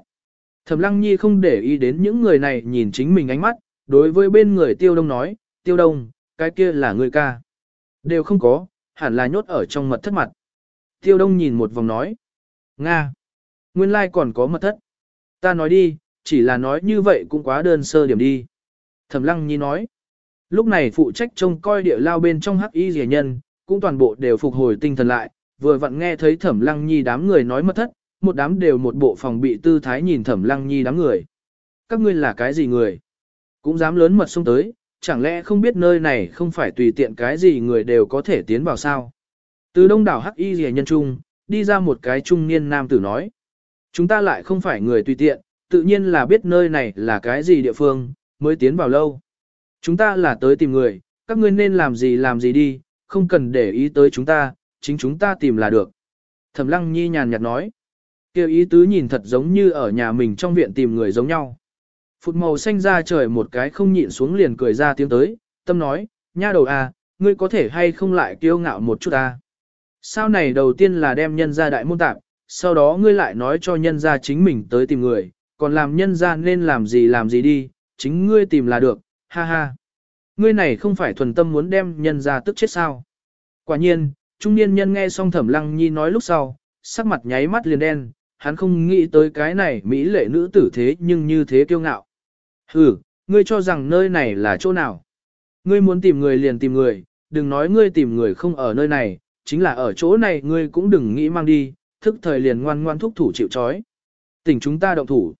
Thẩm Lăng Nhi không để ý đến những người này nhìn chính mình ánh mắt, đối với bên người Tiêu Đông nói, Tiêu Đông, cái kia là người ca. Đều không có, hẳn là nhốt ở trong mật thất mặt. Tiêu Đông nhìn một vòng nói, Nga, nguyên lai còn có mật thất. Ta nói đi, chỉ là nói như vậy cũng quá đơn sơ điểm đi. Thẩm Lăng Nhi nói, lúc này phụ trách trông coi địa lao bên trong hắc y rẻ nhân, cũng toàn bộ đều phục hồi tinh thần lại, vừa vặn nghe thấy Thẩm Lăng Nhi đám người nói mật thất, một đám đều một bộ phòng bị tư thái nhìn Thẩm Lăng Nhi đám người. Các ngươi là cái gì người? Cũng dám lớn mật xông tới, chẳng lẽ không biết nơi này không phải tùy tiện cái gì người đều có thể tiến vào sao? Từ đông đảo hắc y rẻ nhân trung, đi ra một cái trung niên nam tử nói. Chúng ta lại không phải người tùy tiện, tự nhiên là biết nơi này là cái gì địa phương, mới tiến vào lâu. Chúng ta là tới tìm người, các ngươi nên làm gì làm gì đi, không cần để ý tới chúng ta, chính chúng ta tìm là được. Thẩm lăng nhi nhàn nhạt nói. Kêu ý tứ nhìn thật giống như ở nhà mình trong viện tìm người giống nhau. Phụt màu xanh ra trời một cái không nhịn xuống liền cười ra tiếng tới, tâm nói, nha đầu à, ngươi có thể hay không lại kiêu ngạo một chút à. Sao này đầu tiên là đem nhân ra đại môn tạp, sau đó ngươi lại nói cho nhân ra chính mình tới tìm người, còn làm nhân ra nên làm gì làm gì đi, chính ngươi tìm là được, ha ha. Ngươi này không phải thuần tâm muốn đem nhân ra tức chết sao. Quả nhiên, trung niên nhân nghe xong thẩm lăng nhi nói lúc sau, sắc mặt nháy mắt liền đen, hắn không nghĩ tới cái này mỹ lệ nữ tử thế nhưng như thế kiêu ngạo. Hừ, ngươi cho rằng nơi này là chỗ nào? Ngươi muốn tìm người liền tìm người, đừng nói ngươi tìm người không ở nơi này, chính là ở chỗ này ngươi cũng đừng nghĩ mang đi, thức thời liền ngoan ngoan thúc thủ chịu trói. Tỉnh chúng ta động thủ.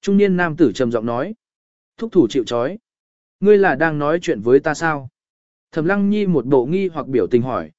Trung niên nam tử trầm giọng nói. Thúc thủ chịu trói. Ngươi là đang nói chuyện với ta sao? Thẩm lăng nhi một bộ nghi hoặc biểu tình hỏi.